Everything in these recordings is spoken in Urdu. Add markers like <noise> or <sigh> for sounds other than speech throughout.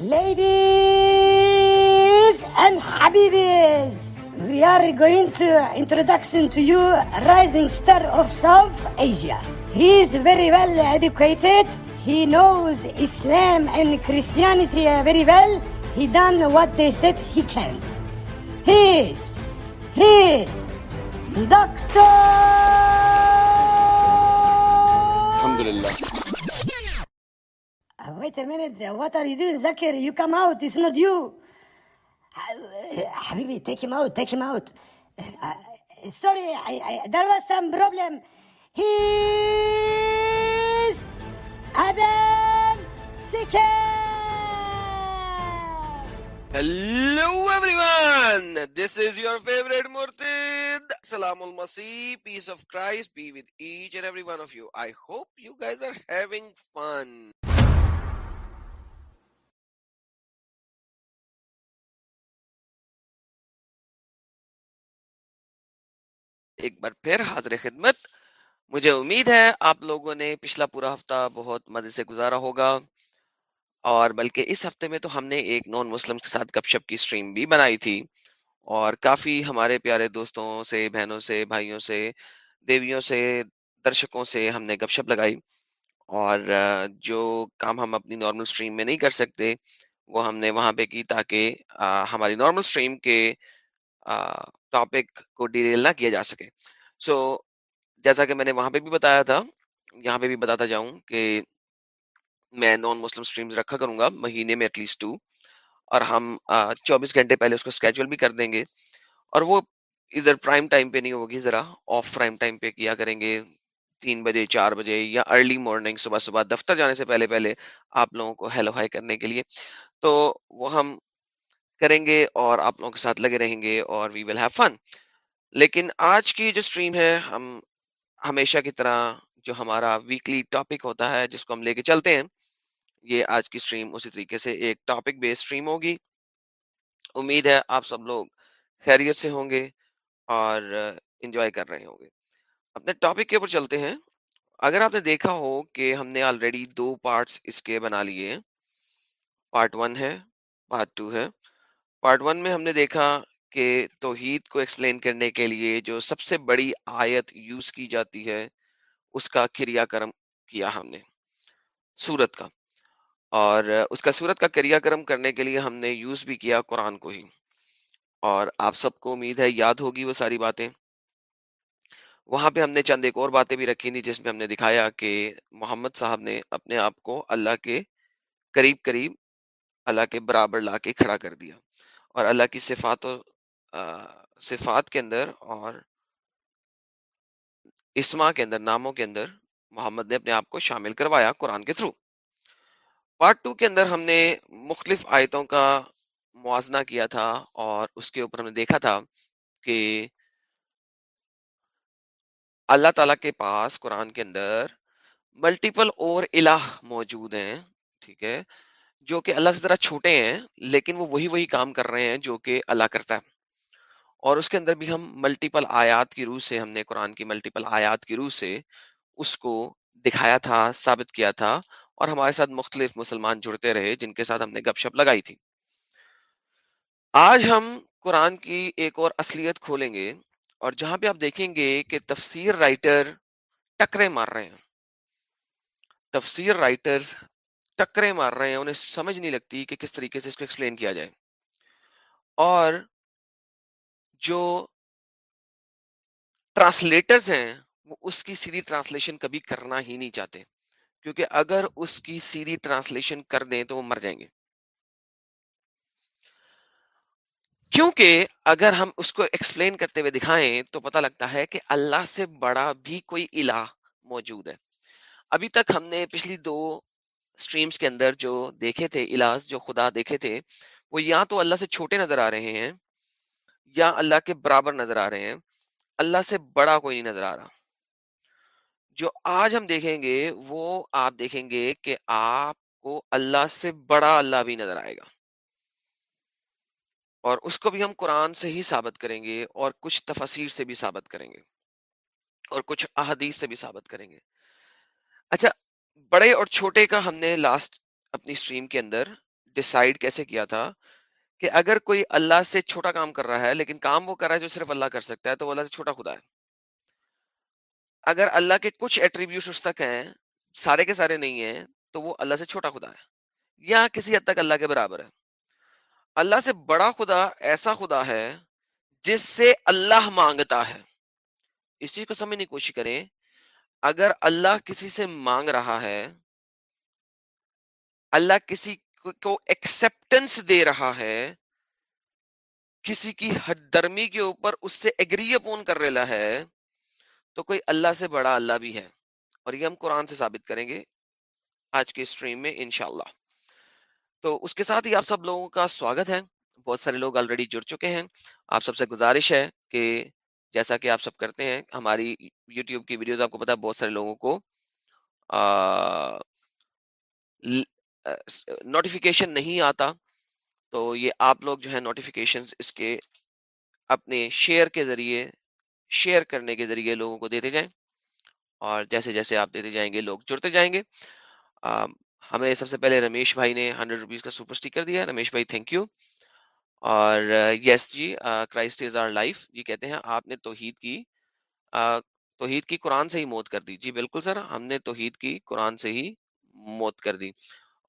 Ladies and Habibis, we are going to introduction to you rising star of South Asia. He is very well educated. He knows Islam and Christianity very well. He done what they said he can. He is, he is Doctor. Alhamdulillah. Uh, wait a minute. What are you doing, Zakir? You come out. It's not you. Habibi, take him out. Take him out. Uh, sorry, I, I, there was some problem. He's Adam Zakir. Hello everyone. This is your favorite Murtid. Salamul Masih. Peace of Christ be with each and every one of you. I hope you guys are having fun. ایک بار پھر حاضر خدمت۔ مجھے امید ہے آپ لوگوں نے پچھلا پورا ہفتہ بہت مزے سے گزارا ہوگا۔ اور بلکہ اس ہفتے میں تو ہم نے ایک نان مسلم کے ساتھ گپ شپ کی سٹریم بھی بنائی تھی۔ اور کافی ہمارے پیارے دوستوں سے، بہنوں سے، بھائیوں سے، دیویوں سے، درشکوں سے ہم نے گپ شپ لگائی۔ اور جو کام ہم اپنی نارمل سٹریم میں نہیں کر سکتے، وہ ہم نے وہاں پہ کی تاکہ ہماری نارمل سٹریم کے ٹاپک کو ڈیریل نہ کیا جا سکے۔ سو so, جیسا کہ میں نے وہاں پہ بھی بتایا تھا یہاں پہ بھی بتاتا جاؤں کہ میں نان مسلم سٹریمز رکھا کروں گا مہینے میں ایٹ لیسٹ ٹو اور ہم چوبیس گھنٹے پہلے اس کو اسکیجول بھی کر دیں گے۔ اور وہ ادھر پرائم ٹائم پہ نہیں ہوگی ذرا آف پرائم ٹائم پہ کیا کریں گے۔ تین بجے چار بجے یا ارلی مارننگ صبح صبح دفتر جانے سے پہلے پہلے آپ لوگوں کو ہیلو ہائی کرنے کے لیے۔ تو وہ ہم کریں گے اور آپ لوگوں کے ساتھ لگے رہیں گے اور وی ول ہیو فن لیکن آج کی جو اسٹریم ہے، ہم ہمیشہ کی طرح جو ہمارا ویکلی ٹاپک ہوتا ہے، جس کو ہم لے کے چلتے ہیں، یہ آج کی اسٹریم اسی طریقے سے ایک ٹاپک بیس اسٹریم ہوگی۔ امید ہے آپ سب لوگ خیریت سے ہوں گے اور انجوائے کر رہے ہوں گے۔ اپنے ٹاپک کے اوپر چلتے ہیں۔ اگر آپ نے دیکھا ہو کہ ہم نے آلریڈی دو پارٹس اس کے بنا لیے پارٹ ون ہے پارٹ ٹو ہے۔ پارٹ ون میں ہم نے دیکھا کہ توحید کو ایکسپلین کرنے کے لیے جو سب سے بڑی آیت یوز کی جاتی ہے، اس کا کریا کرم کیا ہم نے، سورت کا۔ اور اس کا سورت کا کریا کرم کرنے کے لیے ہم نے یوز بھی کیا قرآن کو ہی۔ اور آپ سب کو امید ہے، یاد ہوگی وہ ساری باتیں۔ وہاں پہ ہم نے چند ایک اور باتیں بھی رکھی تھیں، جس میں ہم نے دکھایا کہ محمد صاحب نے اپنے آپ کو اللہ کے قریب قریب، اللہ کے برابر لا کے کھڑا کر دیا۔ اور اللہ کی صفات و صفات کے اندر اور اسما کے اندر، ناموں کے اندر محمد نے اپنے آپ کو شامل کروایا قرآن کے تھرو۔ پارٹ ٹو کے اندر ہم نے مختلف آیتوں کا موازنہ کیا تھا اور اس کے اوپر ہم نے دیکھا تھا کہ اللہ تعالی کے پاس قرآن کے اندر ملٹیپل اور الہ موجود ہیں، ٹھیک ہے؟ جو کہ اللہ سے ذرا چھوٹے ہیں، لیکن وہ وہی وہی کام کر رہے ہیں جو کہ اللہ کرتا ہے۔ اور اس کے اندر بھی ہم ملٹیپل آیات کی روح سے، ہم نے قرآن کی ملٹیپل آیات کی روح سے اس کو دکھایا تھا، ثابت کیا تھا اور ہمارے ساتھ مختلف مسلمان جڑتے رہے جن کے ساتھ ہم نے گپ شپ لگائی تھی۔ آج ہم قرآن کی ایک اور اصلیت کھولیں گے اور جہاں پہ آپ دیکھیں گے کہ تفسیر رائٹر ٹکرے مار رہے ہیں۔ تفسیر رائٹرز ٹکرے مار رہے ہیں، انہیں سمجھ نہیں لگتی کہ کس طریقے سے اس کو ایکسپلین کیا جائے۔ اور جو ٹرانسلیٹرز ہیں، وہ اس کی سیدھی ٹرانسلیشن کبھی کرنا ہی نہیں چاہتے۔ کیونکہ اگر اس کی سیدھی ٹرانسلیشن کر دیں تو وہ مر جائیں گے۔ کیونکہ اگر ہم اس کو ایکسپلین کرتے ہوئے دکھائیں تو پتہ لگتا ہے کہ اللہ سے بڑا بھی کوئی الہ موجود ہے۔ ابھی تک ہم نے پچھلی دو سٹریمز کے اندر جو دیکھے تھے الہز جو خدا دیکھے تھے، وہ یا تو اللہ سے چھوٹے نظر آ رہے ہیں یا اللہ کے برابر نظر آ رہے ہیں۔ اللہ سے بڑا کوئی نہیں نظر آ رہا۔ جو آج ہم دیکھیں گے، وہ آپ دیکھیں گے کہ آپ کو اللہ سے بڑا اللہ بھی نظر آئے گا۔ اور اس کو بھی ہم قرآن سے ہی ثابت کریں گے اور کچھ تفسیر سے بھی ثابت کریں گے اور کچھ احادیث سے بھی ثابت کریں گے۔ اچھا بڑے اور چھوٹے کا ہم نے لاسٹ اپنی اسٹریم کے اندر ڈسائڈ کیسے کیا تھا کہ اگر کوئی اللہ سے چھوٹا کام کر رہا ہے، لیکن کام وہ کر رہا ہے جو صرف اللہ کر سکتا ہے، تو وہ اللہ سے چھوٹا خدا ہے۔ اگر اللہ کے کچھ ایٹریبیوٹ اس تک ہیں، سارے کے سارے نہیں ہیں، تو وہ اللہ سے چھوٹا خدا ہے۔ یا کسی حد تک اللہ کے برابر ہے۔ اللہ سے بڑا خدا ایسا خدا ہے جس سے اللہ مانگتا ہے۔ اس چیز کو سمجھنے کی کوشش کریں اگر اللہ کسی سے مانگ رہا ہے، اللہ کسی کو ایکسپٹنس دے رہا ہے، کسی کی حد درمی کے اوپر اس سے ایگری اپون کر رہا ہے، تو کوئی اللہ سے بڑا اللہ بھی ہے۔ اور یہ ہم قرآن سے ثابت کریں گے آج کے اسٹریم میں، انشاءاللہ۔ تو اس کے ساتھ ہی آپ سب لوگوں کا سواگت ہے۔ بہت سارے لوگ آلریڈی جڑ چکے ہیں۔ آپ سب سے گزارش ہے کہ جیسا کہ آپ سب کرتے ہیں، ہماری یوٹیوب کی ویڈیوز، آپ کو پتا بہت سارے لوگوں کو نوٹیفیکیشن نہیں آتا۔ تو یہ آپ لوگ جو ہے نوٹیفیکیشن اس کے اپنے شیئر کے ذریعے شیئر کرنے کے ذریعے لوگوں کو دیتے جائیں۔ اور جیسے جیسے آپ دیتے جائیں گے، لوگ جڑتے جائیں گے۔ ہمیں سب سے پہلے رمیش بھائی نے ہنڈریڈ روپیز کا سپر اسٹیکر دیا۔ رمیش بھائی تھینک یو اور یس جی کرائسٹ از آر لائف جی کہتے ہیں آپ نے توحید کی توحید کی قرآن سے ہی موت کر دی۔ جی بالکل سر، ہم نے توحید کی قرآن سے ہی موت کر دی۔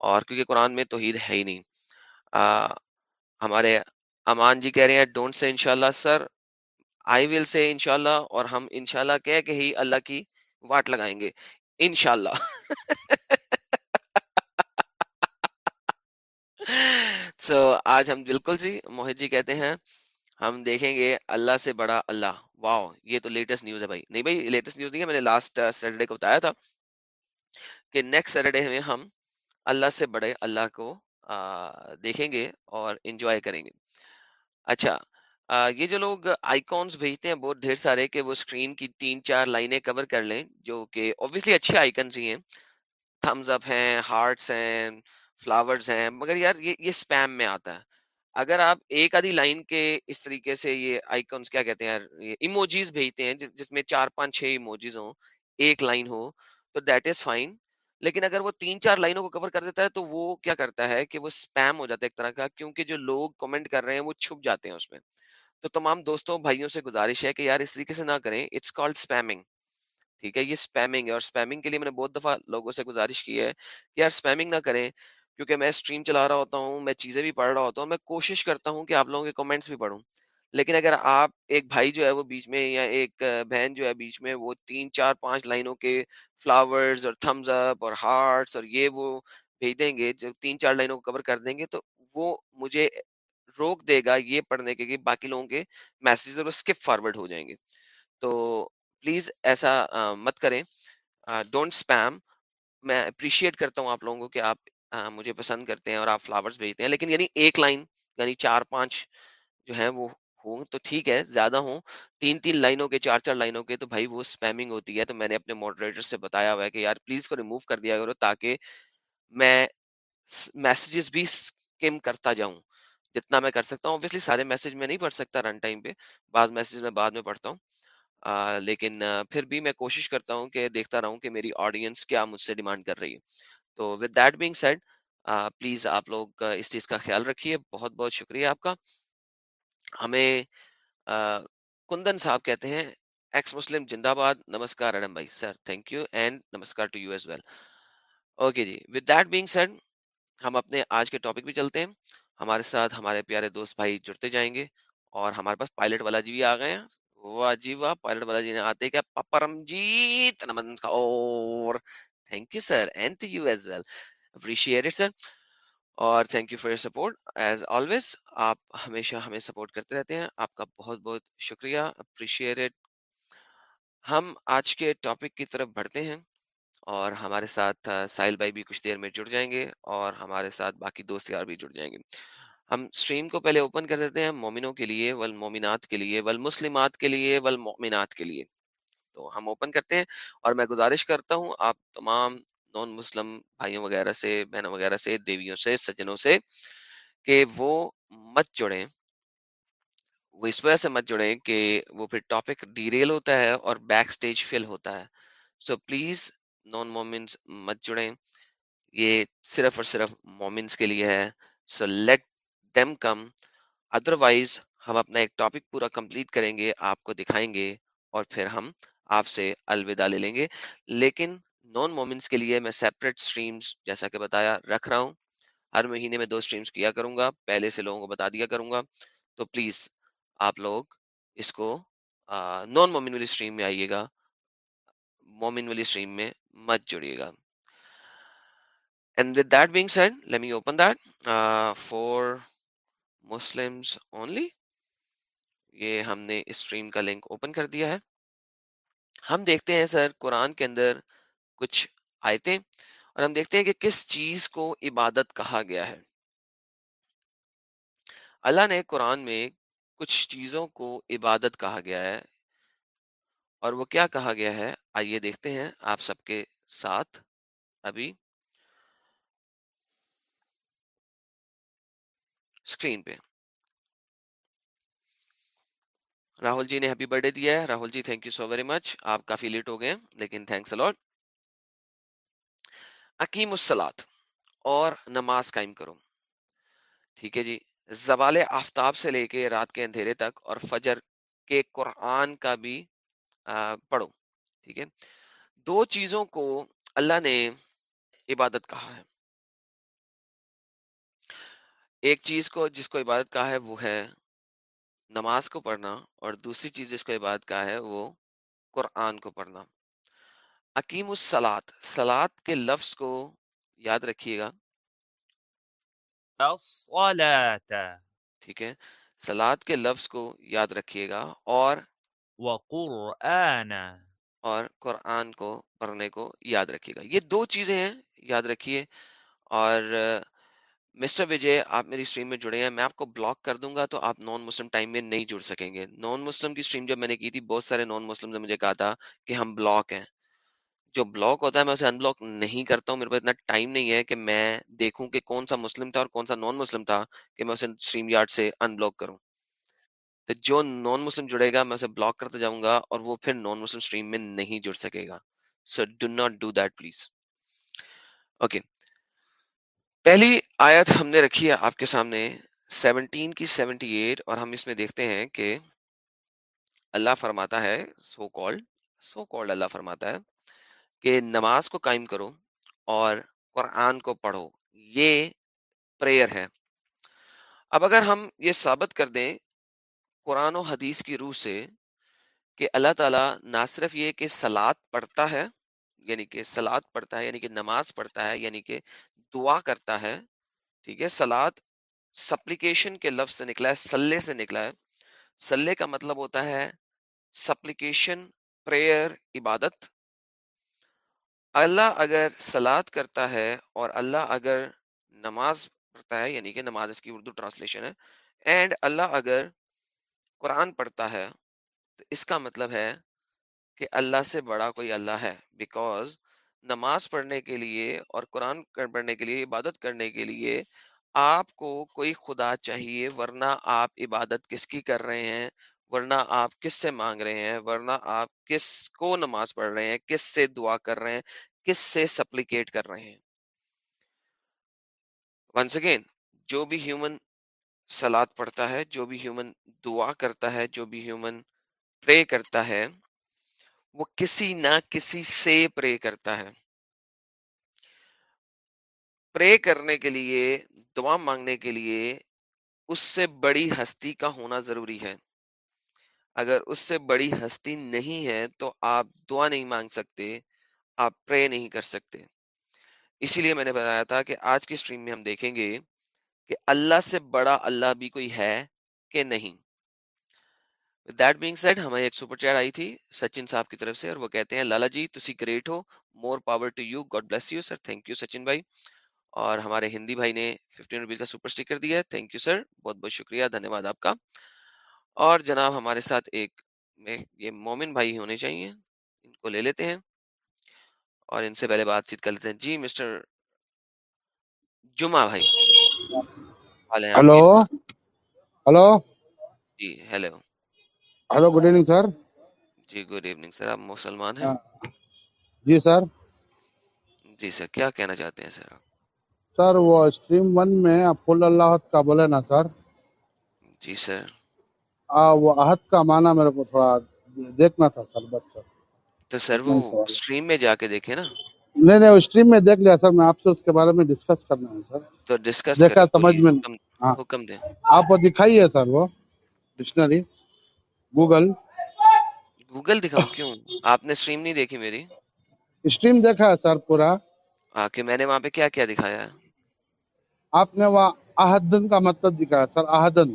اور کیونکہ قرآن میں توحید ہے ہی نہیں ہمارے امان جی کہہ رہے ہیں ڈونٹ سے انشاءاللہ سر آئی ول سے انشاءاللہ اور ہم انشاءاللہ کہہ کے ہی اللہ کی واٹ لگائیں گے۔ انشاءاللہ <laughs> سو آج ہم بالکل جی موہت جی کہتے ہیں، ہم دیکھیں گے اللہ سے بڑا اللہ۔ واو یہ تو لیٹسٹ نیوز ہے بھائی۔ نہیں بھائی لیٹسٹ نیوز نہیں ہے، میں نے لاسٹ سیٹرڈے uh, کو بتایا تھا کہ نیکسٹ سیٹرڈے میں ہم اللہ سے بڑے اللہ کو دیکھیں گے اور انجوائے کریں گے۔ اچھا یہ جو لوگ آئیکونس بھیجتے ہیں، بہت ڈھیر سارے کہ وہ اسکرین کی تین چار لائنیں کور کر لیں، جو کہ اوبیسلی اچھے آئیکنس ہی ہیں۔ تھمز اپ ہیں ہارٹس ہیں فلاورز ہیں۔ مگر یار یہ یہ اسپیم میں آتا ہے۔ اگر آپ ایک آدھی لائن کے اس طریقے سے یہ آئیکونس کیا کہتے ہیں یہ ایموجیز بھیجتے ہیں، جس میں چار پانچ چھ ایموجیز ہوں، ایک لائن ہو، تو دیٹ از فائن لیکن اگر وہ تین چار لائنوں کو کور کر دیتا ہے، تو وہ کیا کرتا ہے کہ وہ اسپیم ہو جاتا ہے ایک طرح کا، کیونکہ جو لوگ کمنٹ کر رہے ہیں، وہ چھپ جاتے ہیں اس میں۔ تو تمام دوستوں، بھائیوں سے گزارش ہے کہ یار اس طریقے سے نہ کریں۔ اٹس کالڈ اسپیمنگ ٹھیک ہے، یہ اسپیمنگ ہے۔ اور اسپیمنگ کے لیے میں نے بہت دفعہ لوگوں سے گزارش کی ہے کہ یار اسپیمنگ نہ کریں۔ کیونکہ میں اسٹریم چلا رہا ہوتا ہوں، میں چیزیں بھی پڑھ رہا ہوتا ہوں، میں کوشش کرتا ہوں کہ آپ لوگوں کے کمنٹس بھی پڑھوں۔ لیکن اگر آپ ایک بھائی جو ہے وہ بیچ میں یا ایک بہن جو ہے بیچ میں وہ تین چار پانچ لائنوں کے فلاورز اور تھمز اپ اور ہارٹس اور یہ وہ بھیج دیں گے جو تین چار لائنوں کو کور کر دیں گے تو وہ مجھے روک دے گا یہ پڑھنے کے کہ باقی لوگوں کے میسیجز میسیج اسکپ فارورڈ ہو جائیں گے۔ تو پلیز ایسا مت کریں۔ ڈونٹ اسپیم میں اپریشیٹ کرتا ہوں آپ لوگوں کو کہ آپ مجھے پسند کرتے ہیں اور آپ فلاورز بھیجتے ہیں لیکن یعنی ایک لائن یعنی چار پانچ جو ہے وہ ہوں تو ٹھیک ہے زیادہ ہوں۔ تین تین لائنوں کے چار چار لائنوں کے تو بھائی وہ اسپیمنگ ہوتی ہے تو میں نے اپنے ماڈریٹر سے بتایا ہوا ہے کہ یار پلیز کو ریموو کر دیا کرو تاکہ میں میسیجز بھی اسکم کرتا جاؤں جتنا میں کر سکتا ہوں۔ اوبیسلی سارے میسج میں نہیں پڑھ سکتا رن ٹائم پہ بعض میسج میں بعد میں پڑھتا ہوں۔ آ, لیکن آ, پھر بھی میں کوشش کرتا ہوں کہ دیکھتا رہوں کہ میری آڈینس کیا مجھ سے ڈیمانڈ کر رہی ہے۔ تو with that being said please آپ لوگ اس چیز کا خیال رکھیے، بہت بہت شکریہ آپ کا۔ ہمیں کندن صاحب کہتے ہیں ایکس مسلم زندہ باد، نمسکار اڈم بھائی۔ Sir thank you and namaskar to you as well okay G with that being said ہم اپنے آج کے ٹاپک بھی چلتے ہیں۔ ہمارے ساتھ ہمارے پیارے دوست بھائی جڑتے جائیں گے اور ہمارے پاس پائلٹ والا جی بھی آ گئے ہیں۔ واہ جی واہ پائلٹ والا جی نے آتے کیا پپرم جیت پرمجیت اور thank you sir and to you as well appreciate it sir اور thank you for your support as always آپ ہمیشہ ہمیں سپورٹ کرتے رہتے ہیں. آپ کا بہت بہت شکریہ. اپریشیٹ ہم آج کے ٹاپک کی طرف بڑھتے ہیں اور ہمارے ساتھ ساحل بھائی بھی کچھ دیر میں جڑ جائیں گے اور ہمارے ساتھ باقی دوست یار بھی جڑ جائیں گے۔ ہم اسٹریم کو پہلے اوپن کر دیتے ہیں مومنوں کے لیے ول مومنات کے لیے ول مسلمات کے لیے ول مومنات کے لیے۔ تو ہم اوپن کرتے ہیں اور میں گزارش کرتا ہوں آپ تمام نان مسلم بھائیوں وغیرہ سے، بہنوں وغیرہ سے، دیویوں سے، سجنوں سے کہ وہ مت جڑیں۔ وہ اس وجہ سے مت جڑیں کہ وہ پھر ٹاپک ڈیریل ہوتا ہے اور بیک سٹیج فل ہوتا ہے۔ سو پلیز نان مومنس مت جڑیں۔ یہ صرف اور صرف مومنس کے لیے ہے۔ So let them come otherwise ہم اپنا ایک ٹاپک پورا کمپلیٹ کریں گے، آپ کو دکھائیں گے اور پھر ہم آپ سے الوداع لے لیں گے۔ لیکن نان مومنٹس کے لیے میں سیپریٹ سٹریمز جیسا کہ بتایا رکھ رہا ہوں۔ ہر مہینے میں دو سٹریمز کیا کروں گا پہلے سے لوگوں کو بتا دیا کروں گا۔ تو پلیز آپ لوگ اس کو نان مومن والی سٹریم میں آئیے گا۔ مومن والی سٹریم میں مت جڑیے گا۔ And with that being said, let me open that uh, for Muslims only. یہ ہم نے اسٹریم کا لنک اوپن کر دیا ہے۔ ہم دیکھتے ہیں سر قرآن کے اندر کچھ آیتیں اور ہم دیکھتے ہیں کہ کس چیز کو عبادت کہا گیا ہے۔ اللہ نے قرآن میں کچھ چیزوں کو عبادت کہا گیا ہے اور وہ کیا کہا گیا ہے؟ آئیے دیکھتے ہیں آپ سب کے ساتھ ابھی۔ اسکرین پہ۔ راہل جی نے ہیپی برتھ ڈے دیا ہے۔ Rahul ji thank you so very much آپ کافی لیٹ ہو گئے لیکن تھینکس الاٹ عکیم السلات اور نماز قائم کرو۔ ٹھیک ہے جی۔ زوال آفتاب سے لے کے رات کے اندھیرے تک، اور فجر کے قرآن کا بھی پڑھو۔ ٹھیک ہے۔ دو چیزوں کو اللہ نے عبادت کہا ہے۔ ایک چیز کو، جس کو عبادت کہا ہے، وہ ہے نماز کو پڑھنا اور دوسری چیز جس کو عبادت کا ہے وہ قرآن کو پڑھنا۔ عکیم السلات سلاد کے لفظ کو یاد رکھیے گا۔ ٹھیک ہے۔ سلاد کے لفظ کو یاد رکھیے گا اور اور قرآن کو پڑھنے کو یاد رکھیے گا۔ یہ دو چیزیں ہیں یاد رکھیے۔ اور مسٹر وجے، آپ میری اسٹریم میں جڑے ہیں، میں آپ کو بلاک کر دوں گا تو آپ نان مسلم ٹائم میں نہیں جڑ سکیں گے۔ نان مسلم کی اسٹریم جب میں نے کی تھی، بہت سارے نان مسلم نے مجھے کہا تھا کہ ہم بلاک ہیں۔ جو بلاک ہوتا ہے، میں اسے ان بلاک نہیں کرتا ہوں، میرے پاس اتنا ٹائم نہیں ہے کہ میں دیکھوں کہ کون سا مسلم تھا اور کون سا نان مسلم تھا کہ میں اسے اسٹریم یارڈ سے ان بلاک کروں۔ تو جو نان مسلم جڑے گا، میں اسے بلاک کرتا جاؤں گا اور وہ پھر نان مسلم اسٹریم میں نہیں جڑ سکے گا۔ So do not do that please okay پہلی آیت ہم نے رکھی ہے آپ کے سامنے، سیونٹین کی سیونٹی ایٹ، اور ہم اس میں دیکھتے ہیں کہ اللہ فرماتا ہے سو کالڈ سو کالڈ اللہ فرماتا ہے کہ نماز کو قائم کرو اور قرآن کو پڑھو۔ یہ پریئر ہے۔ اب اگر ہم یہ ثابت کر دیں قرآن و حدیث کی روح سے کہ اللہ تعالیٰ نہ صرف یہ کہ سلاد پڑھتا ہے یعنی کہ سلاد پڑھتا ہے یعنی کہ نماز پڑھتا ہے یعنی کہ دعا کرتا ہے، ٹھیک ہے، سلاد سپلیکیشن کے لفظ سے نکلا ہے، سلے سے نکلا ہے۔ سلے کا مطلب ہوتا ہے سپلیکیشن، پریئر، عبادت۔ اللہ اگر سلاد کرتا ہے اور اللہ اگر نماز پڑھتا ہے یعنی کہ نماز اس کی اردو ٹرانسلیشن ہے، اینڈ اللہ اگر قرآن پڑھتا ہے، تو اس کا مطلب ہے کہ اللہ سے بڑا کوئی اللہ ہے بیکوز نماز پڑھنے کے لیے اور قرآن پڑھنے کے لیے، عبادت کرنے کے لیے آپ کو کوئی خدا چاہیے، ورنہ آپ عبادت کس کی کر رہے ہیں؟ ورنہ آپ کس سے مانگ رہے ہیں؟ ورنہ آپ کس کو نماز پڑھ رہے ہیں؟ کس سے دعا کر رہے ہیں؟ کس سے سپلیکیٹ کر رہے ہیں؟ ونس اگین جو بھی ہیومن سلاد پڑھتا ہے، جو بھی ہیومن دعا کرتا ہے، جو بھی ہیومن پرے کرتا ہے وہ کسی نہ کسی سے پرے کرتا ہے۔ پرے کرنے کے لیے، دعا مانگنے کے لیے اس سے بڑی ہستی کا ہونا ضروری ہے۔ اگر اس سے بڑی ہستی نہیں ہے تو آپ دعا نہیں مانگ سکتے، آپ پرے نہیں کر سکتے۔ اسی لیے میں نے بتایا تھا کہ آج کی اسٹریم میں ہم دیکھیں گے کہ اللہ سے بڑا اللہ بھی کوئی ہے کہ نہیں۔ دیٹ بینگ سیڈ ہماری ایک سپر چیٹ آئی تھی سچن صاحب کی طرف سے اور وہ کہتے ہیں لالا جی تسی great who more power to you God bless you sir thank you Sachin بھائی. اور ہمارے ہندی بھائی نے ففٹین روپیز کا سپر اسٹیکر دیا ہے. تھینک یو سر بہت بہت شکریہ. دھنیہ واد آپ کا. اور جناب ہمارے ساتھ ایک یہ مومن بھائی ہونے چاہیے. ان کو لے لیتے ہیں. اور ان سے پہلے بات چیت کر لیتے ہیں. جی مسٹر جمعہ بھائی. ہلو؟ ہلو؟ جی hello. Hello good evening sir جی گڈ ایوننگ سر آپ مسلمان ہیں؟ جی سر۔ جی سر کیا کہنا چاہتے ہیں سر سر وہ اسٹریم ون میں فل اللہ کا بولے نا سر۔ جی سر۔ وہ عہد کا معنی میرے کو تھوڑا دیکھنا تھا سر بس سر۔ تو سر وہ۔ اسٹریم میں جا کے دیکھے نا۔ نہیں نہیں اسٹریم میں دیکھ لیا سر میں آپ سے اس کے بارے میں ڈسکس کرنا ہے سر۔ تو ڈسکس دیکھا سمجھ میں۔ حکم ہاں۔ حکم دیں۔ آپ کو دکھائیے سر وہ۔ ڈکشنری گوگل گوگل دکھاؤں کیوں؟ آپ نے اسٹریم نہیں دیکھی میری۔ اسٹریم دیکھا ہے سر پورا۔ آ کہ میں نے وہاں پہ کیا کیا دکھایا؟ ہے آپ نے وہ آہدن کا مطلب دکھایا سر آہدن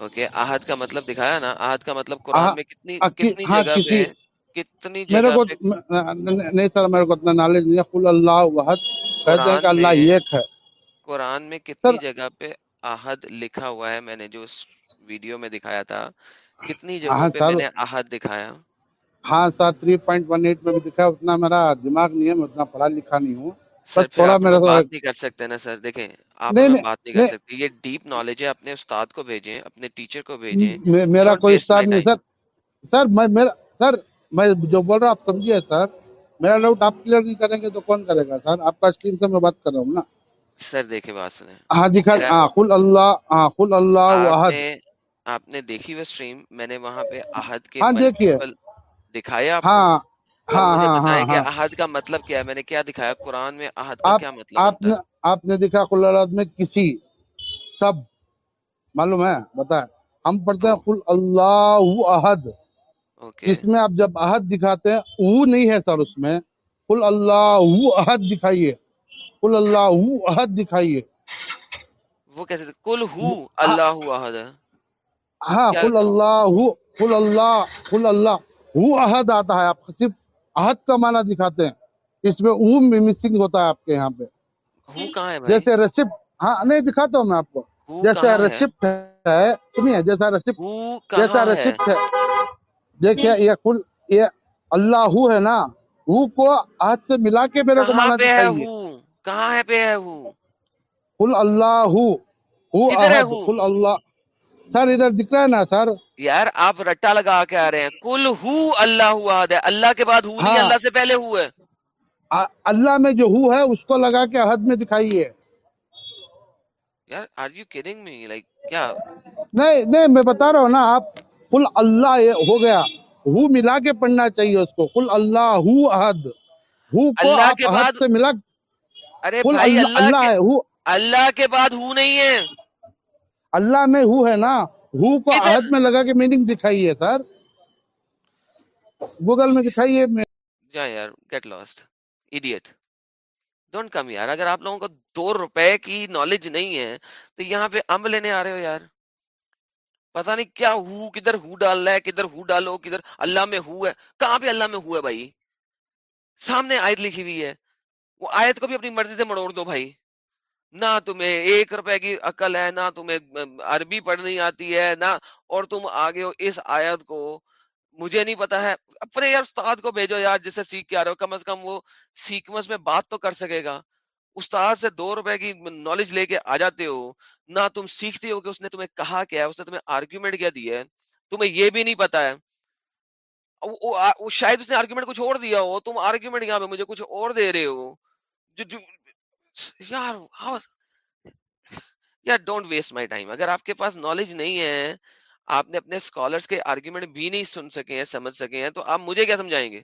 اوکے آہد کا مطلب دکھایا نا؟ آہد کا مطلب قرآن میں کتنی کتنی ہاں جگہ پہ کتنی میرے جگہ کو پہ۔ نہیں سر میرے کو اتنا نالج نہیں ہے۔ قل اللہ وحد کہتے ہیں کہ اللہ ایک ہے۔ قرآن میں کتنی جگہ پہ آہد لکھا ہوا ہے؟ میں نے جو ویڈیو میں دکھایا تھا۔ کتنی جگہوں پہ میں نے آہد دکھایا؟ ہاں sir three point one eight میں بھی دکھا اتنا میرا دماغ نہیں ہے میں اتنا پڑھا لکھا نہیں ہوں۔ سر تھوڑا کو بات نہیں کر سکتے نا سر دیکھیں آپ بات نہیں کر سکتے۔ یہ ڈیپ نالج ہے اپنے استاد کو بھیجیں اپنے ٹیچر کو بھیجیں۔ میرا کوئی استاد نہیں سر سر میں میرا سر میں جو بول رہا ہوں آپ سمجھیے سر۔ میرا ڈاؤٹ آپ کلیئر نہیں کریں گے تو کون کرے گا سر؟ آپ کا اسٹریم سے میں بات کر رہا ہوں نا۔ سر دیکھیں بات سنیں۔ ہاں دکھا میرا ہاں قل اللہ ہاں قل اللہ آپ نے دیکھی وہ اسٹریم میں نے وہاں پہ آہد کے ہاں کو؟ ہاں ہاں ہاں کہ آہد کا مطلب کیا ہے؟ میں نے کیا دکھایا؟ قرآن میں آہد کا کیا مطلب آپ نے آپ نے دکھا قل اللہ میں کسی سب۔ معلوم ہے؟ بتائیں۔ ہم پڑھتے ہیں قل اللہ احد۔ جس میں آپ جب عہد دکھاتے ہیں وہ نہیں ہے سر اس میں۔ قل اللہ احد دکھائیے۔ قل اللہ احد دکھائیے۔ وہ کیسے؟ کل ہو اللہ احد۔ ہے ہاں قل اللہ قل اللہ قل اللہ۔ ہو عہد آتا ہے آپ صرف عہد کا معنی دکھاتے ہیں۔ اس میں او مسنگ ہوتا ہے آپ کے یہاں پہ۔ ہو کہاں ہے جیسے ریسپٹ ہاں نہیں دکھاتا ہوں میں آپ کو۔ ہو جیسے کہاں ہے؟ ریسپٹ ہے سنیے جیسا ریسپٹ ہو جیسا کہاں ہے؟ ریسپٹ ہے۔ دیکھیے یہ کل یہ اللہ ہو ہے نا۔ ہو کو عہد سے ملا کے میرے کو معنی دکھائیے۔ ہو؟ کہاں ہے پہ ہے ہو؟ قل اللہ ہو۔ ہو عہد ہو؟ قل اللہ۔ سر ادھر دکھ رہا ہے نا سر؟ یار آپ رٹا لگا کے آ رہے ہیں۔ کل ہو اللہ احد ہے۔ اللہ کے بعد ہو نہیں ہاں۔ اللہ سے پہلے ہو ہے۔ اللہ میں جو ہو ہے اس کو لگا کے عہد میں دکھائیے۔ یار are you kidding me like کیا؟ نہیں نہیں میں بتا رہا ہوں نا آپ قل اللہ ہو گیا۔ ہو ملا کے پڑھنا چاہیے اس کو۔ قل اللہ ہو عہد ہو کو اللہ آپ بعد سے ملا۔ ارے بھائی اللہ ہے ہو۔ اللہ کے بعد ہو نہیں ہے۔ اللہ میں ہو ہے نا ہو کو عہد میں لگا کے میننگ دکھائیے سر۔ گوگل میں دکھائیے میں جا یار get lost idiot don't come یار اگر آپ لوگوں کو دو روپے کی نالج نہیں ہے تو یہاں پہ امب لینے آ رہے ہو یار۔ پتا نہیں کیا ہو کدھر ہو ڈالنا ہے کدھر ہو ڈالو کدھر اللہ میں ہو ہے۔ کہاں پہ اللہ میں ہو ہے بھائی؟ سامنے آیت لکھی ہوئی ہے۔ وہ آیت کو بھی اپنی مرضی سے مڑوڑ دو بھائی۔ نہ تمہیں ایک روپے کی عقل ہے، نہ تمہیں عربی پڑھنی آتی ہے، نہ، اور تم آگے ہو اس آیت کو، مجھے نہیں پتا ہے، اپنے یار استاد کو بھیجو یار جس سے سیکھ کے آ رہے ہو۔ کم از کم وہ سیکوینس میں بات تو کر سکے گا۔ استاد سے دو روپے کی نالج لے کے آ جاتے ہو، نہ تم سیکھتے ہو کہ اس نے تمہیں کہا کیا ہے، اس نے تمہیں آرگیومنٹ کیا دیا ہے۔ تمہیں یہ بھی نہیں پتا ہے۔ شاید اس نے آرگیومنٹ کچھ اور دیا ہو، تم آرگیومنٹ یہاں پہ مجھے کچھ اور دے رہے ہو۔ جو جو یار یار ڈونٹ ویسٹ مائی ٹائم اگر آپ کے پاس نالج نہیں ہے، آپ نے اپنے اسکالرس کے آرگیومنٹ بھی نہیں سن سکے ہیں، سمجھ سکے ہیں، تو آپ مجھے کیا سمجھائیں گے؟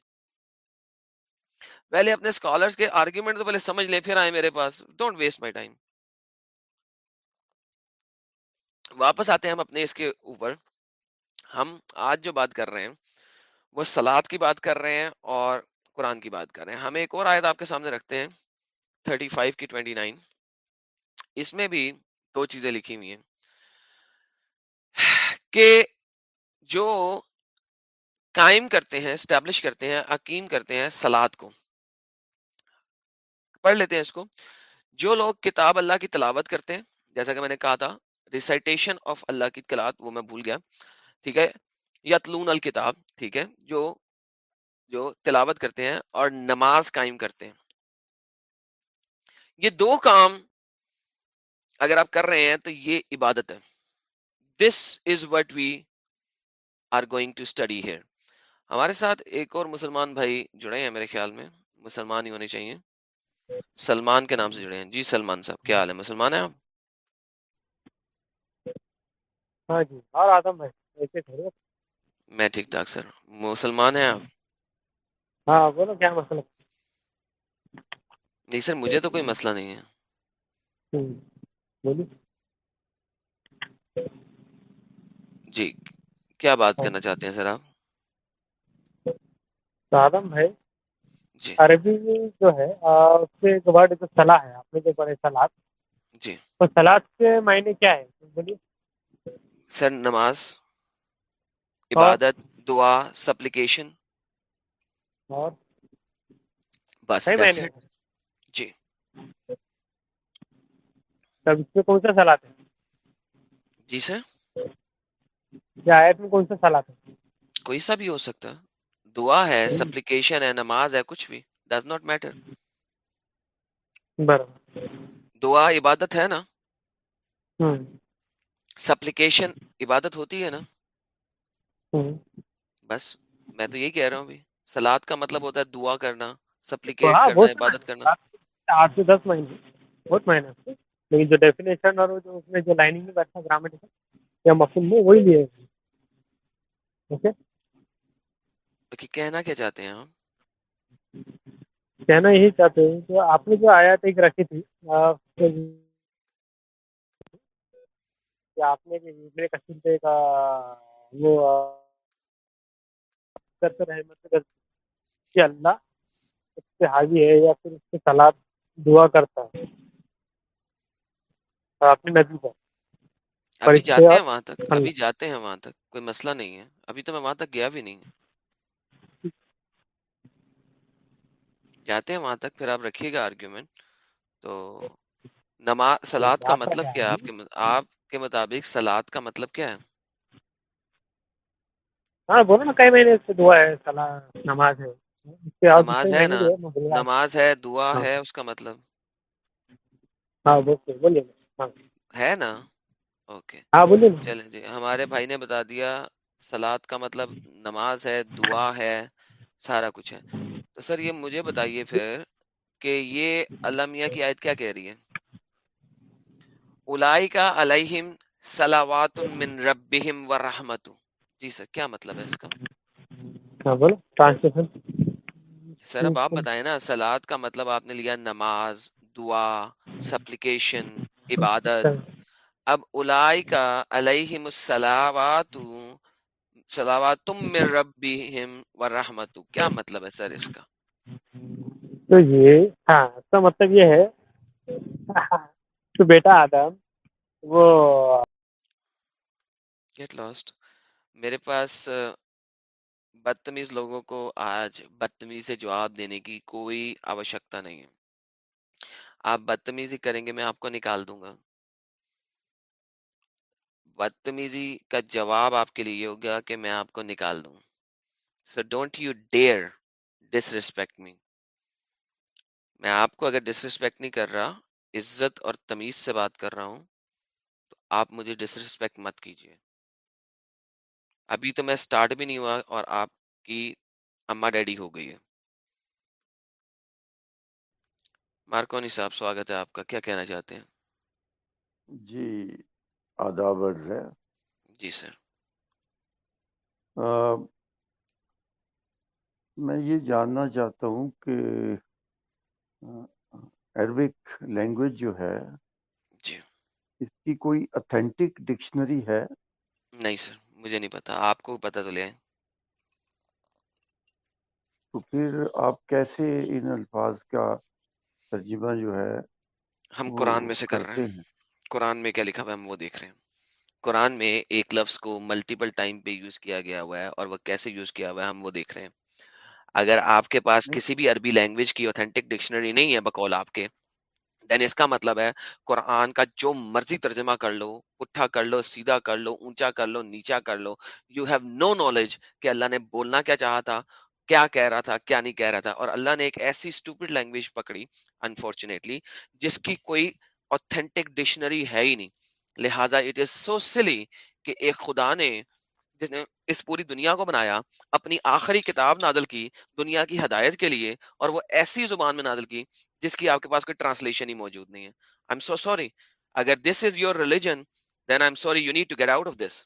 پہلے اپنے اسکالرس کے آرگیومنٹ تو پہلے سمجھ لیں، پھر آئے میرے پاس. ڈونٹ ویسٹ مائی ٹائم واپس آتے ہیں ہم اپنے اس کے اوپر. ہم آج جو بات کر رہے ہیں، وہ سلاد کی بات کر رہے ہیں اور قرآن کی بات کر رہے ہیں. ہم ایک اور آیت آپ کے سامنے رکھتے ہیں. 35 کی 29 اس میں بھی دو چیزیں لکھی ہوئی ہیں۔ کہ جو قائم کرتے ہیں، اسٹیبلش کرتے ہیں عقیم کرتے ہیں سلاد کو۔ پڑھ لیتے ہیں اس کو۔ جو لوگ کتاب اللہ کی تلاوت کرتے ہیں، جیسا کہ میں نے کہا تھا ریسائٹیشن آف اللہ کی تلاوت وہ میں بھول گیا۔ ٹھیک ہے؟ یتلون الکتاب، ٹھیک ہے؟ جو جو تلاوت کرتے ہیں اور نماز قائم کرتے ہیں۔ یہ دو کام اگر آپ کر رہے ہیں تو یہ عبادت ہے۔ This is what we are going to study here ہمارے ساتھ ایک اور مسلمان بھائی جڑے ہیں میرے خیال میں مسلمان ہی ہونے چاہیے۔ سلمان کے نام سے جڑے ہیں۔ جی سلمان صاحب کیا حال ہے؟ مسلمان ہیں آپ؟ ہاں جی اور آدم بھائی ایسے خیریت میں ٹھیک ٹھاک سر۔ مسلمان ہیں آپ؟ ہاں بولو کیا مسئلہ؟ نہیں سر مجھے تو کوئی مسئلہ نہیں ہے۔ جی کیا بات ہاں۔ کرنا چاہتے ہیں سر آپ؟ بھائی جی۔ عربی جو ہے اس کے ورڈ جو ہے آپ نے جو پڑھے سلاد جی۔ تو سلاد کے معنی کیا ہے؟ بولیے۔ سر نماز عبادت دعا سپلیکیشن اور؟ بس صحیح that's معنی it. جی اس میں کون سا سلاد ہے؟ جی سر؟ آیت میں کون سا سلاد ہے؟ کوئی سا بھی ہو سکتا۔ ہے دعا ہے۔ سپلیکیشن ہے نماز ہے کچھ بھی۔ ڈز ناٹ میٹر برابر۔ دعا عبادت ہے نا؟ ہوں سپلیکیشن عبادت ہوتی ہے نا؟ ہوں بس میں تو یہی کہہ رہا ہوں بھی۔ سلاد کا مطلب ہوتا ہے دعا کرنا سپلیکیٹ ہاں کرنا عبادت کرنا۔ آٹھ سے دس مہینے بہت کے۔ لیکن جو ڈیفینیشن اور جو اس میں جو لائننگ میں بیٹھا گرامر یا مفہوم میں وہی لیے اوکے کہ کہنا کیا چاہتے ہیں آپ کہنا یہی چاہتے ہیں کہ آپ نے جو آیات ایک رکھی تھی کہ کہ آپ نے ابن کثیر پہ کا وہ کرتے رہے مطلب کہ اللہ اس سے حاوی ہے یا پھر اس سے سلاد دعا کرتا ہے۔ اپنی نبی پر ابھی جاتے ہیں وہاں تک ابھی اللہ جاتے ہیں وہاں تک کوئی مسئلہ نہیں ہے۔ ابھی تو میں وہاں تک گیا بھی نہیں۔ جاتے ہیں وہاں تک پھر آپ رکھیے گا آرگیومنٹ تو نماز سلاد کا مطلب کیا ہے؟ آپ کے آپ کے مطابق سلاد کا مطلب کیا ہے؟ ہاں بولو نا کئی مہینے سے دعا ہے سلاد نماز ہے۔ نماز ہے نا؟ ہے ہوں۔ نماز ہے دعا ہاں۔ ہے اس کا مطلب۔ ہاں بولیے۔ ہاں ہے نا؟ اوکے۔ ہاں چلیں جی ہمارے بھائی نے بتا دیا سلاد کا مطلب نماز ہے دعا ہے سارا کچھ ہے۔ تو سر یہ مجھے بتائیے پھر کہ یہ المیہ کی آیت کیا کہہ رہی ہے؟ الائی کا علیہم صلوات من ربہم و جی سر کیا مطلب ہے اس کا؟ ہاں بولو ٹرانسلیشن سر اب آپ بتائیں نا سلاد کا مطلب آپ نے لیا نماز دعا سپلیکیشن عبادت۔ اب الائی کا علیہم الصلاوات صلوات تم من ربہم کیا مطلب ہے سر اس کا؟ تو یہ ہاں اس کا مطلب یہ ہے تو بیٹا آدم وہ گیٹ لاسٹ میرے پاس بدتمیز لوگوں کو آج بدتمیز سے جواب دینے کی کوئی آوشکتا نہیں ہے۔ آپ بدتمیزی کریں گے، میں آپ کو نکال دوں گا۔ بدتمیزی کا جواب آپ کے لیے ہوگا کہ میں آپ کو نکال دوں۔ So don't you dare disrespect me میں آپ کو اگر ڈس ریسپیکٹ نہیں کر رہا، عزت اور تمیز سے بات کر رہا ہوں، تو آپ مجھے ڈس ریسپیکٹ مت کیجیے۔ ابھی تو میں سٹارٹ بھی نہیں ہوا اور آپ کی اما ڈیڈی ہو گئی ہے۔ مارکونی صاحب سواگت ہے آپ کا۔ کیا کہنا چاہتے ہیں؟ جی آداب ہے۔ جی سر۔ آ، میں یہ جاننا چاہتا ہوں کہ عربک لینگویج جو ہے جی۔ اس کی کوئی اتھینٹک ڈکشنری ہے؟ نہیں سر مجھے نہیں پتا۔ آپ کو پتا تو لے آئیں۔ تو پھر آپ کیسے ان الفاظ کا ترجمہ جو ہے ہم قرآن میں سے کر رہے ہیں۔ قرآن میں کیا لکھا ہوا ہے ہم وہ دیکھ رہے ہیں۔ قرآن میں ایک لفظ کو ملٹیپل ٹائم پہ یوز کیا گیا ہوا ہے اور وہ کیسے یوز کیا ہوا ہے ہم وہ دیکھ رہے ہیں۔ اگر آپ کے پاس کسی بھی عربی لینگویج کی اوتھینٹک ڈکشنری نہیں ہے بقول آپ کے دین اس کا مطلب ہے قرآن کا جو مرضی ترجمہ کر لو پٹھا کر لو سیدھا کر لو اونچا کر لو نیچا کر لو یو ہیو نو نالج کہ اللہ نے بولنا کیا چاہا تھا کیا کہہ رہا تھا کیا نہیں کہہ رہا تھا۔ اور اللہ نے ایک ایسی اسٹوپڈ لینگویج پکڑی انفارچونیٹلی جس کی کوئی اوتھینٹک ڈکشنری ہے ہی نہیں۔ لہٰذا اٹ از سو سلی کہ ایک خدا نے جس نے اس پوری دنیا کو بنایا، اپنی آخری کتاب نازل کی دنیا کی ہدایت کے لیے، اور وہ ایسی زبان میں نازل کی جس کی آپ کے پاس کوئی ٹرانسلیشن ہی موجود نہیں ہے۔ آئی ایم سو سوری اگر this is your religion then I am sorry you need to get out of this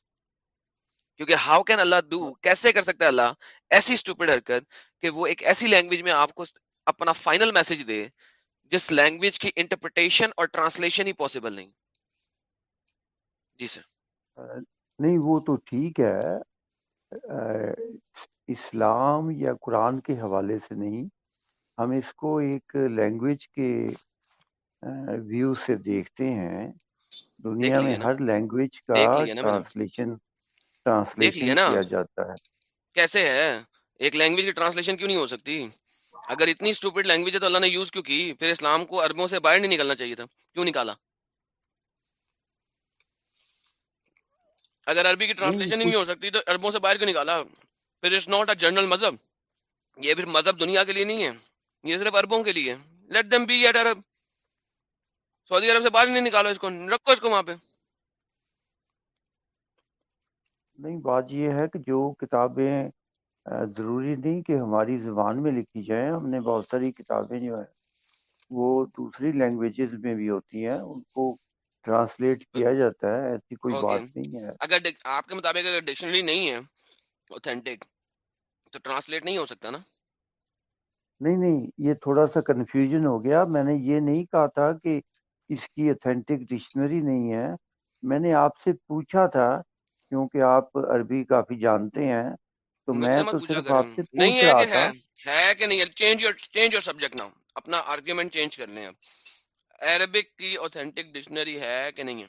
کیونکہ ہاؤ کین اللہ ڈو کیسے کر سکتا ہے اللہ ایسی اسٹوپڈ حرکت کہ وہ ایک ایسی لینگویج میں آپ کو اپنا فائنل میسج دے جس لینگویج کی انٹرپریٹیشن اور ٹرانسلیشن ہی پاسبل نہیں۔ جی سر نہیں وہ تو ٹھیک ہے۔ اسلام یا قرآن کے حوالے سے نہیں۔ ہم اس کو ایک لینگویج کے ویو سے دیکھتے ہیں۔ دنیا میں ہر لینگویج کا ٹرانسلیشن ٹرانسلیشن کیا جاتا ہے۔ کیسے ہے؟ ایک لینگویج کی ٹرانسلیشن کیوں نہیں ہو سکتی؟ اگر اتنی اسٹوپڈ لینگویج ہے تو اللہ نے یوز کیوں کی؟ پھر اسلام کو اربوں سے باہر نہیں نکلنا چاہیے تھا۔ کیوں نکالا؟ اگر عربی کی ٹرانسلیشن نہیں ہو سکتی تو اربوں سے باہر کیوں نکالا؟ پھر اٹس ناٹ اے جنرل مذہب۔ یہ پھر مذہب دنیا کے لیے نہیں ہے یہ صرف اربوں کے لیے۔ لیٹ دم بی ایٹ عرب سعودی عرب سے باہر نہیں نکالو اس کو۔ رکھو اس کو وہاں پہ۔ نہیں بات یہ ہے کہ جو کتابیں ضروری نہیں کہ ہماری زبان میں لکھی جائیں ہم نے بہت ساری کتابیں جو ہیں وہ دوسری لینگویجز میں بھی ہوتی ہیں ان کو ٹرانسلیٹ کیا جاتا ہے ایسی کوئی بات نہیں ہے۔ اگر آپ کے مطابق اگر ڈکشنری نہیں ہے اوتھینٹک تو ٹرانسلیٹ نہیں ہو سکتا نا؟ نہیں نہیں یہ تھوڑا سا کنفیوژن ہو گیا۔ میں نے یہ نہیں کہا تھا کہ اس کی اوتھینٹک ڈکشنری نہیں ہے۔ میں نے آپ سے پوچھا تھا کیونکہ آپ عربی کافی جانتے ہیں تو میں تو صرف آپ سے پوچھ رہا تھا۔ ہے کہ نہیں change your change your subject now اپنا آرگیومنٹ چینج کر لیں عربک کی اوتھینٹک ڈکشنری ہے کہ نہیں ہے؟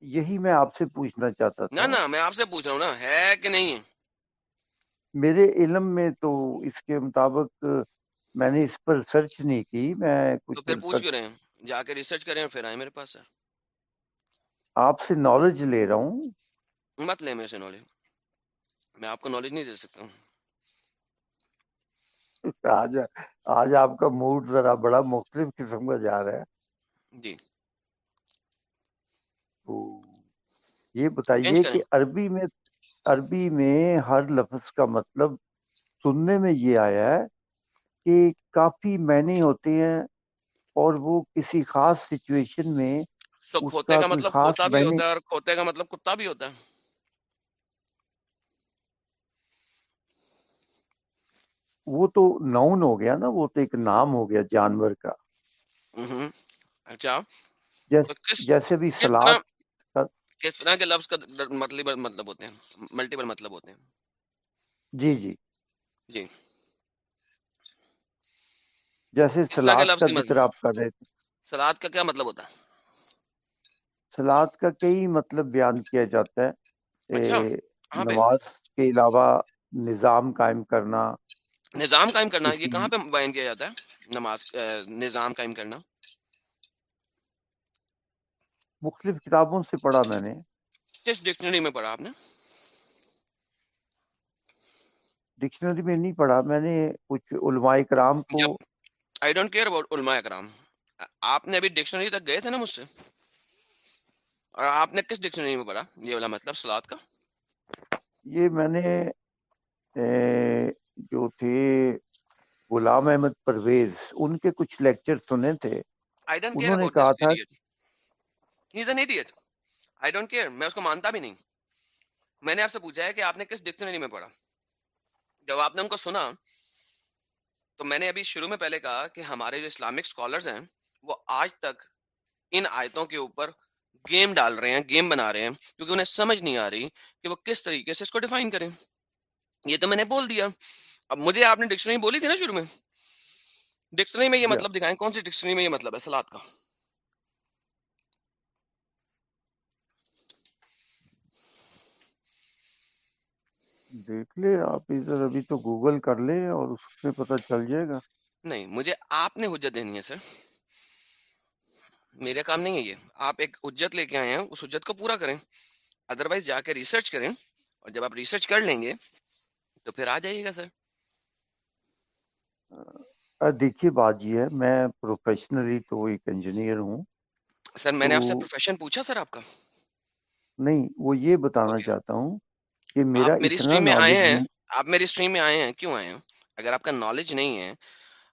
یہی میں آپ سے پوچھنا چاہتا تھا۔ نہ نہ میں آپ سے پوچھ رہا ہوں نا ہے کہ نہیں ہے؟ میرے علم میں تو اس کے مطابق میں نے اس پر سرچ نہیں کی میں کچھ پھر پوچھ کیوں رہے ہیں؟ جا کے ریسرچ کریں پھر آئے میرے پاس۔ آپ سے نالج لے رہا ہوں۔ مت لے میرے سے نالج میں آپ کو نالج نہیں دے سکتا ہوں۔ آج آج آپ کا موڈ ذرا بڑا مختلف قسم کا جا رہا ہے۔ جی۔ یہ بتائیے کہ عربی میں عربی میں ہر لفظ کا مطلب سننے میں یہ آیا ہے کہ کافی معنی ہوتے ہیں اور وہ کسی خاص سچویشن میں کھوتے کا مطلب کھوتا بھی ہوتا ہے اور کھوتے کا مطلب کتا بھی ہوتا ہے۔ وہ تو ناؤن ہو گیا نا وہ تو ایک نام ہو گیا جانور کا۔ اچھا۔ جیسے بھی سلاد کس طرح کے لفظ کا مطلب مطلب ہوتے ہیں؟ ملٹیپل مطلب ہوتے ہیں۔ جی جی۔ جی۔ جیسے سلاد کا ذکر آپ کر رہے تھے۔ سلاد کا کیا مطلب ہوتا ہے؟ سلاد کا کئی مطلب بیان کیا جاتا ہے۔ اچھا، نماز کے علاوہ نظام قائم کرنا۔ نظام قائم کرنا یہ کہاں پہ بیان کیا جاتا ہے؟ نماز نظام قائم کرنا۔ مختلف کتابوں سے پڑھا میں نے۔ کس ڈکشنری میں پڑھا آپ نے؟ ڈکشنری میں نہیں پڑھا میں نے کچھ علماء کرام کو۔ آئی ڈونٹ کیئر اباؤٹ علماء کرام آپ نے ابھی ڈکشنری تک گئے تھے نا مجھ سے؟ اور آپ نے کس ڈکشنری میں پڑھا؟ یہ والا مطلب سلاد کا۔ یہ میں نے جو تھے غلام احمد پرویز ان کے کچھ لیکچر سنے تھے۔ انہوں نے کہا تھا میں اس کو مانتا بھی نہیں۔ میں نے آپ سے پوچھا ہے کہ آپ نے کس ڈکشنری میں پڑھا۔ جب آپ نے ان کو سنا تو میں نے ابھی شروع میں پہلے کہا کہ ہمارے جو اسلامک اسکالرز ہیں وہ آج تک ان آیتوں کے اوپر گیم ڈال رہے ہیں گیم بنا رہے ہیں کیونکہ انہیں سمجھ نہیں آ رہی کہ وہ کس طریقے سے اس کو ڈیفائن کریں۔ یہ تو میں نے بول دیا۔ اب مجھے آپ نے ڈکشنری بولی تھی نا شروع میں؟ ڈکشنری میں یہ مطلب دکھائیں کون سی ڈکشنری میں یہ مطلب ہے؟ سلاد کا۔ دیکھ لے آپ ادھر ابھی تو گوگل کر لیں اور اس سے پتہ چل جائے گا۔ نہیں مجھے آپ نے حجت دینی ہے سر۔ میرے کام نہیں ہے یہ۔ آپ ایک حجت لے کے آئے ہیں اس حجت کو پورا کریں۔ ادروائز جا کے ریسرچ کریں اور جب آپ ریسرچ کر لیں گے تو پھر آ جائیے گا سر۔ دیکھیے بات یہ ہے میں پروفیشنلی تو ایک انجینئر ہوں۔ سر میں نے آپ سے پروفیشن پوچھا سر آپ کا؟ نہیں وہ یہ بتانا چاہتا ہوں کہ میرا میری اسٹریم میں آئے ہیں۔ آپ میری اسٹریم میں آئے ہیں کیوں آئے ہیں؟ اگر آپ کا نالج نہیں ہے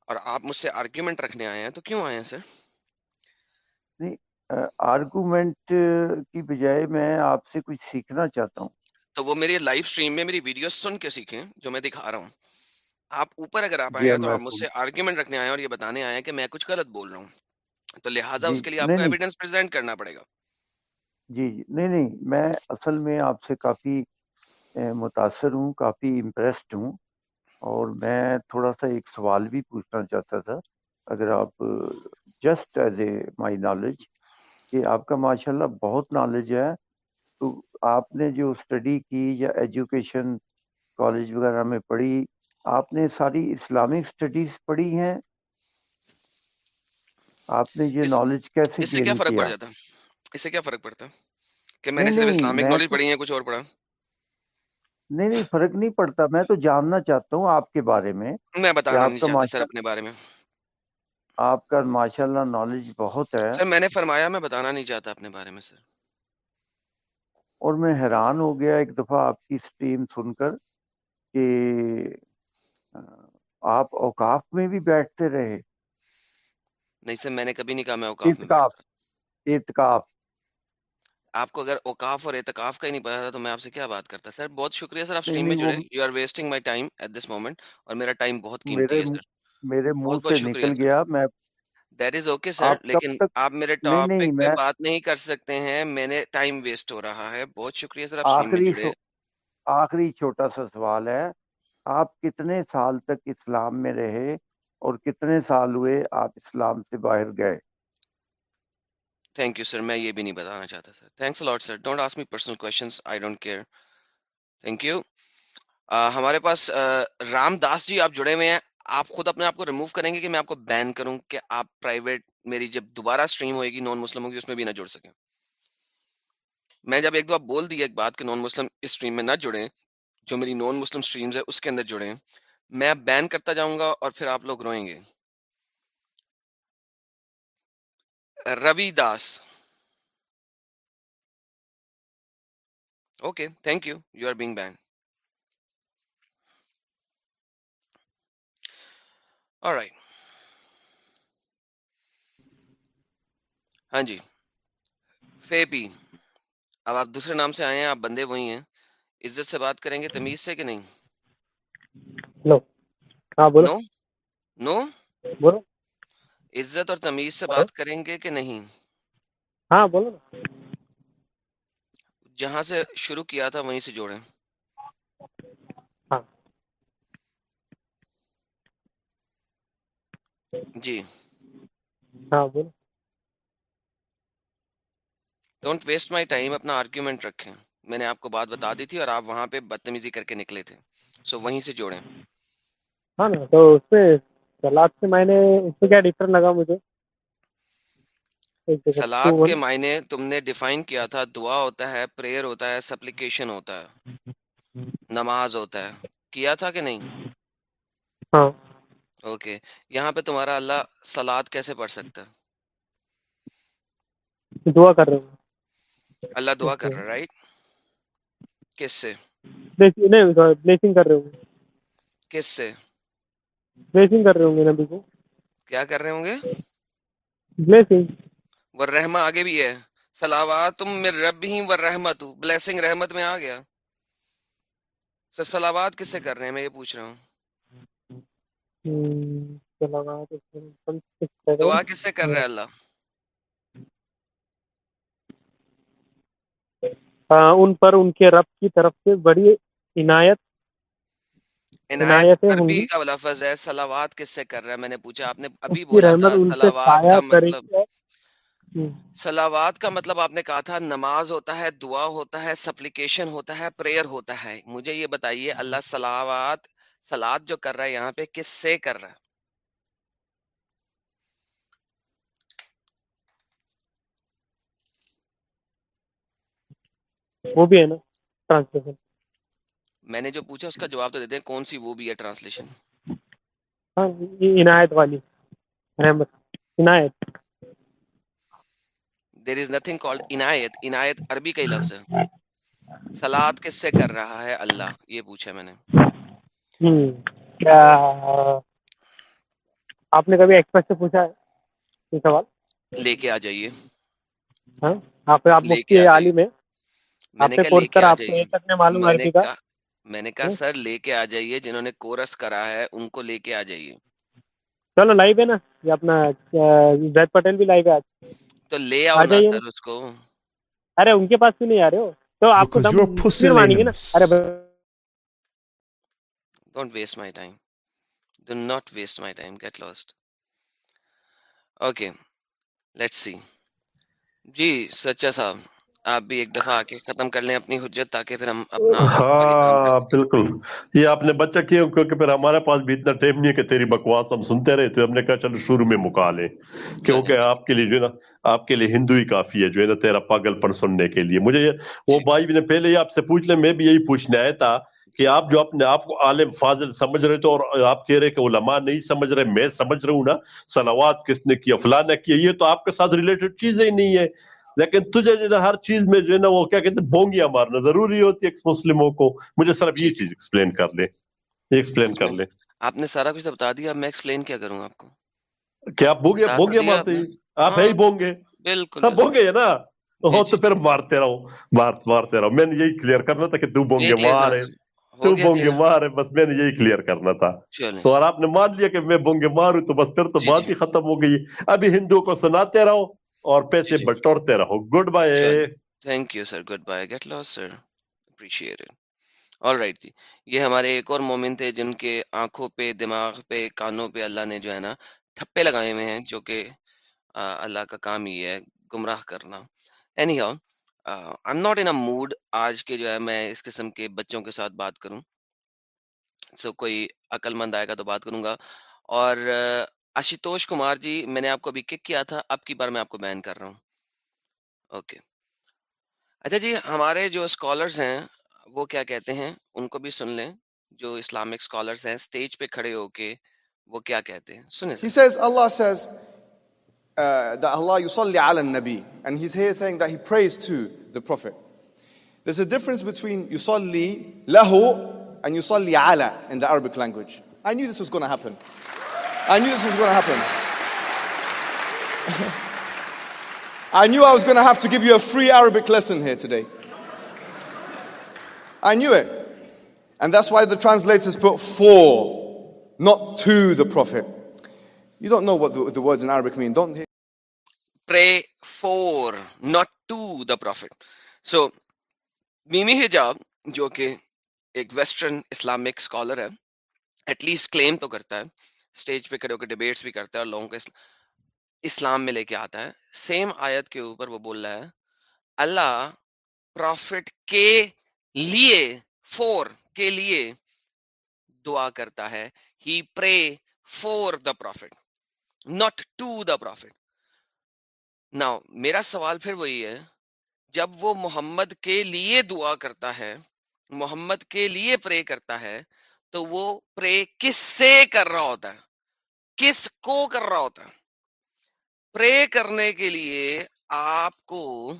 اور آپ مجھ سے آرگیومنٹ رکھنے آئے ہیں تو کیوں آئے ہیں سر؟ نہیں آرگومنٹ کی بجائے میں آپ سے کچھ سیکھنا چاہتا ہوں۔ تو وہ میری لائیو اسٹریم میں میری ویڈیو سن کے سیکھیں جو میں دکھا رہا ہوں۔ آپ اوپر اگر آپ جی آئے ہیں تو آپ مجھ سے آرگیومنٹ رکھنے آئے اور یہ بتانے آئے کہ میں کچھ غلط بول رہا ہوں۔ تو لہٰذا جی اس کے لیے آپ کو نہیں۔ ایویڈنس پریزنٹ کرنا پڑے گا۔ جی جی نہیں نہیں میں اصل میں آپ سے کافی متاثر ہوں کافی امپریسڈ ہوں اور میں تھوڑا سا ایک سوال بھی پوچھنا چاہتا تھا۔ اگر آپ just as a my knowledge کہ آپ کا ماشاءاللہ بہت نالج ہے تو آپ نے جو اسٹڈی کی یا ایجوکیشن کالج وغیرہ میں پڑھی آپ نے ساری اسلامک اسٹڈیز پڑھی ہیں۔ آپ نے یہ نالج کیسے اس سے کیا فرق پڑ جاتا ہے؟ اس سے کیا فرق پڑتا ہے؟ کہ میں نے صرف اسلامک نالج پڑھی ہے کچھ اور پڑھا۔ نہیں نہیں فرق نہیں پڑتا۔ میں تو جاننا چاہتا ہوں آپ کے بارے میں میں بتانا نہیں کا چاہتا سر اپنے بارے میں۔ آپ کا ماشاءاللہ نالج بہت ہے۔ سر میں نے فرمایا میں بتانا نہیں چاہتا اپنے بارے میں سر۔ اور میں حیران ہو گیا ایک دفعہ آپ کی سٹریم سن کر کہ آپ اوقاف میں بھی بیٹھتے رہے۔ نہیں سر میں نے کبھی نہیں کہا میں اوقاف میں اعتکاف بیٹھتا۔ اعتکاف آپ کو اگر اوقاف اور اعتکاف کا ہی نہیں پتا تھا تو میں آپ سے کیا بات کرتا؟ سر بہت شکریہ سر آپ نہیں اسٹریم میں جڑے you are wasting my time at this moment اور میرا ٹائم بہت قیمتی ہے سر۔ میرے منہ سے نکل گیا میں دیٹ از اوکے سر لیکن آپ میرے ٹاپک پہ میں بات نہیں کر سکتے ہیں۔ میں نے ٹائم ویسٹ ہو رہا ہے۔ بہت شکریہ سر آپ اسٹریم میں آخری جڑے۔ آخری چھوٹا سا سوال ہے۔ آپ کتنے سال تک اسلام میں رہے اور کتنے سال ہوئے آپ اسلام سے باہر گئے؟ تھینک یو سر میں یہ بھی نہیں بتانا چاہتا sir thanks lot sir don't ask me personal questions I don't care thank you ہمارے پاس رام داس جی آپ جڑے ہوئے ہیں۔ آپ خود اپنے آپ کو ریموو کریں گے کہ میں آپ کو بین کروں کہ آپ پرائیویٹ میری جب دوبارہ اسٹریم ہوئے گی نان مسلموں کی اس میں بھی نہ جڑ سکیں۔ میں جب ایک دو بول دیا ایک بات کہ نان مسلم اس اسٹریم میں نہ جڑیں جو میری نان مسلم اسٹریمز ہے اس کے اندر جڑیں میں بین کرتا جاؤں گا اور پھر آپ لوگ روئیں گے۔ Ravi Das okay thank you you are being ban right ہاں جی۔ فے پی اب آپ دوسرے نام سے آئے ہیں، آپ بندے وہی ہیں۔ عزت سے بات کریں گے تمیز سے کہ نہیں؟ ہلو ہاں بولو۔ نو نو بولو۔ عزت اور تمیز سے بات کریں گے کہ نہیں؟ ہاں بولو۔ جہاں سے شروع کیا تھا وہیں سے جوڑیں۔ ہاں۔ جی۔ ہاں بولو۔ ڈونٹ ویسٹ مائی ٹائم اپنا آرگیومنٹ رکھیں۔ میں نے آپ کو بات بتا دی تھی اور آپ وہاں پہ بدتمیزی کر کے نکلے تھے۔ سو وہیں سے جوڑیں۔ ہاں نا تو اس میں سلاد سے میں نے اس سے کیا ڈفرنٹ لگا مجھے؟ سلاد کے معنی تم نے ڈیفائن کیا تھا دعا ہوتا ہے پریئر ہوتا ہے سپلیکیشن ہوتا ہے نماز ہوتا ہے۔ کیا تھا کہ نہیں؟ ہاں۔ اوکے یہاں پہ تمہارا اللہ سلاد کیسے پڑھ سکتا ہے؟ دعا کر رہے ہوں۔ اللہ دعا کر رہا ہے رائٹ کس سے؟ نہیں بلیسنگ کر رہے ہوں کس سے؟ بلیسنگ کر رہے ہوں گے نبی کو کیا کر رہے ہوں گے؟ بلیسنگ ور رحمہ آگے بھی ہے۔ سلاوات تم میرے رب ہی ور رحمت بلیسنگ رحمت میں آ گیا۔ سر سلاوات کس سے کر رہے ہیں؟ میں یہ پوچھ رہا ہوں۔ دعا کس سے کر رہا ہے اللہ ہاں ان پر ان کے رب کی طرف سے بڑی عنایت عنایت عربی گی۔ کا لفظ ہے سلاوات کس سے کر رہا ہے؟ میں نے پوچھا آپ نے اس ابھی بولا تھا کا مطلب سلاوات کا مطلب آپ نے کہا تھا نماز ہوتا ہے دعا ہوتا ہے سپلیکیشن ہوتا ہے پریئر ہوتا ہے۔ مجھے یہ بتائیے اللہ سلاوات سلاد جو کر رہا ہے یہاں پہ کس سے کر رہا ہے؟ وہ بھی ہے نا ٹرانسلیشن میں نے جو پوچھا اس کا جواب تو دیتے ہیں کون سی وہ بھی ہے ٹرانسلیشن ہاں یہ عنایت والی۔ رحمت۔ عنایت۔ دیر از نتھنگ کالڈ عنایت۔ عنایت عربی کا ہی لفظ ہے۔ سلاد کس سے کر رہا ہے؟ اللہ۔ یہ پوچھا میں نے۔ کیا آپ نے کبھی ایکسپرٹ سے پوچھا ہے؟ یہ سوال۔ لے کے آ جائیے۔ ہاں آپ مفتی عالم ہے میں نے کہا لے کے میں نے؟ سر لے کے آ جائیے جنہوں نے کورس کرا ہے ان کو لے کے آ جائیے۔ چلو لائیو ہے نا یہ اپنا زید پٹیل بھی لائیو ہے آج۔ تو لے آؤ نا سر اس کو۔ ارے ان کے پاس کیوں نہیں آ رہے ہو؟ تو آپ کو دم پھر مانیں گے نا. ارے بھائی۔ Don't waste my time do not waste my time get lost okay let's see جی سچا صاحب۔ آپ بھی ایک دفعہ آ کے ختم کر لیں اپنی حجت تاکہ پھر ہم اپنا ہاں بالکل۔ یہ آپ نے بچہ کیا کیونکہ پھر ہمارے پاس بھی اتنا ٹائم نہیں ہے کہ تیری بکواس ہم سنتے رہے تو ہم نے کہا چلو شروع میں مکا لیں۔ کیونکہ آپ کے لیے جو ہے نا آپ کے لیے ہندو ہی کافی ہے جو ہے نا تیرا پاگل پر سننے کے لیے۔ مجھے وہ بھائی نے پہلے ہی آپ سے پوچھ لیں میں بھی یہی پوچھنے آیا تھا کہ آپ جو اپنے آپ کو عالم فاضل سمجھ رہے تھے اور آپ کہہ رہے کہ علماء نہیں سمجھ رہے میں سمجھ رہا ہوں نا سلوات کس نے کیا فلاں نے کیا یہ تو آپ کے ساتھ ریلیٹڈ چیزیں ہی نہیں ہے لیکن تجھے جو ہے ہر چیز میں جو ہے نا وہ کیا کہتے ہیں بونگیاں مارنا ضروری ہوتی ہے مسلموں کو۔ مجھے صرف یہ چیز ایکسپلین کر لیں یہ ایکسپلین کر لیں آپ نے سارا کچھ تو بتا دیا میں ایکسپلین کیا کروں آپ کو۔ کہ آپ دیا آپ مارتے نے ہی آپ ہے ہی بونگے بالکل بونگے ہے نا؟ جی ہو جی۔ تو پھر مارتے رہو مار مارتے رہو۔ میں نے یہی کلیئر کرنا تھا کہ تو بونگے مار ہے تو بونگے مار ہے بس میں نے یہی کلیئر کرنا تھا۔ تو اور آپ نے مان لیا کہ میں بونگے ماروں تو بس پھر تو جی بات ہی ختم ہو گئی۔ ابھی ہندوؤں کو سناتے رہو۔ اور جی پیسے جی بٹورتے رہو۔ Goodbye thank you sir goodbye get lost sir appreciate all right جی۔ یہ ہمارے ایک اور مومن تھے جن کے آنکھوں پہ دماغ پہ کانوں پہ اللہ نے جو ہے نا تھپے لگائے ہوئے ہیں جو کہ اللہ کا کام ہی ہے گمراہ کرنا۔ Anyhow I am not in mood آج کے جو ہے میں اس قسم کے بچوں کے ساتھ بات کروں۔ سو کوئی عقل مند آئے گا تو بات کروں گا۔ اور آشتوش کمار جی میں نے آپ کو ابھی کک کیا تھا اب کی بار میں آپ کو بین کر رہا ہوں اوکے اچھا جی ہمارے جو اسکالرس ہیں وہ کیا کہتے ہیں ان کو بھی سن لیں جو اسلامک اسکالرس ہیں اسٹیج پہ کھڑے ہو کے وہ کیا کہتے ہیں سنیں He says, Allah says uh, that Allah yusalli ala nabi and he's here saying that he prays to the Prophet. There's a difference between yusalli lahu and yusalli ala in the Arabic language. I knew this was going to happen. I knew this was going to happen. I knew I was going to have to give you a free Arabic lesson here today. I knew it. And that's why the translators put for, not to the Prophet. You don't know what the, the words in Arabic mean, don't you? pray for not to the prophet so میمی حجاب جو کہ ایک ویسٹرن اسلامک اسکالر ہے ایٹ لیسٹ کلیم تو کرتا ہے اسٹیج پہ کھڑے ہو کے ڈیبیٹس بھی کرتا ہے اور لوگوں کو اسلام میں لے کے آتا ہے سیم آیت کے اوپر وہ بول رہا ہے اللہ پروفٹ کے لیے فور کے لیے دعا کرتا ہے he pray for the prophet not to the prophet now میرا سوال پھر وہی ہے جب وہ محمد کے لیے دعا کرتا ہے محمد کے لیے پرے کرتا ہے تو وہ پرے کس سے کر رہا ہوتا ہے کس کو کر رہا ہوتا ہے پرے کرنے کے لیے آپ کو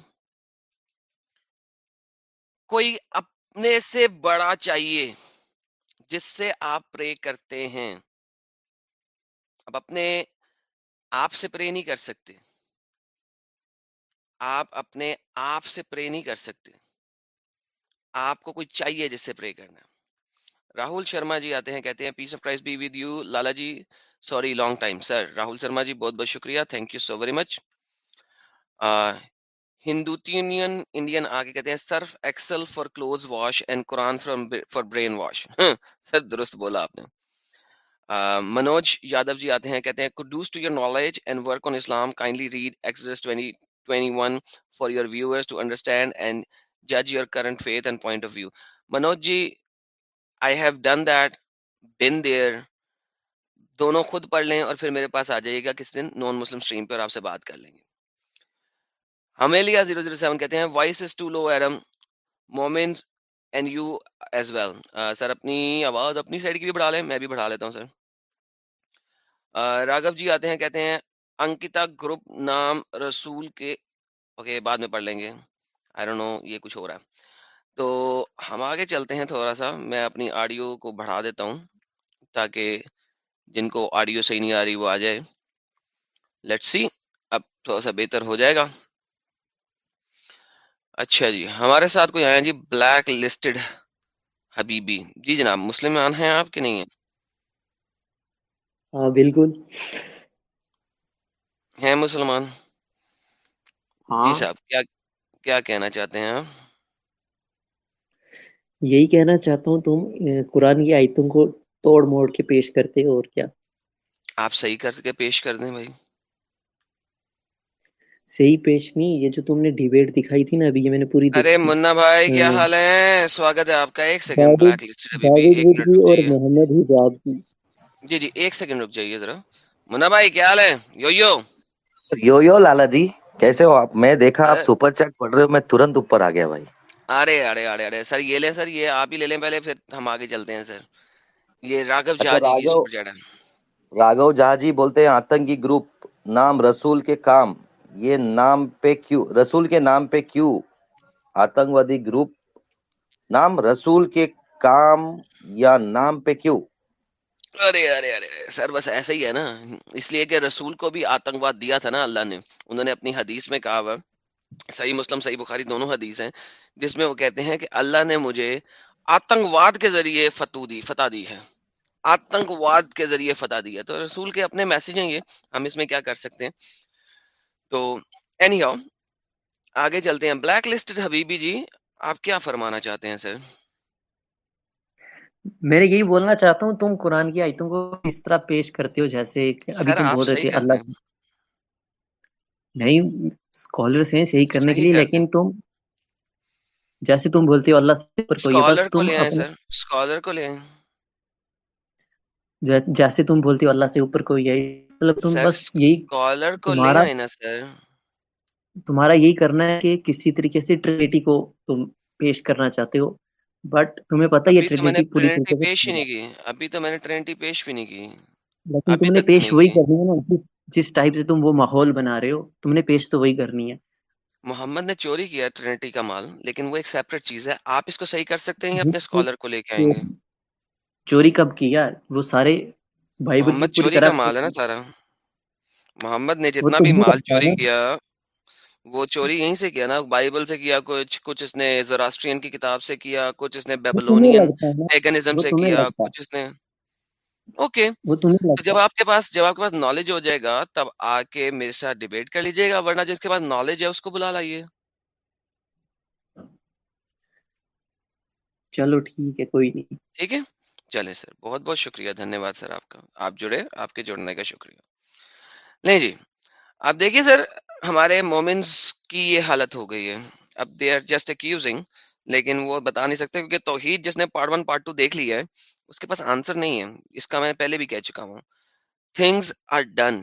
کوئی اپنے سے بڑا چاہیے جس سے آپ پرے کرتے ہیں اب اپنے آپ سے پرے نہیں کر سکتے آپ اپنے آپ سے پرے نہیں کر سکتے آپ کو کوئی چاہیے جس سے پرے کرنا راہل شرما جی آتے ہیں کہتے ہیں peace of Christ be with you Lala ji sorry long time sir Rahul Sharma ji بہت بہت شکریہ thank you so very much ہندوتینین Indian آگے کہتے ہیں Surf Excel for clothes wash and Quran for brainwash sir درست بولا آپ نے. منوج یادو جی آتے ہیں، کہتے ہیں kudos to your knowledge and work on Islam kindly read Exodus 2021 for your viewers to understand and جج your current faith and point of view Manoj ji I have done that been there دونوں خود پڑھ لیں اور پھر میرے پاس آ جائیے گا کس دن نان مسلم اسٹریم پہ اور آپ سے بات کر لیں گے۔ ہمیلیا زیرو زیرو سیون کہتے ہیں voice is too low Adam Momin and you as well sir اپنی آواز اپنی سائڈ کی بھی بڑھا لیں، میں بھی بڑھا لیتا ہوں، سر۔ راگو جی آتے ہیں، کہتے ہیں انکتا گروپ نام رسول کے اوکے بعد میں پڑھ لیں گے۔ آئی ڈونٹ نو یہ کچھ ہو رہا ہے۔ تو ہم آگے چلتے ہیں تھوڑا سا، میں اپنی آڈیو کو بڑھا دیتا ہوں تاکہ جن کو آڈیو صحیح نہیں آ رہی وہ آ جائے۔ لیٹ سی اب تھوڑا سا بہتر ہو جائے گا۔ اچھا جی ہمارے ساتھ کوئی آیا جی؟ بلیک لسٹڈ حبیبی۔ جی جناب مسلمان ہیں آپ کے نہیں ہیں؟ ہاں بالکل۔ ہیں مسلمان؟ جی ہاں۔ صاحب کیا کیا کہنا چاہتے ہیں آپ؟ یہی کہنا چاہتا ہوں تم قرآن کی آیتوں کو توڑ موڑ کے پیش کرتے ہو اور کیا؟ آپ صحیح کر کے پیش کر دیں بھائی۔ صحیح پیش نہیں یہ جو تم نے ڈیبیٹ دکھائی تھی نا ابھی یہ میں نے پوری ارے دیکھی۔ منا بھائی کیا اے، حال ہے؟ سواگت ہے آپ کا۔ ایک سیکنڈ بلیک لسٹڈ حبیبی داود ایک منٹ اور جائیے محمد حجاب کی جی جی ایک سیکنڈ رک جائیے ذرا۔ منا بھائی کیا حال ہے؟ You you. You you Lala ji کیسے ہو آپ؟ میں دیکھا آپ سپر چیٹ پڑھ رہے ہو میں ترنت اوپر آ گیا بھائی۔ ارے ارے ارے ارے سر یہ لیں سر یہ آپ ہی لے لیں پہلے پھر ہم آگے چلتے ہیں سر۔ یہ راگو اچھا جہا جی کی راگو سپر چیٹ ہے؟ راگو جہاں جی بولتے ہیں آتنکی گروپ نام رسول کے کام یہ نام پہ کیوں رسول کے نام پہ کیوں؟ آتنکوادی گروپ نام رسول کے کام یا نام پہ کیوں؟ ارے ارے ارے سر بس ایسا ہی ہے نا۔ اس لیے کہ رسول کو بھی آتنکواد دیا تھا نا اللہ نے۔ انہوں نے اپنی حدیث میں کہا ہوا صحیح مسلم صحیح بخاری دونوں حدیث ہیں جس میں وہ کہتے ہیں کہ اللہ نے مجھے آتنکواد کے ذریعے فتح دی فتح دی ہے۔ آتنکواد کے ذریعے فتح دی ہے۔ تو رسول کے اپنے میسج ہیں یہ ہم اس میں کیا کر سکتے ہیں؟ تو اینی ہاؤ آگے چلتے ہیں۔ بلیک لسٹ حبیبی جی آپ کیا فرمانا چاہتے ہیں سر؟ میں نے یہی بولنا چاہتا ہوں تم قرآن کی آیتوں کو اس طرح پیش کرتے ہو جیسے ابھی تم بول رہے تھے اللہ ہیں۔ نہیں اسکالرس ہیں صحیح کرنے کے لیے لیکن تم جیسے تم بولتے ہو اللہ سے اوپر کوئی اسکالر کو لے آئیں سر۔ اسکالر کو لے آئیں جیسے تم بولتے ہو اللہ سے اوپر کوئی ہے مطلب تم بس یہی اسکالر کو تمہارا نا سر۔ تمہارا یہی کرنا ہے کہ کسی طریقے سے ٹرینٹی کو تم پیش کرنا چاہتے ہو۔ بٹ تمہیں پتہ یہ ٹرینٹی پوری ٹرینٹی طریقے سے پیش ہی نہیں کی۔ ابھی تو میں نے ٹرینٹی پیش بھی نہیں کی۔ لیکن تم نے پیش وہی کرنی ہے نا جس جس ٹائپ سے تم وہ ماحول بنا رہے ہو تم نے پیش تو وہی کرنی ہے۔ محمد نے چوری کیا ٹرینٹی کا مال لیکن وہ ایک سیپریٹ چیز ہے۔ آپ اس کو صحیح کر سکتے ہیں یا اپنے اسکالر کو لے کے آئیں گے؟ چوری کب کیا وہ سارے کی محمد چوری کا مال ہے نا سارا۔ محمد نے جتنا بھی مال چوری کیا وہ چوری یہیں سے کیا نا بائبل سے کیا کچھ کچھ اس نے زوراسٹرین کی کتاب سے کیا کچھ اس نے بیبلونین پیگنزم سے کیا کچھ اس نے۔ اوکے جب آپ کے پاس جب آپ کے پاس نالج ہو جائے گا تب آ کے میرے ساتھ ڈیبیٹ کر لیجیے گا ورنہ جس کے پاس نالج ہے اس کو بلا لائیے۔ چلو ٹھیک ہے کوئی نہیں۔ ٹھیک ہے؟ چلے سر۔ بہت بہت شکریہ دھنیہ واد سر آپ کا۔ آپ جڑے آپ کے جڑنے کا شکریہ۔ نہیں جی آپ دیکھیے سر ہمارے مومنس کی یہ حالت ہو گئی ہے۔ اب دے آر جسٹ اکیوزنگ لیکن وہ بتا نہیں سکتے کیونکہ توحید جس نے پارٹ ون پارٹ ٹو دیکھ لیا ہے اس کے پاس آنسر نہیں ہے۔ اس کا میں پہلے بھی کہہ چکا ہوں۔ تھنگز آر ڈن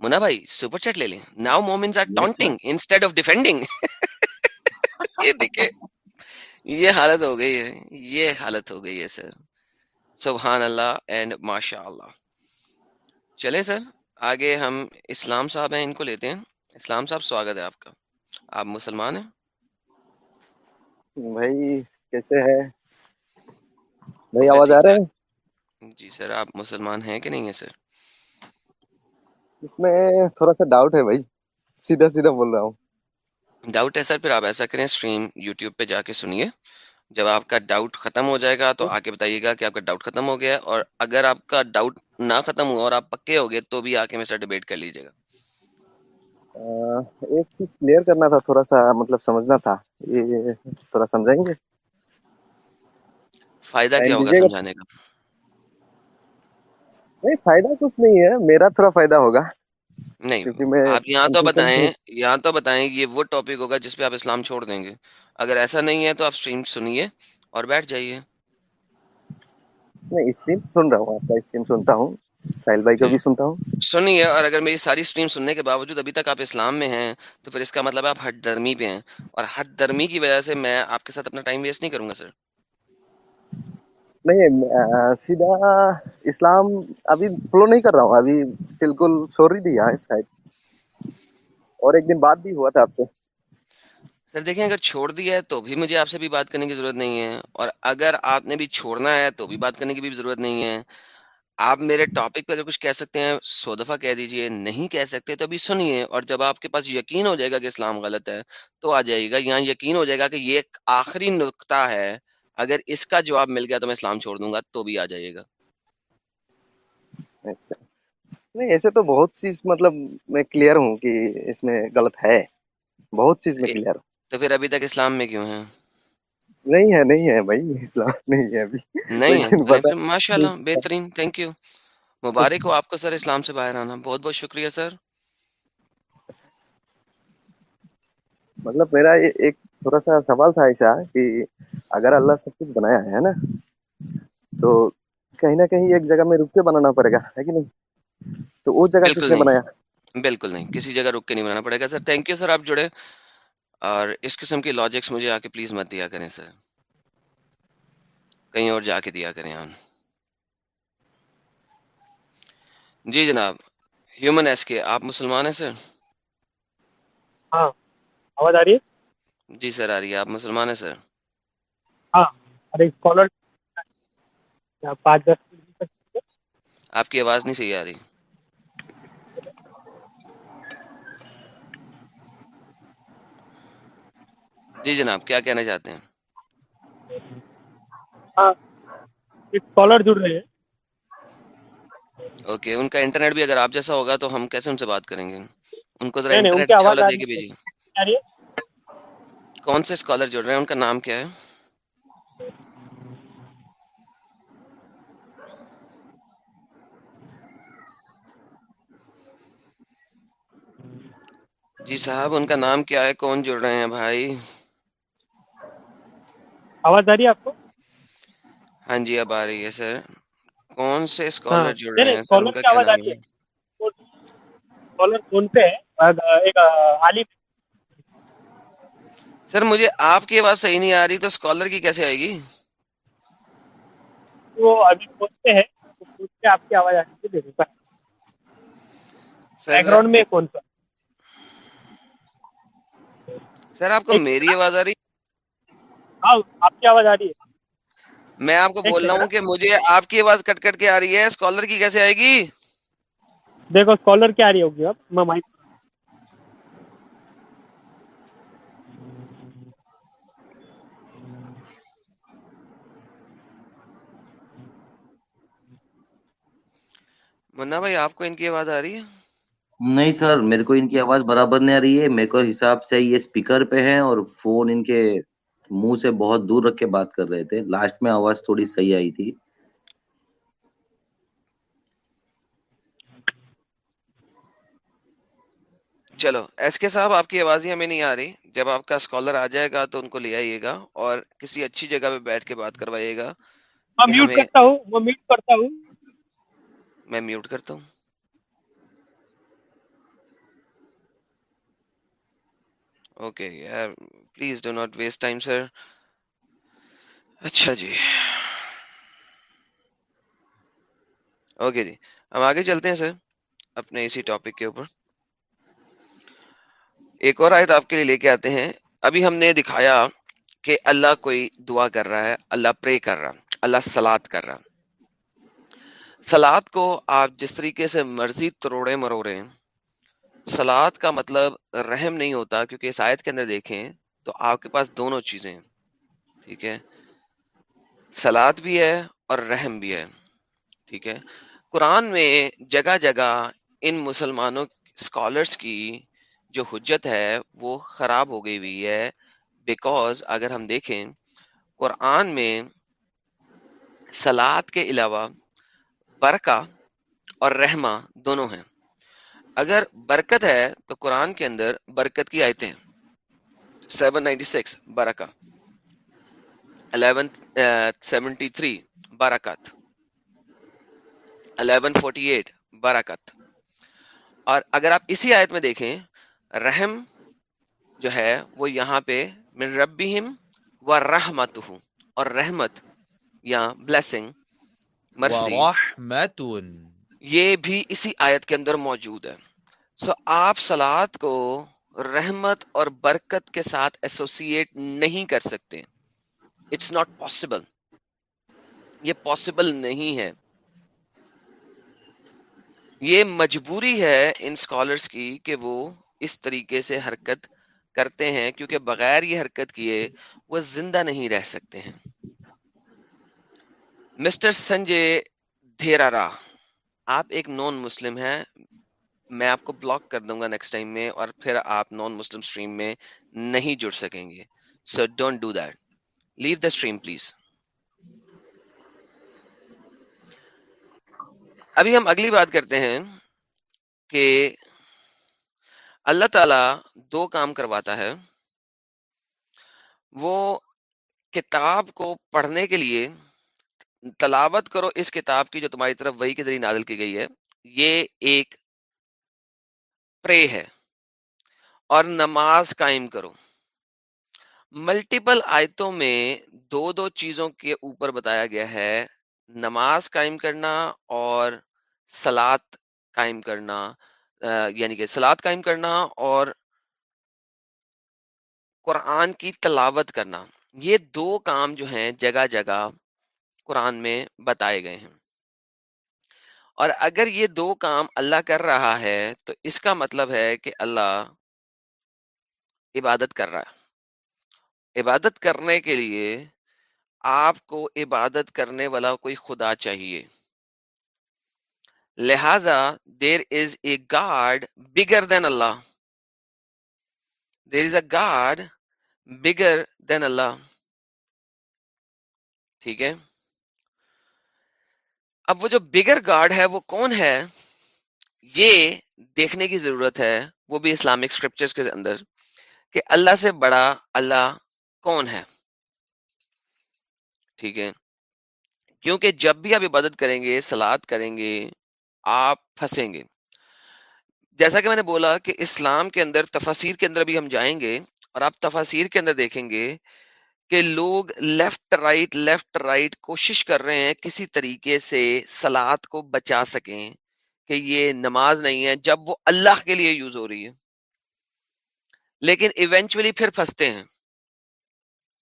منا بھائی سپر چیٹ لے لیں۔ Now مومنس are. Taunting instead of defending یہ دیکھیں یہ حالت ہو گئی ہے یہ حالت ہو گئی ہے سر۔ سبحان اللہ اینڈ ماشاء اللہ چلے سر آگے ہم اسلام صاحب ہیں ان کو لیتے ہیں۔ اسلام صاحب سواگت ہے آپ کا۔ آپ مسلمان ہیں؟ بھائی کیسے ہے بھائی آواز آ رہا ہے؟ جی سر آپ مسلمان ہیں کہ نہیں ہیں سر؟ اس میں تھوڑا سا ڈاؤٹ ہے بھائی۔ سیدھا سیدھا بول رہا ہوں۔ ڈاؤٹ ہے سر پھر آپ ایسا کریں اسٹریم یوٹیوب پہ جا کے سنیے۔ جب آپ کا ڈاؤٹ ختم ہو جائے گا تو آ کے بتائیے گا کہ آپ کا ڈاؤٹ ختم ہو گیا ہے اور اگر آپ کا ڈاؤٹ نہ ختم ہوا اور آپ پکے ہو گئے تو بھی آ کے میرے ساتھ ڈیبیٹ کر لیجیے گا۔ ایک چیز کلیئر کرنا تھا تھوڑا سا مطلب سمجھنا تھا۔ یہ تھوڑا سمجھائیں گے؟ فائدہ کیا ہوگا سمجھانے کا؟ نہیں فائدہ کچھ نہیں ہے میرا تھوڑا فائدہ ہوگا۔ نہیں آپ یہاں تو بتائیں یہاں تو بتائیں یہ وہ ٹاپک ہوگا جس پہ آپ اسلام چھوڑ دیں گے۔ اگر ایسا نہیں ہے تو آپ اسٹریم سنیے اور بیٹھ جائیے۔ نہیں اسٹریم سن رہا ہوں آپ کا اسٹریم سنتا ہوں۔ ساحل بھائی کا بھی سنتا ہوں۔ سنیے اور اگر میری ساری اسٹریم سننے کے باوجود ابھی تک آپ اسلام میں ہیں تو پھر اس کا مطلب آپ ہٹ درمی پہ ہیں۔ اور ہٹ درمی کی وجہ سے میں آپ کے ساتھ اپنا ٹائم ویسٹ نہیں کروں گا سر نہیں سیدھا اسلام ابھی فلو نہیں کر رہا ہوں، ابھی بالکل چھوڑ ہی دیا ہے شاید۔ اور ایک دن بعد بھی ہوا تھا آپ سے۔ سر، دیکھیں، اگر چھوڑ دیا ہے تو بھی مجھے آپ سے بھی بات کرنے کی ضرورت نہیں ہے۔ اور اگر آپ نے بھی چھوڑنا ہے تو بھی بات کرنے کی بھی ضرورت نہیں ہے۔ آپ میرے ٹاپک پہ اگر کچھ کہہ سکتے ہیں، سو دفعہ کہہ دیجیے۔ نہیں کہہ سکتے تو ابھی سنیے۔ اور جب آپ کے پاس یقین ہو جائے گا کہ اسلام غلط ہے تو آ جائے گا۔ یہاں یقین ہو جائے گا کہ یہ ایک آخری نقطہ ہے۔ اگر اس کا جواب مل گیا تو میں اسلام چھوڑ دوں گا تو بھی آ جائے گا۔ نہیں ایسے تو بہت چیز مطلب میں کلیئر ہوں کہ اس میں غلط ہے۔ بہت چیز میں کلیئر ہوں۔ تو پھر ابھی تک اسلام میں کیوں ہیں نہیں ہے نہیں ہے بھائی اسلام نہیں ہے ابھی۔ نہیں ہے۔ <laughs> ماشاء اللہ بہترین تھینک یو مبارک ہو آپ کو سر اسلام سے باہر آنا۔ بہت بہت شکریہ سر۔ مطلب میرا ایک تھوڑا سا سوال تھا ایسا کہ اگر اللہ سب کچھ بنایا ہے نا تو کہیں نہ کہیں ایک جگہ میں رک کے بنانا پڑے گا ہے کہ نہیں؟ تو وہ جگہ کس بالکل نے نہیں بنایا؟ بالکل نہیں کسی جگہ رک کے نہیں بنانا پڑے گا۔ سر تھینک یو سر آپ جڑے۔ اور اس قسم کی لاجکس مجھے آ کے پلیز مت دیا کریں سر۔ کہیں اور جا کے دیا کریں جی جناب ہیومن ایس کے آپ مسلمان ہیں سر؟ ہاں آواز آ رہی ہے؟ جی سر آ رہی ہے۔ آپ مسلمان ہیں سر؟ ہاں ارے اسکالر پانچ دس آپ کی آواز نہیں صحیح آ رہی۔ جی جناب کیا کہنا چاہتے ہیں؟ ہاں اسکالر جڑ رہے ہیں۔ اوکے ان کا انٹرنیٹ بھی اگر آپ جیسا ہوگا تو ہم کیسے ان سے بات کریں گے؟ ان کو ذرا انٹرنیٹ آ دے کے بھیجیے۔ کون سے اسکالر جڑ رہے ہیں؟ ان کا نام کیا ہے؟ جی صاحب ان کا نام کیا ہے؟ کون جڑ رہے ہیں بھائی؟ آواز آ رہی ہے آپ کو؟ ہاں جی اب آ رہی ہے سر۔ کون سے ہاں اسکالر جڑ نہیں رہے ہیں سر؟ ان کا کی کیا نام ہے؟ ہے۔ اسکالر فون پہ ہے اور ایک عالم سر مجھے آپ کی آواز صحیح نہیں آ رہی تو اسکالر کی کیسے آئے گی؟ وہ ابھی آپ کی آواز ہے۔ بیک سر ذرا گراؤنڈ میں کون سا؟ سر آپ کو میری آواز آ رہی؟ ہاں آپ کی آواز آ رہی ہے۔ میں آپ کو بول رہا ہوں کہ مجھے آپ کی آواز کٹ کٹ کے آ رہی ہے۔ اسکالر کی کیسے آئے گی؟ دیکھو اسکالر کیا آ رہی ہوگی اب۔ میں مائک منا بھائی آپ کو ان کی آواز آ رہی ہے؟ نہیں سر میرے کو ان کی آواز برابر نہیں آ رہی ہے۔ میرے کو حساب سے یہ اسپیکر پہ ہیں اور فون ان کے منہ سے بہت دور رکھ کے بات کر رہے تھے۔ لاسٹ میں آواز تھوڑی صحیح آئی تھی۔ چلو ایس کے صاحب آپ کی آواز ہی ہمیں نہیں آ رہی۔ جب آپ کا اسکالر آ جائے گا تو ان کو لے آئیے گا اور کسی اچھی جگہ پہ بیٹھ کے بات کروائیے گا۔ میں میوٹ کرتا ہوں میں میوٹ کرتا ہوں۔ میں میوٹ کرتا ہوں۔ اوکے یار please do not waste time sir اچھا جی۔ اوکے جی ہم آگے چلتے ہیں سر، اپنے اسی ٹاپک کے اوپر۔ ایک اور آیت آپ کے لیے لے کے آتے ہیں۔ ابھی ہم نے دکھایا کہ اللہ کوئی دعا کر رہا ہے، اللہ پرے کر رہا، اللہ سلاد کر رہا۔ سلاد کو آپ جس طریقے سے مرضی تروڑے مروڑے، سلاد کا مطلب رحم نہیں ہوتا کیونکہ اس آیت کے اندر دیکھیں تو آپ کے پاس دونوں چیزیں ٹھیک ہے؟ سلاد بھی ہے اور رحم بھی ہے، ٹھیک ہے؟ قرآن میں جگہ جگہ ان مسلمانوں اسکالرس کی جو حجت ہے وہ خراب ہو گئی ہوئی ہے بیکوز اگر ہم دیکھیں قرآن میں سلاد کے علاوہ برکہ اور رحمہ دونوں ہیں۔ اگر برکت ہے تو قرآن کے اندر برکت کی آیتیں۔ سیون نائنٹی سکس، برکہ۔ الیون سیونٹی تھری، برکت۔ الیون فورٹی ایٹ، برکت۔ اور اگر آپ اسی آیت میں دیکھیں، رحم جو ہے وہ یہاں پہ من ربہم و رحمت اور رحمت یا بلیسنگ مرسی۔ یہ بھی اسی آیت کے اندر موجود ہے۔ سو آپ سلاد کو رحمت اور برکت کے ساتھ ایسوسیٹ نہیں کر سکتے۔ اٹس ناٹ پاسبل یہ پاسبل نہیں ہے۔ یہ مجبوری ہے ان اسکالرس کی کہ وہ اس طریقے سے حرکت کرتے ہیں کیونکہ بغیر یہ حرکت کیے وہ زندہ نہیں رہ سکتے ہیں۔ مسٹر سنجے دھیرا آپ ایک نان مسلم ہیں، میں آپ کو بلاک کر دوں گا نیکسٹ ٹائم میں اور پھر آپ نان مسلم اسٹریم میں نہیں جڑ سکیں گے۔ So don't do that leave the stream please ابھی ہم اگلی بات کرتے ہیں کہ اللہ تعالی دو کام کرواتا ہے۔ وہ کتاب کو پڑھنے کے لیے تلاوت کرو اس کتاب کی جو تمہاری طرف وہی کے ذریعے نازل کی گئی ہے، یہ ایک پرے ہے۔ اور نماز قائم کرو۔ ملٹیپل آیتوں میں دو دو چیزوں کے اوپر بتایا گیا ہے۔ نماز قائم کرنا اور سلاد قائم کرنا یعنی کہ سلاد قائم کرنا اور قرآن کی تلاوت کرنا۔ یہ دو کام جو ہیں جگہ جگہ قرآن میں بتائے گئے ہیں۔ اور اگر یہ دو کام اللہ کر رہا ہے، تو اس کا مطلب ہے کہ اللہ عبادت کر رہا ہے۔ عبادت کرنے کے لیے آپ کو عبادت کرنے والا کوئی خدا چاہیے۔ لہذا دیر is a God bigger then Allah there is a God بگر دین اللہ ٹھیک ہے؟ اب وہ جو بگر گاڈ ہے وہ کون ہے؟ یہ دیکھنے کی ضرورت ہے، وہ بھی اسلامک اسکرپچر کے اندر، کہ اللہ سے بڑا اللہ کون ہے؟ ٹھیک ہے؟ کیونکہ جب بھی آپ عبادت کریں گے سلاد کریں گے، آپ پھنسیں گے۔ جیسا کہ میں نے بولا کہ اسلام کے اندر تفاصیر کے اندر بھی ہم جائیں گے اور آپ تفاصیر کے اندر دیکھیں گے کہ لوگ لیفٹ رائٹ لیفٹ رائٹ کوشش کر رہے ہیں کسی طریقے سے سلاد کو بچا سکیں کہ یہ نماز نہیں ہے جب وہ اللہ کے لیے یوز ہو رہی ہے۔ لیکن ایونچولی پھر پھنستے ہیں۔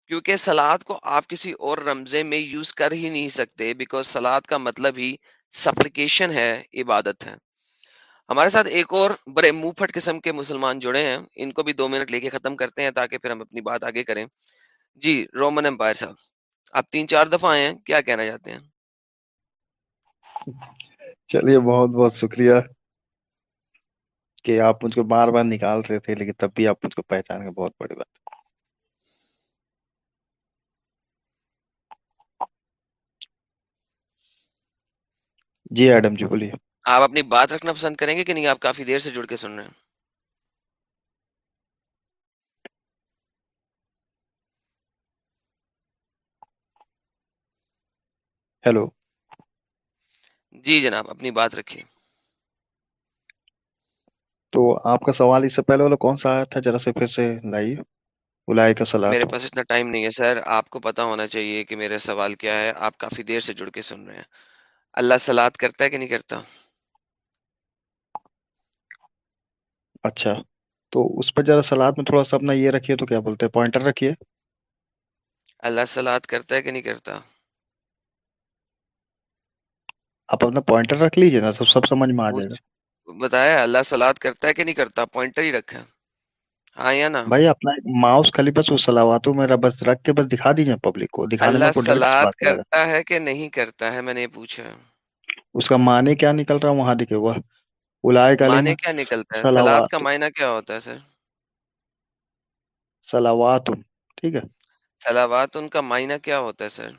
کیونکہ سلاد کو آپ کسی اور رمضے میں یوز کر ہی نہیں سکتے بیکاز سلاد کا مطلب ہی سپلیکیشن ہے، عبادت ہے۔ ہمارے ساتھ ایک اور بڑے منہ پھٹ قسم کے مسلمان جڑے ہیں، ان کو بھی دو منٹ لے کے ختم کرتے ہیں تاکہ پھر ہم اپنی بات آگے کریں۔ جی رومن امپائر صاحب۔ آپ تین چار دفعہ آئے ہیں کیا کہنا چاہتے ہیں؟ چلیے بہت بہت شکریہ کہ آپ مجھ کو بار بار نکال رہے تھے لیکن تب بھی آپ مجھ کو پہچان گئے بہت بڑی بات۔ جی ایڈم جی بولیے۔ آپ اپنی بات رکھنا پسند کریں گے کہ نہیں؟ آپ کافی دیر سے جڑ کے سن رہے ہیں۔ ہیلو۔ جی جناب اپنی بات رکھیے۔ تو آپ کا سوال اس سے پہلے والا کون سا آیا تھا؟ ذرا سے پھر سے لائیے۔ اولائے کا سلام۔ میرے پاس اتنا ٹائم نہیں ہے سر۔ آپ کو پتا ہونا چاہیے کہ میرا سوال کیا ہے۔ آپ کافی دیر سے جڑ کے سن رہے ہیں۔ اللہ سلاد کرتا ہے کہ نہیں کرتا؟ اچھا۔ تو اس پر ذرا سلاد میں تھوڑا سا اپنا یہ رکھیے تو کیا بولتے ہیں؟ پوائنٹر رکھیے۔ اللہ سلاد کرتا ہے کہ نہیں کرتا؟ آپ اپنا پوائنٹر رکھ لیجیے نا سب سب سمجھ میں آ جائے گا۔ بتایا اللہ سلاد کرتا ہے کہ نہیں کرتا؟ پوائنٹر ہی رکھا ہاں یا نا بھائی اپنا ماؤس خالی بس وہ سلاواتوں میرا بس رکھ کے بس دکھا دیجیے پبلک کو۔ دکھانے میں اللہ کوئی ڈر کس سلاد بات کا ہے۔ کرتا ہے کہ نہیں کرتا ہے؟ میں نے یہ پوچھا اس کا معنی کیا نکل رہا وہاں دکھے ہوا اولائے کا معنی کیا نکلتا ہے؟ سلاد کا معنی کیا ہوتا ہے سر؟ سلاوات ٹھیک ہے۔ سلاوات ان کا معنی کیا ہوتا ہے سر؟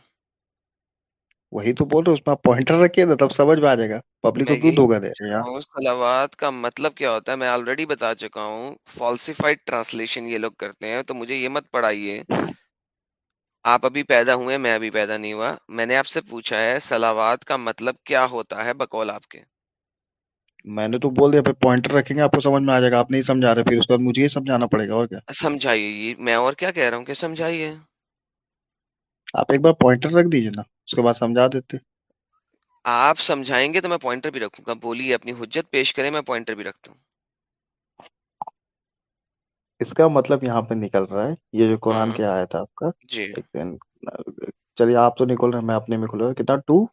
وہی تو بول رہے اس میں پوائنٹر رکھیے نا تب سمجھ میں آ جائے گا۔ پبلک کو کیوں دھوکا دے رہے ہیں۔ سلاوات کا مطلب کیا ہوتا ہے؟ میں آلریڈی بتا چکا ہوں فالسیفائڈ ٹرانسلیشن یہ لوگ کرتے ہیں تو مجھے یہ مت پڑھائیے۔ آپ ابھی پیدا ہوئے میں ابھی پیدا نہیں ہوا۔ میں نے آپ سے پوچھا ہے سلاوات کا مطلب کیا ہوتا ہے بقول آپ کے؟ میں نے تو بول دیا پھر پوائنٹر رکھیں گے آپ کو سمجھ میں آ جائے گا۔ آپ نہیں سمجھا رہے پھر اس کے بعد مجھے یہ سمجھانا پڑے گا اور کیا؟ سمجھائیے میں اور کیا کہہ رہا ہوں کہ سمجھائیے؟ آپ ایک بار پوائنٹر رکھ دیجیے نا۔ اس کے بعد سمجھا دیتے۔ آپ سمجھائیں گے تو میں پوائنٹر بھی رکھوں گا۔ بولیے اپنی حجت پیش کریں میں پوائنٹر بھی رکھتا ہوں۔ اس کا مطلب یہاں پہ نکل رہا ہے۔ یہ جو قرآن کے آیا تھا آپ کا جی۔ چلیے آپ تو نکل رہے ہیں میں اپنے میں کھل رہا کتنا؟ ٹو؟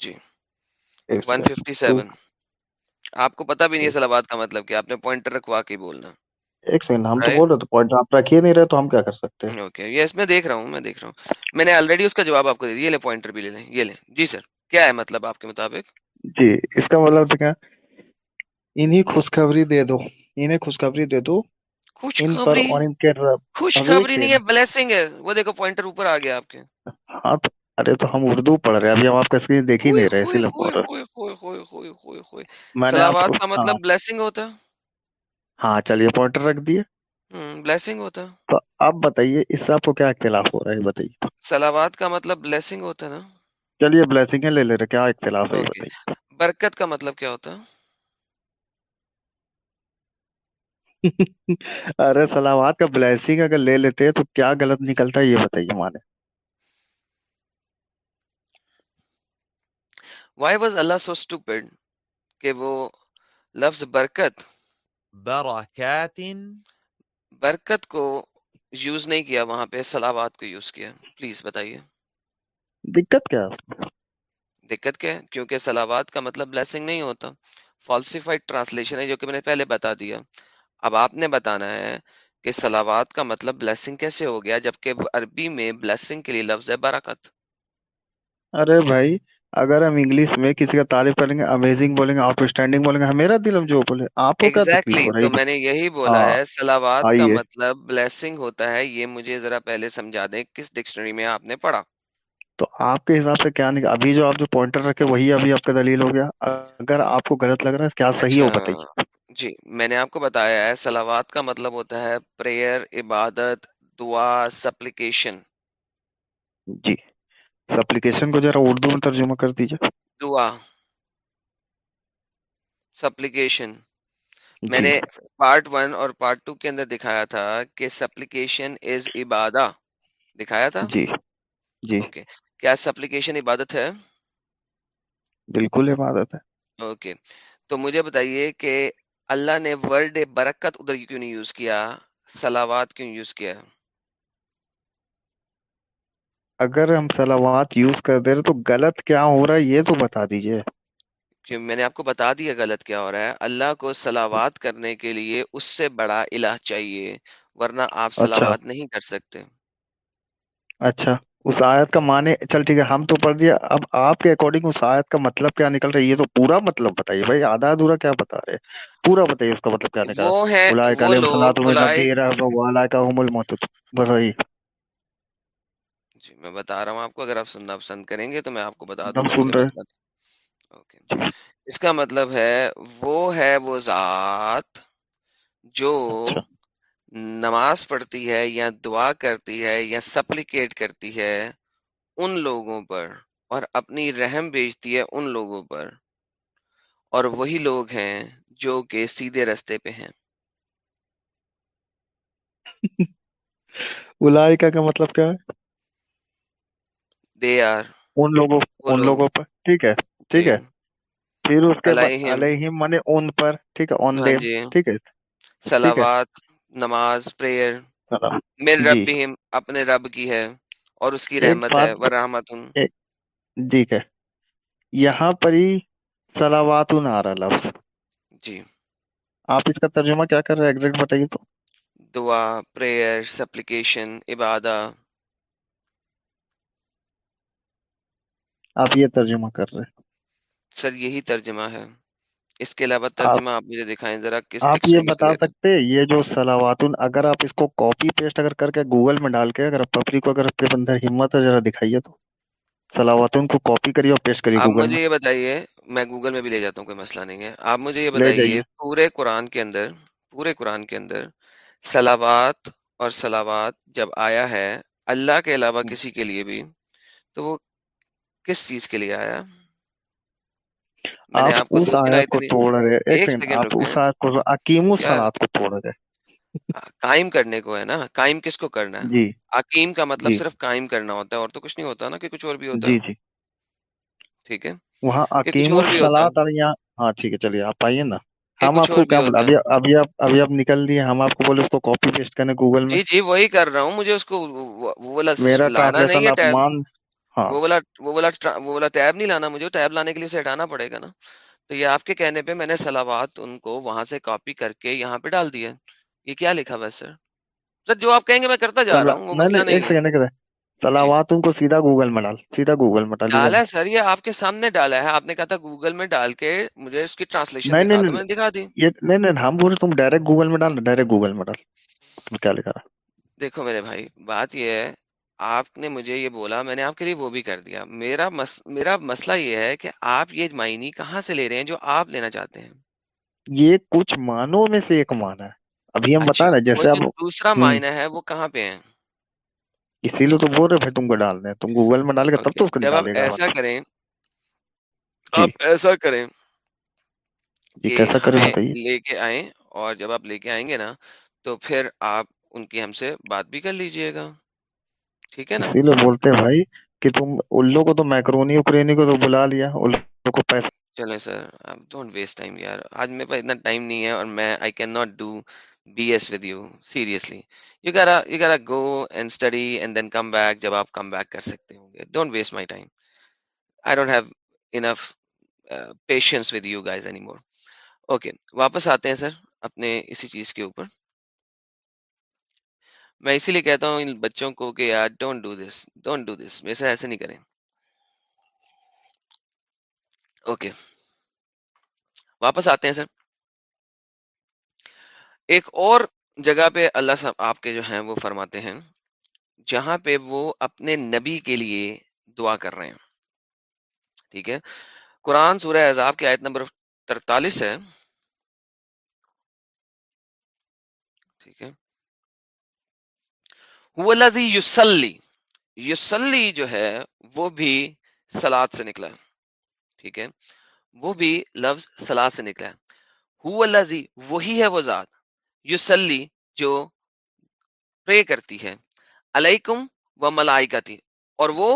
جی۔ ایک one second. Fifty two. Seven آپ کو پتا بھی نہیں ہے ایک سلابات کا مطلب کیا؟ آپ نے پوائنٹر رکھوا کے بولنا۔ ایک سیکنڈ ہم تو رائٹ بول رہے تو پوائنٹ آپ رکھ ہی نہیں رہے تو ہم کیا کر سکتے ہیں؟ اوکے یس میں دیکھ رہا ہوں میں دیکھ رہا ہوں۔ میں نے آلریڈی اس کا جواب آپ کو دے دیا۔ یہ لیں پوائنٹر بھی لے لیں۔ یہ لیں۔ جی سر کیا ہے مطلب آپ کے مطابق؟ جی اس کا مطلب تو کیا؟ انہیں خوشخبری دے دو۔ انہیں خوشخبری دے دو۔ ان پر خوشخبری؟ اور ان کے رب اب ایک خوشخبری نہیں ہے سیکنڈ بلیسنگ ہے۔ وہ دیکھو پوائنٹر اوپر آ گیا آپ کے۔ ہاں ارے تو ہم اردو پڑھ رہے ہیں۔ ابھی ہم آپ کا اسکرین دیکھ ہی نہیں رہے اسی لیے میں نے سلاوات کا ہاں۔ مطلب بلیسنگ ہوتا۔ ہے ہاں چلیے پوائنٹر رکھ دیے۔ بلیسنگ ہوتا۔ ہے تو اب بتائیے اس سے آپ کو کیا اختلاف ہو رہا ہے؟ بتائیے۔ سلاوات کا مطلب بلیسنگ ہوتا ہے نا۔ چلیے بلیسنگ لے لے رہے کیا اختلاف ہے؟ یہ اوکے بتائیے۔ برکت کا مطلب کیا ہوتا؟ ہے <laughs> ارے سلامات کا بلیسنگ اگر لے لیتے تو کیا غلط نکلتا ہے؟ یہ بتائیے ہمارے۔ Why was Allah so stupid کہ وہ لفظ برکت برکات برکت کو یوز نہیں کیا وہاں پہ سلاوات کو یوز کیا۔ پلیز بتائیے۔ دقت کیا؟ دقت کیا؟ کیونکہ سلاوات کا مطلب بلیسنگ نہیں ہوتا۔ فالسیفائڈ ٹرانسلیشن ہے جو کہ میں نے پہلے بتا دیا۔ اب آپ نے بتانا ہے کہ سلاوات کا مطلب بلیسنگ کیسے ہو گیا جبکہ عربی میں بلیسنگ کے لیے لفظ ہے برکت۔ ارے بھائی اگر ہم انگلش میں کسی کا تعریف کریں گے امیزنگ بولیں گے آؤٹ اسٹینڈنگ بولیں گے میرا دل ہم جو بولے آپ کو رہی تو میں نے یہی بولا ہاں ہے سلاوات کا مطلب بلیسنگ ہوتا ہے یہ مجھے ذرا پہلے سمجھا دیں کس ڈکشنری میں آپ نے پڑھا؟ تو آپ کے حساب سے کیا نہیں ابھی جو آپ جو پوائنٹر رکھے وہی ابھی آپ کا دلیل ہو گیا۔ اگر آپ کو غلط لگ رہا ہے کیا صحیح اچھا ہو بتائیے۔ جی میں نے آپ کو بتایا ہے سلاوات کا مطلب ہوتا ہے پریئر عبادت دعا سپلیکیشن جی۔ سپلیکیشن کو ذرا اردو میں ترجمہ کر دیجیے دعا۔ سپلیکیشن میں جی۔ نے پارٹ ون اور پارٹ ٹو کے اندر دکھایا تھا کہ سپلیکیشن از عبادہ۔ دکھایا تھا؟ جی۔ جی۔ اوکے۔ کیا سپلیکیشن عبادت ہے؟ بالکل عبادت ہے۔ اوکے۔ تو مجھے بتائیے کہ اللہ نے ورڈ برکت ادھر کیوں نہیں یوز کیا؟ سلاوات کیوں یوز کیا؟ اگر ہم سلوات یوز کر دے رہے تو غلط کیا ہو رہا ہے یہ تو بتا دیجیے۔ کہ میں نے آپ کو بتا دیا غلط کیا ہو رہا ہے۔ اللہ کو سلاوات کرنے کے لیے اس سے بڑا الہ چاہیے ورنہ آپ اچھا۔ سلاوات نہیں کر سکتے۔ اچھا اس آیت کا معنی چل ٹھیک ہے ہم تو پڑھ دیا اب آپ کے اکارڈنگ اس آیت کا مطلب کیا نکل رہا ہے؟ یہ تو پورا مطلب بتائیے بھائی آدھا ادھورا کیا بتا رہے پورا بتائیے اس کا مطلب کیا نکلا وہ ہے اولئک وہ علیہم لوگ صلاۃ من اولائے نبی واولئک هم المعتدون بتائیے جی میں بتا رہا ہوں آپ کو اگر آپ سننا پسند کریں گے تو میں آپ کو بتا دوں اوکے۔ اس کا مطلب ہے وہ ہے وہ ذات جو اچھا۔ نماز پڑھتی ہے یا دعا کرتی ہے یا سپلیکیٹ کرتی ہے ان لوگوں پر اور اپنی رحم بیچتی ہے ان لوگوں پر۔ اور وہی لوگ ہیں جو کہ سیدھے رستے پہ ہیں۔ <laughs> کا مطلب کیا ہے؟ دے ان لوگوں ان لوگ لوگوں پر۔ ٹھیک ہے ٹھیک جی۔ ہے پھر اس کے بعد علیہم۔ ان پر ٹھیک ہے آن ہاں دیم جی۔ ٹھیک ہے۔ سلاوات نماز پریئر میرے جی۔ اپنے رب کی ہے اور اس کی رحمت ہے۔ ورحمت ٹھیک ہے یہاں پر ہی آ رہا لفظ۔ جی۔ آپ اس کا ترجمہ کیا کر رہے ہیں؟ ایگزیکٹ بتائیے تو۔ دعا پریئر سپلیکیشن عبادہ۔ آپ یہ ترجمہ کر رہے سر یہی ترجمہ ہے۔ اس کے علاوہ ترجمہ آپ مجھے دکھائیں ذرا کس آپ یہ بتا سکتے یہ جو سلاواتن اگر آپ اس کو کاپی پیسٹ اگر کر کے گوگل میں ڈال کے اگر پبلک کو اگر آپ کے اندر ہمت ہے ذرا دکھائیے تو۔ سلاواتن کو کاپی کریے اور پیسٹ کریے آپ گوگل مجھے یہ بتائیے میں گوگل میں بھی لے جاتا ہوں کوئی مسئلہ نہیں ہے۔ آپ مجھے یہ بتائیے پورے قرآن کے اندر پورے قرآن کے اندر سلاوات اور سلاوات جب آیا ہے اللہ کے علاوہ کسی کے لیے بھی تو وہ کس چیز کے لیے آیا؟ آپ اس آیت کو توڑ رہے ایک سیکنڈ آپ اس آیت کو کو توڑ رہے۔ قائم کرنے کو ہے نا؟ قائم کس کو کرنا ہے؟ جی۔ عقیم کا مطلب جی۔ صرف قائم کرنا ہوتا ہے اور تو کچھ نہیں ہوتا نا کہ کچھ اور بھی ہوتا جی ہے۔ جی۔ ٹھیک ہے۔ وہاں عقیم اور الصلاۃ یہاں ہاں ٹھیک ہے چلیے آپ آئیے نا۔ ہم آپ کو کیا ابھی ابھی آپ ابھی آپ نکل دیے ہم آپ کو بولے اس کو کاپی پیسٹ کرنے گوگل میں۔ جی جی وہی کر رہا ہوں مجھے اس کو وہ میرا ٹرانسلیشن آپ مان وہ والا وہ والا ٹرا- وہ والا ٹیب نہیں لانا مجھے ٹیب لانے کے لیے اسے ہٹانا پڑے گا نا۔ تو یہ آپ کے کہنے پہ میں نے سلاوات ان کو وہاں سے کاپی کر کے یہاں پہ ڈال دیا یہ کیا لکھا ہوا ہے سر؟ سر جو آپ کہیں گے میں کرتا جا رہا ہوں وہ مسئلہ نہیں سلاوات ان کو سیدھا گوگل میں ڈال سیدھا گوگل میں ڈال۔ ڈالا ہے سر یہ آپ کے سامنے ڈالا ہے۔ آپ نے کہا تھا گوگل میں ڈال کے مجھے اس کی ٹرانسلیشن دکھا تو نہیں میں نے دکھا دی۔ نہیں نہیں ہم بول رہے تم ڈائریکٹ گوگل میں ڈال ڈائریکٹ گوگل میں ڈال۔ کیا لکھا دیکھو میرے بھائی بات یہ ہے آپ نے مجھے یہ بولا میں نے آپ کے لیے وہ بھی کر دیا۔ میرا مس... میرا مسئلہ یہ ہے کہ آپ یہ معنی کہاں سے لے رہے ہیں جو آپ لینا چاہتے ہیں؟ یہ کچھ مانوں میں سے ایک مانا ہے۔ ابھی ہم اچھا بتا رہے ہیں وہ جیسے اب دوسرا معنی ہے وہ کہاں پہ ہے؟ اسی لیے تو بول رہے بھائی تم کو ڈال دیں تم گوگل میں ڈالے گا تب تو اس کو جب آپ نکالے گا۔ ایسا کریں جی۔ آپ ایسا کریں جی کیسا کریں لے کے آئیں اور جب آپ لے کے آئیں گے نا تو پھر آپ ان کی ہم سے بات بھی کر لیجیے گا۔ ٹھیک ہے نا؟ اسی لیے بولتے ہیں بھائی کہ تم الو کو تو میکرونی اکرینی کو تو بلا لیا الو کو پیسہ چلیں سر ڈونٹ ویسٹ ٹائم یار۔ آج میرے پاس اتنا ٹائم نہیں ہے اور میں I can not do B S with you seriously you gotta you gotta go and study and then come back جب آپ کم بیک کر سکتے ہوں گے۔ Don't waste my time I don't have enough patience with you guys any more okay واپس آتے ہیں سر اپنے اسی چیز کے اوپر۔ میں اسی لیے کہتا ہوں ان بچوں کو کہ یار don't do this don't do this ویسے ایسے نہیں کریں۔ اوکے واپس آتے ہیں سر۔ ایک اور جگہ پہ اللہ صاحب آپ کے جو ہیں وہ فرماتے ہیں، جہاں پہ وہ اپنے نبی کے لیے دعا کر رہے ہیں۔ ٹھیک ہے۔ قرآن سورہ عذاب کی آیت نمبر ترتالیس ہے۔ ٹھیک ہے۔ الذی یسلی یسلی جو ہے وہ بھی سلاد سے نکلا ہے، ٹھیک ہے؟ وہ بھی لفظ سلاد سے نکلا ہے۔ ہو وہی ہے وہ ذات یسلی جو پرے کرتی ہے، علیکم و ملائکتی، اور وہ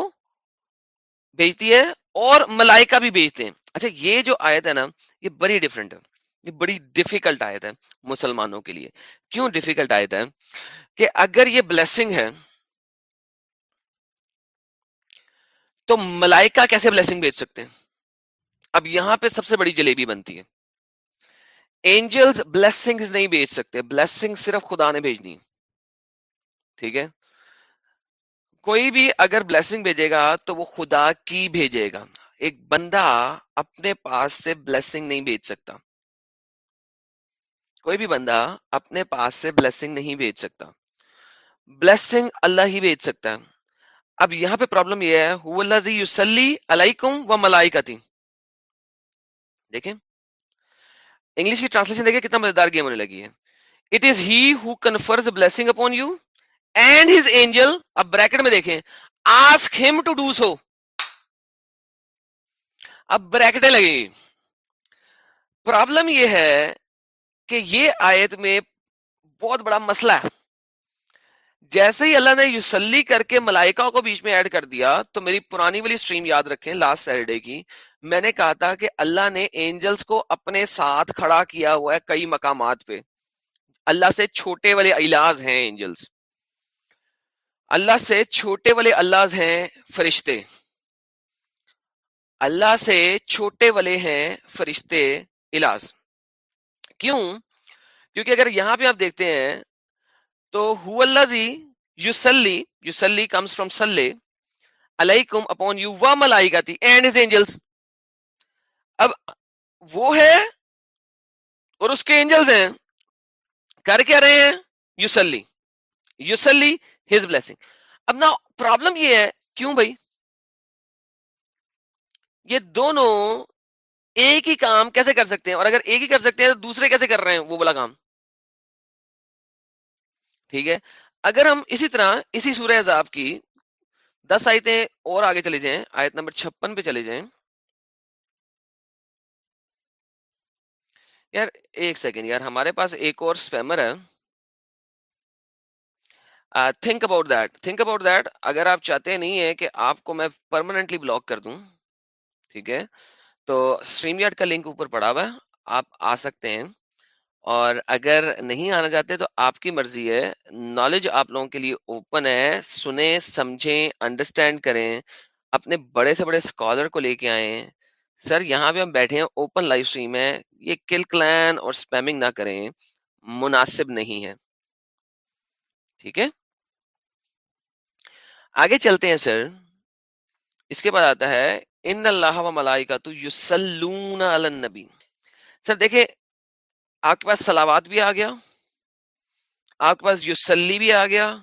بھیجتی ہے اور ملائکہ بھی بھیجتے ہیں۔ اچھا یہ جو آیت ہے نا، یہ بڑی ڈفرینٹ ہے۔ یہ بڑی ڈیفیکلٹ آیت ہے مسلمانوں کے لیے۔ کیوں ڈیفیکلٹ آیت ہے؟ کہ اگر یہ بلیسنگ ہے، تو ملائکہ کیسے بلیسنگ بھیج سکتے ہیں؟ اب یہاں پہ سب سے بڑی جلیبی بنتی ہے۔ اینجلز بلیسنگ نہیں بھیج سکتے بلیسنگ صرف خدا نے بھیجنی ہے ٹھیک ہے؟ کوئی بھی اگر بلیسنگ بھیجے گا، تو وہ خدا کی بھیجے گا۔ ایک بندہ اپنے پاس سے بلیسنگ نہیں بھیج سکتا۔ کوئی بھی بندہ اپنے پاس سے بلیسنگ نہیں بھیج سکتا۔ بلیسنگ اللہ ہی بھیج سکتا ہے۔ اب یہاں پہ پرابلم یہ ہے، هو الذی یصلی علیکم و ملائکتی۔ دیکھیں۔ انگلش کی ٹرانسلیشن دیکھیں کتنا مزیدار گیم ہونے لگی ہے۔ It is he who confers blessing upon you and his angel اب بریکٹ میں دیکھیں۔ آسک ہم ٹو ڈو سو اب بریکٹیں لگیں گی پرابلم یہ ہے کہ یہ آیت میں بہت بڑا مسئلہ ہے۔ جیسے ہی اللہ نے یوسلی کر کے ملائکہ کو بیچ میں ایڈ کر دیا، تو میری پرانی والی سٹریم یاد رکھیں لاسٹ سیٹرڈے کی۔ میں نے کہا تھا کہ اللہ نے اینجلز کو اپنے ساتھ کھڑا کیا ہوا ہے کئی مقامات پہ۔ اللہ سے چھوٹے والے علاج ہیں اینجلز اللہ سے چھوٹے والے اللہ ہیں فرشتے۔ اللہ سے چھوٹے والے ہیں فرشتے علاج کیوں؟ کیونکہ اگر یہاں پہ آپ دیکھتے ہیں تو ہو Allah the usually usually comes from سلے علیکم اپون یو و ملائکتی اینڈ ہز اینجلس اب وہ ہے اور اس کے اینجلز ہیں. کر کیا رہے ہیں؟ یوسلی یوسلی ہز بلیسنگ اب نا پرابلم یہ ہے، کیوں بھائی؟ یہ دونوں ایک ہی کام کیسے کر سکتے ہیں؟ اور اگر ایک ہی کر سکتے ہیں تو دوسرے کیسے کر رہے ہیں وہ بلا کام؟ ٹھیک ہے؟ اگر ہم اسی طرح اسی سورہ عذاب کی دس آیتیں اور آگے چلے جائیں، آیت نمبر چھپن پہ چلے جائیں۔ یار ایک سیکنڈ یار، ہمارے پاس ایک اور اسپیمر ہے۔ Think about that think about that اگر آپ چاہتے نہیں ہیں کہ آپ کو میں پرماننٹلی بلاک کر دوں، ٹھیک ہے؟ تو اسٹریم یارڈ کا لنک اوپر پڑا ہوا ہے، آپ آ سکتے ہیں۔ اور اگر نہیں آنا چاہتے تو آپ کی مرضی ہے نالج آپ لوگوں کے لیے اوپن ہے، سنیں، سمجھیں انڈرسٹینڈ کریں، اپنے بڑے سے بڑے اسکالر کو لے کے آئیں۔ سر، یہاں پہ ہم بیٹھے ہیں اوپن لائف اسٹریم ہے، یہ کل کلین اور سپیمنگ نہ کریں، مناسب نہیں ہے۔ ٹھیک ہے؟ آگے چلتے ہیں، سر۔ اس کے بعد آتا ہے ان اللہ و ملائکہ تو یسلون علی النبی. سر دیکھیں آپ کے پاس سلاوات بھی آ گیا آپ کے پاس یوسلی بھی آ گیا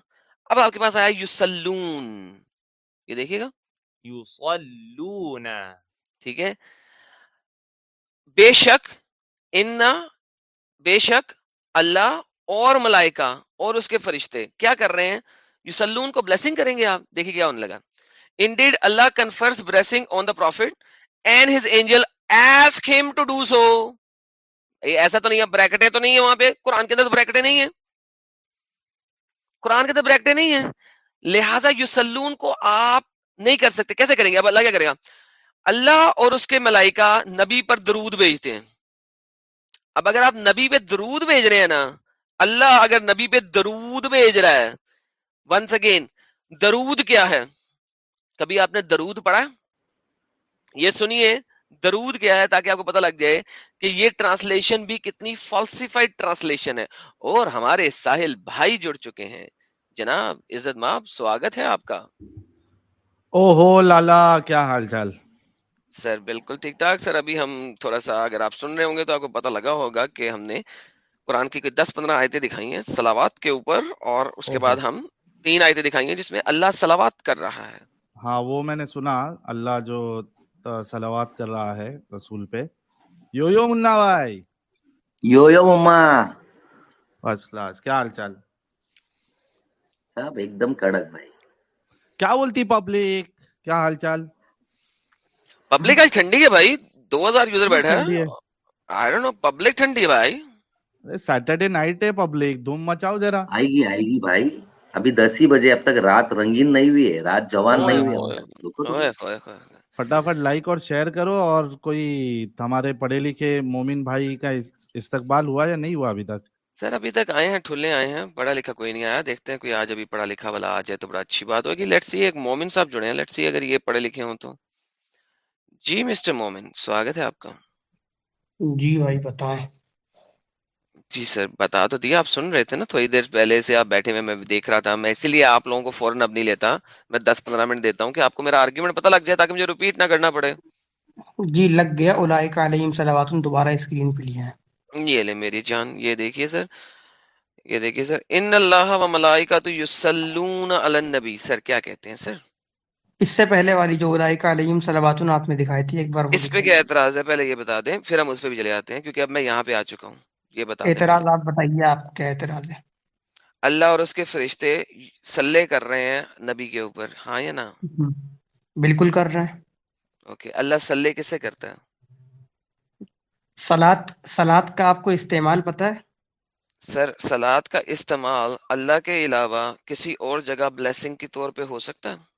اب آپ کے پاس آیا یوسلون یہ دیکھیے گا۔ یصلون۔ ٹھیک ہے۔ بے شک ان بے شک اللہ اور ملائکہ اور اس کے فرشتے کیا کر رہے ہیں؟ یوسلون کو بلیسنگ کریں گے آپ؟ دیکھیے کیا ہونے لگا۔ Indeed Allah confers blessing on the prophet and his angel as ہم ٹو ڈو سو ایسا تو نہیں ہے بریکٹیں تو نہیں ہے وہاں پہ قرآن کے اندر تو بریکٹیں نہیں ہے قرآن کے اندر بریکٹیں نہیں ہے لہذا یوسلون کو آپ نہیں کر سکتے کیسے کریں گے اب اللہ کیا کرے گا اللہ اور اس کے ملائکہ نبی پر درود بھیجتے ہیں اب اگر آپ نبی پہ درود بھیج رہے ہیں نا اللہ اگر نبی پہ درود بھیج رہا ہے ونس اگین درود کیا ہے کبھی آپ نے درود پڑھا؟ یہ سنیے درود کیا ہے تاکہ آپ کو پتہ لگ جائے کہ یہ ٹرانسلیشن بھی کتنی فالسیفائڈ ٹرانسلیشن ہے۔ اور ہمارے ساحل بھائی جڑ چکے ہیں۔ جناب عزت ماب سواگت ہے آپ کا۔ او ہو لالا کیا حال چال؟ سر بالکل ٹھیک ٹھاک۔ سر ابھی ہم تھوڑا سا اگر آپ سن رہے ہوں گے تو آپ کو پتہ لگا ہوگا کہ ہم نے قرآن کی کوئی دس پندرہ آیتیں دکھائی ہیں سلاوات کے اوپر اور اس کے بعد ہم تین آیتیں دکھائی ہیں جس میں اللہ سلاوات کر رہا ہے۔ ہاں وہ میں نے سنا اللہ جو سلوات کر رہا ہے رسول پہ۔ یو یو منا بھائی۔ یو یو مما۔ فرسٹ کلاس کیا حال چال؟ ایک دم کڑک بھائی۔ کیا بولتی پبلک؟ کیا حال چال؟ پبلک آج ٹھنڈی ہے بھائی دو ہزار یوزر بیٹھا ہے۔ آئی ڈونٹ نو پبلک ٹھنڈی ہے بھائی۔ سیٹرڈے نائٹ ہے پبلک دھوم مچاؤ ذرا۔ آئے گی آئے گی بھائی۔ ابھی دس ہی بجے اب تک رات رنگین نہیں ہوئی ہے رات جوان اوئے نہیں ہوئی فٹافٹ لائک اور شیئر کرو اور کوئی ہمارے پڑھے لکھے مومن بھائی کا اس- استقبال ہوا یا نہیں ہوا ابھی تک؟ سر ابھی تک آئے ہیں ٹھلے آئے ہیں۔ پڑھا لکھا کوئی نہیں آیا۔ دیکھتے ہیں کوئی آج ابھی پڑھا لکھا والا آ جائے تو بڑا اچھی بات ہوگی۔ لیٹ سی ایک مومن صاحب جڑے ہیں۔ لیٹ سی اگر یہ پڑھے لکھے ہوں تو۔ جی مسٹر مومن سواگت ہے آپ کا۔ جی بھائی بتائیں جی سر بتا تو دیا آپ سن رہے تھے نا تھوڑی دیر پہلے سے آپ بیٹھے ہوئے میں دیکھ رہا تھا۔ میں اسی لیے آپ لوگوں کو فوراً اب نہیں لیتا۔ میں دس پندرہ منٹ دیتا ہوں کہ آپ کو میرا آرگیومنٹ پتہ لگ جائے تاکہ مجھے ریپیٹ نہ کرنا پڑے۔ جی لگ گیا۔ اولائک علیہم صلوات دوبارہ اسکرین پہ لیا ہے یہ لے میری جان یہ دیکھیے سر۔ یہ دیکھیے سر۔ ان اللہ و ملائکہ یسلون علی النبی۔ سر کیا کہتے ہیں سر؟ اس سے پہلے والی جو اولائک علیہم صلوات آپ نے دکھائی تھی ایک بار اس پہ کیا اعتراض ہے؟ پہلے یہ بتا دیں پھر ہم اس پہ بھی چلے آتے ہیں کیونکہ اب میں یہاں پہ آ چکا ہوں۔ یہ بتا اعتراض آپ بتائیے آپ کیا اعتراض ہے اللہ اور اس کے فرشتے سلے کر رہے ہیں نبی کے اوپر ہاں یا نا بالکل کر رہے ہیں۔ اوکے اللہ سلے کس سے کرتا ہے؟ سلاد سلاد کا آپ کو استعمال پتہ ہے؟ سر سلاد کا استعمال اللہ کے علاوہ کسی اور جگہ بلیسنگ کے طور پہ ہو سکتا ہے؟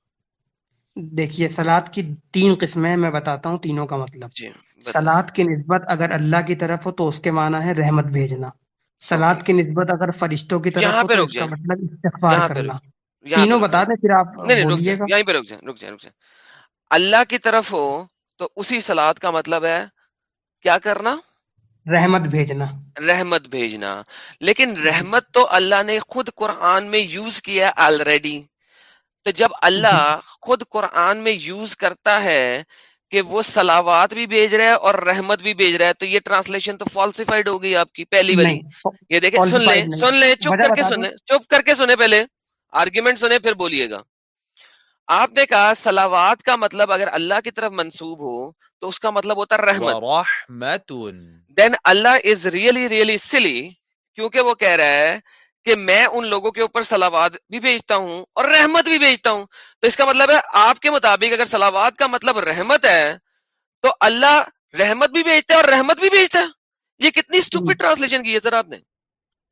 دیکھیے سلاد کی تین قسمیں میں بتاتا ہوں تینوں کا مطلب۔ جی سلاد کی نسبت اگر اللہ کی طرف ہو تو اس کے معنی ہے رحمت بھیجنا۔ سلاد کی نسبت اگر فرشتوں کی طرف ہو تو اس کا مطلب استغفار کرنا۔ تینوں بتا دیں پھر آپ بولیے گا۔ یہیں پہ رک جائیں رک جائیں رک جائیں۔ اللہ کی طرف ہو تو اسی سلاد کا مطلب ہے کیا کرنا؟ رحمت بھیجنا۔ رحمت بھیجنا۔ لیکن رحمت تو اللہ نے خود قرآن میں یوز کیا آلریڈی تو جب جی۔ اللہ خود قرآن میں یوز کرتا ہے کہ وہ سلاوات بھی بھیج رہا ہے اور رحمت بھی بھیج رہا ہے تو یہ ٹرانسلیشن تو فالسیفائڈ ہو گئی آپ کی پہلی والی۔ نہیں یہ دیکھیں سن لیں سن لیں چپ کر کے سنیں چپ کر کے سنیں پہلے۔ آرگیومنٹ سنیں پھر بولیے گا۔ آپ نے کہا سلاوات کا مطلب اگر اللہ کی طرف منسوب ہو تو اس کا مطلب ہوتا ہے رحمت۔ دین اللہ از ریئلی ریئلی سلی کیونکہ وہ کہہ رہا ہے کہ میں ان لوگوں کے اوپر سلاوات بھی بھیجتا ہوں اور رحمت بھی بھیجتا ہوں۔ تو اس کا مطلب ہے آپ کے مطابق اگر سلاوات کا مطلب رحمت ہے تو اللہ رحمت بھی بھیجتا ہے اور رحمت بھی بھیجتا ہے۔ یہ کتنی اسٹوپڈ ٹرانسلیشن کی ہے سر آپ نے۔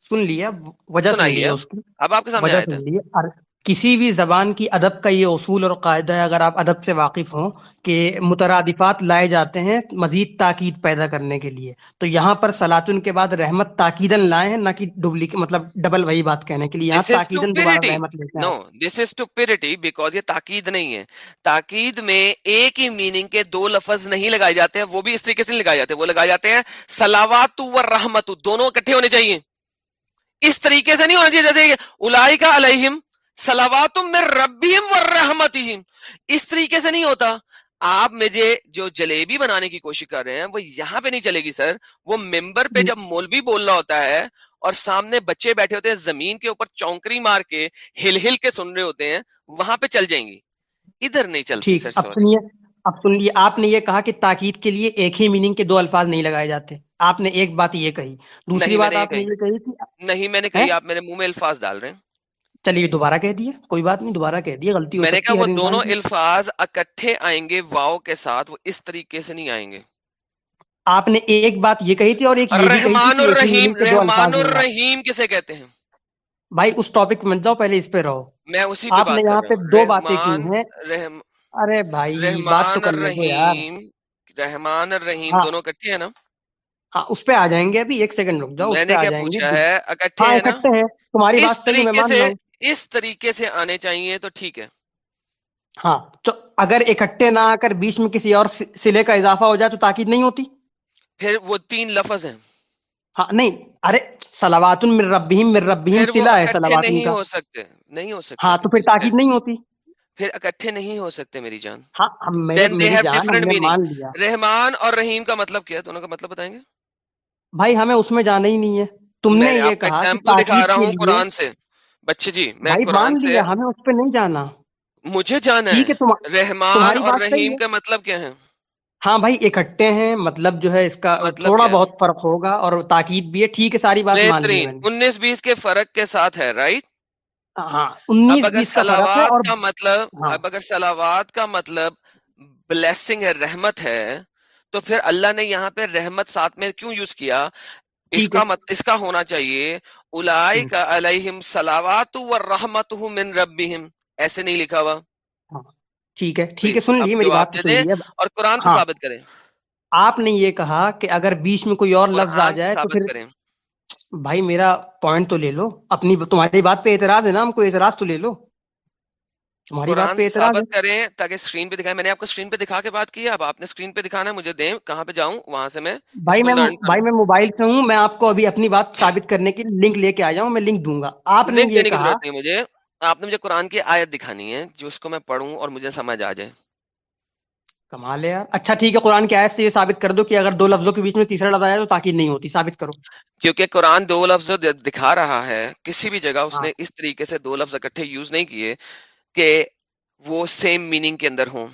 سن لیا وجہ سن لیا اب اس کی۔ اب آپ کے سامنے آیا تھا۔ کسی بھی زبان کی ادب کا یہ اصول اور قاعدہ ہے اگر آپ ادب سے واقف ہوں کہ مترادفات لائے جاتے ہیں مزید تاکید پیدا کرنے کے لیے تو یہاں پر سلاطن کے بعد رحمت تاکیدن لائے ہیں نہ کہ ڈبلیکیٹ مطلب ڈبل وہی بات کہنے کے لیے یہاں تاکیدن دوبارہ. رحمت لیتے ہیں۔ is stupidity because یہ تاکید نہیں ہے۔ تاکید میں ایک ہی میننگ کے دو لفظ نہیں لگائے جاتے ہیں وہ بھی اس طریقے سے نہیں لگائے جاتے۔ وہ لگائے جاتے ہیں سلاوات و رحمت دونوں اکٹھے ہونے چاہیے۔ اس طریقے سے نہیں ہونا چاہیے جیسے الائی کا علیہم سلاوات میں ربیم و رحمت اس طریقے سے نہیں ہوتا۔ آپ مجھے جو جلیبی بنانے کی کوشش کر رہے ہیں وہ یہاں پہ نہیں چلے گی سر۔ وہ ممبر پہ جب مولوی بولنا ہوتا ہے اور سامنے بچے بیٹھے ہوتے ہیں زمین کے اوپر چونکری مار کے ہل ہل کے سن رہے ہوتے ہیں وہاں پہ چل جائیں گی۔ ادھر نہیں چلتی سر اب سن لیے آپ نے یہ کہا کہ تاکید کے لیے ایک ہی میننگ کے دو الفاظ نہیں لگائے جاتے۔ آپ نے ایک بات یہ کہی۔ دوسری بات آپ نے یہ کہی کہ نہیں میں نے کہی آپ میرے منہ میں الفاظ ڈال رہے ہیں۔ چلیے دوبارہ کہہ دیے۔ کوئی بات نہیں دوبارہ کہہ دیے۔ غلطی میں نے کہا وہ دونوں الفاظ اکٹھے آئیں گے واؤ کے ساتھ وہ اس طریقے سے نہیں آئیں گے۔ آپ نے ایک بات یہ کہی تھی اور ایک رحمان الرحیم رحمان ہیں۔ الرحیم کسے کہتے ہیں؟ بھائی اس ٹاپک مت جاؤ پہلے اس پہ رہو۔ میں اسی آپ نے یہاں کر پہ دو باتیں کی ہیں۔ ارے بھائی بات تو دو یار۔ الرحیم رحمان الرحیم ہاں۔ دونوں اکٹھے ہیں نا؟ ہاں اس پہ آ جائیں گے ابھی ایک سیکنڈ رک جاؤ میں نے کیا پوچھا ہے اکٹھے ہاں ہیں نا؟ ہیں۔ تمہاری بات سے اس طریقے سے آنے چاہیے تو ٹھیک ہے۔ ہاں تو اگر اکٹھے نہ آ کر بیچ میں کسی اور سلے کا اضافہ ہو جائے تو تاکید نہیں ہوتی؟ پھر وہ تین لفظ ہیں۔ ہاں نہیں ارے سلوات من ربہم من سلا ہے سلوات نہیں ہو سکتے نہیں ہو سکتے۔ ہاں تو پھر تاکید نہیں ہوتی؟ پھر اکٹھے نہیں ہو سکتے میری جان۔ ہاں میری جان رحمان اور رحیم کا مطلب کیا دونوں کا مطلب بتائیں گے؟ بھائی ہمیں اس میں جانا ہی نہیں ہے۔ تم نے یہ کہا ایگزامپل دکھا رہا ہوں قرآن سے۔ بچے جی میں قرآن سے ہمیں اس پہ نہیں جانا۔ مجھے جانا ہے۔ رحمان اور رحیم کا مطلب کیا ہے ہاں بھائی اکٹھے ہیں مطلب جو ہے اس کا مطلب تھوڑا بہت فرق ہوگا اور تاکید بھی ہے۔ ٹھیک ہے ساری بات بہترین انیس بیس کے فرق کے ساتھ ہے رائٹ ہاں انیس بیس کا سلاوات کا مطلب ہاں۔ اب اگر سلاوات کا مطلب بلیسنگ ہے رحمت ہے تو پھر اللہ نے یہاں پہ رحمت ساتھ میں کیوں یوز کیا؟ اس کا مت اس کا ہونا چاہیے الائی کا علیہم سلاوات و رحمت من ربہم ایسے نہیں لکھا ہوا۔ ہاں۔ ٹھیک ہے ٹھیک ہے سن لیے میری بات دے اور قرآن سے ہاں۔ ثابت کریں۔ آپ نے یہ کہا کہ اگر بیچ میں کوئی اور لفظ آ جائے تو پھر بھائی میرا پوائنٹ تو لے لو۔ اپنی تمہاری بات پہ اعتراض ہے نا ہم کو اعتراض تو لے لو۔ بات پہ ہے ثابت کریں تاکہ اسکرین پہ دکھائیں۔ میں نے آپ کو اسکرین پہ دکھا کے بات کی اب آپ نے اسکرین پہ دکھانا ہے مجھے دیں۔ کہاں پہ جاؤں؟ وہاں سے میں بھائی میں بھائی میں موبائل سے ہوں۔ میں آپ کو ابھی اپنی بات ثابت کرنے کی لنک لے کے آ جاؤں میں لنک دوں گا۔ آپ نے یہ کہا نہیں مجھے۔ آپ نے مجھے قرآن کی آیت دکھانی ہے جو اس کو میں پڑھوں اور مجھے سمجھ آ جائے۔ کمال ہے یار۔ اچھا ٹھیک ہے قرآن کی آیت سے یہ ثابت کر دو کہ اگر دو لفظوں کے بیچ میں تیسرا لفظ آیا تو تاکید نہیں ہوتی۔ ثابت کرو۔ کیونکہ قرآن دو لفظ دکھا رہا ہے کسی بھی جگہ اس ہاں۔ نے اس طریقے سے دو لفظ اکٹھے یوز نہیں کیے۔ کہ وہ سیم میننگ کے اندر ہوں۔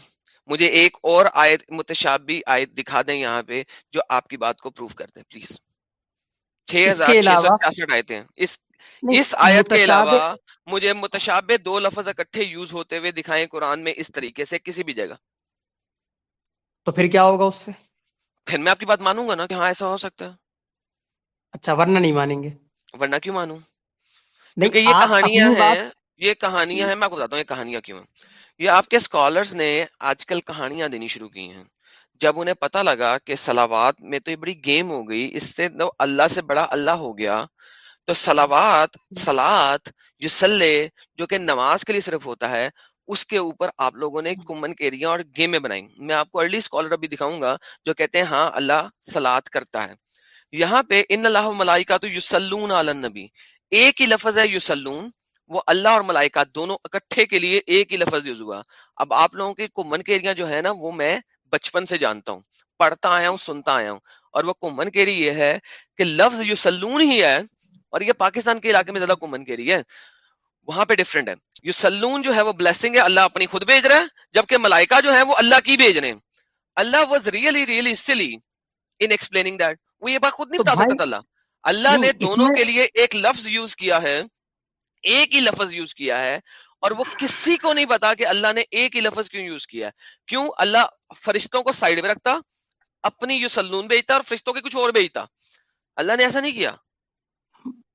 مجھے ایک اور آیت متشابی آیت دکھا دیں یہاں پہ جو آپ کی بات کو پروف کر دیں پلیز چھ ہزار چھ سو چھیاسٹھ آیتیں۔ اس اس آیت کے علاوہ مجھے متشابہ دو لفظ اکٹھے یوز ہوتے ہوئے دکھائیں قرآن میں اس طریقے سے کسی بھی جگہ۔ تو پھر کیا ہوگا اس سے؟ پھر میں آپ کی بات مانوں گا نا کہ ہاں ایسا ہو سکتا ہے۔ اچھا ورنہ نہیں مانیں گے۔ ورنہ کیوں مانوں؟ کیونکہ یہ کہانیاں ہیں۔ یہ کہانیاں ہیں، میں آپ کو بتاتا ہوں یہ کہانیاں کیوں ہیں؟ یہ آپ کے اسکالرس نے آج کل کہانیاں دینی شروع کی ہیں۔ جب انہیں پتا لگا کہ سلاوات میں تو یہ بڑی گیم ہو گئی، اس سے اللہ سے بڑا اللہ ہو گیا، تو سلاوات سلاد یسلے جو کہ نماز کے لیے صرف ہوتا ہے، اس کے اوپر آپ لوگوں نے کمن کیریاں اور گیمیں بنائی۔ میں آپ کو ارلی اسکالر ابھی دکھاؤں گا جو کہتے ہیں ہاں اللہ سلاد کرتا ہے۔ یہاں پہ، ان اللہ ملائکہ تو یسلون علی النبی ایک ہی لفظ ہے یسلون وہ اللہ اور ملائکہ دونوں اکٹھے کے لیے ایک ہی لفظ یوز ہوا۔ اب آپ لوگوں کے کمن کیریاں جو ہے نا وہ میں بچپن سے جانتا ہوں پڑھتا آیا ہوں سنتا آیا ہوں۔ اور وہ کمن کیری یہ ہے کہ لفظ یسلون ہی ہے اور یہ پاکستان کے علاقے میں زیادہ کمن کیری ہے۔ وہاں پہ ڈفرنٹ ہے۔ یسلون جو ہے وہ بلیسنگ ہے اللہ اپنی خود بھیج رہا ہے جبکہ ملائکہ جو ہے وہ اللہ کی بھیج رہے ہیں۔ اللہ واز ریئلی ریئلی سلی ان ایکسپلیننگ دیٹ وہ یہ بات خود نہیں بتا سکتا اللہ۔ اللہ نے دونوں کے لیے ایک لفظ یوز کیا ہے۔ ایک ہی لفظ یوز کیا ہے اور وہ کسی کو نہیں پتا کہ اللہ نے ایک ہی لفظ کیوں یوز کیا ہے۔ کیوں؟ اللہ فرشتوں کو سائڈ میں رکھتا اپنی یو سلون بھیجتا اور فرشتوں کے کچھ اور بھیجتا۔ اللہ نے ایسا نہیں کیا۔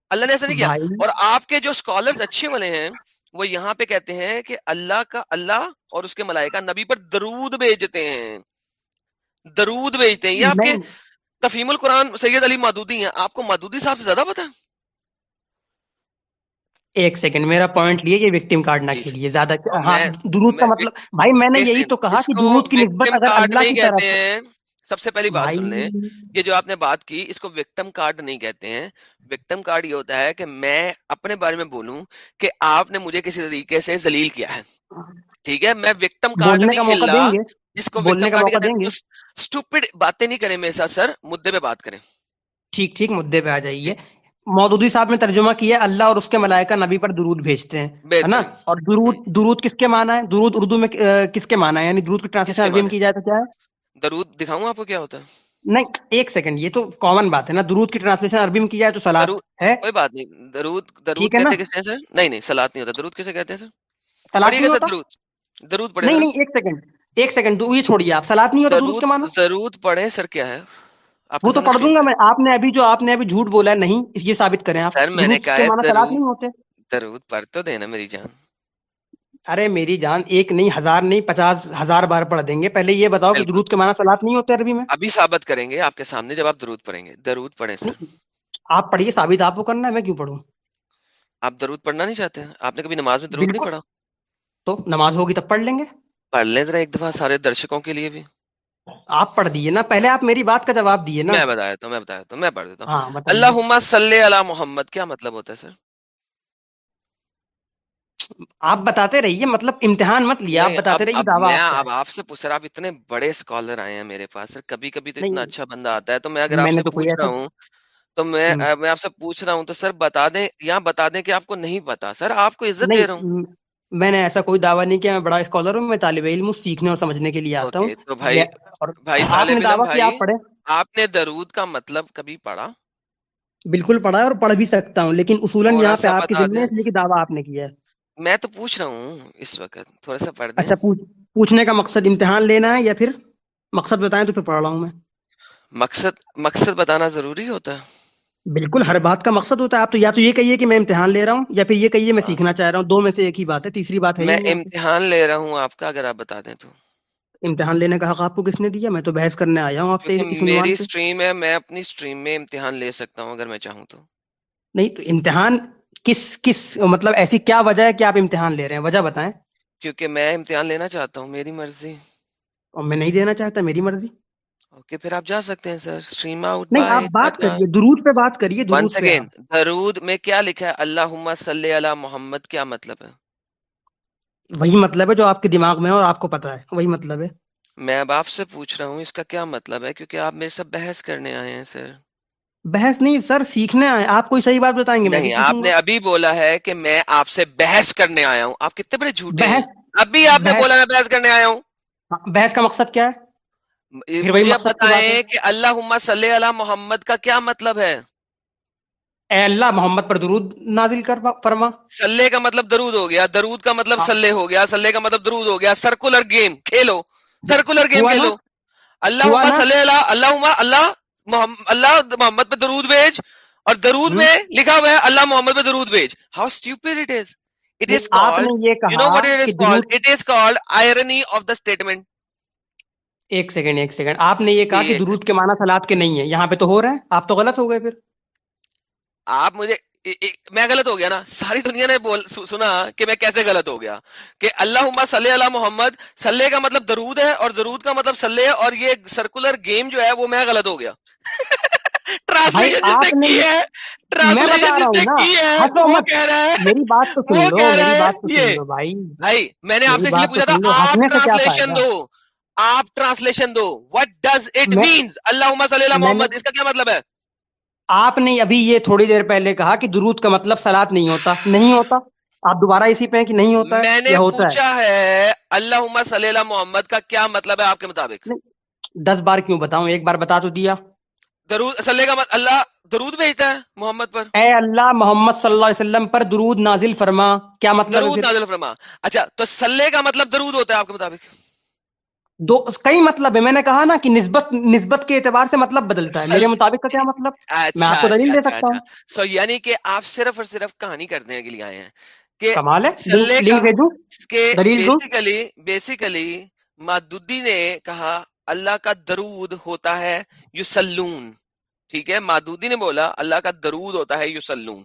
اللہ نے ایسا نہیں کیا۔ اور آپ کے جو اسکالرز اچھے والے ہیں وہ یہاں پہ کہتے ہیں کہ اللہ کا اللہ اور اس کے ملائکہ نبی پر درود بھیجتے ہیں۔ درود بھیجتے ہیں۔ یہ آپ کے تفہیم القرآن سید علی مادودی ہیں۔ آپ کو مادودی صاحب سے زیادہ پتا ہے؟ ایک سیکنڈ میرا پوائنٹ لیے یہ وکٹم کارڈ نہ کھیلیے زیادہ ہاں درود کا مطلب بھائی میں نے یہی تو کہا کہ درود کی نسبت اگر اللہ کی طرف سب سے پہلی بات سن لیں۔ یہ جو آپ نے بات کی اس کو وکٹم کارڈ نہیں کہتے ہیں۔ وکٹم کارڈ یہ ہوتا ہے کہ میں اپنے بارے میں بولوں کہ آپ نے مجھے کسی طریقے سے ذلیل کیا ہے۔ ٹھیک ہے؟ میں وکٹم کارڈ نہیں کھیل رہا جس کو بولنے وکٹم کا کارڈ موقع دیں گے۔ اسٹوپڈ باتیں نہیں کریں میرے ساتھ سر۔ مدے پہ بات کریں۔ ٹھیک ٹھیک مدے پہ آ جائیے۔ مودودی صاحب نے ترجمہ کیا اللہ اور اس کے ملائکہ نبی پر درود بھیجتے ہیں ہے نا؟ اور درود درود کس کے معنی ہے؟ درود اردو میں کس کے معنی ہے؟ یعنی درود کی ٹرانسلیشن عربی میں کی جائے تو کیا ہے؟ درود دکھاؤں آپ کو کیا ہوتا ہے؟ نہیں ایک سیکنڈ یہ تو کامن بات ہے نا۔ درود کی ٹرانسلیشن عربی میں کی جائے تو سلاد ہے۔ کوئی بات نہیں۔ درود درود ہے کہتے کسے ہیں سر؟ نہیں نہیں سلاد نہیں ہوتا۔ درود کسے کہتے ہیں سر؟ سلاد نہیں ہوتا؟ درود۔ درود پڑھے نہیں نہیں ایک سیکنڈ ایک سیکنڈ یہ چھوڑیے آپ۔ سلاد نہیں ہوتا درود کے معنی؟ درود پڑھے سر کیا ہے؟ وہ تو پڑھ دوں گا میں۔ آپ نے ابھی جو آپ نے ابھی جھوٹ بولا ہے نہیں یہ ثابت کریں آپ۔ سر میں نے کہا نہیں ہوتے۔ درود پڑھ تو دینا میری جان۔ ارے میری جان ایک نہیں ہزار نہیں پچاس ہزار بار پڑھ دیں گے۔ پہلے یہ بتاؤ کہ درود کے معنی سلاد نہیں ہوتے عربی میں؟ ابھی ثابت کریں گے آپ کے سامنے جب آپ درود پڑھیں گے۔ درود پڑھیں سر۔ آپ پڑھیے ثابت آپ کو کرنا ہے میں کیوں پڑھوں؟ آپ درود پڑھنا نہیں چاہتے؟ آپ نے کبھی نماز میں درود نہیں پڑھا؟ تو نماز ہوگی تب پڑھ لیں گے؟ پڑھ لیں ذرا ایک دفعہ سارے درشکوں کے لیے بھی۔ آپ پڑھ دیے نا پہلے آپ میری بات کا جواب دیے نا۔ میں بتا دیتا ہوں میں بتا دیتا ہوں میں پڑھ دیتا ہوں۔ ہاں اللہم صلی علی محمد کیا مطلب ہوتا ہے سر؟ آپ بتاتے رہیے مطلب امتحان مت لیے آپ بتاتے رہیے میں اب آپ سے پوچھ رہا آپ اتنے بڑے اسکالر آئے ہیں میرے پاس سر کبھی کبھی تو اتنا اچھا بندہ آتا ہے۔ تو میں اگر آپ سے تو پوچھ رہا ہوں تو میں میں آپ سے پوچھ رہا ہوں تو سر بتا دیں یا بتا دیں کہ آپ کو نہیں پتا۔ سر آپ کو عزت دے رہا ہوں۔ میں نے ایسا کوئی دعویٰ نہیں کیا میں بڑا اسکالر ہوں میں طالب علم ہوں سیکھنے اور سمجھنے کے لیے آتا ہوں۔ تو بھائی بھائی آپ نے پڑھے آپ درود کا مطلب کبھی پڑھا؟ بالکل پڑھا ہے اور پڑھ بھی سکتا ہوں لیکن اصولاً یہاں پہ آپ کے بتا ذمہ دیں۔ ہے اس لیے کہ دعویٰ آپ نے کیا ہے۔ میں تو پوچھ رہا ہوں اس وقت تھوڑا سا پڑھ دیں۔ اچھا پوچھ پوچھنے کا مقصد امتحان لینا ہے یا پھر مقصد بتائیں تو پھر پڑھ رہا ہوں میں؟ مقصد مقصد بتانا ضروری ہوتا ہے؟ بالکل ہر بات کا مقصد ہوتا ہے۔ آپ تو یا تو یہ کہیے کہ میں امتحان لے رہا ہوں یا پھر یہ کہیے میں ہاں۔ سیکھنا چاہ رہا ہوں۔ دو میں سے ایک ہی بات ہے تیسری بات ہے میں امتحان لے رہا ہوں آپ کا اگر آپ بتا دیں تو۔ امتحان لینے کا حق آپ کو کس نے دیا؟ میں تو بحث کرنے آیا ہوں آپ سے میری سٹریم ہے میں اپنی سٹریم میں امتحان لے سکتا ہوں اگر میں چاہوں تو۔ نہیں تو امتحان کس کس مطلب ایسی کیا وجہ ہے کہ آپ امتحان لے رہے ہیں؟ وجہ بتائیں۔ کیونکہ میں امتحان لینا چاہتا ہوں میری مرضی۔ اور میں نہیں دینا چاہتا میری مرضی۔ اوکے پھر آپ جا سکتے ہیں سر سٹریم آؤٹ نہیں آپ بات کریے درود پہ بات کریے درود پہ. درود میں کیا لکھا ہے? اللہم صلی علی محمد کیا مطلب ہے؟ وہی مطلب ہے جو آپ کے دماغ میں ہے اور آپ کو پتا ہے. وہی مطلب ہے. میں اب آپ سے پوچھ رہا ہوں اس کا کیا مطلب ہے؟ کیونکہ آپ میرے سے بحث کرنے آئے ہیں سر بحث نہیں سر سیکھنے آئے آپ کوئی صحیح بات بتائیں گے؟ نہیں آپ نے ابھی بولا ہے کہ میں آپ سے بحث کرنے آیا ہوں۔ آپ کتنے بڑے جھوٹے ہیں۔ ابھی آپ نے بولا میں بحث کرنے آیا ہوں۔ ہاں، بحث کا مقصد کیا ہے؟ مجھے بتائیں کہ اللہ صلی علی محمد کا کیا مطلب ہے؟ اے اللہ محمد پر درود نازل کر فرما۔ سلے کا مطلب درود ہو گیا درود کا مطلب ہاں، سلے ہو گیا سلے کا مطلب درود ہو گیا سرکولر گیم کھیلو سرکولر گیم کھیلو۔ اللہ صلی اللہ اللہ اللہ محمد اللہ محمد پہ درود بھیج اور درود میں لکھا ہوا ہے اللہ محمد پہ درود بھیج۔ How stupid it is it is called یہ you know what it is called درود it is called irony of the statement ایک سیکنڈ ایک سیکنڈ۔ آپ نے یہ کہا کہ یہ درود کے معنی سلاد کے نہیں ہے یہاں پہ تو ہو رہا ہے؟ آپ تو غلط ہو گئے پھر۔ آپ مجھے میں غلط ہو گیا نا۔ ساری دنیا نے بول سنا کہ میں کیسے غلط ہو گیا۔ کہ اللہ صلی اللہ محمد صلی کا مطلب درود ہے اور درود کا مطلب صلی ہے اور یہ سرکولر گیم جو ہے وہ میں غلط ہو گیا۔ <laughs> ٹرانسلیشن کی ہے میں نے میری بات تو سن لو یہ بھائی۔ میں آپ سے تو پوچھا تھا آپ ٹرانسلیشن دو۔ آپ translation do. What does it means Allah صلی اللہ محمد اس کا کیا مطلب ہے؟ آپ نے ابھی یہ تھوڑی دیر پہلے کہا کہ درود کا مطلب سلاد نہیں ہوتا۔ نہیں ہوتا۔ آپ دوبارہ اسی پہ کہ نہیں ہوتا میں نے پوچھا ہے اللہ صلی اللہ محمد کا کیا مطلب ہے آپ کے مطابق؟ دس بار کیوں بتاؤں؟ ایک بار بتا تو دیا۔ درود صلی کا اللہ درود بھیجتا ہے محمد پر؟ اے اللہ محمد صلی اللہ علیہ وسلم پر درود نازل فرما۔ کیا مطلب درود نازل فرما۔ اچھا تو صلی کا مطلب درود ہوتا ہے آپ کے مطابق؟ دو کئی مطلب ہے میں نے کہا نا کہ نسبت نسبت کے اعتبار سے مطلب بدلتا ہے. میرے مطابق کا کیا مطلب؟ میں اچھا آپ کو اچھا دلیل دے اچھا سکتا اچھا۔ ہوں سو یعنی کہ آپ صرف اور صرف کہانی کرنے کے لیے آئے ہیں کہ کمال ہے۔ بیسیکلی بیسیکلی مادودی نے کہا اللہ کا درود ہوتا ہے یسلون ٹھیک ہے؟ مادودی نے بولا اللہ کا درود ہوتا ہے ہم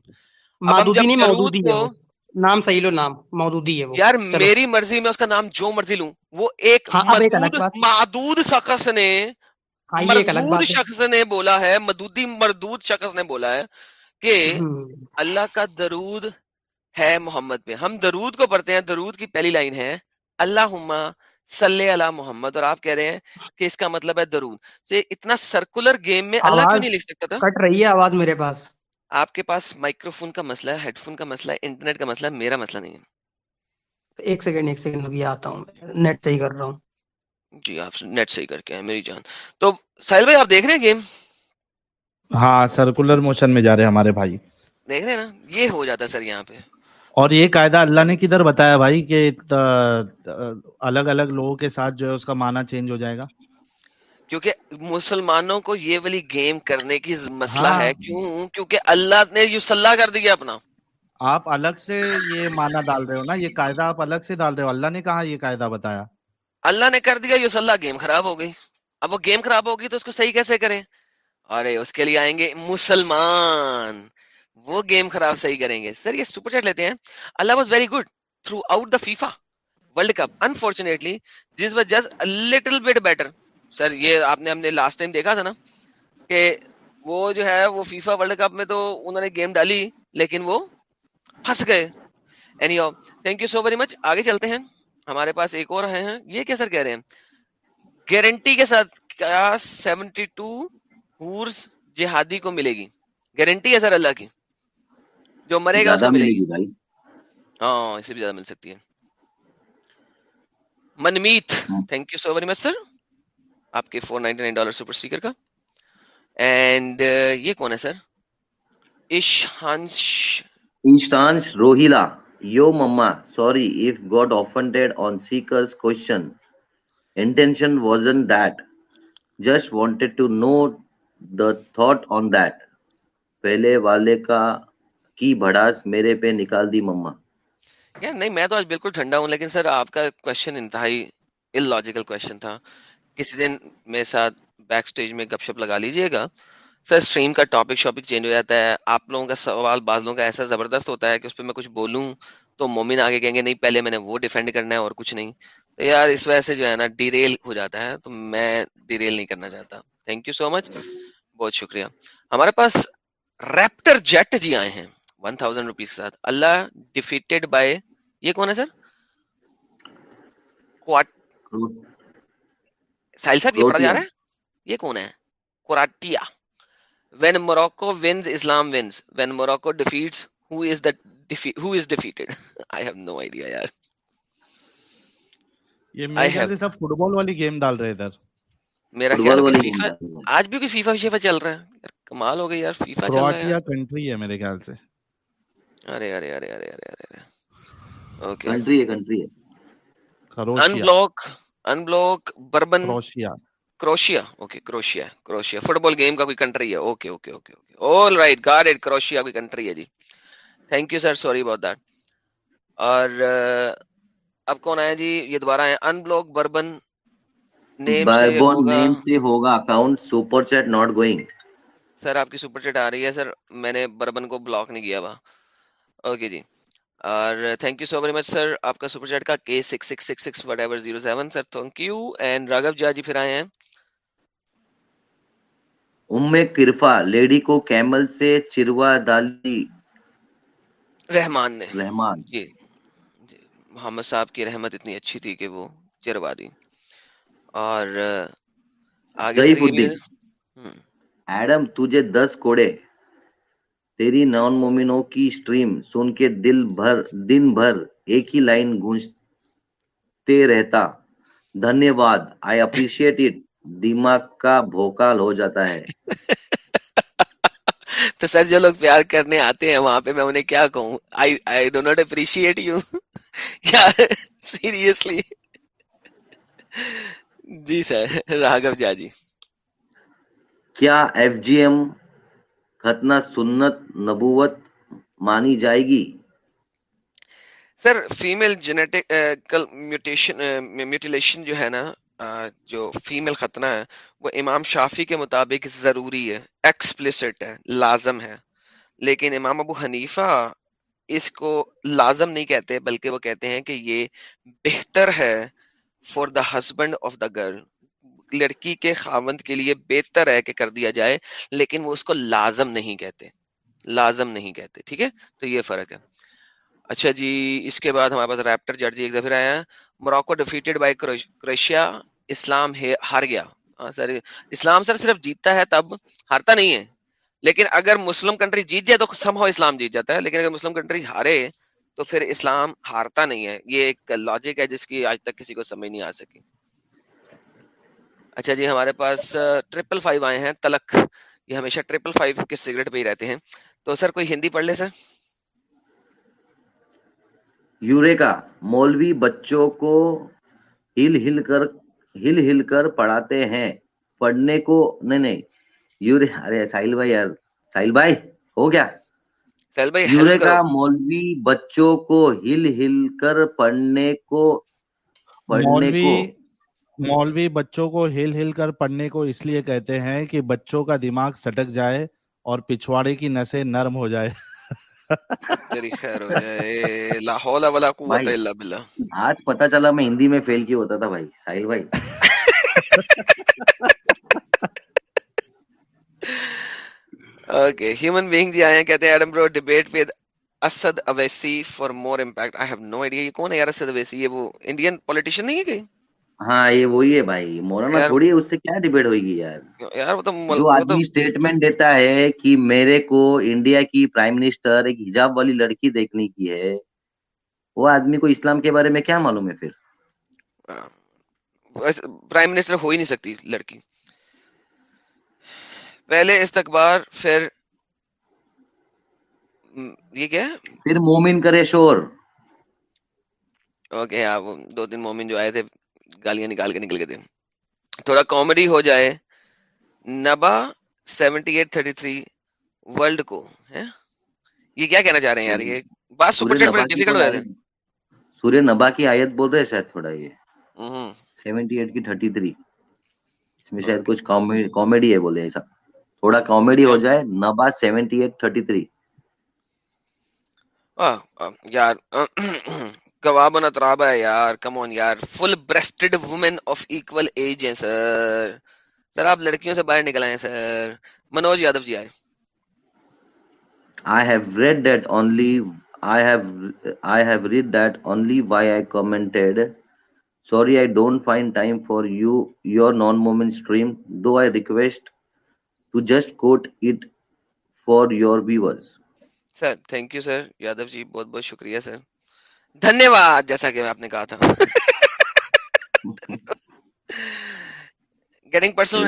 مادودی نہیں مودودی ہے۔ کو نام صحیح لو نام مودودی ہے وہ۔ یار میری مرضی میں اس کا نام جو مرضی لوں وہ ایک ہاں معدود شخص نے ہاں مردود شخص نے بولا ہے مدودی مردود شخص نے بولا ہے کہ اللہ کا درود ہے محمد پہ۔ ہم درود کو پڑھتے ہیں درود کی پہلی لائن ہے اللہ صلی اللہ محمد اور آپ کہہ رہے ہیں کہ اس کا مطلب ہے درود۔ اتنا سرکولر گیم میں اللہ کیوں نہیں لکھ سکتا تھا؟ کٹ رہی ہے آواز میرے پاس۔ آپ کے پاس مائکرو فون کا مسئلہ ہے ہیڈ فون کا مسئلہ ہے انٹرنیٹ کا مسئلہ ہے میرا مسئلہ نہیں ہے۔ ایک سیکنڈ ایک سیکنڈ لگی آتا ہوں نیٹ صحیح کر رہا ہوں۔ جی آپ نیٹ صحیح کر کے آئے میری جان۔ تو ساحل بھائی آپ دیکھ رہے ہیں گیم ہاں سرکولر موشن میں جا رہے ہیں ہمارے بھائی۔ دیکھ رہے ہیں نا؟ یہ ہو جاتا ہے سر یہاں پہ۔ اور یہ قاعدہ اللہ نے کدھر بتایا بھائی کہ الگ الگ لوگوں کے ساتھ جو ہے اس کا معنی چینج ہو جائے گا؟ کیونکہ مسلمانوں کو یہ والی گیم کرنے کی مسئلہ ہاں. ہے کیوں؟ کیونکہ اللہ نے یوسلہ کر دیا اپنا۔ آپ الگ سے یہ معنی ڈال رہے ہو نا یہ قاعدہ آپ الگ سے ڈال رہے ہو۔ اللہ نے کہا یہ قاعدہ بتایا؟ اللہ نے کر دیا یوسلہ گیم خراب ہو گئی۔ اب وہ گیم خراب ہوگی تو اس کو صحیح کیسے کریں؟ ارے اس کے لیے آئیں گے مسلمان۔ وہ گیم خراب صحیح کریں گے۔ سر یہ سپر چیٹ لیتے ہیں۔ Allah was very good throughout the FIFA World Cup. Unfortunately جس was just little bit better sir یہ آپ نے ہم نے لاسٹ ٹائم دیکھا تھا نا کہ وہ جو ہے وہ فیفا ورلڈ کپ میں تو انہوں نے گیم ڈالی لیکن وہ پھنس گئے۔ Annie thank you so very much آگے چلتے ہیں۔ ہمارے پاس ایک اور ہیں۔ یہ کیا سر کہہ رہے ہیں؟ گارنٹی کے ساتھ کیا سیونٹی ٹو ہورس جہادی کو ملے گی۔ گارنٹی ہے سر اللہ کی۔ جو مرے گا اس کو ملے گی۔ ہاں اس سے بھی زیادہ مل سکتی ہے۔ Manmeet thank you so very much sir. آپ کے four ninety nine dollar super sticker کا اینڈ یہ کون ہے سر اشانش yo mama, sorry if got offended on seeker's question. Intention wasn't that. Just wanted to know the thought on that. پہلے والے کا کی بھڑاس میرے پہ نکال دی مما یار نہیں میں تو آج بالکل ٹھنڈا ہوں لیکن سر آپ کا کوشچن انتہائی ان لاجیکل کوشچن تھا کسی دن میرے ساتھ بیک سٹیج میں گپ شپ لگا لیجیے گا۔ سر اسٹریم کا ٹاپک شاپک چینج ہو جاتا ہے۔ آپ لوگوں کا سوال بعض لوگوں کا ایسا زبردست ہوتا ہے کہ اس پہ میں کچھ بولوں تو مومن آگے کہیں گے، نہیں، پہلے میں نے وہ ڈیفینڈ کرنا ہے اور کچھ نہیں۔ تو یار، اس وجہ سے جو ہے نا ڈیریل ہو جاتا ہے۔ تو میں ڈیریل نہیں کرنا چاہتا۔ تھینک یو سو مچ بہت شکریہ۔ ہمارے پاس ریپٹر جیٹ جی آئے ہیں۔ ون تھاؤزینڈ روپیز کے ساتھ۔ اللہ ڈیفیٹیڈ بائی یہ کون ہے سر؟ ساحل صاحب یہ پڑھا جا رہا ہے؟ یہ کون ہے؟ کوراٹیا۔ When Morocco wins, Islam wins. When Morocco defeats, who is that defeat? Who is defeated? <laughs> I have no idea, yaar. یہ I میرے خیال have. سے سب فٹ بال والی گیم ڈال رہے ادھر۔ میرا فٹ خیال بال ہے والی فیفا گیم آج بھی کوئی فیفا شیفا چل رہا ہے؟ یار کمال ہو گئی یار فیفا چل رہا ہے۔ کرواتیا کنٹری ہے میرے خیال سے۔ یار ارے ارے ارے ارے ارے ارے ارے۔ اوکے کنٹری ہے کنٹری ہے۔ In Croatia. Block in block بربن Croatia Croatia okay Croatia Croatia football game کا کوئی کنٹری ہے okay okay okay okay all right got it Croatia کوئی کنٹری ہے جی thank you sir sorry about that اور اب کون آیا جی یہ دوبارہ ہے ان بلاک بربن نیم سے ہوگا نیم سے ہوگا account super chat not going sir آپ کی سپر چیٹ آ رہی ہے سر میں نے بربن کو بلاک نہیں کیا ہوا اوکے جی اور thank you so very much sir آپ کا سپر چیٹ کا کے six six six six whatever zero seven sir thank you and Raghuja ji پھر آئے ہیں. ام کرفا لیڈی کو کیمل سے چروا ڈالی رحمان نے رحمان جی جی محمد صاحب کی رحمت اتنی اچھی تھی کہ وہ چروا دی اور آگے ایڈم تجھے دس کوڑے تیری نان مومنوں کی سٹریم سن کے دل بھر دن بھر ایک ہی لائن گونجتے رہتا۔ دھنیہ واد آئی اپریشیٹ اٹ دماغ کا بھوکال ہو جاتا ہے۔ <laughs> تو سر جو لوگ پیار کرنے آتے ہیں وہاں پہ میں انہیں کیا کہوں؟ I I do not appreciate you یار سیریسلی <laughs> جی سر راگو جا جی۔ کیا ایف جی ایم ختنہ سنت نبوت مانی جائے گی؟ Sir female genetical mutation mutilation جو ہے نا جو فیمیل ختنہ ہے، وہ امام شافی کے مطابق ضروری ہے ایکسپلسٹ ہے، لازم ہے۔ لیکن امام ابو حنیفہ اس کو لازم نہیں کہتے، بلکہ وہ کہتے ہیں کہ یہ بہتر ہے for the husband of the girl لڑکی کے خاوند کے لیے بہتر ہے کہ کر دیا جائے، لیکن وہ اس کو لازم نہیں کہتے۔ لازم نہیں کہتے، ٹھیک ہے؟ تو یہ فرق ہے۔ اچھا جی اس کے بعد ہمارے پاس ریپٹر جرجی ایک دفعہ آیا موراکو ڈیفیٹڈ بائی کروشیا اسلام ہار گیا۔ ہاں سر، اسلام سر صرف جیتتا ہے تب ہارتا نہیں ہے۔ لیکن اگر مسلم کنٹری جیت جائے تو سم ہو اسلام جیت جاتا ہے۔ لیکن اگر مسلم کنٹری ہارے تو پھر اسلام ہارتا نہیں ہے۔ یہ ایک لاجک ہے جس کی آج تک کسی کو سمجھ نہیں آ سکی۔ اچھا جی ہمارے پاس ٹریپل فائیو آئے ہیں تلک۔ یہ ہمیشہ ٹریپل فائیو کے سگریٹ پہ ہی رہتے ہیں۔ تو سر کوئی ہندی پڑھ لے سر؟ یوریکا مولوی بچوں کو ہل ہل کر ہل ہل کر پڑھاتے ہیں۔ پڑھنے کو نہیں نہیں یورے ارے ساحل بھائی یار ساحل بھائی ہو گیا۔ سہیل بھائی یورے کا مولوی بچوں کو ہل ہل کر پڑھنے کو پڑھنے کو۔ مولوی بچوں کو ہل ہل کر پڑھنے کو اس لیے کہتے ہیں کہ بچوں کا دماغ سٹک جائے اور پچھواڑے کی نسیں نرم ہو جائے۔ تیری خیر ہو جائے۔ لا حول ولا قوت بھائی الا باللہ۔ آج پتا چلا میں ہندی میں فیل کیوں ہوتا تھا بھائی ساحل بھائی۔ اوکے ہیومن بینگ جی آئے ہیں کہتے ہیں Adam bro debate with Asad Owaisi for more impact I have no idea یہ کون ہے یار اسد اویسی یہ وہ انڈین پولیٹیشین نہیں ہے کہیں؟ ہاں یہ وہی ہے بھائی۔ مولانا تھوڑی ہے اس سے کیا ڈیبیٹ ہوئے گی یار یار وہ تو مل- جو آدمی اسٹیٹمنٹ دیتا ہے کہ میرے کو انڈیا کی پرائم منسٹر ایک حجاب والی لڑکی دیکھنے کی ہے وہ آدمی کو اسلام کے بارے میں کیا معلوم ہے پھر؟ پرائم منسٹر ہو ہی نہیں سکتی لڑکی۔ پہلے استقبار پھر یہ کیا ہے؟ پھر مومن کرے شور۔ اوکے وہ دو تین مومن جو آئے تھے گالیاں نکال کے نکل گئے تھے۔ تھوڑا کامیڈی ہو جائے نبا seventy eight thirty three world کو ہے یہ کیا کہنا چاہ رہے ہیں یار؟ یہ بات سپر چیٹ ڈیفیکلٹ کوئی ہو جاتے آیت سورہ نبا کی آیت بول رہے ہیں شاید تھوڑا یہ۔ ہیں سیونٹی ایٹ کی تھرٹی تھری اس میں شاید کچھ کامیڈی ہے بولے ایسا۔ تھوڑا کامیڈی ہو جائے نبا سیونٹی ایٹ تھرٹی تھری یار۔ گوابن اترابا ہے یار کم آن یار full breasted woman of equal age ہیں سر سر آپ لڑکیوں سے باہر نکل آئے سر منوج یادو جی آئے I have read that only I have I have read that only why I commented. Sorry, I don't find time for you your non-moment stream. Though I request to just quote it for your viewers. Sir thank you sir Yadav ji بہت بہت شکریہ سر دھنیہ واد جیسا کہ آپ نے کہا تھا۔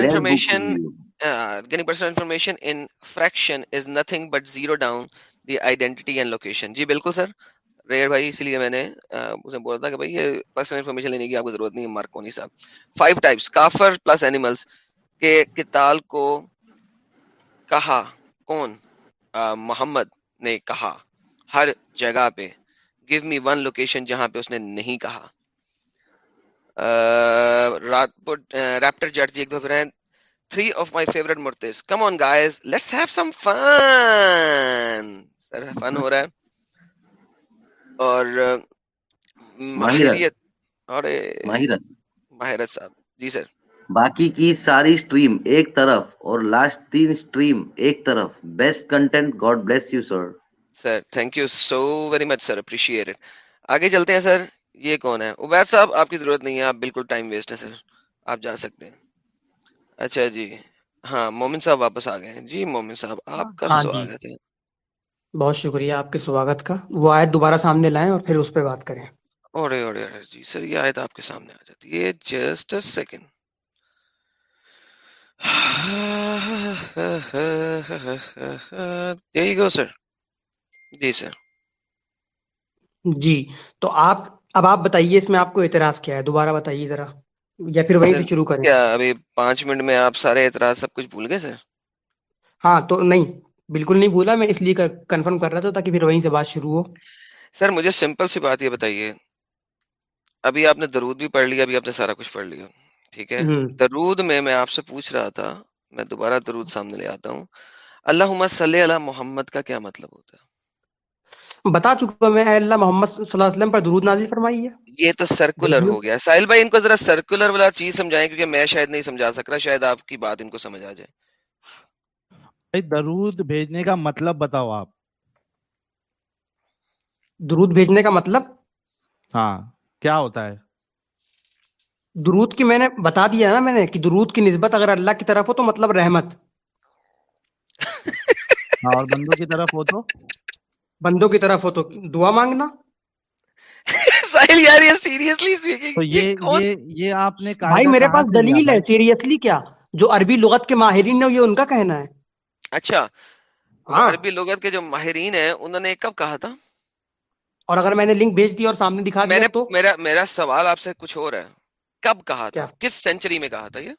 Information review. uh, getting personal information in fraction is nothing but zero down the identity and location. جی بالکل سر ریئر بھائی اسی لیے میں نے اسے بولا تھا کہ بھائی یہ پرسنل انفارمیشن لینے کی آپ کو ضرورت نہیں ہے مارکونی صاحب۔ فائیو ٹائپس کافر پلس اینیملس کے کتال کو کہا کون؟ محمد نے کہا ہر جگہ پہ۔ گیو می ون لوکیشن جہاں پہ اس نے نہیں کہا۔ ریپٹر جٹ جی ایک دو پھر۔ ہیں three of my favourite مرتز come on guys let's have some fun sir fun ہو رہا ہے۔ اور ماہرت۔ اور ماہرت۔ ماہرت صاحب۔ جی سر۔ باقی کی ساری سٹریم ایک طرف اور لاسٹ تین سٹریم ایک طرف۔ Best content God bless you sir sir thank you so very much sir appreciate آگے چلتے ہیں سر یہ کون ہے؟ عبید صاحب آپ کی ضرورت نہیں ہے آپ بالکل ٹائم ویسٹ ہے سر آپ جا سکتے ہیں۔ اچھا جی ہاں مومن صاحب واپس آ گئے جی مومن صاحب آپ کا ہاں جی۔ سواگت ہے۔ بہت شکریہ آپ کے سواگت کا۔ وہ آیت دوبارہ سامنے لائیں اور پھر اس پہ بات کریں۔ اوڑے اوڑے اوڑے جی سر یہ آیت آپ کے سامنے آ جاتی ہے۔ جسٹ اے سیکنڈ یہی گو سر۔ جی سر۔ جی تو آپ اب آپ بتائیے اس میں آپ کو اعتراض کیا ہے؟ دوبارہ بتائیے ذرا یا پھر وہیں سے شروع کریں؟ کیا ابھی پانچ منٹ میں آپ سارے اعتراض سب کچھ بھول گئے سر؟ ہاں تو نہیں بالکل نہیں بھولا میں اس لیے کنفرم کر رہا تھا تاکہ پھر وہیں سے بات شروع ہو۔ سر مجھے سمپل سی بات یہ بتائیے۔ ابھی آپ نے درود بھی پڑھ لیا ابھی آپ نے سارا کچھ پڑھ لیا ٹھیک ہے؟ درود میں میں آپ سے پوچھ رہا تھا میں دوبارہ درود سامنے لے آتا ہوں۔ اللہ صلی علی محمد کا کیا مطلب ہوتا ہے؟ بتا چکا میں اے اللہ محمد صلی اللہ علیہ وسلم پر درود نازل فرمائی ہے یہ تو سرکولر ہو گیا۔ ساحل بھائی ان کو ذرا سرکولر والا چیز سمجھائیں کیونکہ میں شاید نہیں سمجھا سک رہا شاید آپ کی بات ان کو سمجھ آ جائے۔ درود بھیجنے کا مطلب بتاؤ آپ۔ درود بھیجنے کا مطلب؟ ہاں کیا ہوتا ہے؟ درود کی میں نے بتا دیا نا میں نے کہ درود کی نسبت اگر اللہ کی طرف ہو تو مطلب رحمت۔ ہاں اور بندوں کی طرف ہو تو؟ بندوں کی طرف ہو تو دعا مانگنا؟ ساحل یار یہ سیریسلی تو یہ آپ نے بھائی میرے پاس دلیل ہے سیریسلی کیا؟ جو عربی لغت کے ماہرین ہیں یہ ان کا کہنا ہے۔ اچھا ہاں۔ عربی لغت کے جو ماہرین ہیں انہوں نے کب کہا تھا؟ اور اگر میں نے لنک بھیج دیا اور سامنے دکھا دیا نے تو؟ میرا میرا سوال آپ سے کچھ اور ہے۔ کب کہا تھا؟ کس سینچری میں کہا تھا یہ؟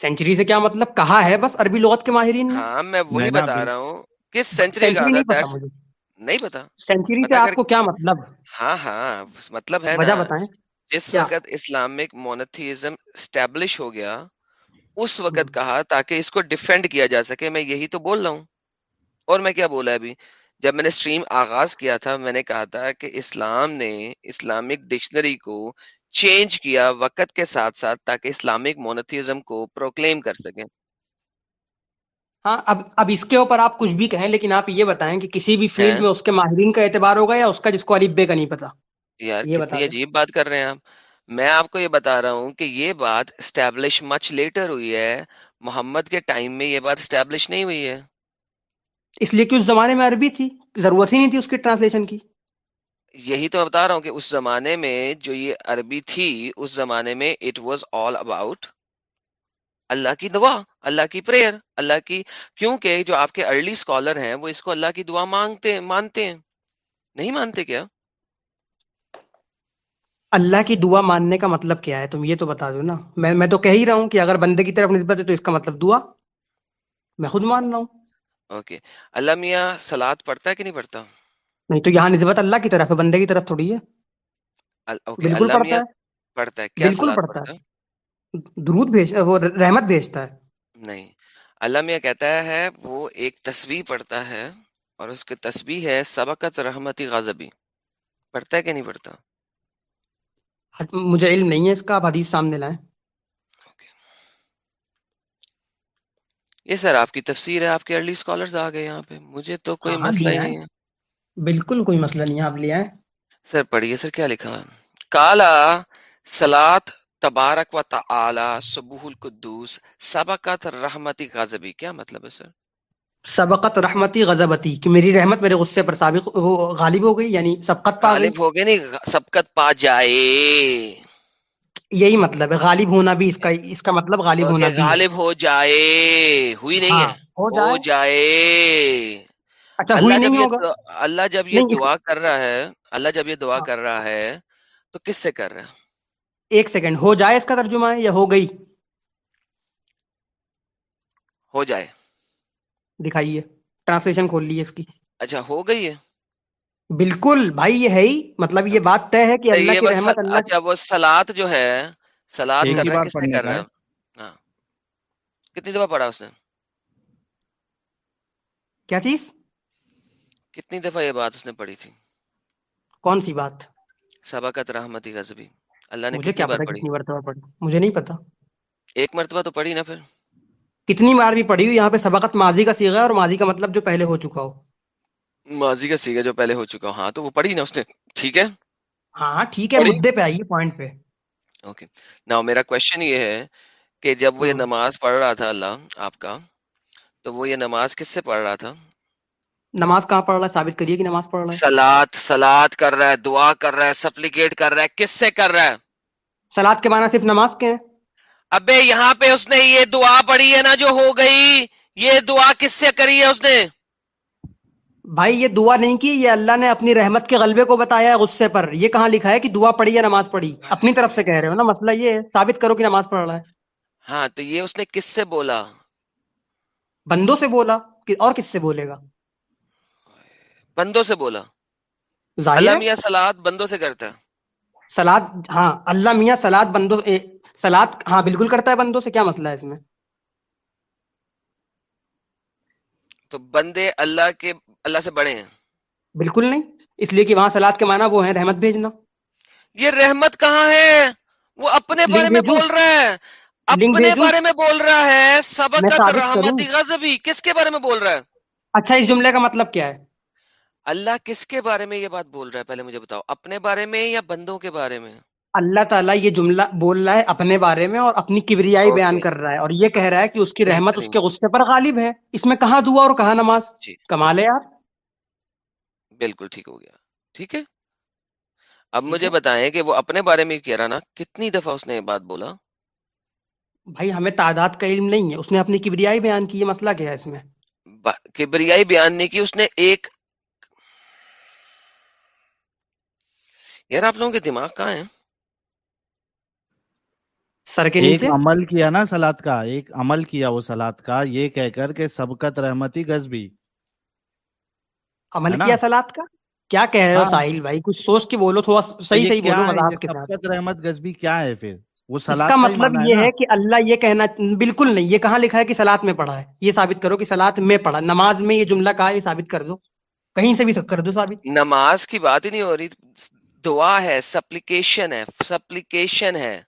سینچری سے کیا مطلب کہا ہے بس عربی لغت کے ماہرین نے؟ ہاں میں وہی بتا رہا ہوں۔ کس سینچری میں کہا تھا؟ نہیں پتا۔ سینچری سے آپ کو کیا مطلب؟ ہاں ہاں مطلب ہے نا وجہ بتائیں۔ جس وقت اسلامک مونتھیزم اسٹیبلش ہو گیا اس وقت کہا تاکہ اس کو ڈیفینڈ کیا جا سکے۔ میں یہی تو بول رہا ہوں۔ اور میں کیا بولا ابھی؟ جب میں نے اسٹریم آغاز کیا تھا میں نے کہا تھا کہ اسلام نے اسلامک ڈکشنری کو چینج کیا وقت کے ساتھ ساتھ تاکہ اسلامک مونتھیزم کو پروکلیم کر سکیں۔ ہاں اب اب اس کے اوپر آپ کچھ بھی کہیں لیکن آپ یہ بتائیں کہ کسی بھی فیلڈ ہیں میں اس کے ماہرین کا اعتبار ہوگا یا اس کا جس کو الف بے کا نہیں پتا؟ یار کتنی عجیب بات کر رہے ہیں آپ۔ میں آپ کو یہ بتا رہا ہوں کہ یہ بات اسٹیبلش مچ لیٹر ہوئی ہے۔ محمد کے ٹائم میں یہ بات اسٹیبلش نہیں ہوئی ہے۔ اس لیے کہ اس زمانے میں عربی تھی۔ ضرورت ہی نہیں تھی اس کی ٹرانسلیشن کی۔ یہی تو بتا رہا ہوں کہ اس زمانے میں جو یہ عربی تھی اس زمانے میں it was all about Allah کی دعا اللہ کی پریئر اللہ کی کیونکہ جو آپ کے ارلی اسکالر ہیں وہ اس کو اللہ کی دعا مانگتے ہیں مانتے ہیں۔ نہیں مانتے کیا؟ اللہ کی دعا ماننے کا مطلب کیا ہے؟ تم یہ تو بتا دو نا۔ میں میں تو کہہ ہی رہا ہوں کہ اگر بندے کی طرف نسبت ہے تو اس کا مطلب دعا۔ میں خود مان رہا ہوں۔ اوکے۔ اللہ میاں سلاد پڑھتا ہے کہ نہیں پڑھتا؟ نہیں تو یہاں نسبت اللہ کی طرف ہے بندے کی طرف تھوڑی ہے۔ اوکے۔ بالکل پڑھتا ہے۔ پڑھتا ہے۔ کیا بالکل پڑھتا ہے؟ درود بھیج وہ رحمت بھیجتا ہے۔ نہیں اللہ میاں کہتا ہے وہ ایک تسبیح پڑھتا ہے اور اس کی تسبیح ہے سبقت رحمتی غضبی۔ پڑھتا ہے کہ نہیں پڑھتا؟ مجھے علم نہیں ہے اس کا آپ حدیث سامنے لائیں۔ یہ سر آپ کی تفسیر ہے آپ کے ارلی اسکالرز آ گئے یہاں پہ۔ مجھے تو کوئی ہاں مسئلہ ہی نہیں ہے۔ بالکل کوئی مسئلہ نہیں ہے آپ لے آئیں۔ سر پڑھیے سر کیا لکھا ہے؟ کالا سلات تبارک و تعالی سبوح القدوس سبقت رحمتی غضبی. کیا مطلب ہے سر؟ سبقت رحمتی غضبتی کہ میری رحمت میرے غصے پر سابق وہ غالب ہو گئی یعنی سبقت پا گئی؟ غالب ہو گئے نہیں سبقت پا جائے. یہی مطلب ہے غالب ہونا بھی اس کا اس کا مطلب غالب ہونا بھی غالب ہو جائے ہوئی نہیں ہاں ہے۔ ہو جائے۔ اچھا ہوئی اللہ جب نہیں یہ ہوگا دعا- اللہ جب یہ نہیں دعا کر رہا ہے اللہ جب یہ دعا ہاں، کر رہا ہے تو کس سے کر رہا ہے؟ ایک سیکنڈ ہو جائے اس کا ترجمہ ہے یا ہو گئی؟ ہو جائے۔ دکھائیے ٹرانسلیشن کھول لیے اس کی۔ اچھا ہو گئی ہے۔ بالکل بھائی یہ ہے ہی۔ مطلب یہ بات طے ہے کہ اللہ کی رحمت اللہ اچھا وہ سلاد جو ہے سلاد کر رہا ہے کس پڑھنے کر رہا ہے؟ ہاں۔ کتنی دفعہ پڑھا اس نے؟ کیا چیز؟ کتنی دفعہ یہ بات اس نے پڑھی تھی؟ کون سی بات؟ سبقت رحمتی غضبی۔ اللہ نے مجھے کیا بار پتا کتنی مرتبہ پڑھی؟ مجھے نہیں پتا۔ ایک مرتبہ تو پڑھی نا پھر۔ کتنی بار بھی پڑھی ہو یہاں پہ سبقت ماضی کا سیغہ ہے اور ماضی کا مطلب جو پہلے ہو چکا ہو۔ ماضی کا سیگا جو پہلے ہو چکا ہو ہاں تو وہ پڑھی نا اس نے؟ ٹھیک ہے؟ ہاں ٹھیک ہے مدے پہ آئیے پوائنٹ پہ۔ اوکے نا میرا کوشچن یہ ہے کہ جب وہ یہ ہوں نماز پڑھ رہا تھا اللہ آپ کا تو وہ یہ نماز کس سے پڑھ رہا تھا؟ نماز کہاں پڑھ رہا ہے؟ ثابت کریے کہ نماز پڑھ رہا ہے۔ سلاد سلاد کر رہا ہے دعا کر رہا ہے سپلیکیٹ کر رہا ہے کس سے کر رہا ہے؟ سلاد کے معنی صرف نماز کے ہیں؟ ابے یہاں پہ اس نے یہ دعا پڑھی ہے نا جو ہو گئی۔ یہ دعا کس سے کری ہے اس نے؟ بھائی یہ دعا نہیں کی یہ اللہ نے اپنی رحمت کے غلبے کو بتایا ہے غصے پر۔ یہ کہاں لکھا ہے کہ دعا پڑھی یا نماز پڑھی؟ اپنی طرف سے کہہ رہے ہو نا مسئلہ یہ ہے۔ ثابت کرو کہ نماز پڑھ رہا ہے۔ ہاں تو یہ اس نے کس سے بولا؟ بندوں سے بولا اور کس سے بولے گا؟ بندوں سے بولا۔ اللہ میاں سلاد بندوں سے کرتا ہے۔ سلاد ہاں اللہ میاں سلاد بندوں سلاد ہاں بالکل کرتا ہے بندوں سے کیا مسئلہ ہے اس میں؟ تو بندے اللہ کے اللہ سے بڑے ہیں۔ بالکل نہیں اس لیے کہ وہاں سلاد کے معنی وہ ہیں رحمت بھیجنا۔ یہ رحمت کہاں ہے؟ وہ اپنے بارے میں بول رہا ہے۔ اپنے بارے میں بول رہا ہے سبقت رحمتی غضبی کس کے بارے میں بول رہا ہے؟ اچھا اس جملے کا مطلب کیا ہے؟ اللہ کس کے بارے میں یہ بات بول رہا ہے؟ پہلے مجھے بتاؤ اپنے بارے میں یا بندوں کے بارے میں؟ اللہ تعالیٰ یہ جملہ بول رہا ہے اپنے بارے میں اور اپنی کبریائی بیان اوکے کر رہا ہے اور یہ کہہ رہا ہے کہ اس کی رحمت اس کے غصے پر غالب ہے۔ اس میں کہاں دعا اور کہاں نماز؟ جی۔ کمال ہے یار۔ بالکل ٹھیک ہو گیا۔ ٹھیک ہے؟ اب مجھے بتائیں کہ وہ اپنے بارے میں کہہ رہا نا کتنی دفعہ اس نے یہ بات بولا؟ بھائی ہمیں تعداد کا علم نہیں ہے اس نے اپنی کبریائی بیان کی یہ مسئلہ کیا ہے اس میں؟ کبریائی بیان نہیں کی اس نے ایک یار آپ لوگوں کے دماغ کہاں ہیں؟ سر کے ایک نیچے؟ عمل کیا نا سلاد کا ایک عمل کیا وہ سلاد کا یہ کہہ کر کہ سبقت رحمتی غزبی عمل ہے نا؟ کیا سلاد کا؟ کیا کہہ رہے ہو ہاں۔ ساحل بھائی؟ کچھ سوچ کے بولو تھوڑا صحیح صحیح بولو وضاحت کے ساتھ۔ سبقت رحمت غزبی کیا ہے پھر؟ وہ سلاد کا مطلب یہ ہے کہ اللہ یہ کہنا بالکل نہیں یہ کہاں لکھا ہے کہ سلاد میں پڑھا ہے؟ یہ ثابت کرو کہ سلاد میں پڑھا۔ نماز میں یہ جملہ کہا ہے یہ ثابت کر دو۔ کہیں سے بھی کر دو ثابت۔ نماز کی بات ہی نہیں ہو رہی۔ دعا ہے سپلیکیشن ہے سپلیکیشن ہے۔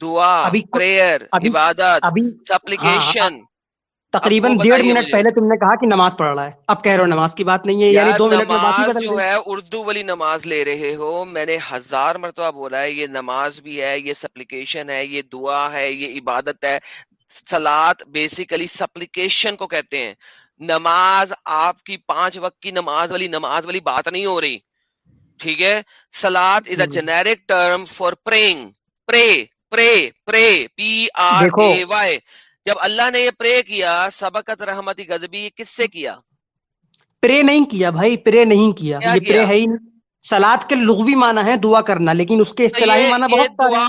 دعا پریئر عبادت ابھی ہاں ہاں سپلیکیشن تقریباً ڈیڑھ منٹ پہلے تم نے کہا کہ نماز پڑھ رہا ہے۔ اب کہہ رہے ہو نماز کی بات نہیں ہے یعنی دو منٹ نماز جو ہے اردو والی نماز لے رہے ہو۔ میں نے ہزار مرتبہ بولا ہے یہ نماز بھی ہے یہ سپلیکیشن ہے یہ دعا ہے یہ عبادت ہے۔ سلاد بیسیکلی سپلیکیشن کو کہتے ہیں۔ نماز آپ کی پانچ وقت کی نماز والی نماز والی بات نہیں ہو رہی۔ ٹھیک ہے؟ سلاد is a. Generic term for praying pray pray pray P R a Y جب اللہ نے یہ پرے کیا سبقت رحمتی غزبی کس سے کیا؟ پرے نہیں کیا بھائی پرے نہیں کیا۔ کیا یہ کیا؟ پرے ہے ہی سلاد کے لغوی معنی ہے دعا کرنا لیکن اس کے اصطلاحی معنی بہت دعا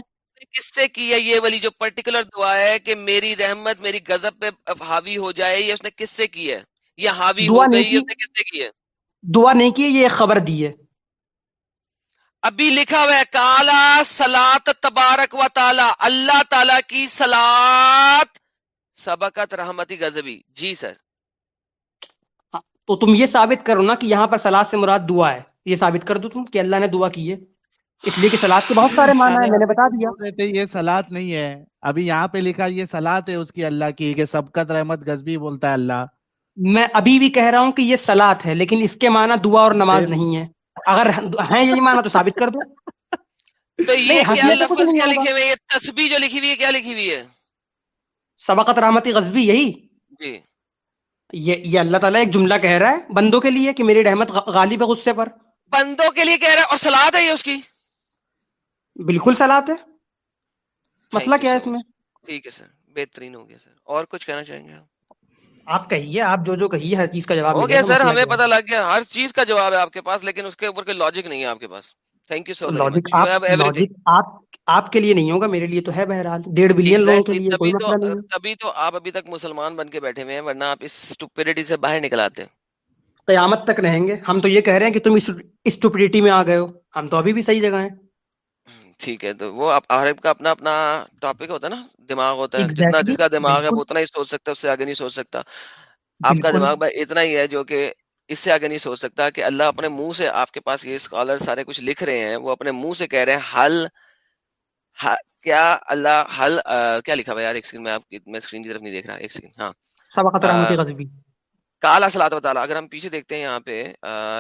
کس سے کی ہے؟ یہ والی جو پرٹیکولر دعا ہے کہ میری رحمت میری غضب پہ حاوی ہو جائے یہ اس نے کس سے کی ہے؟ یہ حاوی ہو گئی اس نے کس سے کی ہے؟ دعا نہیں کی یہ خبر دی ہے۔ ابھی لکھا ہوا ہے کالا سلات تبارک و تعالی اللہ تعالی کی سلات سبقت رحمتی غزبی جی سر۔ ہاں، تو تم یہ ثابت کرو نا کہ یہاں پر سلاد سے مراد دعا ہے۔ یہ ثابت کر دو تم کہ اللہ نے دعا کی ہے۔ اس لیے کہ سلاد کے بہت سارے معنی ہیں میں نے بتا دیا۔ یہ سلاد نہیں ہے۔ ابھی یہاں پہ لکھا یہ سلاد ہے اس کی اللہ کی کہ سبقت رحمت غزبی بولتا ہے اللہ۔ میں ابھی بھی کہہ رہا ہوں کہ یہ سلاد ہے لیکن اس کے معنی دعا اور نماز نہیں ہے۔ اگر ہیں یہی معنی تو ثابت کر دو۔ تو یہ کیا ہنسنے سے کچھ لفظ نہیں کیا ہوگا۔ لکھے ہوئے یہ تسبیح جو لکھی ہوئی ہے کیا لکھی ہوئی ہے؟ سبقت رحمتی غزبی یہی۔ جی۔ یہ اللہ تعالیٰ ایک جملہ کہہ رہا ہے بندوں کے لیے کہ میری رحمت غالب ہے غصے پر۔ بندوں کے لیے کہہ رہا ہے اور سلاد ہے یہ اس کی؟ بالکل سلاد ہے۔ مسئلہ کیا ہے اس میں؟ ٹھیک ہے سر بہترین ہو گیا سر۔ اور کچھ کہنا چاہیں گے آپ؟ آپ کہیے آپ جو جو کہیے ہر چیز کا جواب ہو گیا سر ہمیں پتہ لگ گیا ہر چیز کا جواب ہے آپ کے پاس لیکن اس کے اوپر کوئی لاجک نہیں ہے آپ کے پاس۔ تھینک یو سو لاجک آپ آپ کے لیے نہیں ہوگا میرے لیے تو ہے بہرحال۔ ڈیڑھ بلین لوگوں کے لیے کوئی تبھی تو مسئلہ نہیں ہے۔ تبھی تو آپ ابھی تک مسلمان بن کے بیٹھے ہوئے ہیں ورنہ آپ اس اسٹوپیڈیٹی سے باہر نکل آتے قیامت تک رہیں گے۔ ہم تو یہ کہہ رہے ہیں کہ تم اسٹوپڈیٹی میں آ گئے ہو۔ ہم تو ابھی بھی صحیح جگہ ہیں۔ ٹھیک ہے تو وہ ہر ایک کا اپنا اپنا ٹاپک ہوتا ہے نا دماغ ہوتا ہے۔ جتنا جس کا دماغ ہے وہ اتنا ہی سوچ سکتا ہے اس سے آگے نہیں سوچ سکتا۔ آپ کا دماغ بھائی اتنا ہی ہے جو کہ اس سے آگے نہیں سوچ سکتا کہ اللہ اپنے منہ سے آپ کے پاس یہ اسکالر سارے کچھ لکھ رہے ہیں وہ اپنے منہ سے کہہ رہے ہیں حل کیا اللہ حل کیا لکھا ہوا ہے یار؟ ایک سیکنڈ میں آپ کی میں اسکرین کی طرف نہیں دیکھ رہا ایک سیکنڈ ہاں۔ سبقت غزبی کالا سلاد و تعالیٰ اگر ہم پیچھے دیکھتے ہیں یہاں پہ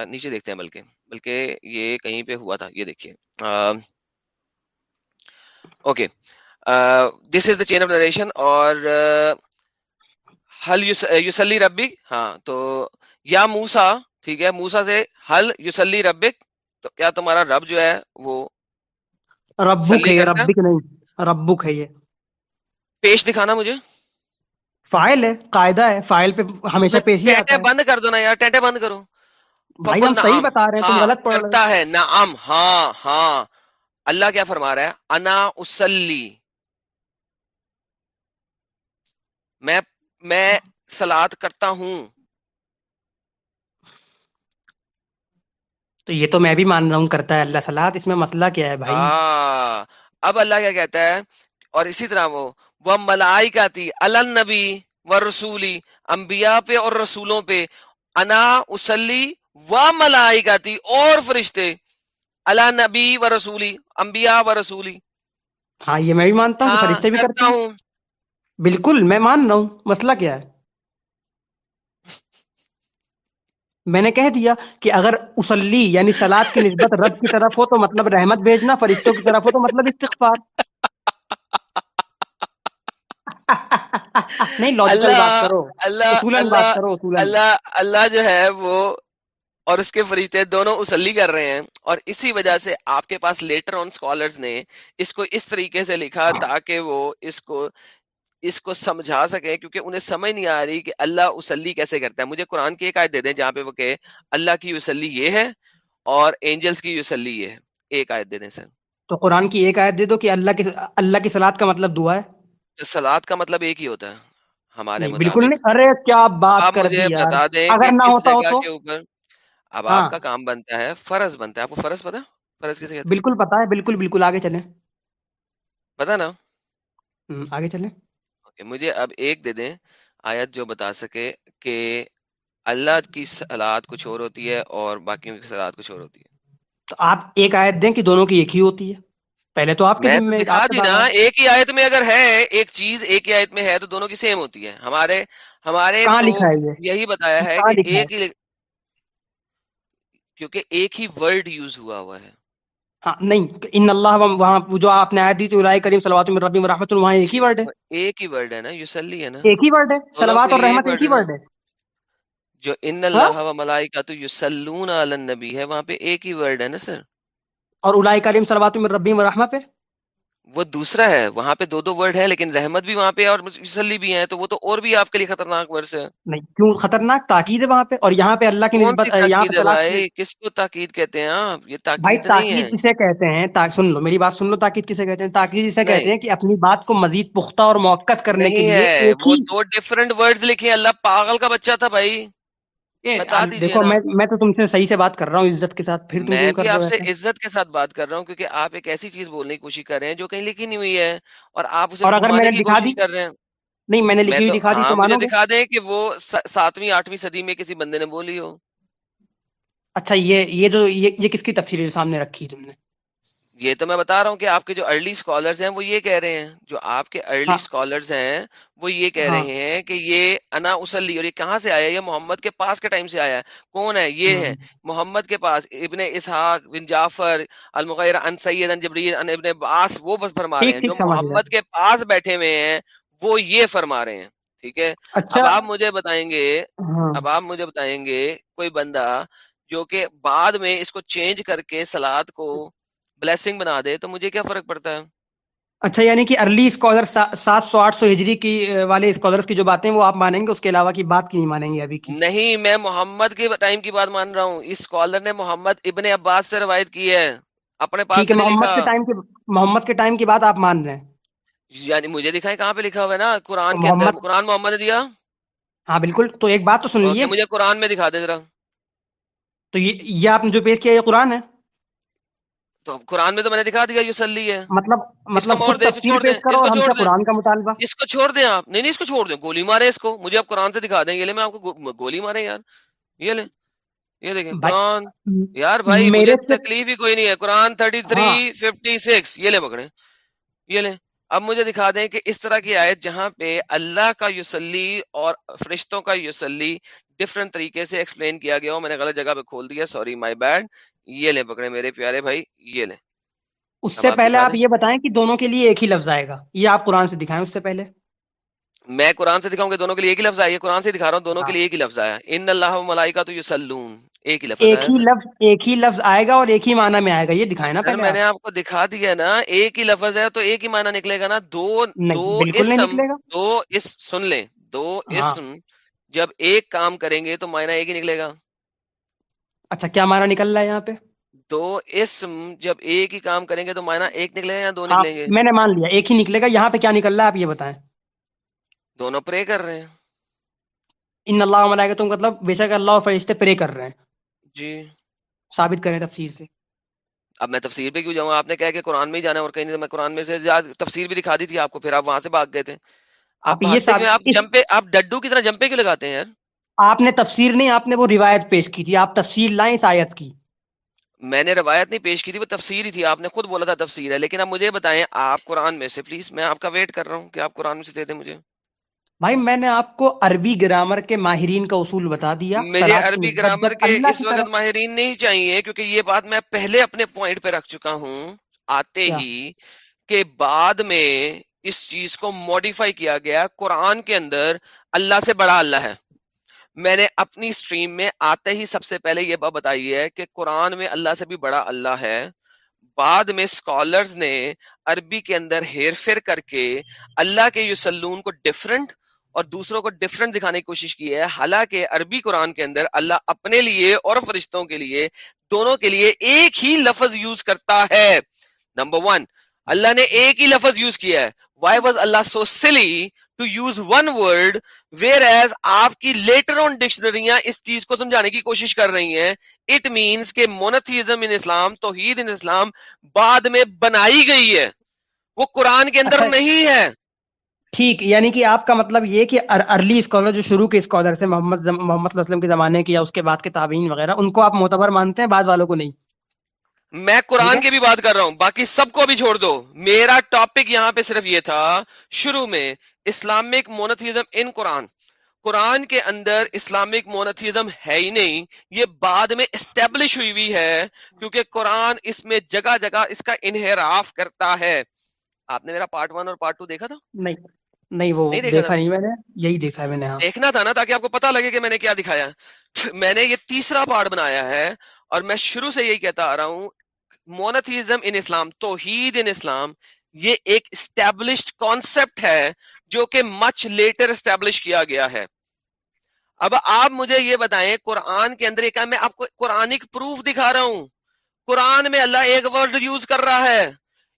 نیچے دیکھتے ہیں بلکہ بلکہ یہ کہیں پہ ہوا تھا یہ دیکھیے۔ Okay this is the chain of narration اور حل یوسلی ربک ہاں تو یا موسا ٹھیک ہے موسا سے حل یوسلی ربک تو کیا تمہارا رب جو ہے وہ ربک ہے ربک نہیں ربک ہے یہ پیش دکھانا مجھے فائل ہے قاعدہ ہے فائل پہ ہمیشہ پیش ہی آتا ہے بند کر دو نا یار ٹینٹے بند کرو بھائی ہم صحیح بتا رہے ہیں تم غلط پڑھ رہے ہے نعم ہاں ہاں اللہ کیا فرما رہا ہے؟ انا اسلی میں میں سلاد کرتا ہوں۔ تو یہ تو میں بھی مان رہا ہوں کرتا ہے اللہ سلاد اس میں مسئلہ کیا ہے بھائی؟ ہاں اب اللہ کیا کہتا ہے؟ اور اسی طرح وہ وہ ملائکتی النبی و رسولی انبیاء پہ اور رسولوں پہ۔ انا اسلی و ملائکتی اور فرشتے۔ اللہ نبی و رسولی انبیاء و رسولی ہاں یہ میں بھی مانتا ہوں فرشتے بھی کرتا ہوں بالکل میں مان رہا ہوں مسئلہ کیا ہے میں نے کہہ دیا کہ اگر اسلی یعنی سلاد کی نسبت رب کی طرف ہو تو مطلب رحمت بھیجنا فرشتوں کی طرف ہو تو مطلب استغفار نہیں لاجیکل بات کرو اللہ اللہ جو ہے وہ اور اس کے فرشتے دونوں اسلی کر رہے ہیں اور اسی وجہ سے آپ کے پاس لیٹر آن اسکالرز نے اس کو اس طریقے سے لکھا تاکہ وہ اس کو اس کو سمجھا سکے کیونکہ انہیں سمجھ نہیں آ رہی کہ اللہ اسلی کیسے کرتا ہے۔ مجھے قرآن کی ایک آیت دے دیں جہاں پہ وہ کہ اللہ کی یوسلی یہ ہے اور اینجلز کی یوسلی یہ ہے۔ ایک آیت دے دیں سر۔ تو قرآن کی ایک آیت دے دو کہ اللہ کی اللہ کی سلاد کا مطلب دعا ہے؟ سلاد کا مطلب ایک ہی ہوتا ہے ہمارے بالکل نہیں۔ ارے کیا بات کر دی یار۔ بتا دیں کہ اگر نہ ہوتا ہو تو؟ اب ہاں۔ آپ کا کام بنتا ہے فرض بنتا ہے۔ آپ کو فرض پتا فرض ہیں؟ بالکل پتا ہے بالکل بالکل آگے چلیں۔ پتا نا؟ آگے چلیں۔ اوکے، مجھے اب ایک دے دیں آیت جو بتا سکے کہ اللہ کی سلاد کچھ اور ہوتی ہے اور باقیوں کی سلاد کچھ اور ہوتی ہے۔ تو آپ ایک آیت دیں کہ دونوں کی ایک ہی ہوتی ہے؟ پہلے تو آپ کے میں دکھا دی نا ایک ہی آیت میں اگر ہے ایک چیز ایک ہی آیت میں ہے تو دونوں کی سیم ہوتی ہے۔ ہمارے ہمارے یہی بتایا ہے کہ ایک ہی کیونکہ ایک ہی ورڈ یوز ہوا ہوا ہے۔ ہاں نہیں ان اللہ وہاں جو آپ نے آیت دی تھی اولئک کریم صلوات من ربی رحمت وہاں ایک ہی ورڈ ہے۔ ایک ہی ورڈ ہے نا یوسلی ہے نا۔ ایک ہی ورڈ ہے صلوات اور رحمت ایک ہی ورڈ ہے۔ جو ان ہاں؟ اللہ و ملائکۃ یصلون علی النبی ہے وہاں پہ ایک ہی ورڈ ہے نا سر۔ اور اولئک کریم صلوات من ربی رحمت پہ؟ وہ دوسرا ہے وہاں پہ دو دو ورڈ ہے لیکن رحمت بھی وہاں پہ اور یصلی بھی ہے تو وہ تو اور بھی آپ کے لیے خطرناک ورڈ ہے نہیں کیوں؟ خطرناک تاکید ہے وہاں پہ اور یہاں پہ اللہ کی نسبت یہاں پہ بھائی؟ کس کو تاکید کہتے ہیں آپ؟ یہ بھائی تاکید نہیں تاکید کسے کہتے ہیں؟ تا... سن لو میری بات سن لو تاکید کسے کہتے ہیں؟ تاکید جسے کہتے ہیں کہ اپنی بات کو مزید پختہ اور موقت کرنے کے لیے وہ دو ڈفرنٹ ورڈز لکھے ہیں۔ اللہ پاگل کا بچہ تھا بھائی۔ دیکھو میں تو تم سے صحیح سے بات کر رہا ہوں عزت کے ساتھ پھر میں بھی آپ سے عزت کے ساتھ بات کر رہا ہوں کیونکہ آپ ایک ایسی چیز بولنے کی کوشش کر رہے ہیں جو کہیں لکھی نہیں ہوئی ہے اور آپ اسے اور اگر میں نے دکھا دی کر رہے ہیں۔ نہیں میں نے لکھی ہوئی دکھا دی ہاں تو مانو دکھا دیں کہ وہ ساتویں آٹھویں صدی میں کسی بندے نے بولی ہو۔ اچھا یہ یہ جو یہ, یہ کس کی تفصیل سامنے رکھی تم نے؟ یہ تو میں بتا رہا ہوں کہ آپ کے جو ارلی اسکالرز ہیں وہ یہ کہہ رہے ہیں جو آپ کے ارلی ہاں۔ اسکالرز ہیں وہ یہ کہہ ہاں۔ رہے ہیں کہ یہ انا اسلی اور یہ کہاں سے آیا یہ محمد کے پاس کے ٹائم سے آیا ہے۔ کون ہے؟ یہ ہے ہم، محمد کے پاس ابن اسحاق بن جعفر المغیر ان سید ان جبریل ان ابن عباس وہ بس فرما رہے ہیں۔ جو محمد کے پاس بیٹھے ہوئے ہیں وہ یہ فرما رہے ہیں ٹھیک ہے؟ اچھا۔ اب آپ مجھے بتائیں گے ہاں۔ اب آپ مجھے بتائیں گے کوئی بندہ جو کہ بعد میں اس کو چینج کر کے سلاد کو بلیسنگ بنا دے تو مجھے کیا فرق پڑتا ہے؟ اچھا یعنی کہ ارلی اسکالر سات سو آٹھ سو ہجری کی والے اسکالرس کی جو باتیں وہ آپ مانیں گے اس کے علاوہ کی بات کی نہیں مانیں گے ابھی کی؟ نہیں میں محمد کے ٹائم کی بات مان رہا ہوں۔ اس اسکالر نے محمد ابن عباس سے روایت کی ہے۔ اپنے پاس ہے محمد کے ٹائم کی محمد کے ٹائم کی بات آپ مان رہے ہیں۔ یعنی مجھے دکھائیں کہاں پہ لکھا ہوا ہے نا؟ قرآن کے اندر قرآن محمد نے دیا؟ ہاں بالکل۔ تو ایک بات تو سن لیجیے مجھے قرآن میں دکھا دے ذرا۔ تو یہ آپ نے جو پیش کیا یہ قرآن ہے؟ تو قرآن میں تو میں نے دکھا دیا یوسلی ہے۔ مطلب مطلب قرآن کا مطالبہ۔ اس کو چھوڑ دیں آپ۔ نہیں نہیں اس کو چھوڑ دیں۔ گولی مارے اس کو۔ مجھے آپ قرآن سے دکھا دیں یہ لے میں آپ کو گو- گولی مارے یار۔ یہ لیں یہ دیکھیں قرآن۔ یار بھائی میرے تکلیف ہی کوئی نہیں ہے۔ قرآن تھرٹی تھری ہاں۔ ففٹی سکس یہ لیں پکڑے یہ لیں اب مجھے دکھا دیں کہ اس طرح کی آیت جہاں پہ اللہ کا یوسلی اور فرشتوں کا یوسلی ڈفرنٹ طریقے سے ایکسپلین کیا گیا ہو میں نے غلط جگہ پہ کھول دیا سوری مائی بیڈ یہ لیں پکڑے میرے پیارے بھائی یہ لیں۔ اس سے پہلے آپ یہ بتائیں کہ دونوں کے لیے ایک ہی لفظ آئے گا۔ یہ آپ قرآن سے دکھائیں اس سے پہلے۔ میں قرآن سے دکھاؤں گا دونوں کے لیے ایک ہی لفظ آیا یہ قرآن سے دکھا رہا ہوں دونوں ہاں۔ کے لیے ایک ہی لفظ آیا۔ ان اللہ ملائکہ تو یسلون ایک ہی لفظ ایک ہی لفظ ایک ہی لفظ آئے گا اور ایک ہی معنی میں آئے گا۔ یہ دکھائیں نا پہلے میں نے آپ۔ کو دکھا دیا نا ایک ہی لفظ ہے تو ایک ہی معنی نکلے گا نا۔ دو دو اسم دو اس سن لیں۔ دو ہاں۔ اسم جب ایک کام کریں گے تو معنی ایک ہی نکلے گا۔ اچھا کیا معنی نکل رہا ہے یہاں پہ؟ دو اسم جب ایک ہی کام کریں گے تو معنی ایک نکلے گا یا دو نکلیں گے؟ میں نے مان لیا ایک ہی نکلے گا یہاں پہ کیا نکل رہا ہے؟ آپ یہ بتائیں۔ دونوں پرے کر رہے ہیں۔ ان اللہ ملائکہ تم مطلب بے شک اللہ اور فرشتے پرے کر رہے ہیں۔ جی۔ ثابت کریں تفسیر سے۔ اب میں تفسیر پہ کیوں جاؤں؟ آپ نے کہا کہ قرآن میں ہی جانا ہے اور کہیں نہیں میں قرآن میں سے تفسیر بھی دکھا دی تھی آپ کو پھر آپ وہاں سے بھاگ گئے تھے۔ آپ آپ یہ؟ آپ جمپے آپ ڈڈو کی طرح جمپے کیوں لگاتے ہیں یار؟ آپ نے تفسیر نہیں آپ نے وہ روایت پیش کی تھی آپ تفسیر لائیں اس آیت کی۔ میں نے روایت نہیں پیش کی تھی وہ تفسیر ہی تھی۔ آپ نے خود بولا تھا تفسیر ہے لیکن اب مجھے بتائیں آپ قرآن میں سے پلیز میں آپ کا ویٹ کر رہا ہوں کہ آپ قرآن میں سے دے دیں مجھے۔ بھائی میں نے آپ کو عربی گرامر کے ماہرین کا اصول بتا دیا مجھے عربی گرامر کے اس وقت ماہرین نہیں چاہیے کیونکہ یہ بات میں پہلے اپنے پوائنٹ پہ رکھ چکا ہوں آتے ہی کہ بعد میں اس چیز کو ماڈیفائی کیا گیا قرآن کے اندر اللہ سے بڑا اللہ ہے۔ میں نے اپنی سٹریم میں آتے ہی سب سے پہلے یہ بات بتائی ہے کہ قرآن میں اللہ سے بھی بڑا اللہ ہے۔ بعد میں اسکالرز نے عربی کے اندر ہیر فیر کر کے اللہ کے یوسلون کو ڈفرنٹ اور دوسروں کو ڈفرنٹ دکھانے کی کوشش کی ہے۔ حالانکہ عربی قرآن کے اندر اللہ اپنے لیے اور فرشتوں کے لیے دونوں کے لیے ایک ہی لفظ یوز کرتا ہے۔ نمبر ون اللہ نے ایک ہی لفظ یوز کیا ہے۔ Y was Allah so silly to use one word whereas آپ کی لیٹر آن ڈکشنریاں اس چیز کو سمجھانے کی کوشش کر رہی ہیں۔ اٹ مینس کہ مونتھیزم ان اسلام توحید ان اسلام بعد میں بنائی گئی ہے۔ وہ قرآن کے اندر اچھا۔ نہیں ہے۔ ٹھیک یعنی کہ آپ کا مطلب یہ کہ ار- ارلی اسکالر جو شروع کے اسکالر سے محمد محمد صلی اللہ علیہ وسلم کے زمانے کے یا اس کے بعد کے تابعین وغیرہ ان کو آپ معتبر مانتے ہیں بعض والوں کو نہیں۔ میں قرآن کی بھی بات کر رہا ہوں باقی سب کو بھی چھوڑ دو۔ میرا ٹاپک یہاں پہ صرف یہ تھا شروع میں اسلامک مونتھیزم ان قرآن۔ قرآن کے اندر اسلامک مونتھیزم ہے ہی نہیں یہ بعد میں اسٹیبلش ہوئی ہوئی ہے کیونکہ قرآن اس میں جگہ جگہ اس کا انحراف کرتا ہے۔ آپ نے میرا پارٹ ون اور پارٹ ٹو دیکھا تھا؟ نہیں نہیں وہ دیکھا نہیں میں نے یہی دیکھا میں نے ہاں۔ دیکھنا تھا نا تاکہ آپ کو پتا لگے کہ میں نے کیا دکھایا۔ میں نے یہ تیسرا پارٹ بنایا ہے اور میں شروع سے یہی کہتا آ رہا ہوں مونتھیزم ان اسلام توحید ان اسلام یہ ایک اسٹیبلشڈ کانسیپٹ ہے جو کہ مچ لیٹر اسٹیبلش کیا گیا ہے۔ اب آپ مجھے یہ بتائیں، قرآن کے اندر یہ میں آپ کو قرآنک پروف دکھا رہا ہوں۔ قرآن میں اللہ ایک ورڈ یوز کر رہا ہے۔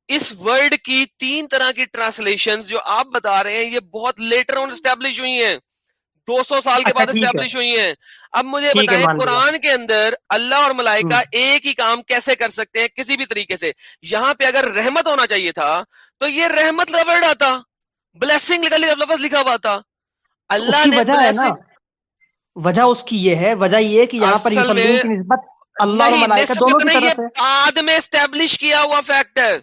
اس ورڈ کی تین طرح کی ٹرانسلیشن جو آپ بتا رہے ہیں، یہ بہت لیٹر آن اسٹیبلش ہوئی ہیں۔ دو سو سال کے اچھا بعد اسٹیبلش ہوئی ہیں۔ اب مجھے بتائیں قرآن کے اندر اللہ اور ملائکہ ایک ہی کام کیسے کر سکتے ہیں؟ کسی بھی طریقے سے۔ یہاں پہ اگر رحمت ہونا چاہیے تھا تو یہ رحمت ورڈ آتا بلیسنگ لفظ لکھا ہوا تھا اللہ نے وجہ اس کی یہ ہے وجہ یہ کہ یہاں پر نسبت اللہ اور ملائکہ دونوں کی طرف ہے بعد میں اسٹیبلش کیا ہوا فیکٹ ہے۔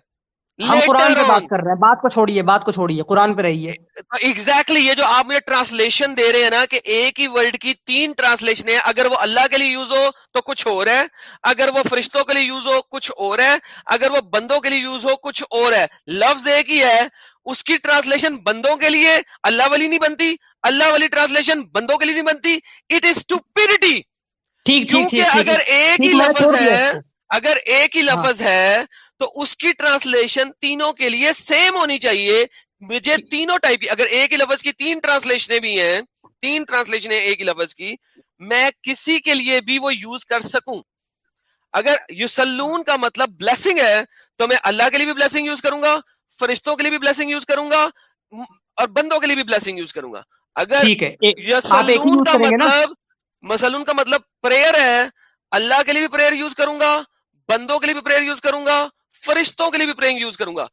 ہم قرآن پہ بات کر رہے ہیں بات کو چھوڑیے بات کو چھوڑیے قرآن پہ رہیے۔ ایگزیکٹلی یہ جو آپ مجھے ٹرانسلیشن دے رہے ہیں نا کہ ایک ہی ورڈ کی تین ٹرانسلیشن ہے اگر وہ اللہ کے لیے یوز ہو تو کچھ اور ہے اگر وہ فرشتوں کے لیے یوز ہو کچھ اور ہے اگر وہ بندوں کے لیے یوز ہو کچھ اور ہے۔ لفظ ایک ہی ہے اس کی ٹرانسلیشن بندوں کے لیے اللہ والی نہیں بنتی اللہ والی ٹرانسلیشن بندوں کے لیے نہیں بنتی۔ اٹ از ٹوپیڈیٹی ٹھیک اگر ایک ہی نے لفظ ہے اگر ایک ہی ہاں۔ لفظ ہے تو اس کی ٹرانسلیشن تینوں کے لیے سیم ہونی چاہیے۔ مجھے تینوں ٹائپ کی اگر ایک ہی لفظ کی تین ٹرانسلیشنیں بھی ہیں تین ٹرانسلیشنیں ایک ہی لفظ کی میں کسی کے لیے بھی وہ یوز کر سکوں۔ اگر یوسلون کا مطلب بلیسنگ ہے تو میں اللہ کے لیے بھی بلیسنگ یوز کروں گا فرشتوں کے لیے بھی بلیسنگ یوز کروں گا اور بندوں کے لیے بھی بلیسنگ یوز کروں گا۔ اگر یوسلون یوز کا مطلب مسلون کا مطلب پریئر ہے اللہ کے لیے بھی پریئر یوز کروں گا بندوں کے لیے بھی پریئر یوز کروں گا فرشتوں کے لیے بھی پریئر یوز کروں گا۔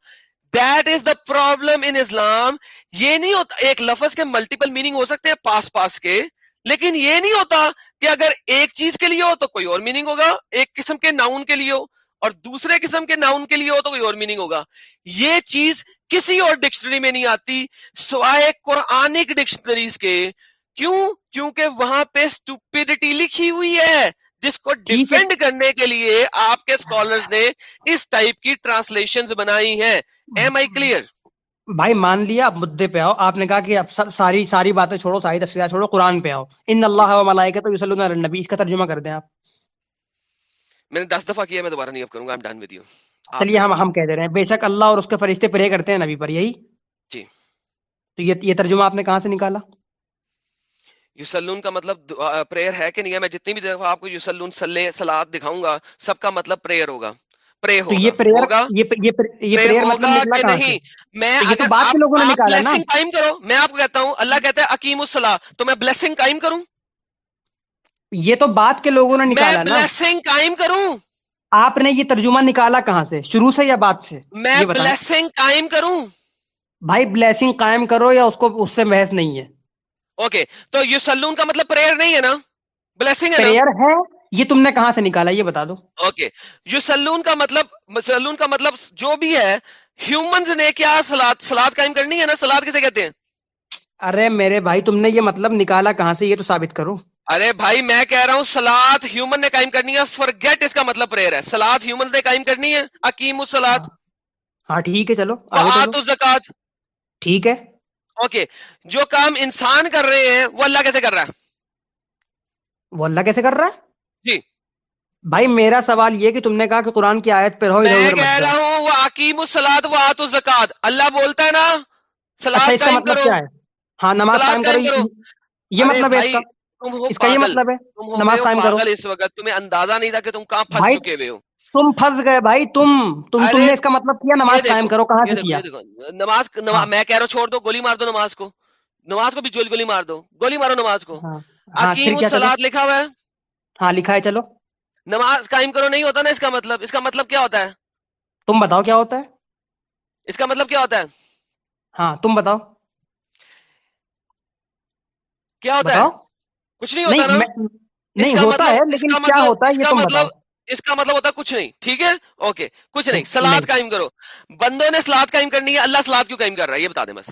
That is the problem in اسلام یہ نہیں ہوتا ایک لفظ کے ملٹیپل میننگ ہو سکتے ہیں پاس پاس کے، لیکن یہ نہیں ہوتا کہ اگر ایک چیز کے لیے ہو تو کوئی اور میننگ ہوگا، ایک قسم کے ناؤن کے لیے ہو اور دوسرے قسم کے ناؤن کے لیے ہو تو کوئی اور میننگ ہوگا۔ یہ چیز کسی اور ڈکشنری میں نہیں آتی، سوائے قرآنک ڈکشنریز کے۔ کیوں؟ کیونکہ وہاں پہ اسٹوپیڈٹی لکھی ہوئی ہے۔ جس کو ڈیفینڈ کرنے کے لیے آپ کے اسکالرز نے اس ٹائپ کی ٹرانسلیشن بنائی ہیں۔ ایم آئی کلیئر بھائی مان لیا آپ مدے پہ آؤ۔ آپ نے کہا کہ اب ساری ساری باتیں چھوڑو ساری تفصیلات چھوڑو قرآن پہ آؤ۔ ان اللہ و ملائکہ تو یصلون علی النبی اس کا ترجمہ کر دیں آپ۔ میں نے دس دفعہ کیا میں دوبارہ نہیں اب کروں گا ڈن ود یو چلیے ہم ہم کہہ دے رہے ہیں۔ بے شک اللہ اور اس کے فرشتے پرے کرتے ہیں نبی پر یہی؟ جی۔ تو یہ ترجمہ آپ نے کہاں سے نکالا؟ یوسلون کا مطلب پریئر ہے کہ نہیں ہے؟ میں جتنی بھی دفعہ آپ کو یوسلون سلے سلاد دکھاؤں گا سب کا مطلب پریئر ہوگا۔ نہیں؟ آپ کو کہتا ہوں اللہ یہ تو بات کے لوگوں نے آپ نے یہ ترجمہ نکالا کہاں سے؟ شروع سے یا بات سے؟ میں بلیسنگ قائم کروں؟ بھائی بلیسنگ قائم کرو یا اس کو اس سے محض نہیں ہے؟ اوکے تو یو سلون کا مطلب پریئر نہیں ہے نا؟ بلیسنگ ہے پریئر ہے یہ تم نے کہاں سے نکالا؟ یہ بتا دو۔ اوکے یو سلون کا مطلب سلون کا مطلب جو بھی ہے ہیومنز نے کیا سلاد سلاد قائم کرنی ہے نا؟ سلاد کسے کہتے ہیں؟ ارے میرے بھائی تم نے یہ مطلب نکالا کہاں سے؟ یہ تو ثابت کرو۔ ارے بھائی میں کہہ رہا ہوں سلاد ہیومن نے قائم کرنی ہے۔ فرگیٹ اس کا مطلب پریئر ہے۔ سلاد ہیومنز نے قائم کرنی ہے۔ اکیم سلاد۔ ہاں،, ہاں ٹھیک ہے چلو۔ زکات ٹھیک ہے۔ اوکے جو کام انسان کر رہے ہیں وہ اللہ کیسے کر رہا ہے؟ وہ اللہ کیسے کر رہا ہے؟ جی۔ بھائی میرا سوال یہ کہ تم نے کہا کہ قرآن کی آیت پر ہو میں کہہ رہا ہوں وہ عقیم السلاد و آت الزکات۔ اللہ بولتا ہے نا سلاد اچھا، اس کا مطلب کیا ہے؟ ہاں نماز قائم کرو۔ یہ مطلب ہے اس کا اس کا یہ مطلب ہے۔ نماز قائم کرو۔ اس وقت۔ تمہیں اندازہ نہیں تھا کہ تم کہاں پھنس چکے ہوئے ہو۔ تم پھنس گئے بھائی تم تم تم نے اس کا مطلب کیا؟ نماز قائم کرو کہاں سے کیا؟ نماز میں کہہ رہا ہوں چھوڑ دو گولی مار دو نماز کو۔ نماز کو بھی جول گولی مار دو گولی مارو نماز کو۔ ہاں۔ ہاں، سلاد لکھا ہوا ہے۔ ہاں لکھا ہے چلو۔ نماز قائم کرو نہیں ہوتا نا اس کا مطلب۔ اس کا مطلب کیا ہوتا ہے؟ تم بتاؤ کیا ہوتا ہے؟ اس کا مطلب کیا ہوتا ہے؟ ہاں تم بتاؤ۔ کیا ہوتا ہے؟ کچھ نہیں ہوتا نہیں ہوتا ہے مطلب- لیکن کیا مطلب- ہوتا ہے یہ مطلب اس کا مطلب ہوتا ہے کچھ نہیں ٹھیک ہے؟ اوکے کچھ نہیں سلاد قائم کرو۔ بندوں نے سلاد قائم کرنی ہے اللہ سلاد کیوں قائم کر رہا ہے؟ یہ بتا دیں بس۔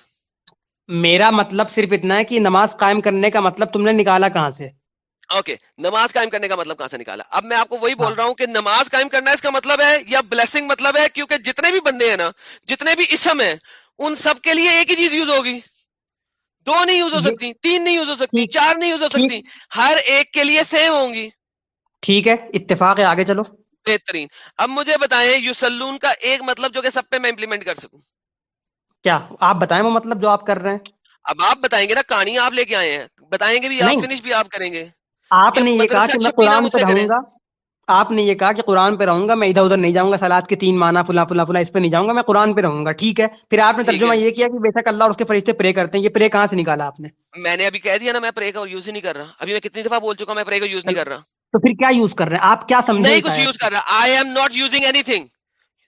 میرا مطلب صرف اتنا ہے کہ نماز قائم کرنے کا مطلب تم نے نکالا کہاں سے؟ اوکے نماز قائم کرنے کا مطلب کہاں سے نکالا؟ اب میں آپ کو وہی بول ہاں۔ رہا ہوں کہ نماز قائم کرنا اس کا مطلب ہے یا بلیسنگ مطلب ہے؟ کیونکہ جتنے بھی بندے ہیں نا جتنے بھی اسم ہیں ان سب کے لیے ایک ہی چیز یوز ہوگی۔ دو نہیں یوز ہو سکتی تین نہیں یوز ہو سکتی چار نہیں یوز ہو سکتی ہر ایک کے لیے سیم ہوں گی۔ ٹھیک ہے اتفاق ہے آگے چلو۔ بہترین۔ اب مجھے بتائیں یوسلون کا ایک مطلب جو کہ سب پہ میں امپلیمنٹ کر سکوں۔ کیا آپ بتائیں وہ مطلب جو آپ کر رہے ہیں؟ اب آپ بتائیں گے نا کہانی آپ لے کے آئے ہیں۔ بتائیں گے بھی آپ فنش بھی آپ کریں گے۔ آپ نے یہ مطلب کہا کہ میں اچھا قرآن پہ رہوں گا۔ آپ نے یہ کہا کہ قرآن پہ رہوں گا میں ادھر ادھر نہیں جاؤں گا سلاد کے تین مانا فلا فلا فلا اس پہ نہیں جاؤں گا میں قرآن پہ رہوں گا ٹھیک ہے؟ پھر آپ نے ترجمہ یہ کیا کہ بے شک اللہ اور اس کے فرشتے پرے کرتے ہیں یہ پرے کہاں سے نکالا آپ نے؟ میں نے ابھی کہہ دیا نا میں پرے کا یوز ہی نہیں کر رہا۔ ابھی میں کتنی دفعہ بول چکا میں پرے کا یوز نہیں کر رہا۔ تو پھر کیا یوز کر رہے ہیں؟ آپ کیا سمجھے نہیں کچھ یوز کر رہا۔ I am not using anything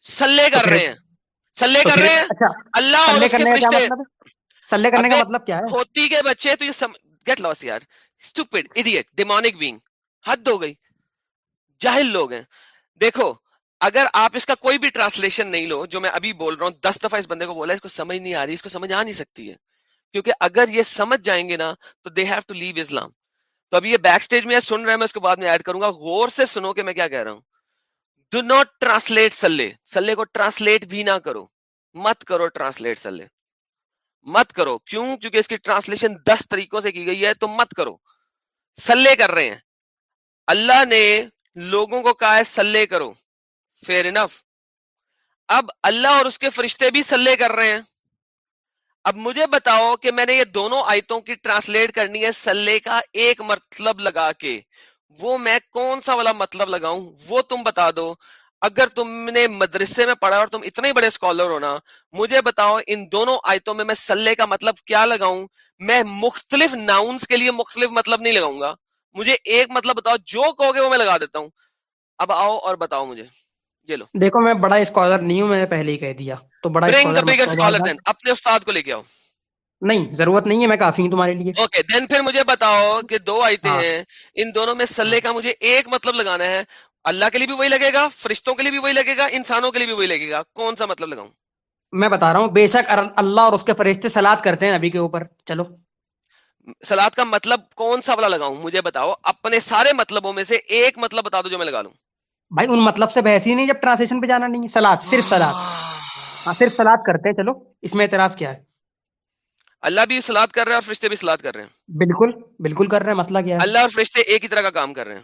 سلے کر رہے ہیں۔ سلے کر رہے ہیں؟ اچھا اللہ اور اس کے فرشتے مطلب؟ سلے کرنے کا مطلب کیا ہے؟ کھوتی کے بچے تو یہ گیٹ لاس یار اسٹوپڈ ایڈیٹ ڈیمونک بینگ حد ہو گئی جاہل لوگ ہیں۔ دیکھو اگر آپ اس کا کوئی بھی ٹرانسلیشن نہیں لو جو میں ابھی بول رہا ہوں دس دفعہ اس بندے کو بولا اس کو سمجھ نہیں آ رہی اس کو سمجھ آ نہیں سکتی ہے۔ کیونکہ اگر یہ سمجھ جائیں گے نا تو دے ہیو ٹو لیو اسلام تو ابھی یہ بیک سٹیج میں سن رہے ہیں میں اس کو بعد میں ایڈ کروں گا۔ غور سے سنو کہ میں کیا کہہ رہا ہوں۔ ڈو ناٹ ٹرانسلیٹ سلے سلے کو ٹرانسلیٹ بھی نہ کرو مت کرو ٹرانسلیٹ سلے مت کرو کیوں کیونکہ اس کی ٹرانسلیشن دس طریقوں سے کی گئی ہے، تو مت کرو سلے کر رہے ہیں۔ اللہ نے لوگوں کو کہا ہے سلے کرو۔ فیئر انف اب اللہ اور اس کے فرشتے بھی سلے کر رہے ہیں۔ اب مجھے بتاؤ کہ میں نے یہ دونوں آیتوں کی ٹرانسلیٹ کرنی ہے سلے کا ایک مطلب لگا کے۔ وہ میں کون سا والا مطلب لگاؤں؟ وہ تم بتا دو۔ اگر تم نے مدرسے میں پڑھا اور تم اتنے بڑے اسکالر ہونا مجھے بتاؤ ان دونوں آیتوں میں میں سلے کا مطلب کیا لگاؤں؟ میں مختلف ناؤنس کے لیے مختلف مطلب نہیں لگاؤں گا۔ مجھے ایک مطلب بتاؤ جو کہو گے وہ میں لگا دیتا ہوں۔ اب آؤ اور بتاؤ مجھے۔ یہ لو۔ دیکھو میں بڑا اسکالر نہیں ہوں میں نے پہلے ہی کہہ دیا۔ تو بڑا اسکالر اپنے استاد کو لے کے آؤ۔ نہیں ضرورت نہیں ہے میں کافی ہوں تمہارے لیے۔ اوکے دین پھر مجھے بتاؤ کہ دو آیتیں ہاں۔ ہیں۔ ان دونوں میں سلے کا مجھے ایک مطلب لگانا ہے۔ اللہ کے لیے بھی وہی لگے گا فرشتوں کے لیے بھی وہی لگے گا انسانوں کے لیے بھی وہی لگے گا۔ کون سا مطلب لگاؤں؟ میں بتا رہا ہوں بے شک اللہ اور اس کے فرشتے سلاد کرتے ہیں نبی کے اوپر۔ چلو۔ سلاد کا مطلب کون سا والا لگاؤں؟ مجھے بتاؤ اپنے سارے مطلبوں میں سے ایک مطلب بتا دو جو میں لگا لوں۔ بھائی ان مطلب سے بحث ہی نہیں جب ٹرانسلیشن پہ جانا نہیں ہے۔ سلاد صرف سلاد ہاں صرف سلاد کرتے ہیں۔ چلو اس میں اعتراض کیا ہے؟ اللہ بھی سلاد کر رہے ہیں اور فرشتے بھی سلاد کر رہے ہیں۔ بالکل بالکل کر رہے ہیں مسئلہ کیا ہے؟ اللہ اور فرشتے ایک ہی طرح کا کام کر رہے ہیں۔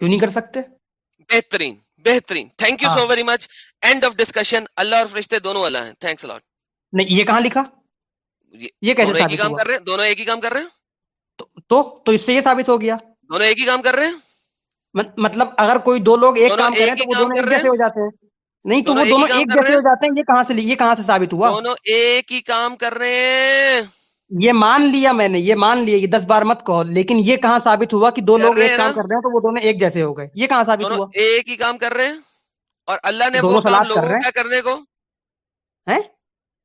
کیوں نہیں کر سکتے؟ بہترین بہترین۔ Thank you so very much end of discussion Allah اور فرشتے دونوں اللہ ہیں۔ تھینکس الاٹ نہیں یہ کہاں لکھا؟ یہ کیسے ایک ہی کام کر رہے ہیں؟ دونوں ایک ہی کام کر رہے ہیں؟ تو تو اس سے یہ ثابت ہو گیا۔ دونوں ایک ہی کام کر رہے ہیں؟ مطلب اگر کوئی دو لوگ ایک کام کریں ایک تو ہی وہ دونوں کر ایک رہے جیسے ہو ہیں جاتے ہیں۔ نہیں تو وہ دونوں ایک جیسے ہو ہیں؟ جاتے ہیں یہ کہاں سے یہ کہاں سے ثابت ہوا؟ دونوں ایک ہی کام کر رہے ہیں۔ یہ مان لیا میں نے یہ مان لیا یہ دس بار مت کہو لیکن یہ کہاں ثابت ہوا کہ دو لوگ ایک ہیں کام کر رہے ہیں تو وہ دونوں ایک جیسے ہو گئے۔ یہ کہاں ثابت ہوا؟ ایک ہی کام کر رہے ہیں؟ اور اللہ نے دونوں سلاد کر رہے کیا کرنے کو؟ ہیں؟ ہیں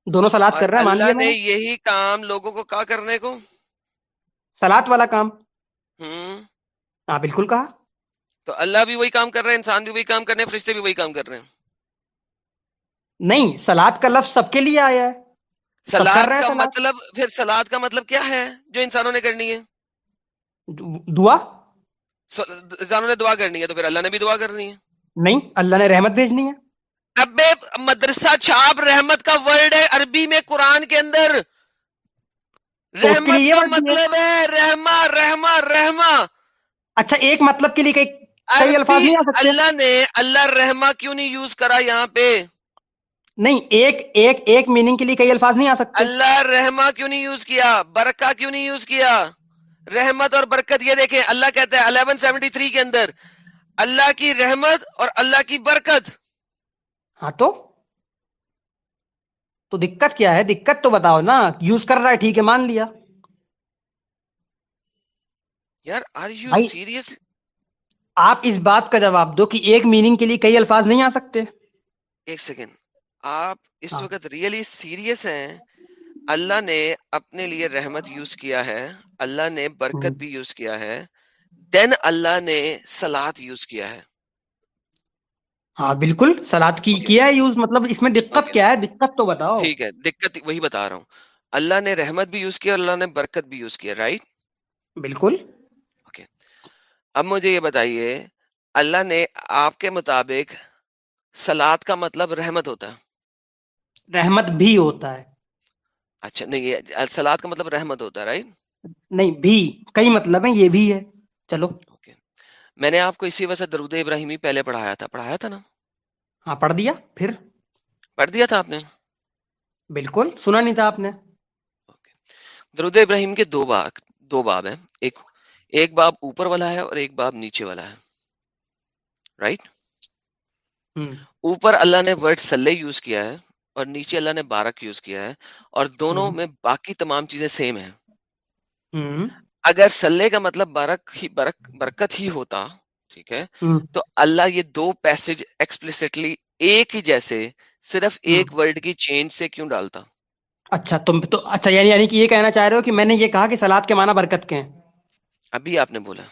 دونوں سلاد کر رہے ہیں مان لیا نے یہی کام لوگوں کو کیا کرنے کو؟ سلاد والا کام؟ ہوں۔ ہاں بالکل کہا۔ تو اللہ بھی وہی کام کر رہے ہیں انسان بھی وہی کام کر رہے ہیں فرشتے بھی وہی کام کر رہے ہیں۔ نہیں سلاد کا لفظ سب کے لیے آیا ہے۔ سلاد کا مطلب پھر سلاد کا مطلب کیا ہے جو انسانوں نے کرنی ہے؟ دعا؟ انسانوں نے دعا کرنی ہے تو پھر اللہ نے بھی دعا کرنی ہے۔ نہیں اللہ نے رحمت بھیجنی ہے۔ ابے مدرسہ چھاپ رحمت کا ورڈ ہے عربی میں قرآن کے اندر۔ رحمت کا مطلب ہے رحما رحما رحما اچھا ایک مطلب کے لیے کئی الفاظ نہیں اللہ نے اللہ رحما کیوں نہیں یوز کرا یہاں پہ؟ نہیں ایک ایک ایک میننگ کے لیے کئی الفاظ نہیں آ سکتے۔ اللہ رحما کیوں نہیں یوز کیا؟ برکہ کیوں نہیں یوز کیا؟ رحمت اور برکت یہ دیکھیں اللہ کہتا ہے 1173 کے اندر اللہ کی رحمت اور اللہ کی برکت۔ ہاں تو؟ تو دقت کیا ہے؟ دقت تو بتاؤ نا یوز کر رہا ہے ٹھیک ہے مان لیا۔ یار آر یو سیریس آپ اس بات کا جواب دو کہ ایک میننگ کے لیے کئی الفاظ نہیں آ سکتے۔ ایک سیکنڈ آپ اس ہاں۔ وقت ریئلی سیریس ہیں۔ اللہ نے اپنے لیے رحمت یوز کیا ہے۔ اللہ نے برکت بھی یوز کیا ہے۔ دین اللہ نے سلاد یوز کیا ہے۔ ہاں بالکل۔ سلاد کی کیا ہے یوز مطلب اس میں دقت کیا ہے؟ دقت تو بتاؤ۔ ٹھیک ہے دقت وہی بتا رہا ہوں۔ اللہ نے رحمت بھی یوز کیا اور اللہ نے برکت بھی یوز کیا رائٹ بالکل۔ اوکے اب مجھے یہ بتائیے اللہ نے آپ کے مطابق سلاد کا مطلب رحمت ہوتا ہے؟ رحمت بھی ہوتا ہے۔ اچھا نہیں یہ سلاد کا مطلب رحمت ہوتا ہے رائٹ نہیں بھی کئی مطلب ہیں یہ بھی ہے۔ چلو۔ میں نے آپ کو اسی وجہ سے درود ابراہیمی پہلے پڑھایا تھا۔ پڑھایا تھا نا؟ ہاں پڑھ دیا پھر۔ پڑھ دیا تھا آپ نے؟ بالکل سنا نہیں تھا آپ نے۔ درود ابراہیم کے دو باب دو باب ہیں۔ ایک ایک باب اوپر والا ہے اور ایک باب نیچے والا ہے۔ رائٹ ہوں۔ اوپر اللہ نے ورڈ سلے یوز کیا ہے۔ اور نیچے اللہ نے بارک یوز کیا ہے اور دونوں میں باقی تمام چیزیں سیم ہیں۔ اگر سلے کا مطلب برک ہی برک برکت ہی ہوتا ٹھیک ہے تو اللہ یہ دو پیسج ایکسپلسٹلی ایک ہی جیسے صرف ایک ورڈ کی چینج سے کیوں ڈالتا؟ اچھا تم تو اچھا یعنی یعنی کہ یہ کہنا چاہ رہے ہو کہ میں نے یہ کہا کہ سلاد کے معنی برکت کے ہیں۔ ابھی آپ نے بولا۔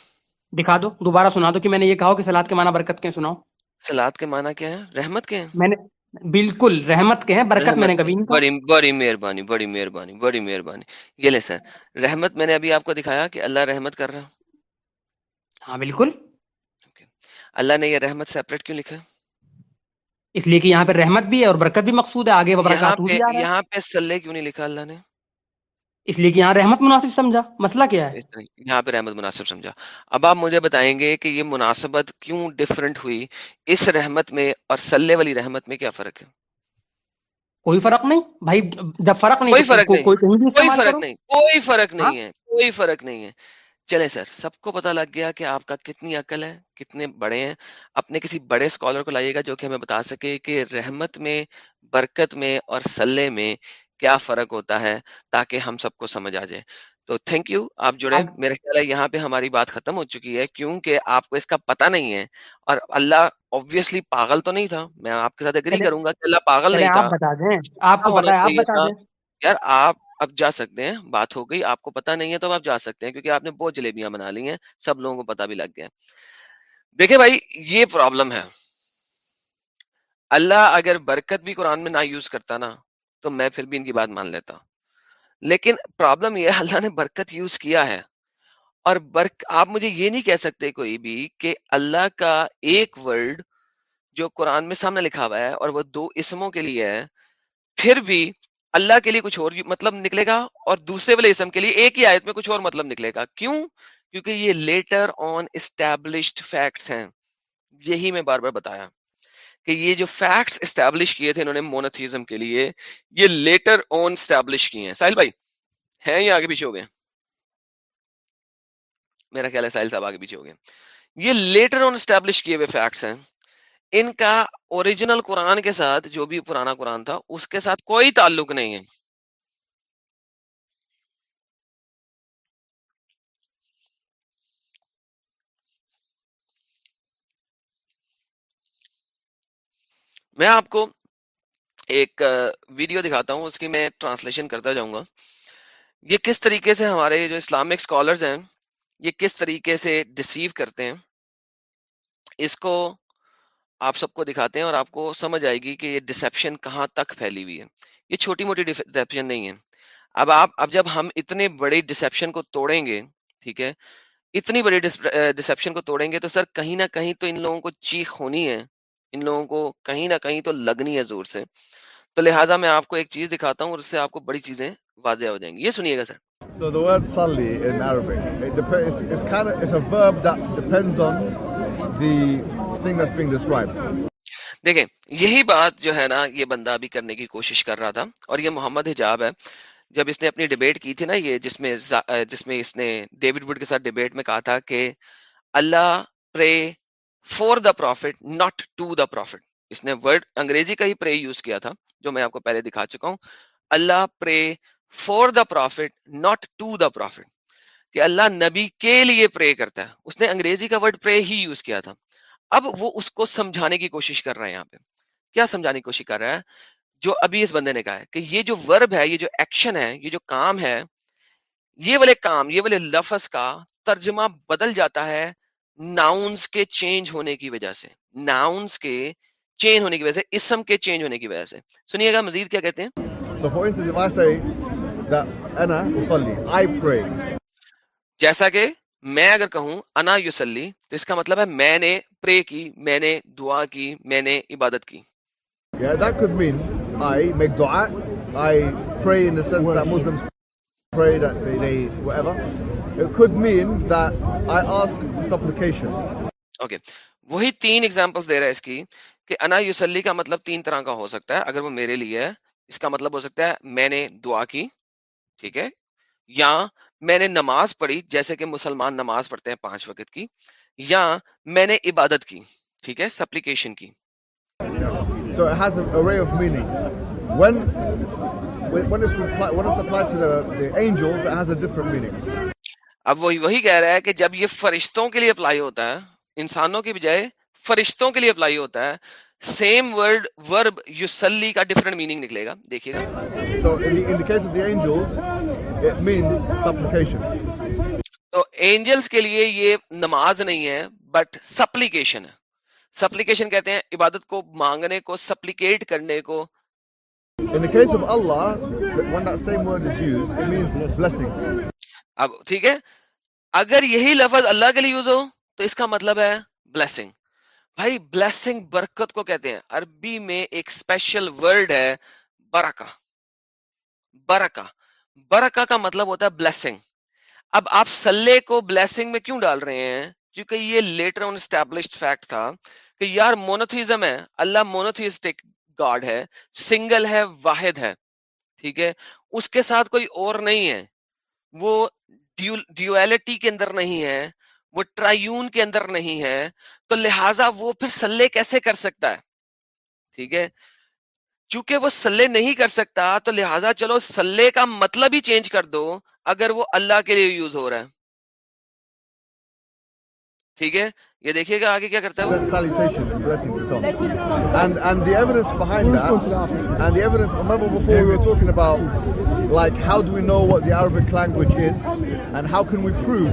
دکھا دو دوبارہ سنا دو کہ میں نے یہ کہا کہ سلاد کے معنی برکت کے سناؤ۔ سلاد کے معنی کیا ہے رحمت کے ہیں۔ میں نے بالکل رحمت کے ہیں برکت میں نے کبھی نہیں بڑی بڑی مہربانی بڑی مہربانی بڑی مہربانی۔ یہ لے سر رحمت میں نے ابھی آپ کو دکھایا کہ اللہ رحمت کر رہا ہاں بالکل۔ اللہ نے یہ رحمت سیپریٹ کیوں لکھا؟ اس لیے کہ یہاں پہ رحمت بھی ہے اور برکت بھی مقصود ہے آگے یہاں پہ سلے کیوں نہیں لکھا اللہ نے؟ اس لیے کہ یہاں رحمت مناسب سمجھا۔ مسئلہ کیا ہے؟ یہاں پہ رحمت مناسب سمجھا۔ اب آپ مجھے بتائیں گے کہ یہ مناسبت کیوں ڈفرنٹ ہوئی؟ اس رحمت میں اور سلے والی رحمت میں کیا فرق ہے؟ کوئی فرق نہیں۔ بھائی جب فرق نہیں کوئی فرق نہیں۔ کوئی فرق نہیں۔ کوئی فرق نہیں ہے۔ کوئی فرق نہیں ہے۔ چلے سر سب کو پتا لگ گیا کہ آپ کا کتنی عقل ہے کتنے بڑے ہیں۔ اپنے کسی بڑے اسکالر کو لائیے گا جو کہ ہمیں بتا سکے کہ رحمت میں برکت میں اور سلے میں کیا فرق ہوتا ہے تاکہ ہم سب کو سمجھ آ جائے۔ تو تھینک یو آپ جڑے۔ اب میرے خیال ہے یہاں پہ ہماری بات ختم ہو چکی ہے کیونکہ آپ کو اس کا پتہ نہیں ہے اور اللہ obviously پاگل تو نہیں تھا۔ میں آپ کے ساتھ اگری کروں گا کہ اللہ پاگل نہیں تھا۔ آپ کو یار آپ اب جا سکتے ہیں بات ہو گئی۔ آپ کو پتا نہیں ہے تو آپ جا سکتے ہیں کیونکہ آپ نے بہت جلیبیاں بنا لی ہیں۔ سب لوگوں کو پتا بھی لگ گیا۔ دیکھیں بھائی یہ پرابلم ہے۔ اللہ اگر برکت بھی قرآن میں نہ یوز کرتا نا تو میں پھر بھی ان کی بات مان لیتا ہوں۔ لیکن پرابلم یہ ہے، اللہ نے برکت یوز کیا ہے۔ اور برک، آپ مجھے یہ نہیں کہہ سکتے کوئی بھی کہ اللہ کا ایک ورڈ جو قرآن میں سامنے لکھا ہوا ہے اور وہ دو اسموں کے لیے ہے، پھر بھی اللہ کے لیے کچھ اور مطلب نکلے گا اور دوسرے والے اسم کے لیے ایک ہی آیت میں کچھ اور مطلب نکلے گا۔ کیوں؟ کیونکہ یہ لیٹر آن اسٹیبلشڈ فیکٹس ہیں۔ یہی میں بار بار بتایا۔ کہ یہ جو فیکٹس اسٹیبلش کیے تھے انہوں نے مونتھیزم کے لیے، یہ لیٹر آن اسٹیبلش کیے ہیں۔ ساحل بھائی، ہیں یا آگے پیچھے ہو گئے؟ میرا خیال ہے ساحل صاحب آگے پیچھے ہو گئے۔ یہ لیٹر آن اسٹیبلش کیے ہوئے فیکٹس ہیں۔ ان کا اوریجنل قرآن کے ساتھ، جو بھی پرانا قرآن تھا، اس کے ساتھ کوئی تعلق نہیں ہے۔ میں آپ کو ایک ویڈیو دکھاتا ہوں، اس کی میں ٹرانسلیشن کرتا جاؤں گا۔ یہ کس طریقے سے ہمارے جو اسلامک اسکالرز ہیں، یہ کس طریقے سے ڈسیو کرتے ہیں، اس کو آپ سب کو دکھاتے ہیں اور آپ کو سمجھ آئے گی کہ یہ ڈسپشن کہاں تک پھیلی ہوئی ہے۔ یہ چھوٹی موٹی ڈسپشن نہیں ہے۔ اب آپ، اب جب ہم اتنے بڑے ڈسپشن کو توڑیں گے، ٹھیک ہے، اتنی بڑی ڈسپشن کو توڑیں گے تو سر کہیں نہ کہیں تو ان لوگوں کو چیخ ہونی ہے۔ ان لوگوں کو کہیں نہ کہیں تو لگنی ہے زور سے۔ تو لہٰذا میں آپ کو ایک چیز دکھاتا ہوں اور اس سے آپ کو بڑی چیزیں واضح ہو جائیں گی۔ یہ سنیے گا سر۔ So the word salli in Arabic, it it's, it's kind of it's a verb that depends on the thing that's being described. دیکھیں یہی بات جو ہے نا یہ بندہ ابھی کرنے کی کوشش کر رہا تھا اور یہ محمد حجاب ہے۔ جب اس نے اپنی ڈیبیٹ کی تھی نا یہ جس میں جس میں اس نے ڈیوڈ وڈ کے ساتھ ڈیبیٹ میں کہا تھا کہ Allah pray for the prophet not to the prophet اس نے ورڈ انگریزی کا ہی پرے یوز کیا تھا، جو میں آپ کو پہلے دکھا چکا ہوں۔ Allah pray for the prophet not to the prophet کہ اللہ نبی کے لیے پرے کرتا ہے۔ اس نے انگریزی کا ورڈ پرے ہی یوز کیا تھا۔ اب وہ اس کو سمجھانے کی کوشش کر رہا ہے یہاں پہ۔ کیا سمجھانے کی کوشش کر رہا ہے؟ جو ابھی اس بندے نے کہا ہے کہ یہ جو ورب ہے، یہ جو ایکشن ہے، یہ جو کام ہے، یہ والے کام، یہ والے لفظ کا ترجمہ بدل جاتا ہے ناؤنس کے چینج ہونے کی وجہ سے ناؤنس کے چینج ہونے کی وجہ سے اسم کے چینج ہونے کی وجہ سے سنیے گا مزید کیا کہتے ہیں So for instance, if I say that usalli, I pray. جیسا کہ میں اگر کہوں انا یوسلی تو اس کا مطلب ہے میں نے پرے کی میں نے دعا کی میں نے عبادت کی Yeah, that could mean I make dua, I pray in the sense that Muslims pray that they, they whatever. It could mean that I ask for supplication. Okay وہی تین ایگزامپلس دے رہا ہے اس کی کہ انا یوسلی کا مطلب تین طرح کا ہو سکتا ہے اگر وہ میرے لیے ہے اس کا مطلب ہو سکتا ہے میں نے دعا کی ٹھیک ہے یا میں نے نماز پڑھی جیسے کہ مسلمان نماز پڑھتے ہیں پانچ وقت کی یا میں نے عبادت کی ٹھیک ہے سپلیکیشن کی So it has an array of meanings. When when it's when it's applied to the, the angels, it has a different meaning. اب وہی وہی کہہ رہا ہے کہ جب یہ فرشتوں کے لیے اپلائی ہوتا ہے انسانوں کی بجائے فرشتوں کے لیے اپلائی ہوتا ہے سیم ورڈ ورب یوسلی کا ڈفرنٹ میننگ نکلے گا دیکھیے گا. تو کے لیے یہ نماز نہیں ہے بٹ سپلیکیشن ہے سپلیکیشن کہتے ہیں عبادت کو مانگنے کو سپلیکیٹ کرنے کو In the case of Allah, when that same word is used, it means blessings. اب ٹھیک ہے؟ اگر یہی لفظ اللہ کے لیے یوز ہو تو اس کا مطلب ہے بلیسنگ بھائی بلیسنگ برکت کو کہتے ہیں۔ عربی میں ایک اسپیشل ورڈ ہے برکا برکا برکا کا مطلب ہوتا ہے بلیسنگ اب آپ سلے کو بلیسنگ میں کیوں ڈال رہے ہیں؟ کیونکہ یہ لیٹر آن اسٹیبلشڈ فیکٹ تھا کہ یار مونوتھیزم ہے، اللہ مونوتھیسٹک گاڈ ہے سنگل ہے، واحد ہے۔ ٹھیک ہے؟ اس کے ساتھ کوئی اور نہیں ہے۔ وہ ڈیویلٹی کے اندر نہیں ہے، وہ ٹرائیون کے اندر نہیں ہے، تو لہٰذا وہ پھر سلے کیسے کر سکتا ہے؟ ٹھیک ہے؟ چونکہ وہ سلے نہیں کر سکتا، تو لہٰذا چلو سلے کا مطلب ہی چینج کر دو، اگر وہ اللہ کے لیے یوز ہو رہا ہے۔ ٹھیک ہے؟ یہ دیکھیے گا آگے کیا کرتا ہے وہ؟ Salutations, blessings, and so on. And and the evidence behind that, and the evidence. Remember before we were talking about, like, how do we know what the Arabic language is, and how can we prove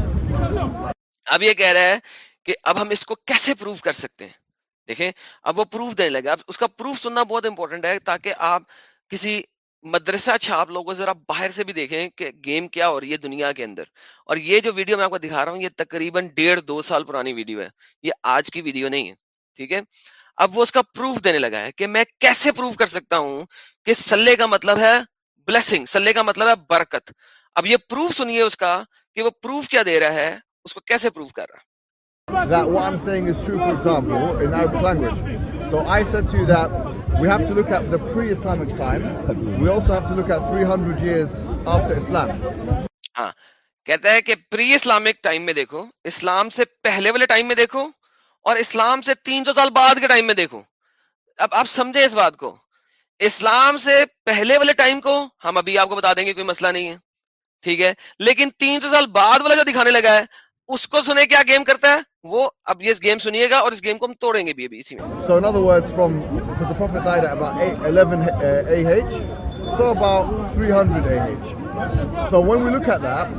اب یہ کہہ رہا ہے کہ اب ہم اس کو کیسے پروف کر سکتے ہیں دیکھیں اب وہ پروف دینے لگے اب اس کا پروف سننا بہت امپورٹنٹ ہے تاکہ آپ کسی مدرسہ چھاپ لوگوں ذرا باہر سے بھی دیکھیں کہ گیم کیا ہو رہی ہے دنیا کے اندر۔ اور یہ جو ویڈیو میں آپ کو دکھا رہا ہوں، یہ تقریباً ڈیڑھ دو سال پرانی ویڈیو ہے۔ یہ آج کی ویڈیو نہیں ہے، ٹھیک ہے؟ اب وہ اس کا پروف دینے لگا ہے کہ میں کیسے پروف کر سکتا ہوں کہ سلے کا مطلب ہے بلیسنگ، سلے کا مطلب ہے برکت۔ اب یہ پروف سنیے اس کا کہ وہ پروف کیا دے رہا ہے، اس کو کیسے پروف کر رہا ہے؟ That what I'm saying is true, for example, in Arabic language? So I said to you that we have to look at the pre-Islamic time. We also have to look at 300 years after Islam. ہاں کہتا ہے کہ پری اسلامک ٹائم میں دیکھو اسلام سے پہلے والے ٹائم میں دیکھو اور اسلام سے تین سو سال بعد کے ٹائم میں دیکھو اب آپ سمجھے اس بات کو اسلام سے پہلے والے ٹائم کو ہم ابھی آپ کو بتا دیں گے کوئی مسئلہ نہیں ہے ٹھیک ہے لیکن تین سو سال بعد والا جو دکھانے لگا ہے اس کو سنے کیا گیم کرتا ہے وہ اب یہ گیم سنیے گا اور اس گیم کو ہم توڑیں گے بھی ابھی اسی میں so in other words from because the prophet died at about 11 uh, AH so about 300 AH so when we look at that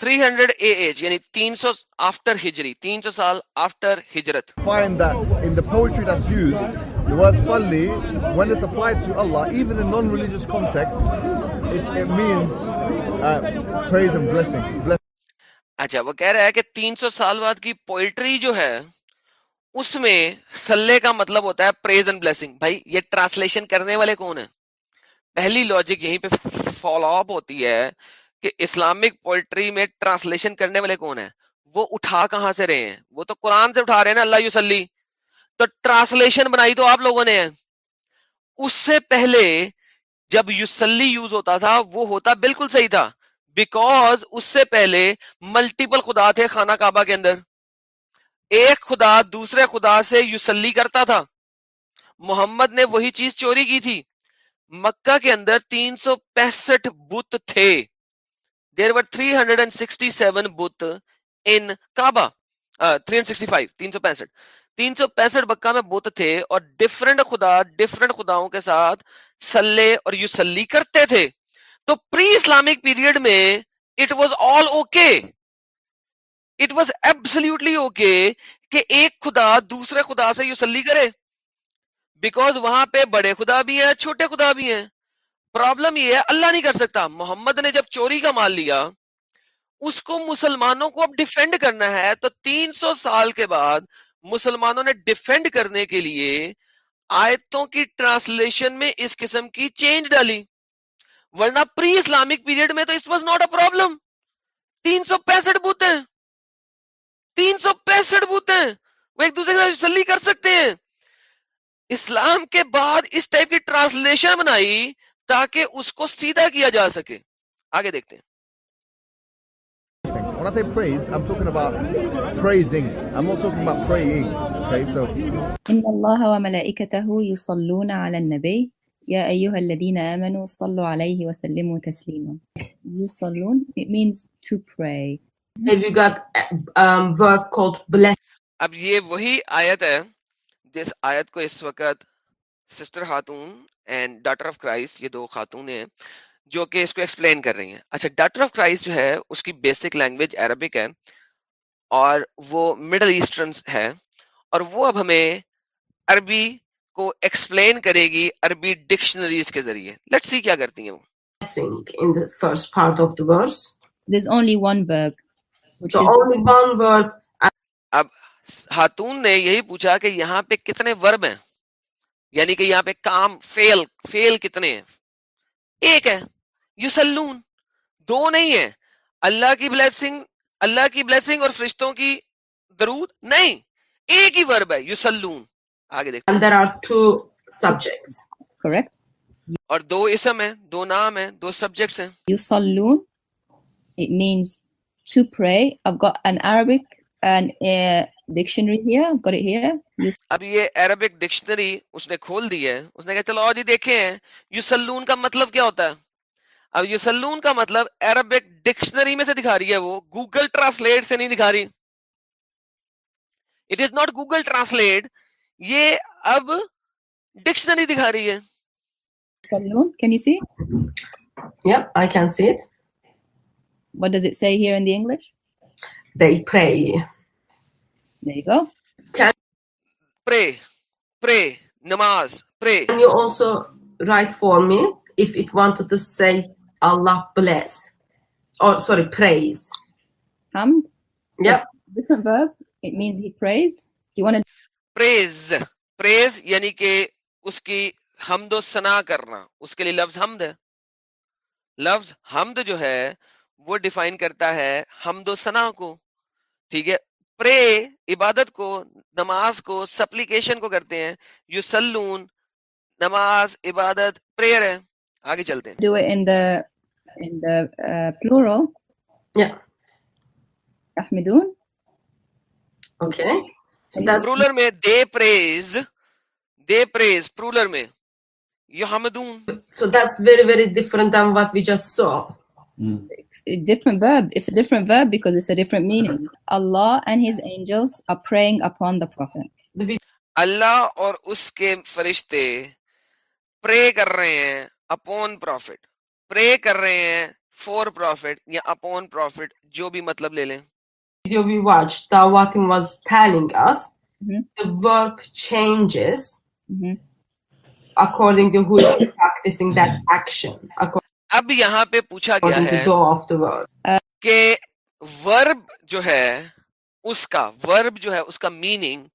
300 AH یعنی 300 after ہجری 300 سال after ہجرت find that in the poetry that's used the word salli when it's applied to Allah even in non-religious contexts it, it means uh, praise and blessings Bless اچھا وہ کہہ رہا ہے کہ تین سو سال بعد کی پوئٹری جو ہے، اس میں سلے کا مطلب ہوتا ہے پریز اینڈ بلیسنگ بھائی، یہ ٹرانسلیشن کرنے والے کون ہیں؟ پہلی لاجک یہیں پہ فالو اپ ہوتی ہے کہ اسلامک پوئٹری میں ٹرانسلیشن کرنے والے کون ہیں؟ وہ اٹھا کہاں سے رہے ہیں؟ وہ تو قرآن سے اٹھا رہے ہیں نا، اللہ یوسلی تو ٹرانسلیشن بنائی تو آپ لوگوں نے۔ اس سے پہلے جب یوسلی یوز ہوتا تھا، وہ ہوتا بالکل صحیح تھا۔ بیکوز اس سے پہلے ملٹیپل خدا تھے خانہ کعبہ کے اندر۔ ایک خدا دوسرے خدا سے یوسلی کرتا تھا۔ محمد نے وہی چیز چوری کی تھی۔ مکہ کے اندر تین سو پینسٹھ بت تھے۔ There were three hundred and sixty seven but in Kaaba. Three hundred sixty five تین سو پینسٹھ۔ تین سو پینسٹھ بکا میں بت تھے اور ڈفرنٹ خدا ڈفرنٹ خداؤں کے ساتھ سلے اور یوسلی کرتے تھے۔ تو پری اسلامک پیریڈ میں it was all okay it was absolutely okay کہ ایک خدا دوسرے خدا سے یوسلی کرے. بیکاز وہاں پہ بڑے خدا بھی ہیں، چھوٹے خدا بھی ہیں. پرابلم یہ ہے، اللہ نہیں کر سکتا. محمد نے جب چوری کا مال لیا، اس کو مسلمانوں کو اب ڈیفینڈ کرنا ہے، تو تین سو سال کے بعد مسلمانوں نے ڈیفینڈ کرنے کے لیے آیتوں کی ٹرانسلیشن میں اس قسم کی چینج ڈالی. ورنہ پری اسلامک پیریڈ میں تو اس واز ناٹ اے پرابلم تین سو پینسٹھ بوتے تین سو پینسٹھ بوتے ہیں وہ ایک دوسرے کے ساتھ کر سکتے ہیں اسلام کے بعد اس ٹائپ کی ٹرانسلیشن بنائی تاکہ اس کو سیدھا کیا جا سکے آگے دیکھتے ہیں When I say praise, I'm talking about praising. I'm not talking about praying. Okay, so. Inna Allah wa malaikatahu yusalluna ala nabi. يا أيها الذين آمنوا صلوا عليه وسلموا تسليما. يصلون it means to pray. Have you got a um, verb called bless? اب یہ وہی آیت ہے جس آیت کو اس وقت سسٹر خاتون اینڈ ڈاٹر آف کرائسٹ یہ دو خاتون ہیں جو کہ اس کو ایکسپلین کر رہی ہیں۔ اچھا ڈاٹر آف کرائسٹ جو ہے اس کی بیسک لینگویج عربک ہے اور وہ مڈل ایسٹرنس ہے اور وہ اب ہمیں عربی کو ایکسپلین کرے گی عربی ڈکشنریز کے ذریعے۔ لیٹس سی کیا کرتی ہیں وہ۔ In the first part of the verse. There's only one verb which so is only one verb. اب ہاتون نے یہی پوچھا کہ یہاں پہ کتنے ورب ہیں؟ یعنی کہ یہاں پہ کام فیل فیل کتنے ہیں؟ ایک ہے یسلون دو نہیں ہیں۔ اللہ کی بلیسنگ اللہ کی بلیسنگ اور فرشتوں کی درود نہیں۔ ایک ہی ورب ہے یسلون آگے دیکھیں there are two subjects. Correct اور دو اسم ہیں دو نام ہیں دو سبجیکٹس ہیں۔ You it means to pray. I've got uh, اب یہ عربک ڈکشنری اس نے کھول دی ہے۔ اس نے کہا چلو اور جی دیکھیں کا مطلب کیا ہوتا ہے؟ اب یسلون کا مطلب عربک ڈکشنری میں سے دکھا رہی ہے وہ۔ گوگل ٹرانسلیٹ سے نہیں دکھا رہی۔ It is not Google Translate اب ڈکشنری دکھا رہی ہے۔ پریز پریز یعنی کہ اس کی حمد و سنا کرنا اس کے لیے لفظ حمد ہے۔ لفظ حمد جو ہے وہ ڈیفائن کرتا ہے حمد و سنا کو۔ ٹھیک ہے؟ پرے عبادت کو نماز کو سپلیکیشن کو کرتے ہیں۔ یو سلون نماز عبادت پریئر ہے۔ آگے چلتے ہیں۔ Do it in the in the uh, احمدون okay. پرولر میں دے پریز دے پریز پرولر میں یو Hamdoon so that very very different than what we just so It's a different verb. It's a different verb because it's a different meaning. Allah and his angels are praying upon Allah اور اس کے فرشتے ہیں اپون پروفیٹ پرے کر رہے ہیں فور پروفیٹ یا اپون پروفٹ جو بھی مطلب لے لیں. Video we watched, Dawatim was telling us Mhm. the verb changes Mhm. according to who is practicing that action, according اب یہاں پہ پوچھا گیا to ہے the door of the word. کہ ورب جو ہے اس کا ورب جو ہے اس کا میننگ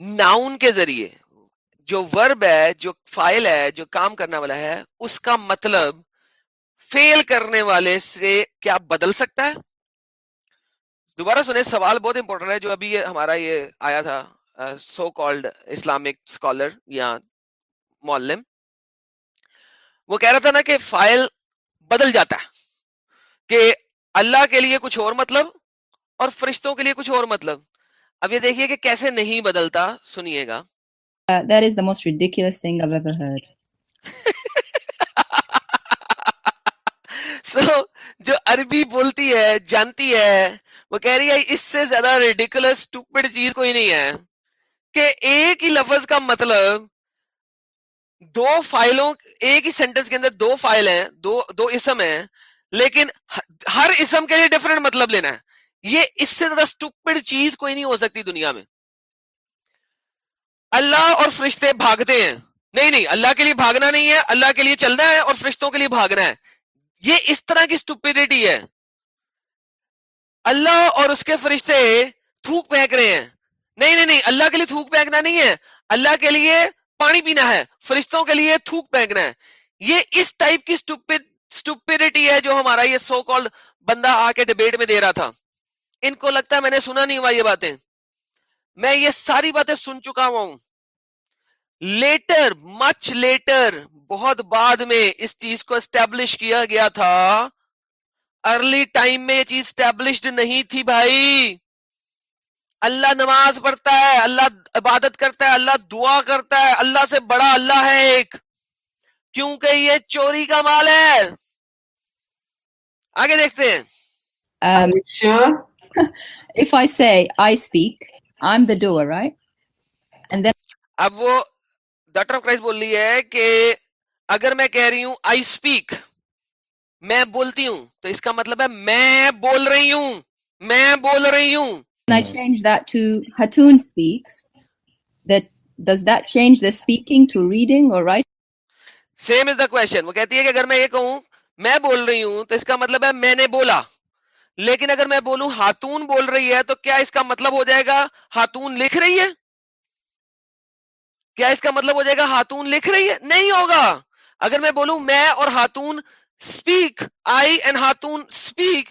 ناؤن کے ذریعے جو ورب ہے جو فائل ہے جو کام کرنے والا ہے اس کا مطلب فیل کرنے والے سے کیا بدل سکتا ہے دوبارہ سنیں سوال بہت امپورٹنٹ ہے جو ابھی یہ ہمارا یہ آیا تھا سو کالڈ اسلامک اسکالر یا معلم۔ وہ کہہ رہا تھا نا کہ فائل بدل جاتا ہے کہ اللہ کے لیے کچھ اور مطلب اور فرشتوں کے لیے کچھ اور مطلب۔ اب یہ دیکھیے کہ کیسے نہیں بدلتا سنیے گا۔ Uh, that is the most ridiculous thing I've ever <laughs> heard. سو جو عربی بولتی ہے، جانتی ہے، وہ کہہ رہی ہے، اس سے زیادہ ریڈیکولس چیز کوئی نہیں ہے۔ کہ ایک ہی لفظ کا مطلب دو فائلوں، ایک ہی سینٹینس کے اندر دو فائل ہیں، دو دو اسم ہیں، لیکن ہر اسم کے لیے ڈفرنٹ مطلب لینا ہے۔ یہ اس سے زیادہ اسٹوپڈ چیز کوئی نہیں ہو سکتی دنیا میں۔ اللہ اور فرشتے بھاگتے ہیں۔ نہیں نہیں، اللہ کے لیے بھاگنا نہیں ہے، اللہ کے لیے چلنا ہے اور فرشتوں کے لیے بھاگنا ہے۔ یہ اس طرح کی اسٹوپیڈیٹی ہے۔ اللہ اور اس کے فرشتے تھوک پھینک رہے ہیں۔ نہیں نہیں نہیں، اللہ کے لیے تھوک پھینکنا نہیں ہے۔ اللہ کے لیے پانی پینا ہے، فرشتوں کے لیے تھوک پھینکنا ہے۔ یہ اس ٹائپ کی اسٹوپیڈیٹی ہے جو ہمارا یہ سو کالڈ بندہ آ کے ڈبیٹ میں دے رہا تھا۔ ان کو لگتا ہے میں نے سنا نہیں ہوا یہ باتیں۔ میں یہ ساری باتیں سن چکا ہوا ہوں۔ لیٹر مچ لیٹر بہت بعد میں اس چیز کو اسٹیبلش کیا گیا تھا۔ ارلی ٹائم میں یہ چیز اسٹیبلشڈ نہیں تھی بھائی۔ اللہ نماز پڑھتا ہے اللہ عبادت کرتا ہے اللہ دعا کرتا ہے اللہ سے بڑا اللہ ہے ایک۔ کیونکہ یہ چوری کا مال ہے۔ آگے دیکھتے ہیں۔ Um, Sure. <laughs> if I say I speak, I'm the doer, right? And then اب وہ ڈاکٹر آف کرائسٹ بول رہی ہے کہ اگر میں کہہ رہی ہوں آئی اسپیک میں بولتی ہوں تو اس کا مطلب ہے میں بول رہی ہوں میں بول رہی ہوں۔ I change that to Hatun speaks, that does that change the speaking to reading or writing? Same is the question وہ کہتی ہے کہ اگر میں یہ کہوں میں بول رہی ہوں تو اس کا مطلب ہے میں نے بولا۔ لیکن اگر میں بولوں ہاتون بول رہی ہے تو کیا اس کا مطلب ہو جائے گا؟ ہاتون لکھ رہی ہے؟ کیا اس کا مطلب ہو جائے گا ہاتون لکھ رہی ہے؟ نہیں ہوگا۔ اگر میں بولوں میں اور ہاتون اسپیک آئی اینڈ ہاتون اسپیک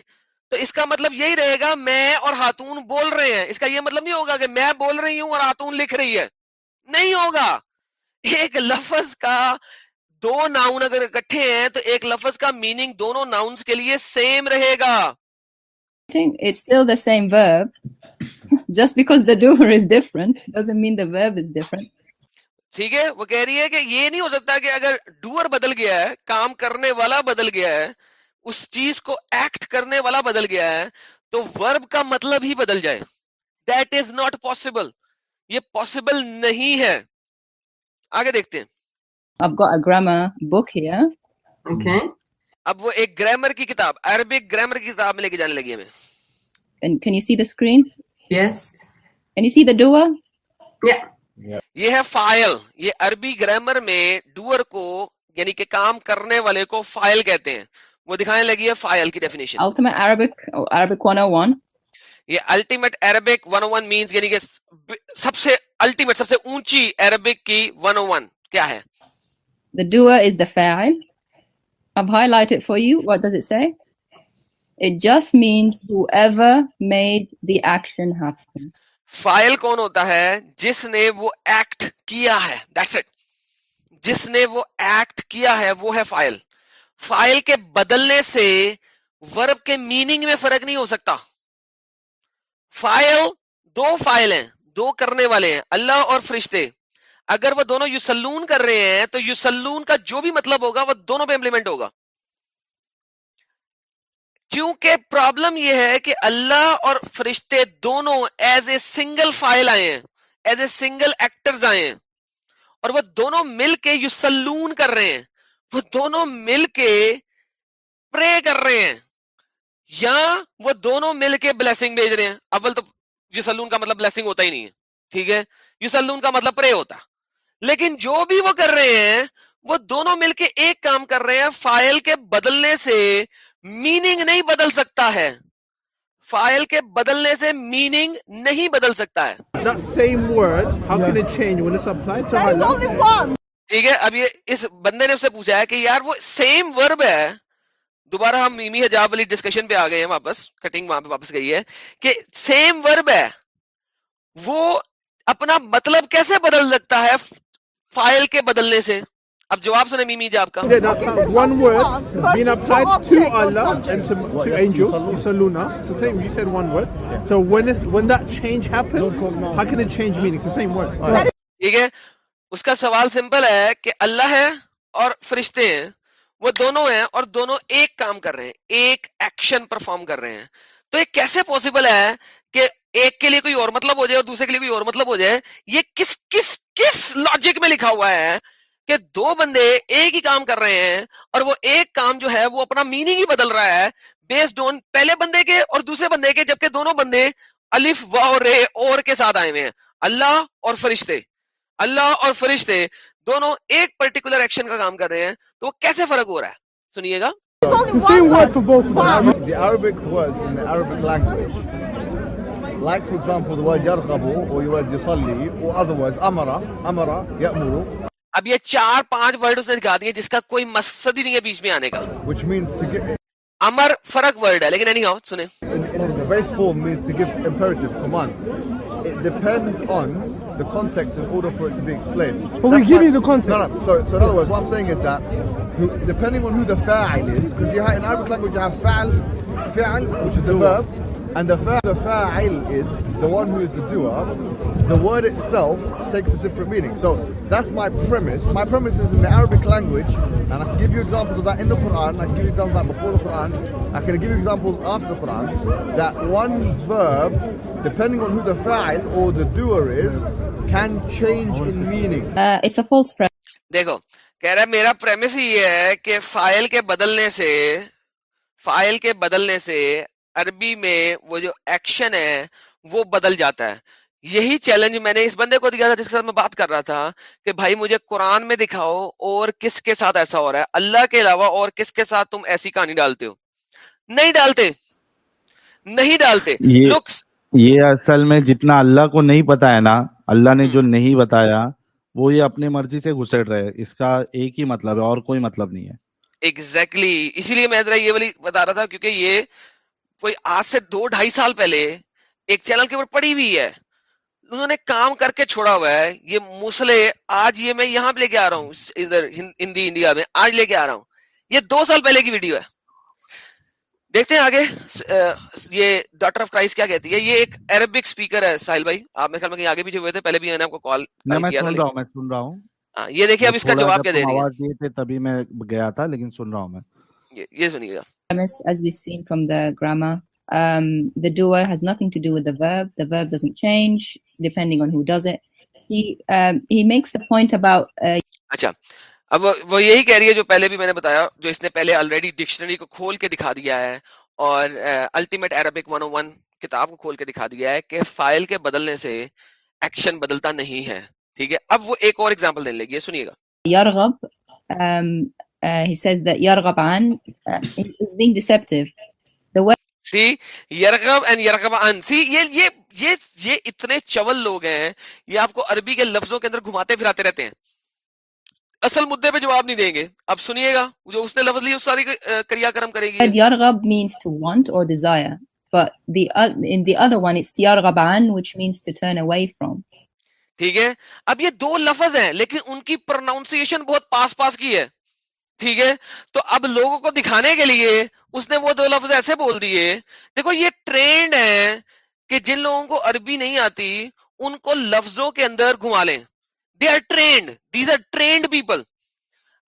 تو اس کا مطلب یہی رہے گا میں اور ہاتون بول رہے ہیں۔ اس کا یہ مطلب نہیں ہوگا کہ میں بول رہی ہوں اور ہاتون لکھ رہی ہے۔ نہیں ہوگا۔ ایک لفظ کا دو ناؤن اگر اکٹھے ہیں تو ایک لفظ کا میننگ دونوں ناؤنس کے لیے سیم رہے گا۔ It's still the same verb. Just because the doer is different doesn't mean the verb is different. ٹھیک ہے وہ کہہ رہی ہے کہ یہ نہیں ہو سکتا کہ اگر ڈوئر بدل گیا ہے کام کرنے والا بدل گیا ہے اس چیز کو ایکٹ کرنے والا بدل گیا ہے تو ورب کا مطلب ہی بدل جائے دیٹ از ناٹ پاسبل یہ پاسبل نہیں ہے آگے دیکھتے ہیں I've got a grammar book here. Okay. اب وہ ایک گرامر کی کتاب عربک گرامر کی کتاب میں لے کے جانے لگی ہمیں And can you see the screen? Yes. Can you see the doer? Yeah. یہ ہے فائل یہ عربی گرامر میں ڈوئر کو یعنی کہ کام کرنے والے کو فائل کہتے ہیں وہ دکھانے لگی ہے فائل کی ڈیفینیشن Arabic or Arabic 101. یہ الٹیمیٹ عربک 101 مینز یعنی کہ سب سے الٹیمیٹ سب سے اونچی عربک کی 101 کیا ہے The doer is the fa'il. I've highlighted for you. What does it say? It just means whoever made the action happen. فائل کون ہوتا ہے؟ جس نے وہ ایکٹ کیا ہے۔ دیٹس اٹ جس نے وہ ایکٹ کیا ہے، وہ ہے فائل۔ فائل کے بدلنے سے ورب کے میننگ میں فرق نہیں ہو سکتا۔ فائل دو فائل ہیں، دو کرنے والے ہیں، اللہ اور فرشتے۔ اگر وہ دونوں یوسلون کر رہے ہیں، تو یوسلون کا جو بھی مطلب ہوگا، وہ دونوں پہ امپلیمنٹ ہوگا۔ کیونکہ پرابلم یہ ہے کہ اللہ اور فرشتے دونوں ایز اے سنگل فائل آئے ہیں ایز اے سنگل ایکٹرز آئے ہیں۔ اور وہ دونوں مل کے یوسلون کر رہے ہیں۔ وہ دونوں مل کے پرے کر رہے ہیں۔ یا وہ دونوں مل کے بلیسنگ بھیج رہے ہیں۔ اول تو یوسلون کا مطلب بلیسنگ ہوتا ہی نہیں ہے، ٹھیک ہے؟ یوسلون کا مطلب پرے ہوتا۔ لیکن جو بھی وہ کر رہے ہیں، وہ دونوں مل کے ایک کام کر رہے ہیں فائل کے بدلنے سے میننگ نہیں بدل سکتا ہے۔ فائل کے بدلنے سے میننگ نہیں بدل سکتا ہے? ٹھیک ہے اب یہ اس بندے نے سے پوچھا ہے کہ یار وہ سیم ورب ہے۔ دوبارہ ہم میمی حجاب والی ڈسکشن پہ آ گئے ہیں واپس کٹنگ وہاں پہ واپس گئی ہے کہ سیم ورب ہے۔ وہ اپنا مطلب کیسے بدل سکتا ہے فائل کے بدلنے سے؟ اب جواب سنے میمی حجاب کا۔ Yeah, that's how one word. being applied to Allah and to, to angels, Yusalluna. It's the same. You said one word. So when this, when that change happens, how can it change meaning? It's the same word. ٹھیک ہے؟ اس کا سوال سمپل ہے کہ اللہ ہے اور فرشتے ہیں۔ وہ دونوں ہیں اور دونوں ایک کام کر رہے ہیں ایک ایکشن پرفارم کر رہے ہیں۔ تو یہ کیسے پوسیبل ہے کہ ایک کے لیے کوئی اور مطلب ہو جائے اور دوسرے کے لیے کوئی اور مطلب ہو جائے؟ یہ کس کس کس لاجک میں لکھا ہوا ہے؟ کہ دو بندے ایک ہی کام کر رہے ہیں اور وہ ایک کام جو ہے وہ اپنا میننگ ہی بدل رہا ہے بیسڈ آن پہلے بندے کے اور دوسرے بندے کے جبکہ دونوں بندے الف و رے اور کے ساتھ آئے ہوئے ہیں۔ اللہ اور فرشتے۔ اللہ اور فرشتے دونوں ایک پرٹیکولر ایکشن کا کام کر رہے ہیں۔ تو وہ کیسے فرق ہو رہا ہے؟ سنیے گا۔ Like for example the word yarghabu or the word yusalli or other words amara, amara, ya'muru, اب یہ چار پانچ ورڈ اس نے دکھا دیے جس کا کوئی مقصد ہی نہیں ہے بیچ میں آنے کا which means to give, امر فرق ورڈ ہے لیکن نہیں آؤ سنیں in, in its base form means to give imperative command. It depends on the context in order for it to be explained. But we That's give why- you the context. No, no. So, so in other words, what I'm saying is that who, depending on who the fa'il is, because you have in Arabic language you have fa'al, fa'al, which is the verb, and the fa- the fa'il is the one who is the doer. The word itself takes a different meaning. So that's my premise. My premise is in the Arabic language, and I can give you examples of that in the Quran. I can give you examples of that before the Quran. I can give you examples after the Quran. That one verb, depending on who the fa'il or the doer is, can change in meaning. Uh, it's a false premise. دیکھو کہہ رہا ہے میرا پریمس ہی یہ ہے کہ فائل کے بدلنے سے فائل کے بدلنے سے عربی میں وہ جو ایکشن ہے وہ بدل جاتا ہے۔ یہی چیلنج میں نے اس بندے کو دیا تھا جس کے ساتھ میں بات کر رہا تھا کہ بھائی مجھے قرآن میں دکھاؤ اور کس کے ساتھ ایسا ہو رہا ہے۔ اللہ کے علاوہ اور کس کے ساتھ تم ایسی کہانی ڈالتے ہو؟ نہیں ڈالتے۔ نہیں ڈالتے۔ یہ اصل میں جتنا اللہ کو نہیں پتا ہے نا اللہ نے جو نہیں بتایا وہ یہ اپنے مرضی سے گھسڑ رہے۔ اس کا ایک ہی مطلب ہے اور کوئی مطلب نہیں ہے۔ ایگزیکٹلی اسی لیے میں ذرا یہ والی بتا رہا تھا کیونکہ یہ کوئی آج سے دو ڈھائی سال پہلے ایک چینل کے اوپر پڑی ہوئی ہے۔ انہوں نے کام کر کے چھوڑا ہوا ہے۔ یہ مسلے آج یہ میں یہاں پہ لے کے آ رہا ہوں ادھر ہندی انڈیا میں آج لے کے آ رہا ہوں۔ یہ دو سال پہلے کی ویڈیو ہے۔ دیکھتے ہیں آگے یہ ڈاکٹر آف کرائسٹ کیا کہتی ہے۔ یہ ایک عربک اسپیکر ہے ساحل بھائی۔ آپ میرے خیال میں کہیں آگے پیچھے ہوئے تھے پہلے بھی میں نے آپ کو کال کیا تھا میں سن رہا ہوں۔ ہاں، یہ دیکھیے اب اس کا جواب کیا دے رہی ہے؟ تبھی میں گیا تھا لیکن سن رہا ہوں میں۔ یہ سنیے گا۔ Premise, as we've seen from the grammar. Um, the doer has nothing to do with the verb. The verb doesn't change depending on who does it. He um, he makes the point about uh, اچھا اب وہ- یہی کہہ رہی ہے جو پہلے بھی میں نے بتایا جو اس نے پہلے آلریڈی ڈکشنری کو کھول کے دکھا دیا ہے اور الٹیمیٹ عربک 101 کتاب کو کھول کے دکھا دیا ہے کہ فائل کے بدلنے سے ایکشن بدلتا نہیں ہے ٹھیک ہے اب وہ ایک اور ایگزامپل دینے لگی ہے سنیے گا yarghab. Uh, he says that an uh, is being deceptive. The word see یرغب and یرغب ان سی یہ یہ یہ یہ اتنے چول لوگ ہیں یہ آپ کو عربی کے لفظوں کے اندر گھماتے پھراتے رہتے ہیں اصل مدے پہ جواب نہیں دیں گے اب سنیے گا جو اس نے لفظ لی اس ساری کریا کرم کرے گی yarghab means to want or desire, but the uh, in the other one it's yarghaban, which means to turn away from. ٹھیک ہے اب یہ دو لفظ ہیں لیکن ان کی پروناؤنسیشن بہت پاس پاس کی ہے ٹھیک ہے؟ تو اب لوگوں کو دکھانے کے لیے اس نے وہ دو لفظ ایسے بول دیے۔ دیکھو یہ ٹرینڈ ہے کہ جن لوگوں کو عربی نہیں آتی ان کو لفظوں کے اندر گھما لیں۔ They are trained these are trained people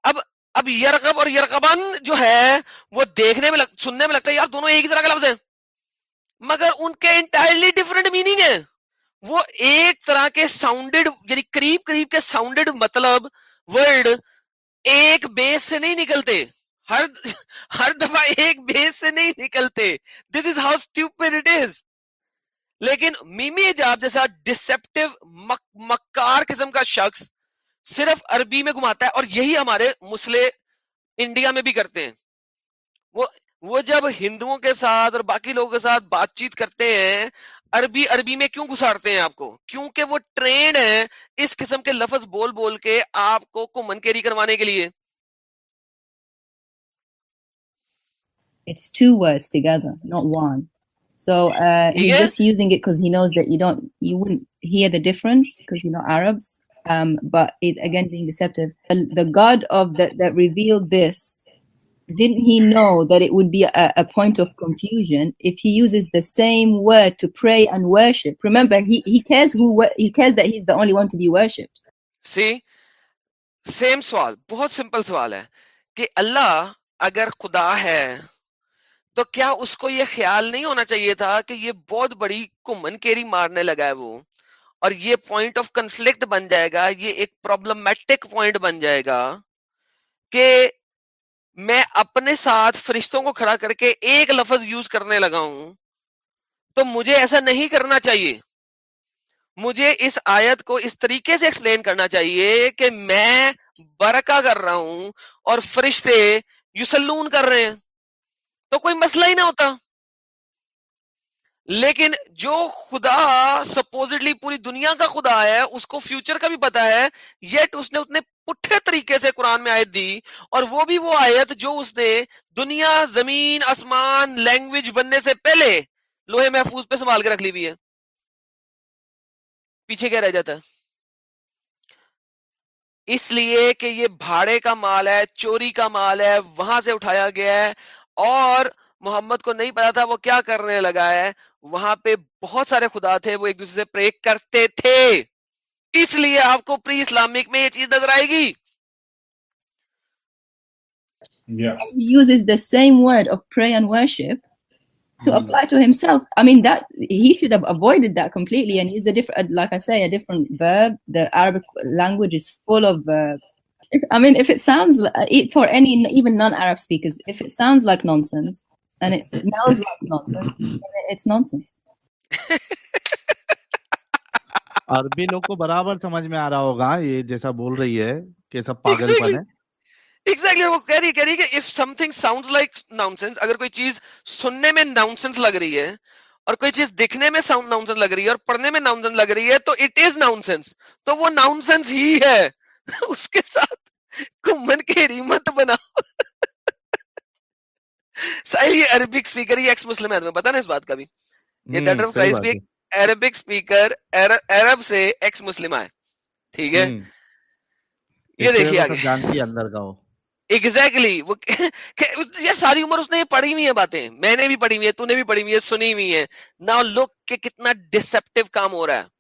اب اب یرغب اور یرغبان جو ہے وہ دیکھنے میں لگ, سننے میں لگتا ہے یار دونوں ایک ہی طرح کا لفظ ہے مگر ان کے انٹائرلی ڈفرنٹ میننگ ہے وہ ایک طرح کے ساؤنڈڈ یعنی قریب قریب کے ساؤنڈڈ مطلب ورڈ ایک بیس سے نہیں نکلتے۔ ہر ہر دفعہ ایک بیس سے نہیں نکلتے۔ This is how stupid it is لیکن میمی اجاب جیسا ڈسپٹیو مکار قسم کا شخص صرف عربی میں گھماتا ہے اور یہی ہمارے مسلے انڈیا میں بھی کرتے ہیں۔ وہ وہ جب ہندوؤں کے ساتھ اور باقی لوگوں کے ساتھ بات چیت کرتے ہیں عربی عربی میں کیوں گھسارتے ہیں آپ کو کیونکہ وہ ٹرینڈ ہے اس قسم کے لفظ بول بول کے آپ کو کمن کیری کروانے کے لیے It's two words together, not one. So uh, he's Yeah. just using it because he knows that you don't, you wouldn't hear the difference because you're not Arabs. Um, but it again being deceptive. The, the God of that that revealed this, didn't he know that it would be a, a point of confusion if he uses the same word to pray and worship? Remember, he he cares who he cares that he's the only one to be worshipped. سی سیم سوال بہت سمپل سوال ہے کہ اللہ اگر خدا ہے تو کیا اس کو یہ خیال نہیں ہونا چاہیے تھا کہ یہ بہت بڑی کمن کیری مارنے لگا ہے وہ اور یہ پوائنٹ آف کنفلکٹ بن جائے گا یہ ایک پرابلمٹک پوائنٹ بن جائے گا کہ میں اپنے ساتھ فرشتوں کو کھڑا کر کے ایک لفظ یوز کرنے لگا ہوں، تو مجھے ایسا نہیں کرنا چاہیے۔ مجھے اس آیت کو اس طریقے سے ایکسپلین کرنا چاہیے کہ میں برکا کر رہا ہوں اور فرشتے یوسلون کر رہے ہیں۔ تو کوئی مسئلہ ہی نہ ہوتا۔ لیکن جو خدا سپوزٹلی پوری دنیا کا خدا ہے، اس کو فیوچر کا بھی پتا ہے یٹ اس نے اتنے پٹھے طریقے سے قرآن میں آیت دی، اور وہ بھی وہ آیت جو اس نے دنیا، زمین، آسمان لینگویج بننے سے پہلے لوہے محفوظ پہ سنبھال کے رکھ لی ہوئی ہے۔ پیچھے کیا رہ جاتا ہے؟ اس لیے کہ یہ بھاڑے کا مال ہے، چوری کا مال ہے، وہاں سے اٹھایا گیا ہے، اور محمد کو نہیں پتا تھا وہ کیا کرنے لگا ہے وہاں پہ بہت سارے خدا تھے وہ ایک دوسرے سے پرے کرتے تھے اس لیے آپ کو پری اسلامک میں یہ چیز نظر آئے گی uses the same word of pray and worship to apply to himself. I mean, that he should have avoided that completely and used a different, like I say, a different verb. The Arabic language is full of verbs. If, I mean, if it sounds li- it- for any even non-Arab speakers, if it sounds like nonsense and it smells like nonsense. It's nonsense. عربی لوگ کو برابر سمجھ میں آ رہا ہوگا یہ جیسا بول رہی ہے کہ سب پاگل پن ہے exactly وہ کہہ رہی کہہ رہی کہ if something sounds like اگر کوئی چیز سننے میں ناؤنسنس لگ رہی ہے اور کوئی چیز دکھنے میں ساؤنڈ ناؤنسنس لگ رہی ہے اور پڑھنے میں ناؤنسنس لگ رہی ہے تو اٹ از ناؤنسنس تو وہ ناؤنسنس ہی ہے اس کے ساتھ کمن کی ریمت بناؤ سائلی عربک سپیکر ہی ایکس مسلم ہے تمہیں پتا نا اس بات کا بھی۔ یہ ڈیٹر فرائز بھی ایک عربک سپیکر عرب سے ایکس مسلم آئے۔ ٹھیک ہے؟ یہ دیکھیے آگے۔ جانتی اندر کا ہو۔ ایگزیکٹلی وہ <laughs> ساری عمر اس نے پڑھی ہوئی ہیں باتیں۔ میں نے بھی پڑھی ہوئی ہے تو نے بھی پڑھی ہوئی ہے سنی ہوئی ہے نا لک کے کتنا ڈسپٹیو کام ہو رہا ہے۔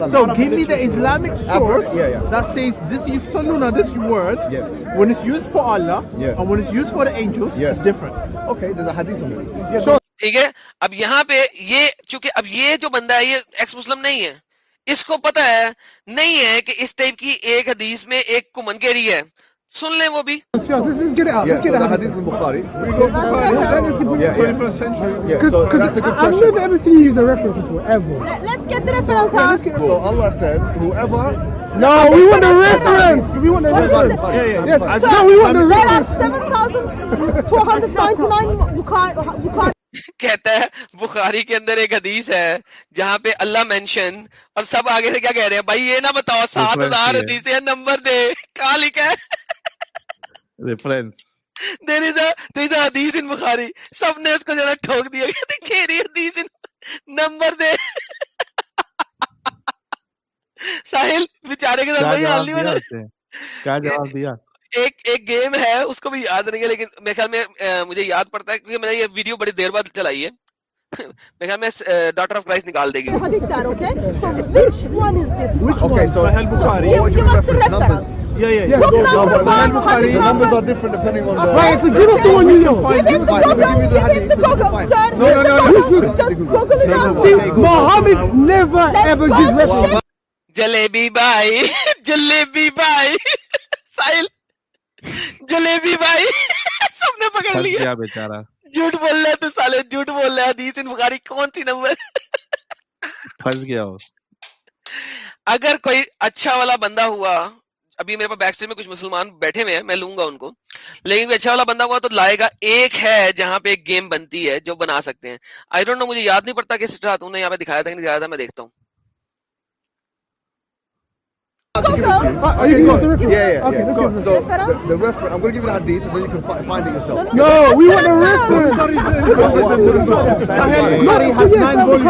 So give me the Islamic source yeah, yeah. that says this is Sunnah, this word, yes. when it's used for Allah yes. and when it's used for the angels, yes. it's different. Okay, there's a hadith on it. Yes. So, ٹھیک ہے اب یہاں پہ یہ چونکہ اب یہ جو بندہ ہے یہ ایکس مسلم نہیں ہے اس کو پتا ہے نہیں ہے کہ اس ٹائپ کی ایک حدیث میں ایک کمن گیری ہے سن لیں وہ بھی۔ کہتا ہے بخاری کے اندر ایک حدیث ہے جہاں پہ اللہ مینشن اور سب آگے سے کیا کہہ رہے ہیں؟ بھائی یہ نہ بتاؤ سات ہزار حدیث نمبر دے۔ کہاں لکھا ہے؟ Reference there <laughs> is a there is a hadith in bukhari سب نے اس کو ذرا ٹھوک دیا کہتے حدیث نمبر دے ساحل بیچارے کے ساتھ وہی حال نہیں ہو کیا جواب دیا ایک ایک گیم ہے اس کو بھی یاد نہیں ہے لیکن میرے خیال میں مجھے یاد پڑتا ہے کیونکہ میں نے یہ ویڈیو بڑی دیر بعد چلائی ہے میں ڈاٹر آف کرائسٹ نکال دے گی جبی بھائی سب نے پکڑ لیا بیچارا جھوٹ بول رہا ہے تو سال جھوٹ بول رہا ہے بخاری کون سی نا وہ اگر کوئی اچھا والا بندہ ہوا ابھی میرے پاس بیک سائڈ میں کچھ مسلمان بیٹھے ہوئے ہیں، میں لوں گا ان کو۔ لیکن اچھا والا بندہ ہوا تو لائے گا۔ ایک ہے جہاں پہ ایک گیم بنتی ہے جو بنا سکتے ہیں۔ آئی ڈونٹ نو مجھے یاد نہیں پڑتا کہ سٹرات نے یہاں پہ دکھایا تھا کہ نہیں دکھایا تھا، میں دیکھتا ہوں۔ Yeah, yeah. Okay, yeah. Let's go. Go. So, yeah. The, the reference. I'm gonna give you an idea, so then you can fi find it yourself. No, no, no we want the reference. Sahel has nine goals.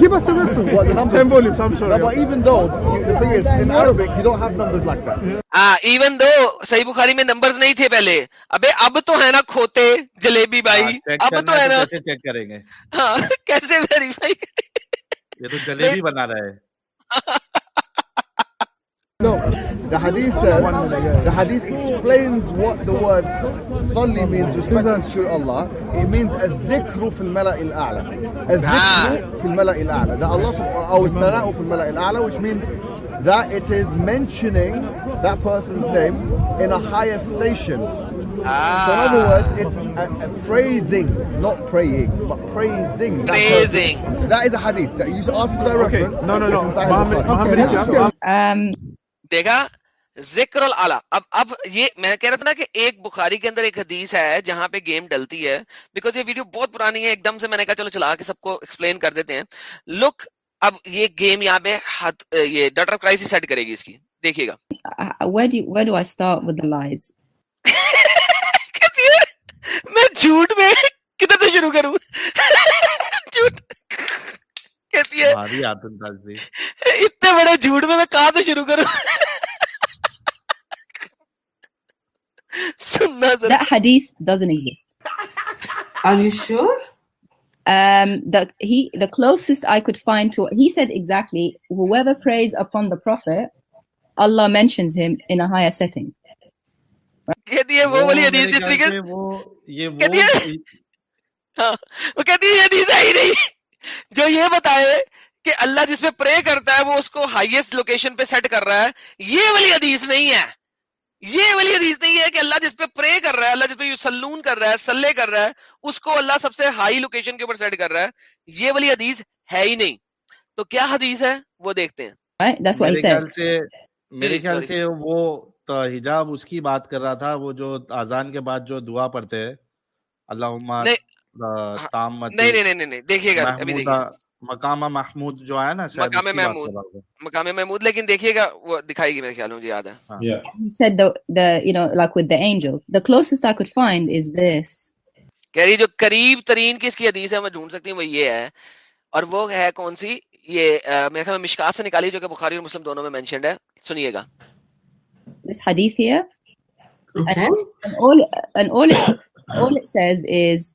Give us the reference. Ten volumes. I'm sorry. But even though the thing is, in Arabic, it's not like you don't have numbers like that. Ah, even though Sahih Bukhari had numbers not before. Now, میں نمبرز نہیں تھے پہلے ابے اب تو ہے نا کھوتے جلیبی بھائی اب تو ہے نا کیسے یہ تو جلیبی بنا رہے No, the hadith says, the hadith explains what the word salli means respecting to Allah. It means الذكر في الملأ الأعلى. الذكر في الملأ الأعلى. That Allah subhanahu أو الثناء في الملأ الأعلى which means that it is mentioning that person's name in a higher station. So in other words, it's a, a praising, not praying, but praising. that. Praising. That is a hadith. That you ask for the Okay, reference. no, no, no. Sahih Muhammad- دے گا ذکر العلا اب اب یہ میں کہہ رہا تھا نا کہ ایک بخاری کے اندر ایک حدیث ہے جہاں پہ گیم ڈلتی ہے بیکاز یہ ویڈیو بہت پرانی ہے ایک دم سے میں نے کہا چلو چلا کے سب کو ایکسپلین کر دیتے ہیں۔ لک اب یہ گیم یہاں پہ یہ ڈاٹر کرائس ہی سیٹ کرے گی اس کی۔ دیکھیے گا۔ Where do, where do I start with the lies? <laughs> میں جھوٹ میں کدھر سے شروع کروں؟ <laughs> جھوٹ۔ اتنے بڑے جھوٹ میں پروٹ اللہ مینشنگ جو یہ بتائے کہ اللہ جس پہ پرے کرتا ہے وہ اس کو ہائیسٹ لوکیشن پہ سیٹ کر رہا ہے یہ والی حدیث نہیں ہے۔ یہ والی حدیث نہیں ہے کہ اللہ جس پہ پرے کر رہا ہے اللہ جس پہ سلون کر رہا ہے سلے کر رہا ہے اس کو اللہ سب سے ہائی لوکیشن کے اوپر سیٹ کر رہا ہے۔ یہ والی حدیث ہے ہی نہیں۔ تو کیا حدیث ہے؟ وہ دیکھتے ہیں۔ میرے خیال جی، سے وہ حجاب اس کی بات کر رہا تھا وہ جو آزان کے بعد جو دعا پڑھتے ہیں اللہ ہاں، نہیں نہیں نہیں نہیں دیکھیے گا ابھی مقامہ محمود جو آیا نا مقام محمود مقام محمود لیکن دیکھیے گا وہ دکھائے گی میرے خیال مجھے یاد ہے۔ said the the you know like with the angel the closest i could find is this. کہہ رہی جو قریب ترین کس کی حدیث ہے میں ڈھونڈ سکتی ہوں وہ یہ ہے۔ اور وہ ہے کون سی؟ یہ میرے خیال میں مشکات سے نکالی جو کہ بخاری اور مسلم دونوں میں مینشنڈ ہے۔ سنیے گا۔ This hadith here. And all and all it, all it says is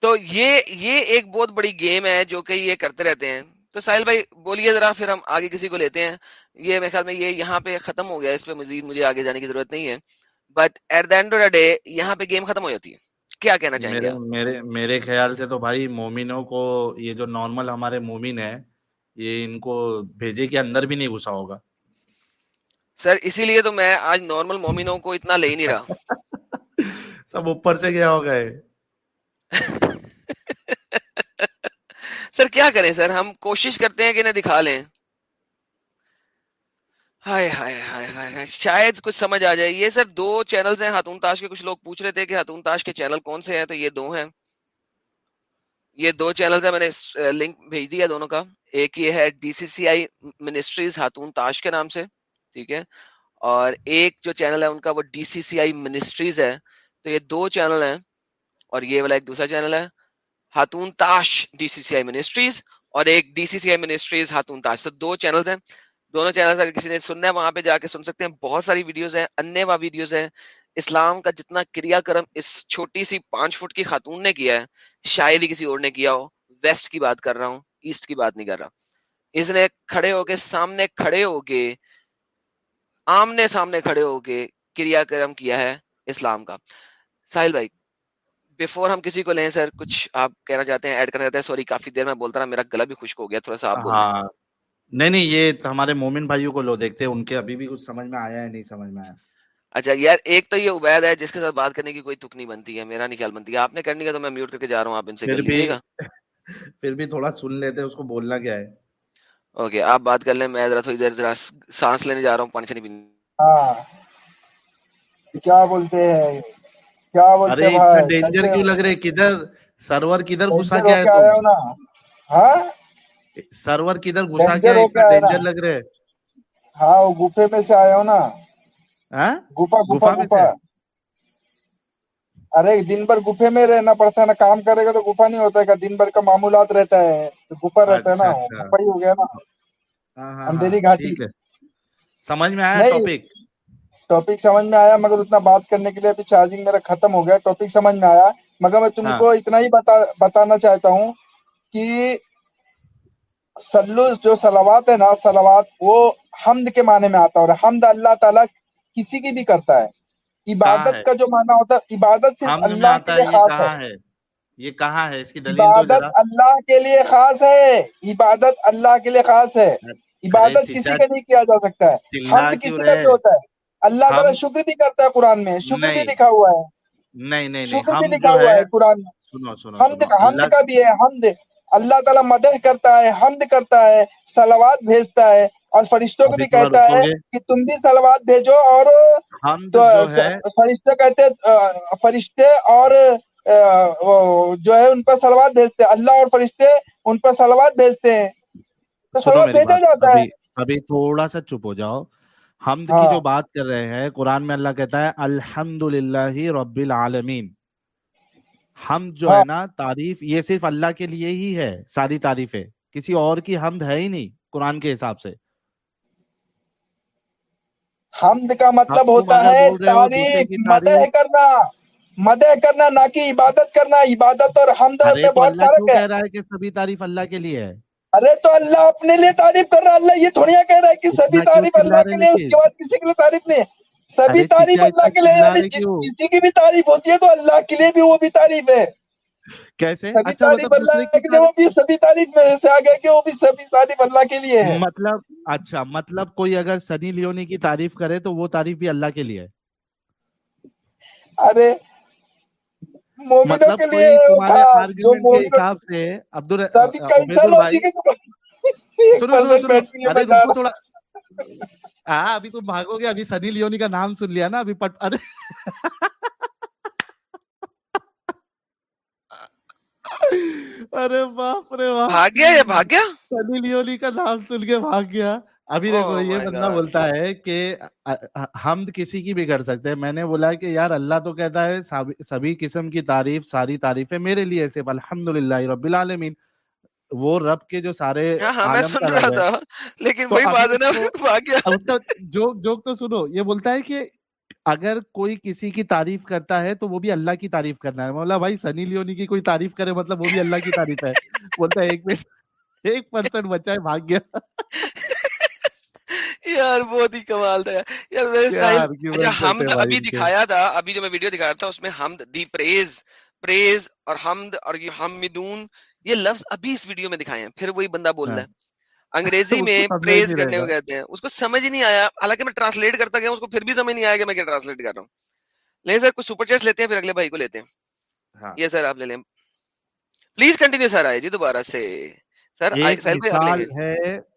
تو یہ یہ ایک بہت بڑی گیم ہے جو کہ یہ کرتے رہتے ہیں۔ تو ساحل بھائی بولیے ذرا پھر ہم آگے کسی کو لیتے ہیں۔ یہ میرے خیال میں یہ یہاں پہ ختم ہو گیا اس پہ مزید مجھے آگے جانے کی ضرورت نہیں ہے۔ But at the end of the day یہاں پہ گیم ختم ہو جاتی ہے۔ کیا کہنا چاہیں گے میرے میرے خیال سے تو بھائی مومنوں کو یہ جو نارمل ہمارے مومن ہیں یہ ان کو بھیجے کے اندر بھی نہیں گھسا ہوگا۔ سر اسی لیے تو میں آج نارمل مومنوں کو اتنا لے ہی نہیں رہا۔ <laughs> سب اوپر سے گیا ہوگا ہے <laughs> سر، کیا کریں سر؟ ہم کوشش کرتے ہیں کہ انہیں دکھا لیں۔ ہائے ہائے ہائے ہائے شاید کچھ سمجھ آ جائے۔ یہ سر دو چینلز ہیں۔ ہاتون تاش کے کچھ لوگ پوچھ رہے تھے کہ ہاتون تاش کے چینل کون سے ہیں، تو یہ دو ہیں۔ یہ دو چینلز ہیں، میں نے لنک بھیج دیا دونوں کا۔ ایک یہ ہے ڈی سی سی آئی منسٹریز ہاتون تاش کے نام سے، ٹھیک ہے۔ اور ایک جو چینل ہے، ان کا وہ ڈی سی سی آئی منسٹریز ہے۔ تو یہ دو چینل ہیں۔ اور یہ والا ایک دوسرا چینل ہے، ہاتون تاش ڈی سی سی آئی منسٹریز اور ایک ڈی سی سی آئی منسٹریز ہاتون تاش۔ تو دو چینلز ہیں، دونوں چینل اگر کسی نے سننا ہے، وہاں پہ جا کے سن سکتے ہیں۔ بہت ساری ویڈیوز ہیں انوا ویڈیوز ہیں۔ اسلام کا جتنا کریا کرم اس چھوٹی سی پانچ فٹ کی خاتون نے کیا ہے، شاید ہی کسی اور نے کیا ہو۔ ویسٹ کی بات کر رہا ہوں، ایسٹ کی بات نہیں کر رہا۔ اس نے کھڑے ہو کے سامنے کھڑے ہو کے، آمنے سامنے کھڑے ہو کے کریا کرم کیا ہے اسلام کا۔ ساحل بھائی بفور ہم کسی کو لیں سر کچھ آپ کہنا چاہتے ہیں ایڈ کرنا چاہتے ہیں سوری کافی دیر میں بولتا رہا میرا گلا بھی خشک ہو گیا تھوڑا سا آپ ہاں۔ نہیں نہیں یہ ہمارے مومن بھائیوں کو لو دیکھتے ہیں ان کے ابھی بھی کچھ سمجھ میں آیا ہے نہیں سمجھ میں آیا۔ اچھا یار ایک تو یہ عبید ہے جس کے ساتھ بات کرنے کی کوئی تک نہیں بنتی ہے میرا نہیں خیال بنتی۔ ہے آپ نے کرنی ہے تو میں میوٹ کر کے جا رہا ہوں آپ ان سے کر پھر بھی لیجیے گا۔ <laughs> پھر بھی تھوڑا سن لیتے اس کو بولنا کیا ہے۔ اوکے آپ بات کر لیں میں ذرا تھوڑی دیر ذرا سانس لینے جا رہا ہوں پانی سے نہیں پینے ہاں کیا بولتے ہیں؟ کیا بولتے ہیں ڈینجر کیوں لگ رہے؟ کدھر سرور کدھر گھسا ہو ہے نا۔ ہاں؟ سرور کدھر گھسا ڈینجر ہے؟ اتنا ڈینجر لگ رہے۔ ہاں وہ گفے میں سے آیا ہو نا۔ ہاں؟ گفا گفا گفا میں گفا سے؟ ارے دن بھر گفے میں رہنا پڑتا ہے نا۔ کام کرے گا تو گفا نہیں ہوتا ہے دن بھر کا معمولات رہتا ہے۔ تو گفا رہتا ہے نا۔ اچھا وہ اچھا۔ گفا ہی ہو گیا نا۔ ہاں ہاں ہاں اندھیری گھاٹی۔ ٹھیک ہے۔ سمجھ میں آیا ٹاپک ٹاپک سمجھ میں آیا مگر اتنا بات کرنے کے لیے ابھی چارجنگ میرا ختم ہو گیا۔ ٹاپک سمجھ میں آیا مگر میں تم ہاں۔ کو اتنا ہی بتا بتانا چاہتا ہوں کہ سلو جو سلوات ہے نا سلوات وہ حمد کے معنی میں آتا ہے اور حمد اللہ تعالیٰ کسی کی بھی کرتا ہے۔ عبادت کا جو معنی ہوتا ہے عبادت صرف اللہ کے لیے خاص ہے۔ یہ کہاں ہے؟ اس کی دلیل عبادت اللہ کے لیے خاص ہے۔ عبادت اللہ کے لیے خاص ہے۔ عبادت کسی کا نہیں کیا جا سکتا ہے۔ حمد کسی کا بھی ہوتا ہے۔ اللہ تعالیٰ شکر بھی کرتا ہے قرآن میں شکر بھی لکھا ہوا ہے۔ نہیں نہیں شکر بھی لکھا ہوا ہے قرآن میں۔ سنو سنو حمد کا بھی ہے حمد۔ اللہ تعالیٰ مدح کرتا ہے حمد کرتا ہے سلوات بھیجتا ہے اور فرشتوں کو بھی کہتا ہے کہ تم بھی سلوات بھیجو اور فرشتے کہتے فرشتے اور جو ہے ان پر سلوات بھیجتے اللہ اور فرشتے ان پر سلوات بھیجتے ہیں۔ تو سلوات بھیجا جاتا ہے۔ ابھی تھوڑا سا چپ ہو جاؤ۔ حمد کی ہاں۔ جو بات کر رہے ہیں قرآن میں اللہ کہتا ہے الحمد للہ رب العالمین۔ حمد جو ہاں۔ ہے نا تعریف یہ صرف اللہ کے لیے ہی ہے ساری تعریفیں۔ کسی اور کی حمد ہے ہی نہیں قرآن کے حساب سے۔ حمد کا مطلب ہوتا ہے تعریف مدح کرنا مدح کرنا نہ کہ عبادت کرنا۔ عبادت اور حمد میں بہت فرق ہے۔ کہہ رہا ہے کہ سبھی تعریف اللہ کے لیے ہے؟ ارے تو اللہ اپنے لیے تعریف کر رہا اللہ یہ تھوڑی کہہ رہا ہے کہ سبھی تعریف اللہ کے لیے اس کے بعد کسی کے لیے تعریف نہیں ہے۔ سبھی تعریف اللہ کے لیے کسی کی بھی تعریف ہوتی ہے تو اللہ کے لیے بھی وہ بھی تعریف ہے۔ کیسے؟ سبھی تعریف مطلب دوسرے اللہ کی کے لیے وہ تعریف بھی سبھی تعریف میں سے آ گیا کہ وہ بھی سبھی تعریف اللہ کے لیے ہے۔ مطلب اچھا مطلب کوئی اگر سنی لیونی کی تعریف کرے تو وہ تعریف بھی اللہ کے لیے ہے۔ ارے مومنوں مطلب کے لیے تمہارے کے حساب سے عبد تھوڑا ہاں ابھی تم بھاگو گے ابھی سنی لیونی کا نام سن لیا نا ابھی پٹ ارے ارے باپ رے باپ۔ بھاگ گیا یا بھاگ گیا؟ سنی لیونی کا نام سن کے بھاگ گیا۔ ابھی دیکھو یہ بندہ بولتا ہے کہ حمد کسی کی بھی کر سکتے ہیں۔ میں نے بولا کہ یار اللہ تو کہتا ہے سب- سبھی قسم کی تعریف ساری تعریفیں میرے لیے صرف الحمد للہ رب العالمین۔ وہ رب کے جو سارے میں سن رہا تھا؟ لیکن وہی بات ہے نا <laughs> جوک جوک تو سنو یہ بولتا ہے کہ اگر کوئی کسی کی تعریف کرتا ہے تو وہ بھی اللہ کی تعریف کرنا ہے۔ مولا بھائی سنی لیونی کی کوئی تعریف کرے مطلب وہ بھی اللہ کی تعریف ہے۔ بولتا ہے ایک منٹ ایک پرسنٹ بچہ ہے بھاگ گیا۔ <laughs> یار بہت ہی کمال تھا۔ یار میرے اچھا بھائی؟ ابھی دکھایا تھا ابھی جو میں ویڈیو دکھا رہا تھا اس میں حمد دی پریز پریز اور حمد اور یہ حمدون یہ لفظ ابھی اس ویڈیو میں دکھائے ہیں پھر وہی بندہ بول ہاں رہا ہے۔ انگریزی اس میں پریز کرنے کو کہتے ہیں۔ اس کو سمجھ ہی نہیں آیا۔ حالانکہ میں ٹرانسلیٹ کرتا گیا اس کو پھر بھی سمجھ نہیں آیا کہ میں کیا ٹرانسلیٹ کر رہا ہوں۔ لیکن سر کچھ سپر چیٹس لیتے ہیں پھر اگلے بھائی کو لیتے ہیں۔ ہاں۔ یہ سر آپ لے لیں۔ پلیز کنٹینیو سر آئے جی دوبارہ سے۔ سر ایک گے ہے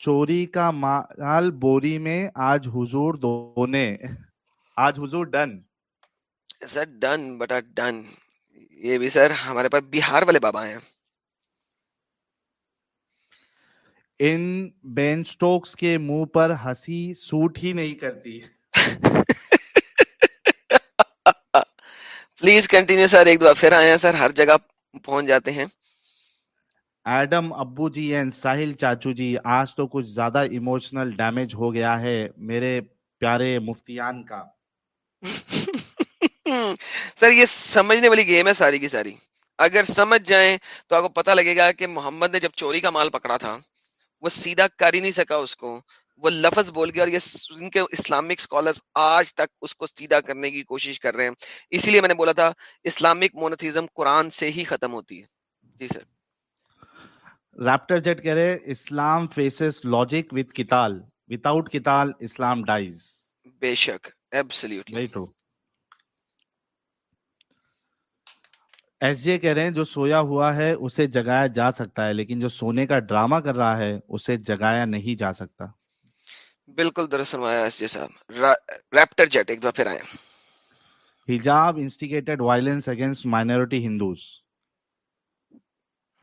چوری کا مال بوری میں آج حضور دونے۔ آج حضور done. Sir done but done یہ بھی سر ہمارے پاس بہار والے بابا ہیں۔ ان بین سٹوکس کے منہ پر ہنسی سوٹ ہی نہیں کرتی۔ پلیز کنٹینیو سر ایک دو پھر آئے ہیں سر ہر جگہ پہنچ جاتے ہیں۔ ایڈم ابو جی اینڈ ساحل چاچو جی آج تو کچھ زیادہ ایموشنل ڈیمیج ہو گیا ہے میرے پیارے مفتیان کا۔ <laughs> سر، یہ سمجھنے والی گیم ہے ساری کی ساری۔ اگر سمجھ جائیں تو آپ کو پتہ لگے گا کہ محمد نے جب چوری کا مال پکڑا تھا، وہ سیدھا کر ہی نہیں سکا اس کو۔ وہ لفظ بول گیا اور یہ ان کے اسلامک اسکالرز آج تک اس کو سیدھا کرنے کی کوشش کر رہے ہیں۔ اسی لیے میں نے بولا تھا، اسلامک مونتھیزم قرآن سے ہی ختم ہوتی ہے۔ جی سر۔ ریپٹر جیٹ کہہ رہے اسلام فیسز لاجک وتھ کتال وت آؤٹ کتال اسلام ڈائز بے شک ایبسلیوٹلی ٹرو ایس جے کہہ رہے ہیں جو سویا ہوا ہے اسے جگایا جا سکتا ہے لیکن جو سونے کا ڈراما کر رہا ہے اسے جگایا نہیں جا سکتا. بالکل دراصل ایس جے جی صاحب۔ ریپٹر جیٹ ایک دفعہ پھر آئے۔ Hijab instigated violence against minority Hindus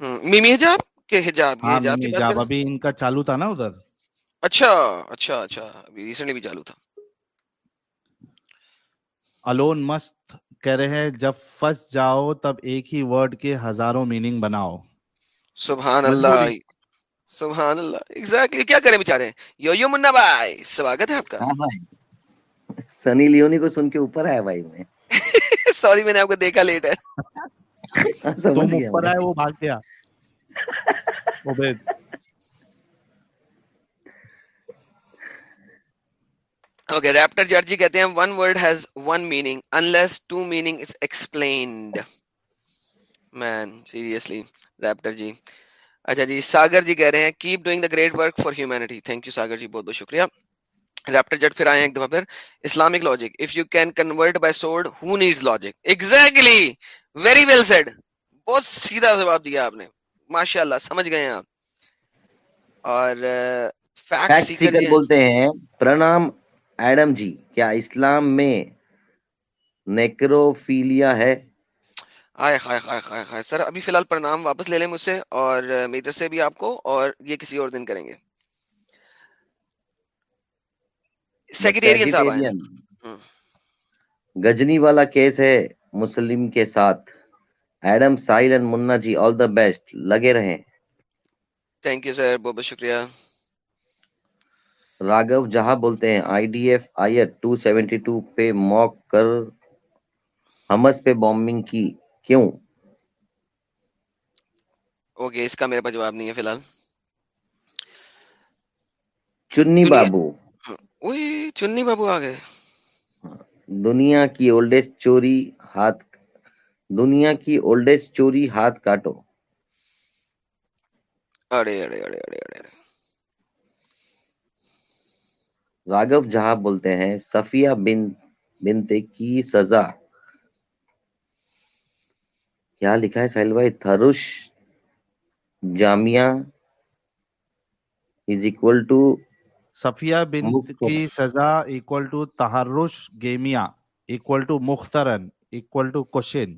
میمی حجاب کے حجاب ہاں، حجاب ابھی ان کا چالو تھا نا ادھر۔ اچھا اچھا اچھا ابھی ریسنٹلی بھی چالو تھا۔ الون مست کہہ رہے ہیں جب فس جاؤ تب ایک ہی ورڈ کے ہزاروں میننگ بناؤ۔ سبحان اللہ سبحان اللہ۔ ایگزیکٹلی کیا کریں بیچارے؟ یو یو منا بھائی سواگت ہے آپ کا۔ ہاں، ہاں۔ سنی لیونی کو سن کے اوپر آیا بھائی میں۔ <laughs> سوری میں نے آپ کو دیکھا لیٹ ہے۔ تم اوپر آئے وہ بھاگ گیا۔ well, they. Okay, ریپٹر جارجی کہتے ہیں one word has one meaning unless two meaning is explained man seriously Raptor ji اچھا جی ساگر جی کہہ رہے ہیں keep doing the great work for humanity thank you Sagar ji بہت بہت شکریہ ریپٹر جٹ پھر آئے ہیں ایک دفعہ پھر Islamic logic if you can convert by sword who needs logic exactly very well said بہت سیدھا جواب دیا آپ نے ماشاء اللہ سمجھ گئے آپ۔ اور بولتے ہیں پرنام ایڈم جی کیا اسلام میں نیکروفیلیا ہے؟ آئے خائے خائے خائے خائے سر ابھی فی الحال پرنام واپس لے لیں مجھ سے اور میجر سے بھی آپ کو اور یہ کسی اور دن کریں گے۔ سیکریٹرین صاحب گجنی والا کیس ہے مسلم کے ساتھ۔ ایڈم سائل اینڈ منا جی آل دا بیسٹ لگے رہے تھینک یو سر بہت بہت شکریہ۔ راگو جہاں بولتے ہیں I D F I two seventy two پہ موک کر۔ ہمس پہ بومبنگ کی۔ کیوں؟ اوکے اس کا میرے پاس جواب نہیں ہے فی الحال۔ چنی بابو۔ چنی بابو آ گئے۔ دنیا کی اولڈیسٹ چوری ہاتھ دنیا کی اولڈسٹ چوری ہاتھ کاٹو۔ راگو جہاں بولتے ہیں صفیہ بن بنتے کی سزا۔ کیا لکھا ہے ساحل بھائی؟ تھروش جامعہ از اکول ٹو سفیا بن کی سزا اکول ٹو تہرش گیمیا اکول ٹو مخترن اکول ٹو کوشن۔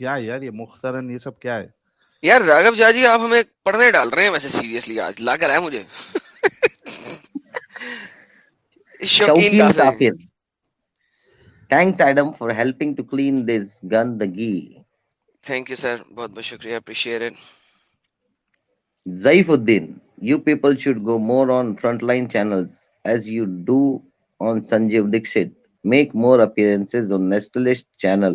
کیا ہے یار یہ مخترن یہ سب کیا ہے؟ یار راگب جا جی آپ ہمیں پڑھنے ڈال رہے ہیں ویسے سیریسلی آج لا کر آئے مجھے۔ <laughs> شوقین کافر۔ Thanks Adam for helping to clean this گندگی تھینک یو سر بہت بہت شکریہ appreciate it Zaif Uddin you people should go more on front line channels as you do on Sanjeev Dixit make more appearances on nationalist channel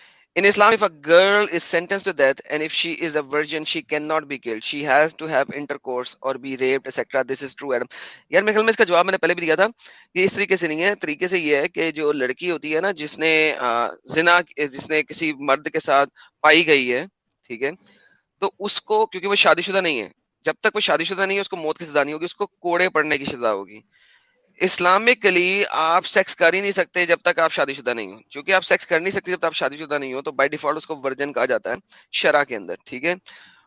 In Islam, if a girl is sentenced to death and if she is a virgin, she cannot be killed. She has to have intercourse or be raped, etc. This is true, Adam. یار میرے خیال میں اس کا جواب میں نے پہلے بھی دیا تھا یہ اس طریقے سے نہیں ہے طریقے سے یہ ہے کہ جو لڑکی ہوتی ہے نا جس نے زنا جس نے کسی مرد کے ساتھ پائی گئی ہے ٹھیک ہے تو اس کو کیونکہ وہ شادی شدہ نہیں ہے جب تک وہ شادی شدہ نہیں ہے اس کو موت کی سزا نہیں ہوگی اس کو کوڑے پڑنے کی سزا ہوگی اسلامکلی آپ سیکس کر ہی نہیں سکتے جب تک آپ شادی شدہ نہیں ہو۔ چونکہ آپ سیکس کر نہیں سکتے جب تک آپ شادی شدہ نہیں ہو تو بائی ڈیفالٹ اس کو ورجن کہا جاتا ہے شرح کے اندر ٹھیک ہے؟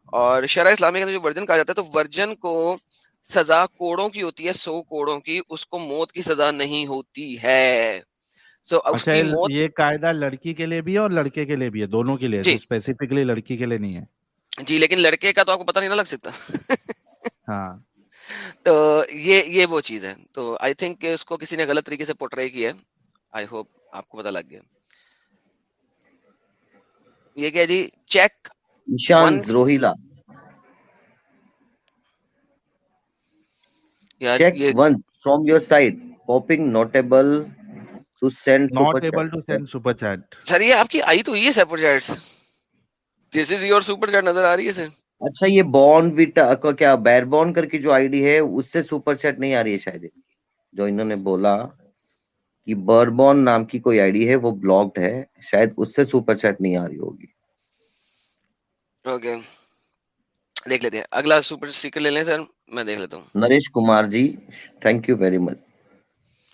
اور شرح اسلامی کے اندر جو ورجن کہا جاتا ہے تو ورجن کو سزا کوڑوں کی ہوتی ہے سو کوڑوں کی اس کو موت کی سزا نہیں ہوتی ہے۔ سو اچھا موت یہ قاعدہ لڑکی کے لیے بھی ہے اور لڑکے کے لیے بھی ہے دونوں کے لیے جی۔ اسپیسیفکلی لڑکی کے لیے نہیں ہے۔ جی لیکن لڑکے کا تو آپ کو پتہ نہیں نہ لگ سکتا۔ ہاں۔ تو یہ یہ وہ چیز ہے۔ تو آئی تھنک کہ اس کو کسی نے غلط طریقے سے پورٹرے کیا ہے۔ آئی ہوپ آپ کو پتہ لگ گیا۔ یہ کیا جی؟ Check Ishan Rohilla. your side popping notable to send super not chat. Able to send super chat sir یہ آپ کی آئی تو یہ super chats this is your super chat نظر آ رہی ہے سر اچھا یہ بون ویٹا کا کیا بیئر بون کر کے جو آئی ڈی ہے اس سے سپر چیٹ نہیں آ رہی ہے شاید جو انہوں نے بولا کہ بربون نام کی کوئی آئی ڈی ہے وہ بلاکڈ ہے شاید اس سے سپر چیٹ نہیں آ رہی ہوگی۔ اوکے۔ دیکھ لیتے ہیں۔ اگلا سپر اسٹیکر لے لیں سر میں دیکھ لیتا ہوں۔ Naresh Kumar ji thank you very much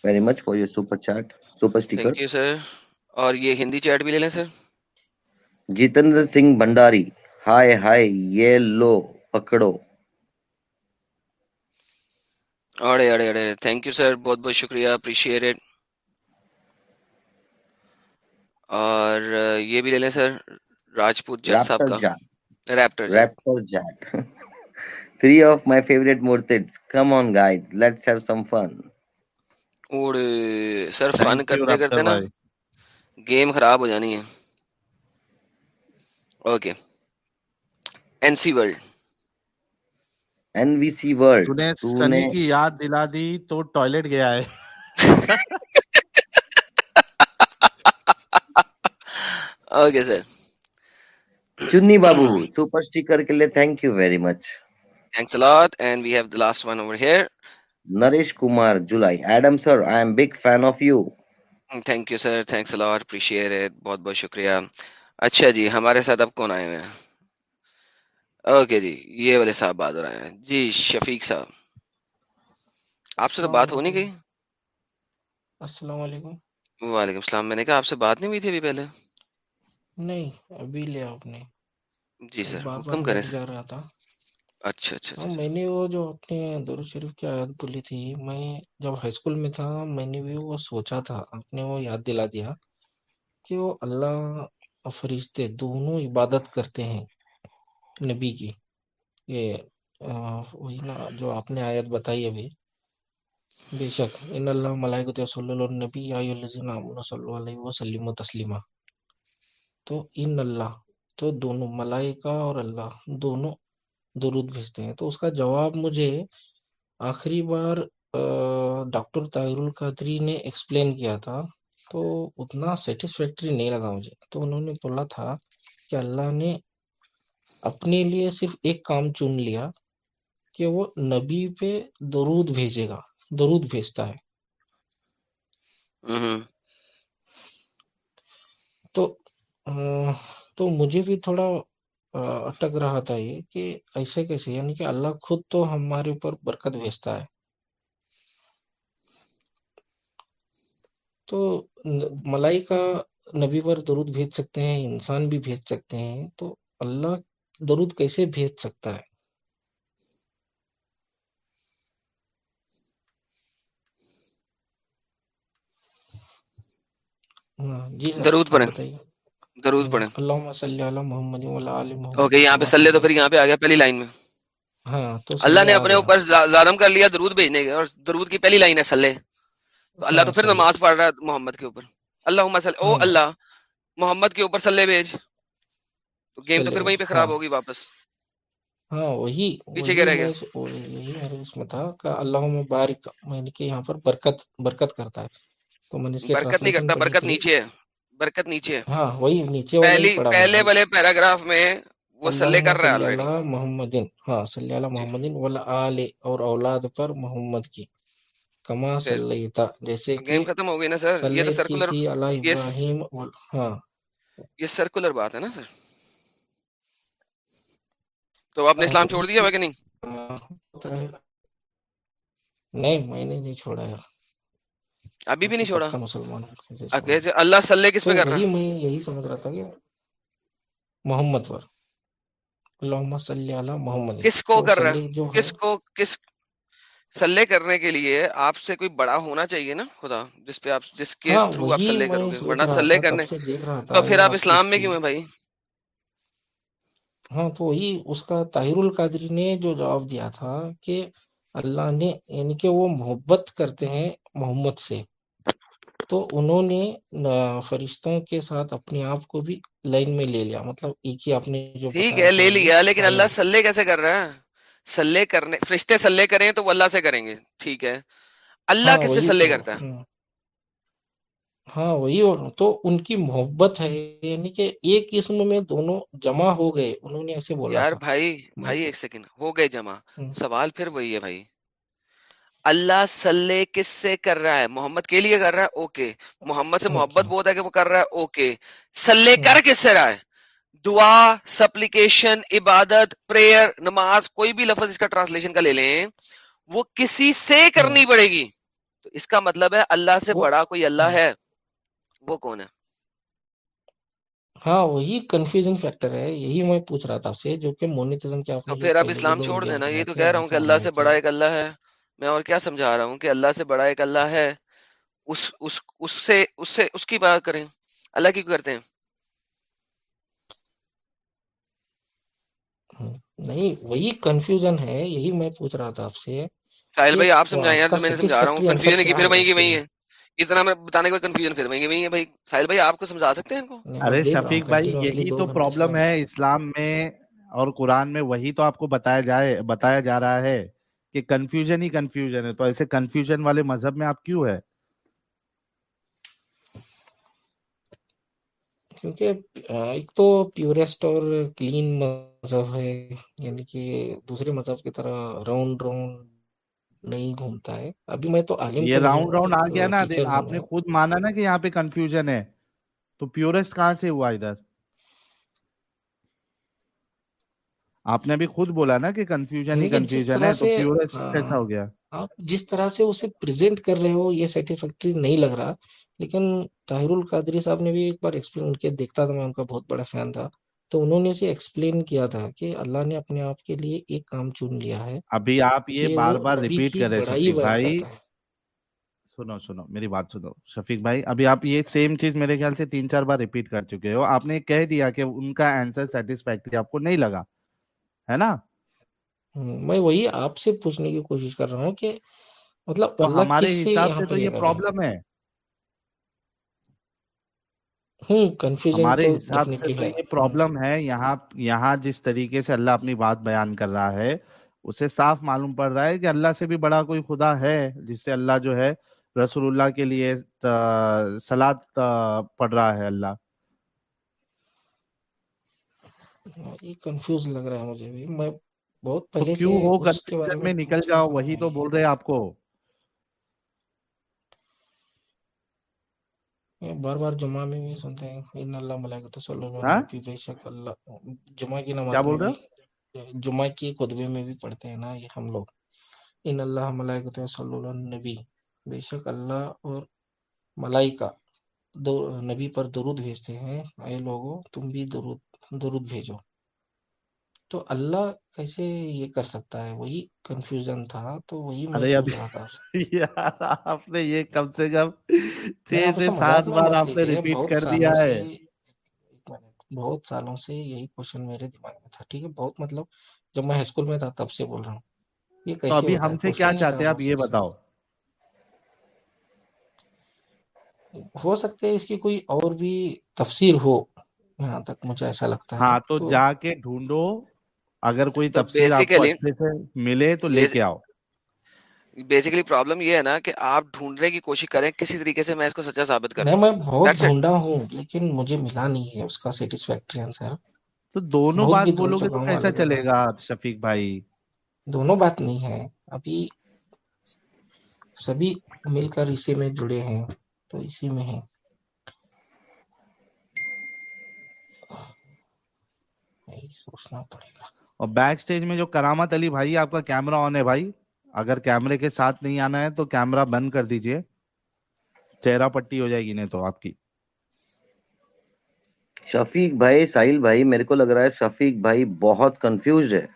very much for your super chat super sticker thank you sir اور یہ ہندی چیٹ بھی لے لیں سر۔ جتندر سنگھ بھنڈاری۔ ہائے ہائے یہ لو پکڑو۔ اڑے اڑے اڑے تھینک یو سر بہت بہت شکریہ اپریشیٹ اور یہ بھی لے لیں سر راجپوت جٹ صاحب کا۔ Raptor Jat Raptor Jat three of my favourite مورتڈس come on guys let's have some fun اوڑے sir fun کرتے کرتے نا گیم خراب ہو جانی ہے۔ Okay N C world N V C world تو نے تو سنی نے کی یاد دلا دی تو ٹوائلٹ گیا ہے اوکے سر چنی بابو سپر اسٹیکر کے لیے thank you very much thanks a lot and we have the last one over here. Naresh Kumar July Adam sir I am big fan of you thank you sir. Thanks a lot. Appreciate it. بہت بہت شکریہ اچھا جی ہمارے ساتھ اب کون آئے ہوئے ہیں اوکے جی یہ والے صاحب بات ہو رہے ہیں۔ جی شفیق صاحب۔ آپ سے تو بات ہو نہیں گئی۔ السلام علیکم۔ وعلیکم السلام۔ میں نے کہا آپ سے بات نہیں ہوئی تھی ابھی پہلے؟ نہیں ابھی لیا آپ نے۔ جی سر حکم کریں۔ جا رہا تھا۔ اچھا اچھا ہاں اچھا۔ میں نے وہ جو اپنے درود شریف کی آیت بولی تھی میں جب ہائی اسکول میں تھا میں نے بھی وہ سوچا تھا آپ نے وہ یاد دلا دیا کہ وہ اللہ اور فرشتے دونوں عبادت کرتے ہیں۔ نبی کی یہ وہی نا، جو آپ نے آیت بتائی ابھی، بے شک، ان اللہ ملائکۃ صلی اللہ نبی یا صلی علیہ وسلم تسلیما۔ تو ان اللہ، تو دونوں ملائکہ اور اللہ دونوں درود بھیجتے ہیں۔ تو اس کا جواب مجھے آخری بار ڈاکٹر طاہر القادری نے ایکسپلین کیا تھا۔ تو اتنا سیٹسفیکٹری نہیں لگا مجھے۔ تو انہوں نے بولا تھا کہ اللہ نے اپنے لیے صرف ایک کام چن لیا کہ وہ نبی پہ درود بھیجے گا درود بھیجتا ہے۔ تو تو مجھے بھی تھوڑا اٹک رہا تھا یہ کہ ایسے کیسے یعنی کہ اللہ خود تو ہمارے اوپر برکت بھیجتا ہے۔ تو ن- ملائکہ نبی پر درود بھیج سکتے ہیں انسان بھی بھیج سکتے ہیں۔ تو اللہ درود کیسے بھیج سکتا ہے؟ ہاں، جی درود پڑھیں۔ درود ہوں، پڑھیں۔ اللہم صلی علی محمد وعلی آل محمد اوکے یہاں پہ سلے تو صلی پھر یہاں پہ آ گیا پہلی لائن میں۔ ہاں تو اللہ نے اپنے اوپر ظالم کر لیا درود بھیجنے کے اور درود کی پہلی لائن ہے سلے تو اللہ ہاں تو پھر نماز پڑھ رہا ہے محمد کے اوپر۔ اللہ صلی او ہاں۔ اللہ محمد کے اوپر سلے بھیج۔ گیم تو پھر وہیں پہ ہاں۔ خراب ہوگی واپس۔ ہاں وہی پیچھے کیا رہ گیا یہی اس میں تھا کہ اللہم بارک میں نے کہ یہاں پر برکت برکت کرتا ہے۔ تو میں نے اس کی برکت نہیں کرتا برکت نیچے ہے۔ برکت نیچے ہے۔ ہاں وہی نیچے پہلی پہلے والے پیراگراف میں وہ اللہم کر رہا ہے صلی علی محمد ہاں صلی علی جی۔ محمد ولا آل اور اولاد پر محمد کی۔ کما صلیتا جیسے گیم ختم ہو گئی نا سر؟ یہ تو سرکولر یہ وال- ہاں۔ یہ سرکولر بات ہے نا سر؟ تو آپ نے اسلام چھوڑ دیا کہ نہیں؟ نہیں میں نے نہیں چھوڑا ہے۔ ابھی بھی نہیں چھوڑا؟ مسلمان اچھا، اچھا، اللہ صلی کس پہ کر رہا ہے؟ میں یہی سمجھ رہا تھا کہ محمد پر۔ اللہم صلی اللہ محمد۔ کس کو کر رہا ہے؟ کس کو کس سلے کرنے کے لیے آپ سے کوئی بڑا ہونا چاہیے نا؟ خدا جس پہ آپ جس کے ہاں، تھرو آپ سلے کرو گے ورنہ سلے کرنے تو پھر آپ اسلام میں کیوں ہیں بھائی؟ ہاں تو وہی اس کا طاہر القادری نے جو جواب دیا تھا کہ اللہ نے یعنی کہ وہ محبت کرتے ہیں محمد سے۔ تو انہوں نے فرشتوں کے ساتھ اپنے آپ کو بھی لائن میں لے لیا۔ مطلب ایک ہی آپ نے جو ٹھیک ہے لے لیا لیکن اللہ سلے کیسے کر رہا ہے سلے کرنے فرشتے سلے کریں تو وہ اللہ سے کریں گے۔ ٹھیک ہے۔ اللہ ہاں، کس سے سلے کرتا ہے؟ ہاں۔ ہاں وہی اور تو ان کی محبت ہے یعنی کہ ایک قسم میں دونوں جمع ہو گئے انہوں نے ایسے بولا یار بھائی بھائی ایک سیکنڈ ہو گئے جمع۔ سوال پھر وہی ہے بھائی۔ اللہ سلے کس سے کر رہا ہے؟ محمد کے لیے کر رہا ہے؟ اوکے محمد سے اچھا۔ محبت بہت ہے کہ وہ کر رہا ہے؟ اوکے سلے کر کس سے رہا ہے؟ دعا سپلیکیشن عبادت پریئر نماز کوئی بھی لفظ اس کا ٹرانسلیشن کا لے لیں وہ کسی سے کرنی پڑے گی۔ تو اس کا مطلب ہے اللہ سے بڑا کوئی اللہ ہے۔ وہ کون ہے؟ ہاں وہی کنفیوژن فیکٹر ہے یہی میں پوچھ رہا تھا آپ سے جو کہ مونیتزم کیا تو پھر آپ اسلام چھوڑ دینا یہ تو اچھا، کہہ رہا ہوں کہ ہاں، اللہ جی، سے جی۔ بڑا ایک اللہ ہے۔ میں اور کیا سمجھا رہا ہوں کہ اللہ سے بڑا ایک اللہ ہے؟ اس اس اس سے اس سے اس کی بات کریں۔ اللہ کی کرتے ہیں؟ نہیں وہی کنفیوژن ہے یہی میں پوچھ رہا تھا آپ سے سائل بھائی آپ سمجھائیں یار میں سمجھا رہا ہوں کنفیوژن کی پھر وہی کی وہی ہے۔ اتنا میں بتانے کے بعد کنفیوژن پھر میں یہ بھائی۔ ساحل بھائی آپ کو سمجھا سکتے ہیں ان کو؟ ارے شفیق بھائی یہی تو پرابلم ہے اسلام میں اور قرآن میں وہی تو آپ کو بتایا جائے بتایا جا رہا ہے کہ کنفیوژن ہی کنفیوژن ہے۔ تو ایسے کنفیوژن والے مذہب میں آپ کیوں ہے کیونکہ ایک تو پیورسٹ اور کلین مذہب ہے یعنی کہ دوسرے مذہب کی طرح راؤنڈ راؤنڈ نہیں گھومتا ہے۔ ابھی میں تو عالم یہ راؤنڈ راؤنڈ آ گیا نا۔ آپ نے خود مانا نا کہ یہاں پہ کنفیوژن ہے۔ تو پیورسٹ کہاں سے ہوا ادھر؟ آپ نے ابھی خود بولا نا کہ کنفیوژن ہی کنفیوژن ہے تو پیورسٹ ہاں، کیسا ہو گیا؟ آپ جس طرح سے اسے پریزنٹ کر رہے ہو یہ سیٹسفیکٹری نہیں لگ رہا۔ لیکن طاہر القادری صاحب نے بھی ایک بار ایکسپلین کیا دیکھتا تھا میں ان کا بہت بڑا فین تھا۔ تو انہوں نے اسے ایکسپلین کیا تھا کہ اللہ نے اپنے آپ کے لیے ایک کام چن لیا ہے ابھی آپ یہ بار بار ریپیٹ کر رہے شفیق بھائی۔ سنو سنو میری بات سنو۔ شفیق بھائی ابھی آپ یہ سیم چیز میرے خیال سے تین چار بار ریپیٹ کر چکے ہو۔ آپ نے کہہ دیا کہ ان کا آنسر سیٹسفیکٹری آپ کو نہیں لگا ہے نا؟ میں وہی آپ سے پوچھنے کی کوشش کر رہا ہوں کہ مطلب ہمارے حساب سے تو یہ پرابلم ہے۔ ہمارے حساب سے یہ پرابلم ہے یہاں یہاں جس طریقے سے اللہ اپنی بات بیان کر رہا ہے اسے صاف معلوم پڑ رہا ہے کہ اللہ سے بھی بڑا کوئی خدا ہے جس سے اللہ جو ہے رسول اللہ کے لیے سلاد پڑھ رہا ہے اللہ۔ ہاں، یہ کنفیوز لگ رہا ہے مجھے بھی۔ میں بہت پہلے کیوں ہو میں نکل جاؤ؟ وہی تو بول رہے آپ کو۔ بار بار جمعہ میں بھی سنتے ہیں ان اللہ ملائکۃ صلی اللہ علیہ بے شک اللہ جمعہ کی نماز کیا بول رہے جمعہ کی خطبے میں بھی پڑھتے ہیں نا یہ ہم لوگ۔ ان اللہ ملائکۃ صلی اللہ نبی بے شک اللہ اور ملائکہ دو نبی پر درود بھیجتے ہیں۔ اے لوگوں تم بھی درود درود بھیجو۔ تو اللہ کیسے یہ کر سکتا ہے؟ وہی کنفیوژن تھا تو وہی <laughs> یار آپ نے یہ کم سے کم چھ سے سات بار آپ نے ریپیٹ کر دیا ہے۔ بہت سالوں سے یہی کوشچن میرے دماغ میں تھا ٹھیک ہے؟ بہت مطلب جب میں اسکول میں تھا تب سے بول رہا ہوں۔ یہ کیسے ابھی ہم سے کیا چاہتے ہیں؟ آپ یہ بتاؤ۔ ہو سکتے ہے اس کی کوئی اور بھی تفسیر ہو یہاں تک مجھے ایسا لگتا ہے۔ ہاں تو جا کے ڈھونڈو۔ اگر کوئی تفصیل آپ کو اچھے سے ملے تو لے کے آؤ۔ بیسکلی پرابلم یہ ہے نا کہ آپ ڈھونڈنے کی کوشش کریں کسی طریقے سے میں اس کو سچا ثابت کروں میں بہت ڈھونڈا ہوں لیکن مجھے ملا نہیں ہے اس کا سیٹسفیکٹری آنسر تو دونوں بات بولو گے تو ایسا چلے گا شفیق بھائی؟ دونوں بات نہیں ہے۔ ابھی سبھی مل کر اسی میں جڑے ہیں تو اسی میں ہیں۔ سوچنا پڑے گا۔ اور بیک سٹیج میں جو کرامت علی بھائی آپ کا کیمرہ آن ہے بھائی اگر کیمرے کے ساتھ نہیں آنا ہے تو کیمرہ بند کر دیجیے۔ چہرہ پٹی ہو جائے گی نہیں تو آپ کی۔ شفیق بھائی سائل بھائی میرے کو لگ رہا ہے شفیق بھائی بہت کنفیوز ہے۔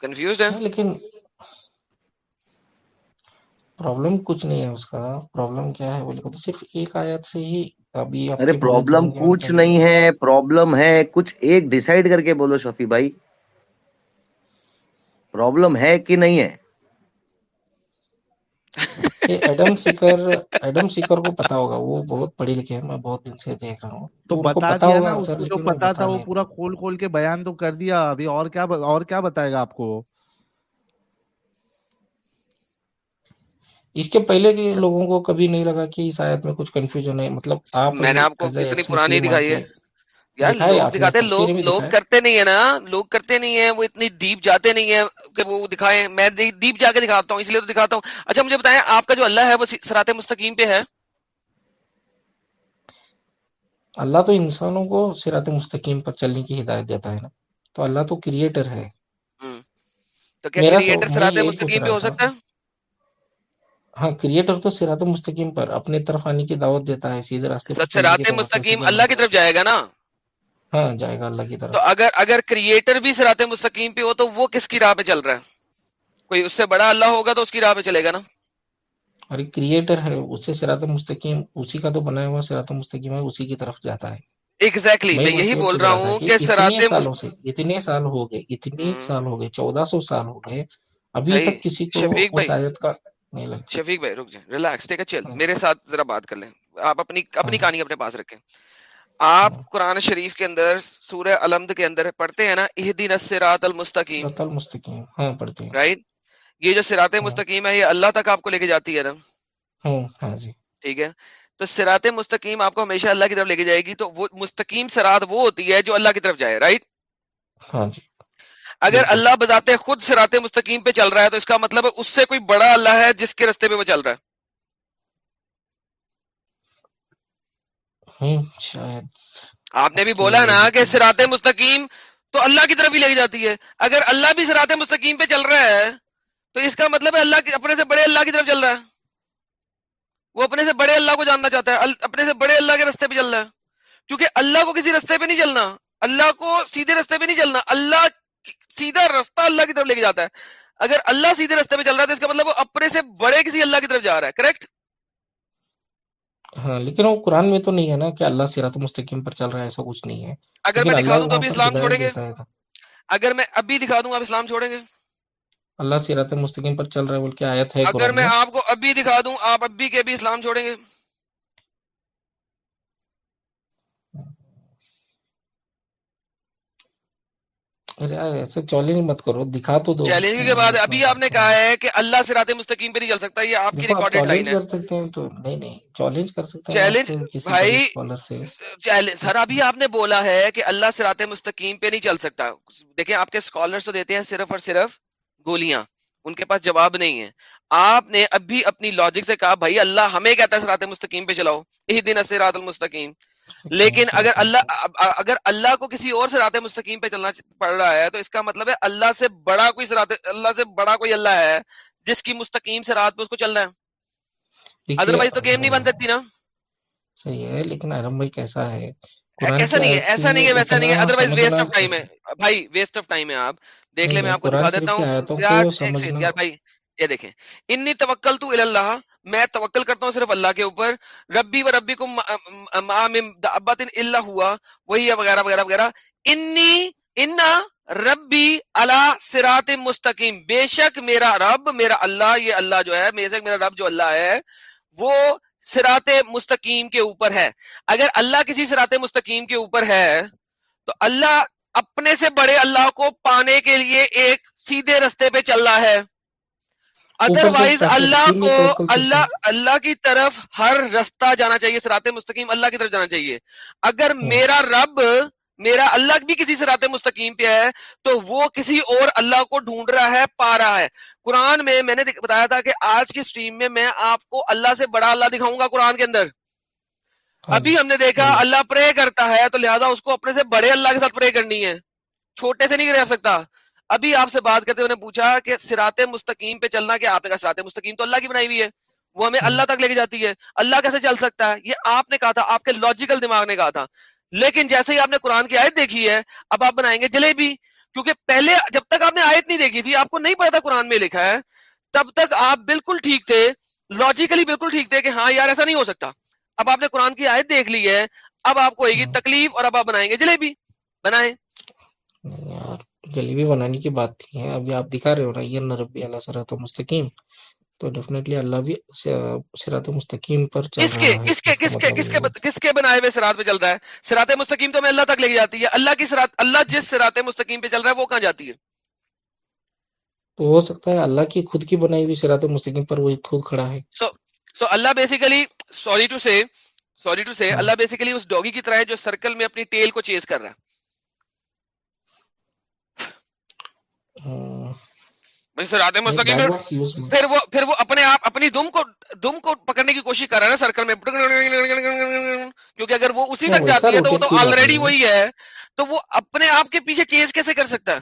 کنفیوز ہے؟ لیکن پرابلم کچھ نہیں ہے اس کا۔ پرابلم کیا ہے؟ بولے تو صرف ایک آیت سے ہی ارے پرابلم کچھ نہیں ہے پرابلم ہے کچھ ایک ڈیسائیڈ کر کے بولو شفیع بھائی۔ پرابلم ہے کہ نہیں ہے؟ ایڈم سیکر ایڈم سیکر کو پتا ہوگا وہ بہت پڑھی لکھے ہیں میں بہت دن سے دیکھ رہا ہوں۔ تو پتا ہوگا جو پتا تھا وہ پورا کھول کھول کے بیان تو کر دیا ابھی اور کیا اور کیا بتائے گا آپ کو؟ اس کے پہلے کے لوگوں کو کبھی نہیں لگا کہ اس آیت میں کچھ کنفیوژن ہے مطلب آپ میں نے آپ کو اتنی پرانی دکھائی ہے۔ لوگ کرتے نہیں ہیں نا لوگ کرتے نہیں ہیں وہ اتنی ڈیپ جاتے نہیں ہیں کہ وہ دکھائیں۔ میں ڈیپ جا کے دکھاتا ہوں اس لیے تو دکھاتا ہوں۔ اچھا مجھے بتائیں آپ کا جو اللہ ہے وہ سرات مستقیم پہ ہے؟ اللہ تو انسانوں کو سرات مستقیم پر چلنے کی ہدایت دیتا ہے نا۔ تو اللہ تو کریٹر ہے۔ تو کیا کریٹر سرات مستقیم پہ ہو سکتا ہے؟ ہاں کریٹر تو سیرات مستقیم پر اپنے طرف آنے کی دعوت دیتا ہے سیدھے راستے سیرات مستقیم اللہ کی طرف جائے گا نا؟ ہاں جائے گا اللہ کی طرف۔ تو اگر اگر کریٹر بھی سیرات مستقیم پہ ہو تو وہ کس کی راہ پہ چل رہا ہے؟ کوئی اس سے بڑا اللہ ہوگا تو اس کی راہ پہ چلے گا نا؟ ارے کریٹر ہے اس سے سیرات مستقیم اسی کا تو بنایا ہوا سیرات مستقیم ہے اسی کی طرف جاتا ہے۔ ایگزیکٹلی میں یہی بول رہا ہوں کہ سیرات سرات اتنے سال ہو گئے اتنے سال ہو گئے چودہ سو سال ہو گئے ابھی تک کسی کو شفیق بھائی۔ شفیق بھائی رک جائیں ریلیکس ٹیک چل میرے ساتھ ذرا بات کر لیں۔ آپ اپنی اپنی کہانی اپنے پاس رکھیں۔ آپ قرآن شریف کے اندر سورہ علمد کے اندر پڑھتے ہیں نا اہ دن سرات المستقیم۔ رائٹ یہ جو سرات مستقیم ہے یہ اللہ تک آپ کو لے کے جاتی ہے نا۔ ٹھیک ہے۔ تو سرات مستقیم آپ کو ہمیشہ اللہ کی طرف لے کے جائے گی تو وہ مستقیم سرات وہ ہوتی ہے جو اللہ کی طرف جائے رائٹ ہاں جی۔ اگر اللہ بذات خود سرات مستقیم پہ چل رہا ہے تو اس کا مطلب ہے اس سے کوئی بڑا اللہ ہے جس کے رستے پہ وہ چل رہا ہے۔ آپ نے بھی بولا نا کہ سرات مستقیم تو اللہ کی طرف ہی لگی جاتی ہے۔ اگر اللہ بھی سرات مستقیم پہ چل رہا ہے تو اس کا مطلب ہے اللہ اپنے سے بڑے اللہ کی طرف چل رہا ہے۔ وہ اپنے سے بڑے اللہ کو جاننا چاہتا ہے۔ اپنے سے بڑے اللہ کے رستے پہ چل رہا ہے۔ کیونکہ اللہ کو کسی رستے پہ نہیں چلنا۔ اللہ کو سیدھے رستے پہ نہیں چلنا۔ اللہ سیدھا رستہ اللہ کی طرف لے کے جاتا ہے۔ اگر اللہ سیدھے رستے پہ چل رہا ہے تو اس کا مطلب وہ اپنے سے بڑے کسی اللہ کی طرف جا رہا ہے کریکٹ ہاں لیکن وہ قرآن میں تو نہیں ہے نا کہ اللہ سیرت مستقیم پر چل رہا ہے ایسا کچھ نہیں ہے۔ اگر میں دکھا دوں تو ابھی اسلام چھوڑیں گے؟ اگر میں ابھی دکھا دوں آپ اسلام چھوڑیں گے؟ اللہ سیرت مستقیم پر چل رہا ہے بول کے آیت ہے اگر میں۔ آپ کو ابھی دکھا دوں آپ ابھی کے ابھی اسلام چھوڑیں گے؟ ایسے چیلنج مت کرو دکھا تو دو۔ چیلنج کے بعد ابھی آپ نے کہا ہے کہ اللہ سے راتے مستقیم پہ نہیں چل سکتا یہ آپ کی ریکارڈڈ لائن ہے۔ کر سکتے ہیں تو نہیں نہیں چیلنج کر سکتے ہیں چیلنج بھائی سر ابھی آپ نے بولا ہے کہ اللہ سے راتے مستقیم پہ نہیں چل سکتا۔ دیکھیں آپ کے سکولرز تو دیتے ہیں صرف اور صرف گولیاں ان کے پاس جواب نہیں ہے۔ آپ نے ابھی اپنی لوجک سے کہا بھائی اللہ ہمیں کہتا ہے سرات مستقیم پہ چلاؤ۔ اہ دن سے المستقیم۔ لیکن اگر اللہ اگر اللہ کو کسی اور سرات مستقیم پہ چلنا پڑ رہا ہے تو اس کا مطلب ہے اللہ سے بڑا کوئی سرات اللہ سے بڑا کوئی اللہ ہے جس کی مستقیم سرات پہ اس کو چلنا ہے۔ ادر وائز تو گیم نہیں بن سکتی نا۔ صحیح ہے لیکن ارم بھائی کیسا ہے؟ ایسا نہیں ہے؟ ایسا نہیں ہے ویسا نہیں ہے۔ Otherwise waste of time ہے۔ بھائی ویسٹ آف ٹائم ہے آپ۔ دیکھ لیں میں آپ کو دکھا دیتا ہوں۔ یار بھائی یہ دیکھیں۔ انی توکل تو اللہ میں توکل کرتا ہوں صرف اللہ کے اوپر۔ ربی و ربی کو اللہ ہوا، وہی ہے وغیرہ وغیرہ وغیرہ۔ انی، انا ربی اللہ سرات مستقیم۔ بے شک میرا رب، میرا اللہ، یہ اللہ جو ہے، بے شک میرا رب جو اللہ ہے، وہ سرات مستقیم کے اوپر ہے۔ اگر اللہ کسی سرات مستقیم کے اوپر ہے، تو اللہ اپنے سے بڑے اللہ کو پانے کے لیے ایک سیدھے رستے پہ چل رہا ہے۔ ادروائز اللہ کو اللہ اللہ کی طرف ہر رستہ جانا چاہیے سرات مستقیم اللہ کی طرف جانا چاہیے۔ اگر میرا رب میرا اللہ بھی کسی سرات مستقیم پہ ہے تو وہ کسی اور اللہ کو ڈھونڈ رہا ہے پا رہا ہے۔ قرآن میں میں نے بتایا تھا کہ آج کی سٹریم میں میں آپ کو اللہ سے بڑا اللہ دکھاؤں گا قرآن کے اندر۔ ابھی ہم نے دیکھا اللہ پرے کرتا ہے تو لہٰذا اس کو اپنے سے بڑے اللہ کے ساتھ پرے کرنی ہے۔ چھوٹے سے نہیں کر سکتا۔ ابھی آپ سے بات کرتے ہوئے نے پوچھا کہ سرات مستقیم پہ چلنا کہ آپ نے کہا سرات مستقیم تو اللہ کی بنائی ہوئی ہے۔ وہ ہمیں اللہ تک لے کے جاتی ہے۔ اللہ کیسے چل سکتا ہے؟ یہ آپ نے کہا تھا آپ کے لاجیکل دماغ نے کہا تھا۔ لیکن جیسے ہی آپ نے قرآن کی آیت دیکھی ہے اب آپ بنائیں گے جلیبی۔ کیونکہ پہلے جب تک آپ نے آیت نہیں دیکھی تھی آپ کو نہیں پتا تھا قرآن میں لکھا ہے تب تک آپ بالکل ٹھیک تھے لاجیکلی بالکل ٹھیک تھے کہ ہاں یار ایسا نہیں ہو سکتا۔ اب آپ نے قرآن کی آیت دیکھ لی ہے اب آپ کو ہوئے گی ہاں۔ تکلیف اور اب آپ بنائیں گے جلیبی۔ بنائیں۔ جلیبی بنانے کی بات نہیں ہے ابھی آپ دکھا رہے ہو نا یہ نربی اللہ سرات مستقیم۔ تو ڈیفینیٹلی اللہ بھی سرات مستقیم پر چل کس کے کس کے کس کے مطلب کس کے کس کے بنائے ہوئے سرات پہ چل رہا ہے؟ سرات مستقیم تو ہمیں اللہ تک لے کے جاتی ہے۔ اللہ کی سرات اللہ جس سرات مستقیم پہ چل رہا ہے وہ کہاں جاتی ہے؟ تو ہو سکتا ہے اللہ کی خود کی بنائی ہوئی سرات مستقیم پر وہی خود کھڑا ہے۔ So so Allah basically sorry to say sorry to say Allah basically us doggy کی طرح ہے جو سرکل میں اپنی ٹیل کو چیز کر رہا ہے ہاں، بھائی سرات نہیں مستقیم دیٹ پہ واز یوز پھر وہ پھر وہ اپنے آپ اپنی دم کو دم کو پکڑنے کی کوشش کر رہا ہے نا سرکل میں۔ کیونکہ اگر وہ اسی تک جاتی ہے تو وہ تو آلریڈی وہی ہے۔ تو وہ اپنے آپ کے پیچھے چیز کیسے کر سکتا ہے؟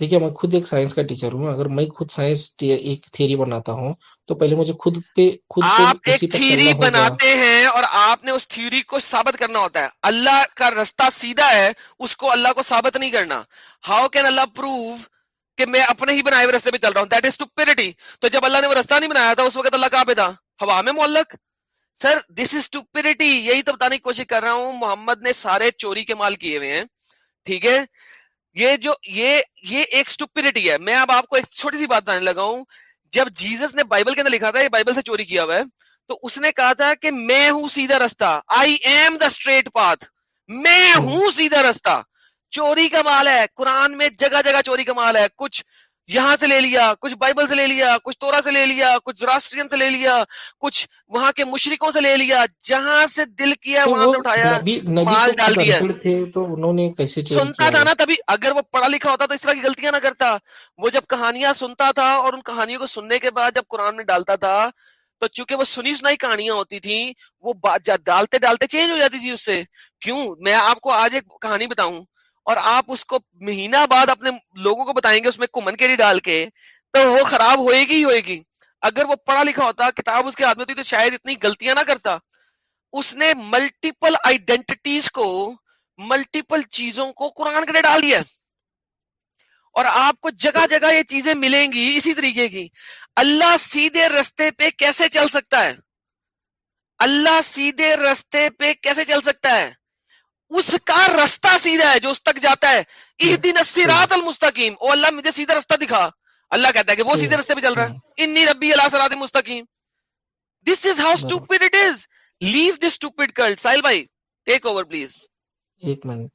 دیکھیے میں خود ایک سائنس کا ٹیچر ہوں۔ اگر میں خود سائنس ایک تھیری بناتا ہوں تو پہلے مجھے خود پہ خود آپ ایک تھیری بناتے ہیں۔ اور آپ نے اس تھیوری کو ثابت کرنا ہوتا ہے۔ اللہ کا رستہ سیدھا ہے، اس کو اللہ کو ثابت نہیں کرنا۔ ہاؤ کین اللہ پروو کہ میں اپنے ہی بنائے ہوئے رستے پہ چل رہا ہوں؟ That is stupidity. تو جب اللہ نے وہ رستہ نہیں بنایا تھا، اس وقت اللہ کہاں پہ تھا؟ ہوا میں معلق۔ سر دس از stupidity. یہی تو بتانے کی کوشش کر رہا ہوں، محمد نے سارے چوری کے مال کیے ہوئے ہیں۔ ٹھیک ہے؟ یہ جو، یہ یہ ایک stupidity ہے۔ میں اب آپ کو ایک چھوٹی سی بات بتانے لگا ہوں۔ جب جیزس نے بائبل کے اندر لکھا تھا، یہ بائبل سے چوری کیا ہوا ہے۔ تو اس نے کہا تھا کہ میں ہوں سیدھا رستہ۔ I am the straight path میں ہوں۔ سیدھا رستہ۔ چوری کا مال ہے۔ قرآن میں جگہ جگہ چوری کا مال ہے۔ کچھ یہاں سے لے لیا کچھ بائبل سے لے لیا کچھ تورا سے لے لیا کچھ زوراسٹرین سے لے لیا کچھ وہاں کے مشرکوں سے لے لیا۔ جہاں سے دل کیا وہاں وہ سے اٹھایا مال ڈال دیا۔ تو انہوں نے کیسے سنتا تھا نا تبھی اگر وہ پڑھا لکھا ہوتا تو اس طرح کی غلطیاں نہ کرتا۔ وہ جب کہانیاں سنتا تھا اور ان کہانیوں کو سننے کے بعد جب قرآن میں ڈالتا تھا تو چونکہ وہ سنی سنائی کہانیاں ہوتی تھیں، وہ ڈالتے ڈالتے چینج ہو جاتی تھی اس سے۔ کیوں؟ میں آپ کو آج ایک کہانی بتاؤں۔ اور آپ اس کو مہینہ بعد اپنے لوگوں کو بتائیں گے اس میں کمن کیری ڈال کے، تو وہ خراب ہوئے گی ہی ہوئے گی۔ اگر وہ پڑھا لکھا ہوتا، کتاب اس کے ہاتھ میں ہوتی، تو شاید اتنی غلطیاں نہ کرتا۔ اس نے ملٹیپل آئیڈینٹیز کو ملٹیپل چیزوں کو قرآن کے اندر ڈال دیا۔ اور آپ کو جگہ جگہ یہ چیزیں ملیں گی اسی طریقے کی۔ اللہ سیدھے رستے پہ کیسے چل سکتا ہے؟ اللہ سیدھے رستے پہ کیسے چل سکتا ہے؟ اس کا رستہ سیدھا ہے جو اس تک جاتا ہے۔ اس دن المستقیم۔ او اللہ مجھے سیدھا رستہ دکھا۔ اللہ کہتا ہے کہ وہ سیدھے رستے پہ چل رہا ہے۔ انی ربی اللہ صراط مستقیم this is how stupid it is leave this stupid cult Sahil بھائی ٹیک اوور پلیز ایک منٹ۔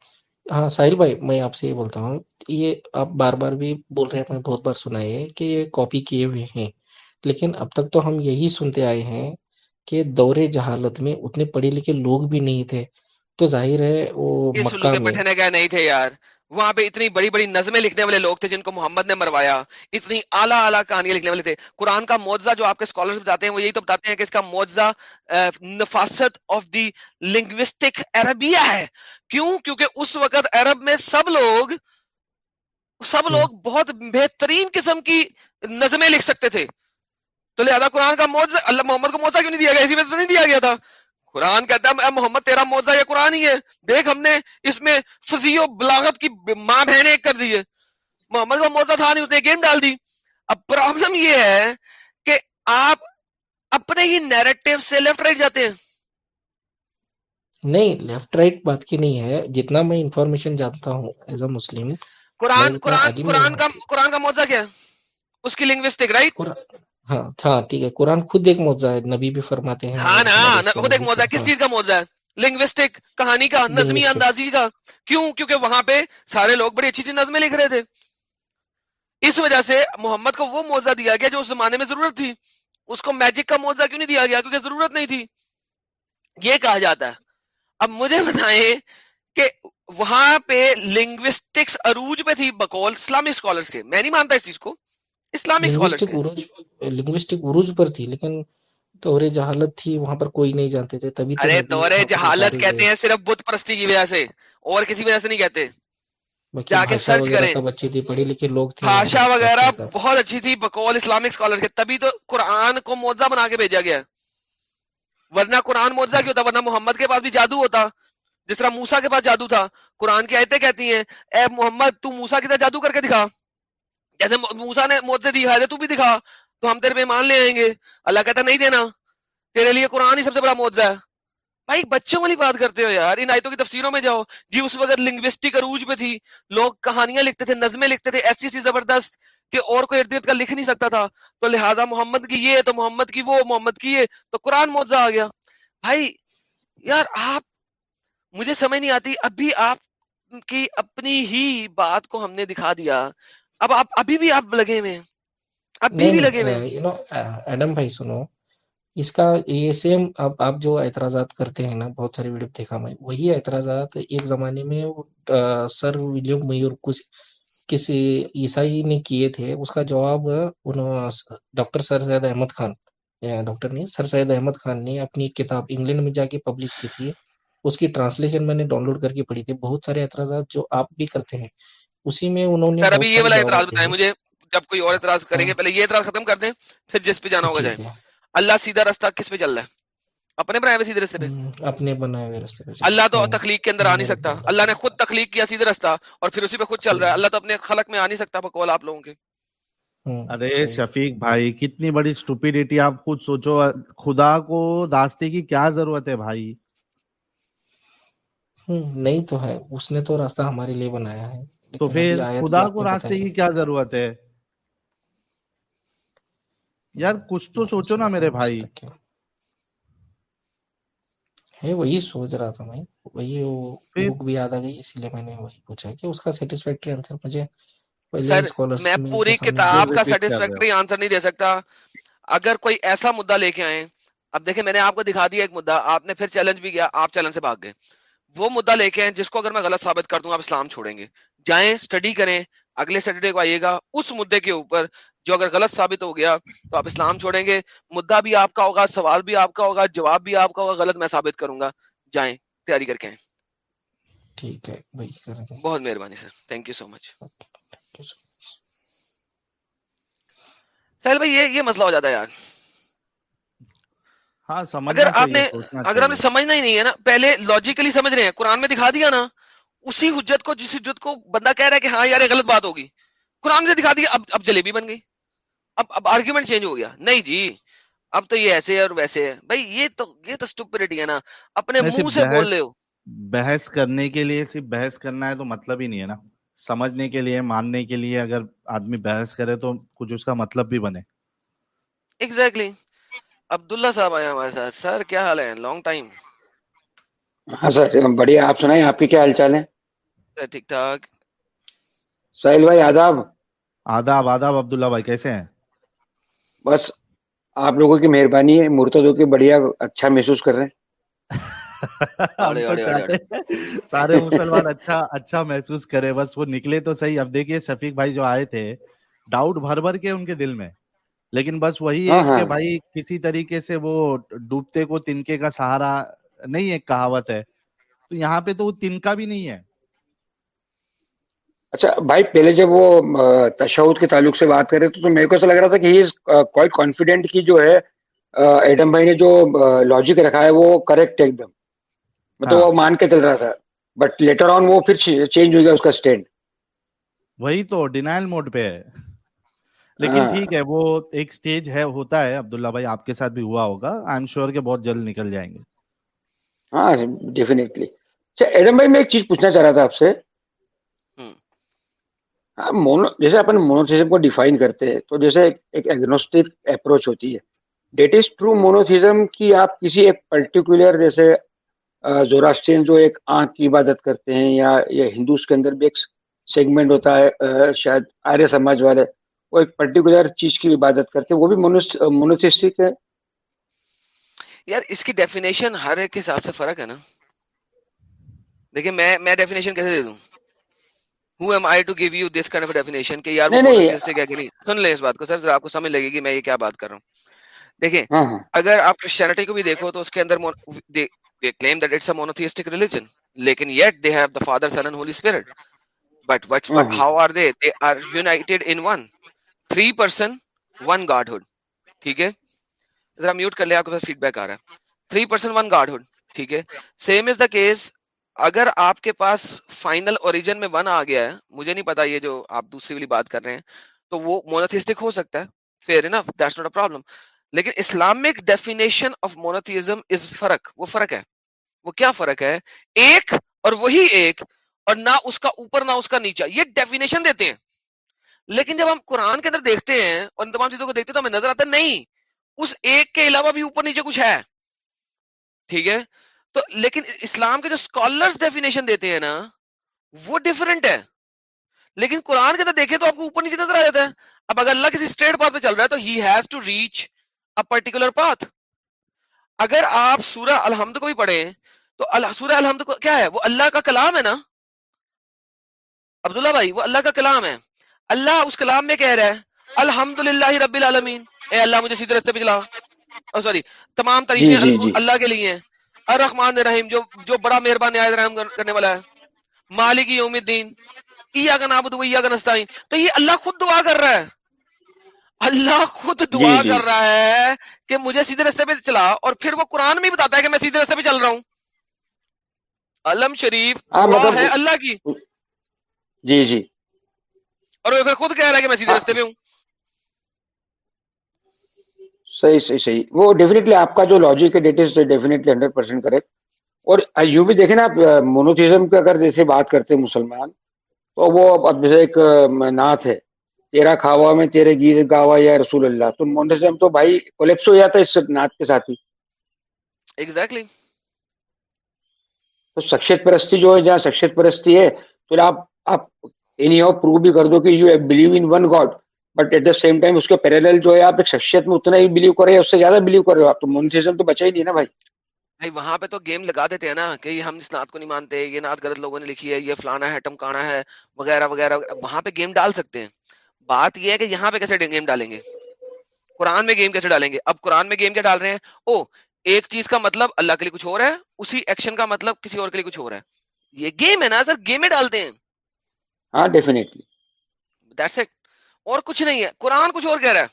ہاں ساحل بھائی میں آپ سے یہ بولتا ہوں یہ آپ بار بار بھی بول رہے ہیں میں بہت بار سنا ہے کہ یہ کاپی کیے ہوئے ہیں۔ لیکن اب تک تو ہم یہی سنتے آئے ہیں کہ دور جہالت میں اتنے پڑھے لکھے لوگ بھی نہیں تھے۔ تو ظاہر ہے وہ مکہ میں پٹھنے گئے نہیں تھے یار۔ وہاں پہ اتنی بڑی بڑی نظمیں لکھنے والے لوگ تھے جن کو محمد نے مروایا اتنی اعلیٰ اعلیٰ کہانیاں لکھنے والے تھے۔ قرآن کا معجزہ جو آپ کے اسکالرز بتاتے ہیں وہ یہی تو بتاتے ہیں کہ اس کا آہ، نفاست آف دی لنگوسٹک عربیہ ہے۔ کیوں؟ کیونکہ اس وقت عرب میں سب لوگ سب لوگ بہت بہترین قسم کی نظمیں لکھ سکتے تھے۔ تو لہذا قرآن کا معجزہ اللہ محمد کو معجزہ کیوں نہیں دیا گیا؟ اسی وجہ سے نہیں دیا گیا تھا۔ قرآن کہتا ہے اے محمد تیرا معجزہ یہ قرآن ہی ہے۔ دیکھ ہم نے اس میں فضی و بلاغت کی ماں بہنیں کر دی ہے۔ محمد کا معجزہ تھا نہیں اس نے گیم ڈال دی۔ اب پرابلم یہ ہے کہ آپ اپنے ہی نیریٹو سے لیفٹ رائٹ جاتے ہیں۔ نہیں لیفٹ رائٹ بات کی نہیں ہے۔ جتنا میں انفارمیشن جانتا ہوں ایز اے مسلم قرآن قرآن قرآن کا قرآن کا معجزہ کیا ہے؟ اس کی لنگوسٹک رائٹ ہاں ہاں ٹھیک ہے۔ قرآن خود ایک معجزہ ہے نبی بھی فرماتے ہیں ہاں نا خود ایک معجزہ ہے کس چیز کا معجزہ ہے؟ لنگوسٹک کہانی کا نظمی. اندازی کا۔ کیوں؟ کیونکہ وہاں پہ سارے لوگ بڑی اچھی اچھی نظمیں لکھ رہے تھے۔ اس وجہ سے محمد کو وہ معجزہ دیا گیا جو اس زمانے میں ضرورت تھی۔ اس کو میجک کا معجزہ کیوں نہیں دیا گیا؟ کیونکہ ضرورت نہیں تھی۔ یہ کہا جاتا ہے۔ اب مجھے بتائیں کہ وہاں پہ لنگوسٹکس عروج پہ تھی بقول اسلامک اسکالرس کے۔ میں نہیں مانتا اس چیز کو۔ اسلامک لنگوسٹک عروج پر تھی لیکن دور جہالت تھی وہاں پر کوئی نہیں جانتے تھے تبھی ارے دور جہالت کہتے ہیں صرف بت پرستی کی وجہ سے اور کسی وجہ سے نہیں کہتے۔ سرچ کریں۔ اچھی تھی پڑھی لکھی لوگ تھے۔ بھاشا وغیرہ بہت اچھی تھی بقول اسلامک اسکالر کے تبھی تو قرآن کو معجزہ بنا کے بھیجا گیا۔ ورنہ قرآن معجزہ کیوں تھا؟ ورنہ محمد کے پاس بھی جادو ہوتا جس طرح موسا کے پاس جادو تھا۔ قرآن کی آیتیں کہتی ہیں اے محمد تو موسا کی طرح جادو کر کے دکھا۔ جیسے موسا نے موزے دکھایا تھا تو بھی دکھا، تو ہم تیرے پہ مان لے آئیں گے۔ اللہ کہتا نہیں دینا۔ تیرے لیے قرآن ہی سب سے بڑا معجزہ ہے۔ بھائی، بچوں والی بات کرتے ہو یار، ان آیتوں کی تفسیروں میں جاؤ۔ جی اس وقت لنگوسٹک عروج پہ تھی۔ لوگ کہانیاں لکھتے تھے، نظمیں لکھتے تھے۔ ایسی سی زبردست کہ اور کوئی ارد گرد کا لکھ نہیں سکتا تھا۔ تو لہٰذا محمد کی یہ، تو محمد کی وہ، محمد کی یہ، تو قرآن معجزہ آ گیا۔ بھائی، یار، آپ، مجھے سمجھ نہیں آتی، ابھی آپ کی اپنی ہی بات کو ہم نے دکھا دیا۔ اب آپ ابھی بھی آپ لگے ہوئے ہیں۔ ابھی بھی لگے ہوئے ہیں۔ ایڈم بھائی سنو اس کا یہ سیم اب آپ جو اعتراضات کرتے ہیں نا بہت سارے ویڈیو دیکھا میں وہی اعتراضات ایک زمانے میں سر ولیم میور کچھ کسی عیسائی نے کیے تھے۔ اس کا جواب doctor sir Syed Ahmad Khan doctor نے سر سید احمد خان نے اپنی ایک کتاب انگلینڈ میں جا کے پبلش کی تھی۔ اس کی ٹرانسلیشن میں نے ڈاؤن لوڈ کر کے پڑھی تھی۔ بہت سارے اعتراضات جو آپ بھی کرتے ہیں۔ اسی میں انہوں نے سر ابھی یہ والا اعتراض بتائیں مجھے جب کوئی اور اعتراض کریں گے ہاں۔ پہلے یہ اعتراض ختم کر دیں پھر جس پہ جانا ہوگا جائیں اللہ سیدھا راستہ کس پہ چل رہا ہے؟ اپنے بنائے ہوئے سیدھے رستے پہ۔ اپنے بنائے ہوئے رستے پہ اللہ تو تخلیق کے اندر آ نہیں ہاں۔ سکتا۔ اللہ نے خود تخلیق کیا سیدھے راستہ اور پھر اسی پہ خود چل رہا ہے۔ اللہ تو اپنے خلق میں آ نہیں سکتا بقول آپ لوگوں کے۔ ہاں، ارے شفیق بھائی کتنی بڑی اسٹوپیڈیٹی آپ خود سوچو۔ خدا کو راستے کی کیا ضرورت ہے بھائی؟ نہیں تو ہے۔ اس نے تو راستہ ہمارے لیے بنایا ہے۔ تو پھر خدا کو راستے کی کیا ضرورت ہے؟ یار کچھ تو سوچو نا میرے بھائی۔ ہے وہی سوچ رہا تھا میں وہی بک بھی یاد آ گئی اسی لیے میں نے وہی پوچھا کہ اس کا سیٹسفیکٹری آنسر مجھے میں پوری کتاب کا سیٹسفیکٹری آنسر نہیں دے سکتا۔ اگر کوئی ایسا مدعا لے کے آئے اب دیکھیں میں نے آپ کو دکھا دیا ایک مدعا آپ نے پھر چیلنج بھی کیا آپ چیلنج سے بھاگ گئے۔ وہ مدعا لے کے آئے جس کو اگر میں غلط ثابت کر دوں آپ اسلام چھوڑیں گے۔ جائیں اسٹڈی کریں اگلے سیٹرڈے کو آئیے گا اس مدعے کے اوپر جو اگر غلط ثابت ہو گیا تو آپ اسلام چھوڑیں گے مدعا بھی آپ کا ہوگا سوال بھی آپ کا ہوگا جواب بھی آپ کا ہوگا غلط میں ثابت کروں گا جائیں تیاری کر کے ٹھیک ہے بہت مہربانی سر تھینک یو سو مچ سہل بھائی یہ یہ مسئلہ ہو جاتا ہے یار۔ ہاں اگر آپ نے اگر آپ نے سمجھنا ہی نہیں ہے نا پہلے لاجیکلی سمجھ رہے ہیں قرآن میں دکھا دیا نا۔ اسی حجت کو جس حجت کو بندہ کہہ رہا ہے کہ ہاں یار یہ غلط بات ہوگی۔ قرآن سے دکھا دیا اب اب جلیبی بن گئی۔ اب اب آرگیومنٹ چینج ہو گیا۔ نہیں جی اب تو یہ ایسے ہے اور ویسے ہے۔ بھائی یہ تو یہ تو سٹوپیڈیٹی ہے نا۔ اپنے منہ سے بول لے ہو۔ بحث کرنے کے لیے صرف بحث کرنا ہے تو مطلب ہی نہیں ہے نا۔ سمجھنے کے لیے ماننے کے لیے اگر آدمی بحث کرے تو کچھ اس کا مطلب بھی بنے۔ ایگزیکٹلی عبداللہ صاحب آئے ہمارے ساتھ۔ سر کیا حال ہے؟ لانگ ٹائم ہاں سر بڑھیا۔ آپ سنائیں آپ کی کیا حال چال ہے ٹھیک ٹھاک سہیل بھائی آداب۔ آداب آداب عبداللہ بھائی کیسے ہیں؟ بس آپ لوگوں کی مہربانی ہے مرتدوں کے بڑھیا اچھا محسوس کر رہے ہیں۔ سارے مسلمان اچھا اچھا محسوس کرے بس وہ نکلے تو صحیح۔ اب دیکھیے شفیق بھائی جو آئے تھے ڈاؤٹ بھر بھر کے ان کے دل میں۔ لیکن بس وہی ہاں، ہے کہ ہاں۔ بھائی کسی طریقے سے وہ ڈوبتے کو تنکے کا سہارا نہیں ایک کہاوت ہے۔ تو یہاں پہ تو وہ تنکا بھی نہیں ہے۔ اچھا بھائی پہلے جب وہ تشہد کے تعلق سے بات کر رہے تھے تو میرے کو ایسا لگ رہا تھا کہ ہی از کوائٹ کانفیڈنٹ کی جو ہے ایڈم بھائی نے جو لاجک رکھا ہے وہ کریکٹ ایک دم۔ مطلب وہ مان کے چل رہا تھا۔ بٹ لیٹر آن وہ پھر چینج ہو گیا اس کا اسٹینڈ وہی تو ڈینائل موڈ پہ ہے۔ لیکن ہاں۔ ٹھیک ہے وہ ایک سٹیج ہے ہوتا ہے۔ عبداللہ بھائی آپ کے ساتھ بھی ہوا ہوگا۔ آئی ایم شیور کہ بہت جلد نکل جائیں گے۔ ہاں ڈیفینیٹلی اچھا ایڈم بھائی میں ایک چیز پوچھنا چاہ رہا تھا آپ سے۔ ہاں، مونو جیسے اپن مونوتھیزم کو ڈیفائن کرتے ہیں، تو جیسے ایک ایگنوسٹک اپروچ ہوتی ہے۔ ڈیٹ از ٹرو مونوتھیزم کی آپ کسی ایک پرٹیکولر جیسے زوراسٹین جو ایک آنکھ کی عبادت کرتے ہیں، یا یہ ہندوز کے اندر بھی ایک سیگمنٹ ہوتا ہے شاید آریہ سماج والے، وہ ایک پرٹیکولر چیز کی عبادت کرتے ہیں، وہ بھی مونوتھیسٹک ہے۔ یار، اس کی ڈیفینیشن ہر ایک کے حساب سے فرق ہے نا۔ دیکھیں، میں میں ڈیفینیشن کیسے دے دوں؟ ذرا میوٹ کر لیا فیڈ بیک آ رہا ہے۔ اگر آپ کے پاس فائنل اوریجن میں ون آ گیا ہے، مجھے نہیں پتا یہ جو آپ دوسری والی بات کر رہے ہیں، تو وہ مونتھسٹک ہو سکتا ہے۔ Fair enough that's not a problem لیکن Islamic definition of monotheism is فرق۔ وہ فرق ہے۔ وہ کیا فرق ہے؟ ایک اور وہی ایک، اور نہ اس کا اوپر نہ اس کا نیچا۔ یہ ڈیفینیشن دیتے ہیں۔ لیکن جب ہم قرآن کے اندر دیکھتے ہیں، اور ان تمام چیزوں کو دیکھتے ہیں، تو ہمیں نظر آتا ہے، نہیں، اس ایک کے علاوہ بھی اوپر نیچے کچھ ہے۔ ٹھیک ہے؟ تو لیکن اسلام کے جو اسکالرس ڈیفینیشن دیتے ہیں نا وہ ڈفرینٹ ہے۔ لیکن قرآن کے تو دیکھے تو آپ کو اوپر نیچے نظر آ جاتا ہے۔ اب اگر اللہ کسی اسٹریٹ پاتھ پہ چل رہا ہے تو he has to reach a particular path اگر آپ سورہ الحمد کو بھی پڑھیں تو سورہ الحمد کو کیا ہے؟ وہ اللہ کا کلام ہے نا۔ عبداللہ بھائی وہ اللہ کا کلام ہے۔ اللہ اس کلام میں کہہ رہا ہے الحمد للہ رب العالمین۔ اے اللہ مجھے سیدھے رستے پہ چلا۔ oh, سوری تمام تعریفیں جی، جی، جی۔ اللہ کے لیے ہیں۔ الرحمن الرحیم جو جو بڑا مہربان نہایت رحم کرنے والا ہے۔ مالک یوم الدین۔ ایا کا نابود ایا کا نستعین۔ تو یہ اللہ خود دعا کر رہا ہے۔ اللہ خود جی، دعا جی۔ کر جی. رہا ہے کہ مجھے سیدھے رستے پہ چلا اور پھر وہ قرآن میں بتاتا ہے کہ میں سیدھے رستے پہ چل رہا ہوں۔ علم شریف ہاں، مطلب ہے اللہ کی۔ جی جی۔ اور وہ پھر خود کہہ رہا ہے کہ میں سیدھے رستے پہ ہوں۔ صحیح صحیح صحیح۔ وہ ڈیفینیٹلی آپ کا جو logic that is definitely hundred percent correct اور یوں بھی دیکھیں نا آپ مونوتھیزم کی اگر جیسے بات کرتے ہیں مسلمان تو وہ اب جیسے ایک نعت ہے۔ تیرا کھاوا میں تیرے گیت گاوا یا رسول اللہ۔ تو مونوتھیزم تو بھائی کولیپس ہو جاتا ہے اس نعت کے ساتھ ہی۔ ایگزیکٹلی تو شخصیت پرستی جو ہے جہاں شخصیت پرستی ہے تو آپ آپ اینی ہاؤ پروو بھی کر دو کہ you believe in one God but at the same time اس کے پیرل جو ہے آپ شخصیت میں اتنا ہی بلیو کر رہے ہیں اس سے زیادہ بلیو کر رہے ہو آپ تو مونتھیزم تو بچا ہی نہیں نا بھائی بھائی وہاں پہ تو گیم لگا دیتے ہیں نا کہ ہم اس نعت کو نہیں مانتے یہ نعت غلط لوگوں نے لکھی ہے یہ فلانا ہے ٹمکانا ہے وغیرہ وغیرہ وہاں پہ گیم ڈال سکتے ہیں بات یہ ہے کہ یہاں پہ کیسے گیم ڈالیں گے قرآن میں گیم کیسے ڈالیں گے اب قرآن میں گیم کیا ڈال رہے ہیں او ایک چیز کا مطلب اللہ کے لیے کچھ اور ہے اسی ایکشن کا مطلب کسی اور کے لیے کچھ اور ہے یہ گیم ہے نا سر گیم ڈالتے ہیں ہاں ڈیفینیٹلی دیٹس اٹ اور کچھ نہیں ہے۔ قرآن کچھ اور کہہ رہا ہے۔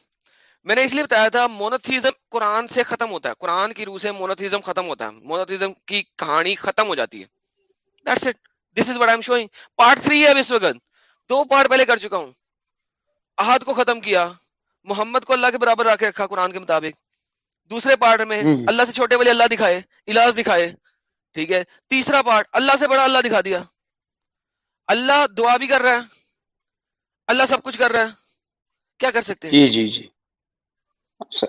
میں نے اس لیے بتایا تھا مونتھیزم قرآن سے ختم ہوتا ہے۔ قرآن کی روح سے مونتھیزم ختم ہوتا ہے۔ مونتھیزم کی کہانی ختم ہو جاتی ہے۔ پارٹ تھری ہے اب اس وقت۔ دو پارٹ پہلے کر چکا ہوں۔ احد کو ختم کیا۔ محمد کو اللہ کے برابر رکھ رکھا قرآن کے مطابق۔ دوسرے پارٹ میں اللہ سے چھوٹے والے اللہ دکھائے علاج دکھائے۔ ٹھیک ہے۔ تیسرا پارٹ اللہ سے بڑا اللہ دکھا دیا۔ اللہ دعا بھی کر رہا ہے۔ اللہ سب کچھ کر رہا ہے۔ کیا کر سکتے ہیں؟ جی جی جی۔ اچھا۔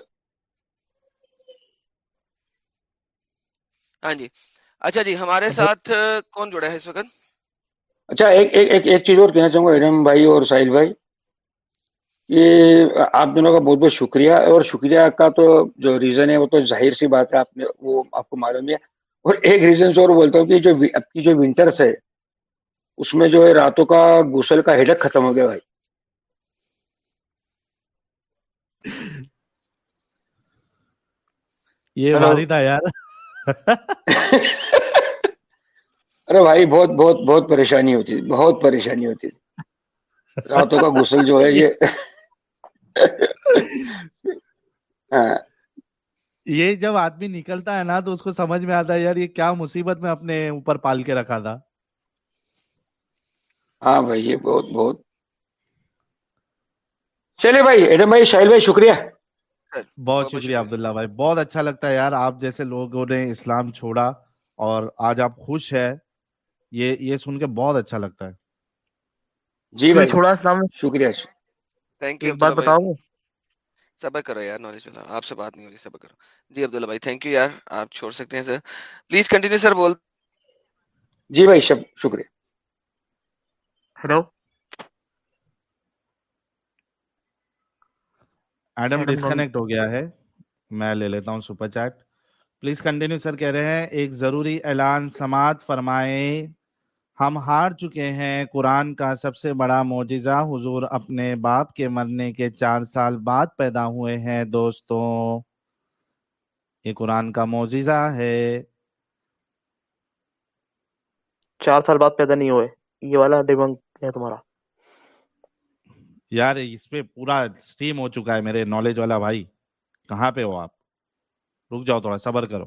ہاں جی۔ اچھا جی ہمارے اچھا۔ ساتھ کون جڑا ہے اس وقت؟ اچھا ایک ایک ایک چیز اور کہنا چاہوں گا ایڈم بھائی اور ساحل بھائی۔ یہ آپ دونوں کا بہت بہت شکریہ اور شکریہ کا تو جو ریزن ہے وہ تو ظاہر سی بات ہے آپ نے وہ آپ کو معلوم ہے۔ اور ایک ریزن سے اور بولتا ہوں کہ جو اب کی جو ونٹرس ہے اس میں جو ہے راتوں کا گسل کا ہیڈک ختم ہو گیا بھائی۔ یہ ہماری تھا یار۔ ارے بھائی بہت بہت بہت پریشانی ہوتی تھی بہت پریشانی ہوتی۔ تھی راتوں کا غسل جو ہے یہ۔ ہاں۔ یہ جب آدمی نکلتا ہے نا تو اس کو سمجھ میں آتا ہے یار یہ کیا مصیبت میں اپنے اوپر پال کے رکھا تھا۔ ہاں بھائی یہ بہت بہت چلے بھائی ایڈم بھائی شاہل بھائی شکریہ۔ بہت شکریہ عبداللہ بھائی۔ بہت اچھا لگتا ہے یار آپ جیسے لوگوں نے اسلام چھوڑا اور آج آپ خوش ہے یہ یہ سن کے بہت اچھا لگتا ہے۔ جی بھائی۔ چھوڑا اسلام شکریہ۔ تھینک یو بات بتاؤں صبر کرو یار نالج والا آپ سے بات نہیں ہو رہی صبر کرو۔ جی عبداللہ بھائی تھینک یو یار آپ چھوڑ سکتے ہیں سر۔ پلیز کنٹینیو سر بول۔ جی بھائی شکریہ۔ ہلو ایڈم ڈسکنیکٹ ہو گیا ہے میں لے لیتا ہوں super chat please continue sir کہہ رہے ہیں ایک ضروری اعلان سماعت فرمائیں ہم ہار چکے ہیں قرآن کا سب سے بڑا معجزہ حضور اپنے باپ کے مرنے کے چار سال بعد پیدا ہوئے ہیں دوستوں یہ قرآن کا معجزہ ہے چار سال بعد پیدا نہیں ہوئے یہ والا ڈیبنگ ہے تمہارا یار اس پہ پورا سٹیم ہو چکا ہے میرے نالج والا بھائی کہاں پہ ہو آپ رک جاؤ تھوڑا صبر کرو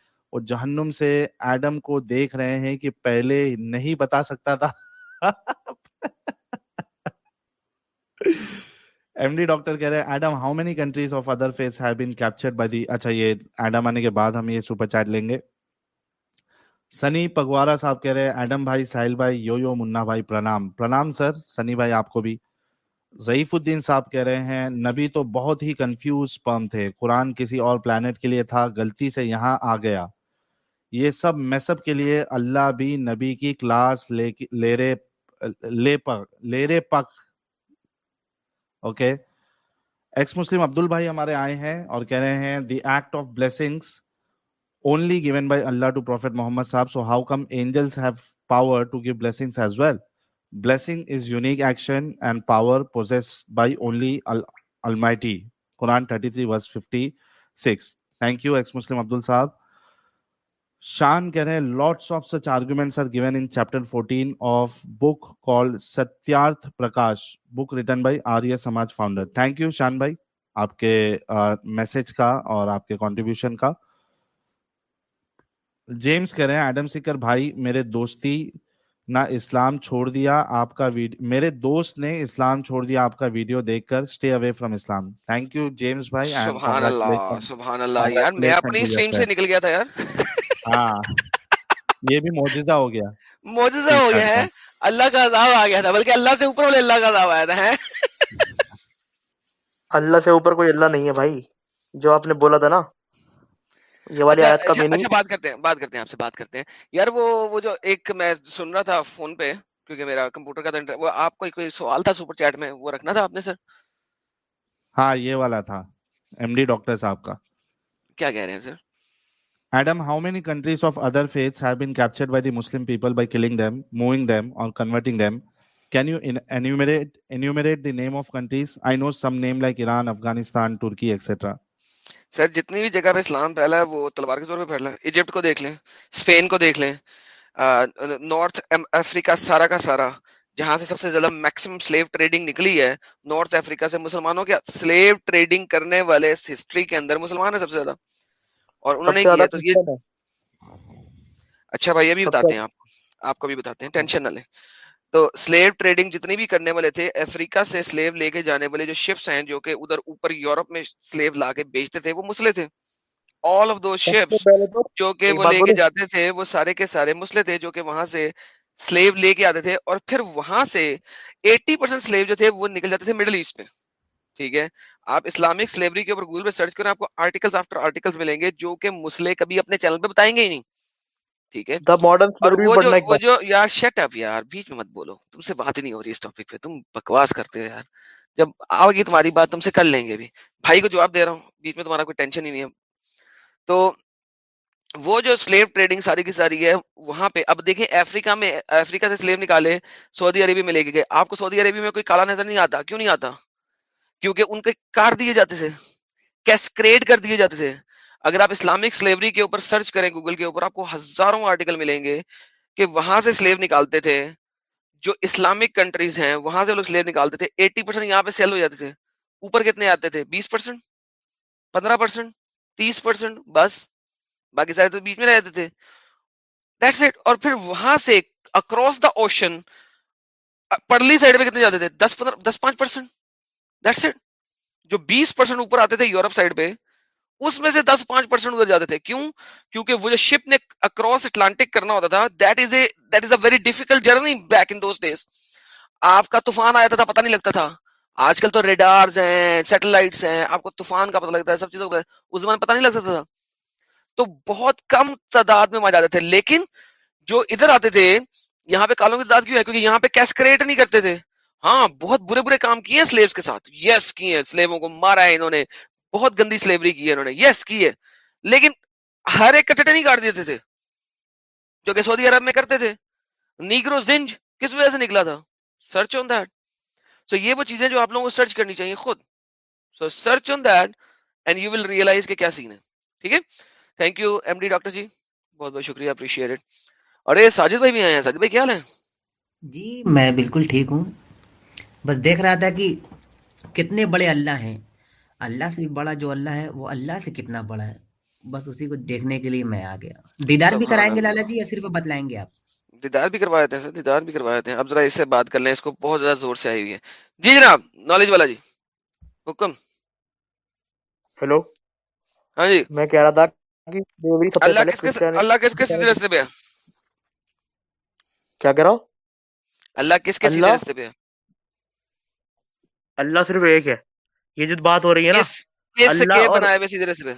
اور جہنم سے ایڈم کو دیکھ رہے ہیں کہ پہلے نہیں بتا سکتا تھا۔ ایم ڈی ڈاکٹر کہہ رہے ہیں Adam how many countries of other faiths have been captured by the اچھا یہ ایڈم آنے کے بعد ہم یہ سپر چیٹ لیں گے۔ سنی پگوارا صاحب کہہ رہے ہیں ایڈم بھائی، ساحل بھائی یو یو منا بھائی، پرنام۔ پرنام سر، سنی بھائی آپ کو بھی۔ ضعیف الدین صاحب کہہ رہے ہیں، نبی تو بہت ہی کنفیوز پم تھے۔ قرآن کسی اور پلانٹ کے لیے تھا، غلطی سے یہاں آ گیا۔ یہ سب مذہب کے لیے اللہ بھی نبی کی کلاس لے لے رے لے پک لے رے پک اوکے ایکس مسلم عبد بھائی ہمارے آئے ہیں اور کہہ رہے ہیں the act of blessings only given by Allah to prophet Muhammad Sahab so how come angels have power to give blessings as well blessing is unique action and power possessed by only almighty Quran 33 verse 56 thank you ex Muslim Abdul Sahab Shan keh rahe, lots of such arguments are given in chapter 14 of book called Satyarth Prakash, book written by Arya Samaj founder. Thank you, Shan bhai, آپ کے میسج کا اور آپ کے کانٹریبیوشن کا جیمز کہہ رہے ہیں ایڈم سکر بھائی میرے دوستی نہ اسلام چھوڑ دیا آپ کا میرے دوست نے اسلام چھوڑ دیا آپ کا ویڈیو دیکھ کر stay away from Islam thank you James بھائی سبحان اللہ سبحان اللہ یار میں اپنی سٹریم سے نکل گیا تھا یار ہاں۔ یہ بھی معجزہ ہو گیا۔ معجزہ ہو گیا ہے۔ اللہ کا عذاب آ گیا تھا بلکہ اللہ سے اوپر والے اللہ کا عذاب آیا تھا اللہ سے اوپر کوئی اللہ نہیں ہے بھائی جو آپ نے بولا تھا نا۔ یہ والی اچھا، آیت کا اچھا، میننگ اچھا، بات کرتے ہیں بات کرتے ہیں آپ سے بات کرتے ہیں۔ یار وہ وہ جو ایک میں سن رہا تھا فون پہ کیونکہ میرا کمپیوٹر کا تو وہ آپ کو کوئی سوال تھا سپر چیٹ میں وہ رکھنا تھا آپ نے سر؟ ہاں یہ والا تھا۔ ایم ڈی ڈاکٹر صاحب کا۔ کیا کہہ رہے ہیں سر؟ Adam, how many countries of other faiths have been captured by the Muslim people by killing them, moving them, or converting them? Can you enumerate enumerate the name of countries? I know some name like Iran, Afghanistan, Turkey, etc. سر جتنی بھی جگہ پہ اسلام پھیلا ہے وہ تلوار کے زور پہ پھیلا ہے ایجپٹ کو دیکھ لیں اسپین کو دیکھ لیں نارتھ افریقہ سارا کا سارا جہاں سے سب سے زیادہ میکسیمم سلیو ٹریڈنگ نکلی ہے نارتھ افریقہ سے مسلمانوں کے سلیو ٹریڈنگ کرنے والے ہسٹری کے اندر مسلمان ہیں سب سے زیادہ اور انہوں نے کیا تو یہ اچھا بھائی ابھی بتاتے ہیں آپ۔ کو آپ کو بھی بتاتے ہیں ٹینشن نہ لیں۔ تو سلیو ٹریڈنگ جتنی بھی کرنے والے تھے افریقہ سے سلیو لے کے جانے والے جو شپس ہیں جو کہ ادھر اوپر یورپ میں سلیو لا کے بیچتے تھے وہ مسلے تھے۔ آل آف دو شپس جو کہ وہ لے کے جاتے تھے وہ سارے کے سارے مسلے تھے جو کہ وہاں سے سلیو لے کے آتے تھے۔ اور پھر وہاں سے ایٹی پرسینٹ سلیو جو تھے وہ نکل جاتے تھے مڈل ایسٹ میں۔ ٹھیک ہے۔ آپ اسلامک سلیوری کے اوپر گوگل پہ سرچ کریں آپ کو آرٹیکل آفٹر آرٹیکل ملیں گے جو کہ مسلے کبھی اپنے چینل پہ بتائیں گے ہی نہیں۔ کرتے تمہاری بات تم سے کر لیں گے بھی۔ بھائی کو جواب دے رہا ہوں بیچ میں تمہارا کوئی ٹینشن ہی نہیں ہے۔ تو وہ جو ٹریڈنگ ساری کی ساری ہے وہاں پہ اب دیکھیں افریقہ میں افریقہ سے نکالے سعودی عربی میں لے کے گئے۔ آپ کو سعودی عربی میں کوئی کالا نظر نہیں آتا؟ کیوں نہیں آتا؟ کیونکہ ان کے کاٹ دیے جاتے تھے، کیسکریٹ کر دیے جاتے تھے۔ اگر آپ اسلامک سلیوری کے اوپر سرچ کریں، گوگل کے اوپر، آپ کو ہزاروں آرٹیکل ملیں گے کہ وہاں سے سلیو نکالتے تھے۔ جو اسلامک کنٹریز ہیں، وہاں سے لوگ سلیو نکالتے تھے۔ ایٹی پرسینٹ یہاں پہ سیل ہو جاتے تھے۔ اوپر کتنے آتے تھے؟ بیس پرسینٹ پندرہ پرسینٹ تیس پرسینٹ بس۔ باقی سارے تو بیچ میں رہ جاتے تھے۔ That's it. اور پھر وہاں سے اکراس دا اوشن پرلی سائڈ پہ کتنے جاتے تھے؟ دس پندرہ، دس پانچ پرسینٹ دیٹس اٹ جو بیس پرسینٹ اوپر آتے تھے یورپ سائڈ پہ، اس میں سے دس پانچ پرسینٹ ادھر جاتے تھے۔ کیوں؟ کیونکہ وہ جو شپ نے اکراس اٹلانٹک کرنا ہوتا تھا that is a that is a very difficult journey back in those days آپ کا طوفان آیا تھا پتہ نہیں لگتا تھا۔ آج کل تو ریڈارز ہیں سیٹلائٹس ہیں، آپ کو طوفان کا پتہ لگتا ہے، سب چیزوں کا۔ اس زمانے پتہ نہیں لگ سکتا تھا۔ تو بہت کم تعداد میں وہاں جاتے تھے۔ لیکن جو ادھر آتے تھے، یہاں پہ کالوں کی تعداد کیوں ہے؟ کیونکہ یہاں پہ کیسکریٹ نہیں کرتے تھے۔ ہاں بہت برے برے کام کیے سلیوز کے ساتھ۔ یس کیے ہیں۔ سلیووں کو مارا ہے انہوں نے۔ بہت گندی سلیوری کی ہے انہوں نے۔ یس کی ہے لیکن ہر ایک کٹٹے نہیں کاٹ دیتے تھے، جو کہ سعودی عرب میں کرتے تھے۔ نیگرو زنج کس وجہ سے نکلا تھا؟ سرچ آن دیٹ سو یہ وہ چیزیں جو آپ لوگوں کو سرچ کرنی چاہیے خود۔ So search on that and you will realise کہ کیا سین ہے۔ ٹھیک ہے؟ Thank you M D doctor ji. بہت بہت شکریہ اپریشیٹ اور یہ ساجد بھائی بھی آئے ہیں۔ ساجد بھائی، کیا حال ہے؟ جی میں بالکل ٹھیک ہوں۔ بس دیکھ رہا تھا کہ کتنے بڑے اللہ ہیں۔ اللہ سے بڑا جو اللہ ہے وہ اللہ سے کتنا بڑا ہے۔ بس اسی کو دیکھنے کے لیے میں آ گیا۔ دیدار بھی کرائیں گے لالا جی یا صرف بتلائیں گے آپ؟ دیدار بھی کروا دیتے ہیں دیدار بھی کروا دیتے ہیں اب ذرا اس سے بات کر لیں اس کو بہت زیادہ زور سے آئی ہوئی ہے۔ جی جناب نالج والا جی۔ حکم۔ ہیلو۔ ہاں جی۔ میں کہہ رہا تھا کہ اللہ کس کس اللہ کس کس سیدھے پہ ہے؟ کیا کہہ رہا ہوں؟ اللہ کس کے سیدھے پہ ہے؟ اللہ صرف ایک ہے۔ یہ جو بات ہو رہی ہے نا اللہ بنائے ہوئے سیدھے رستے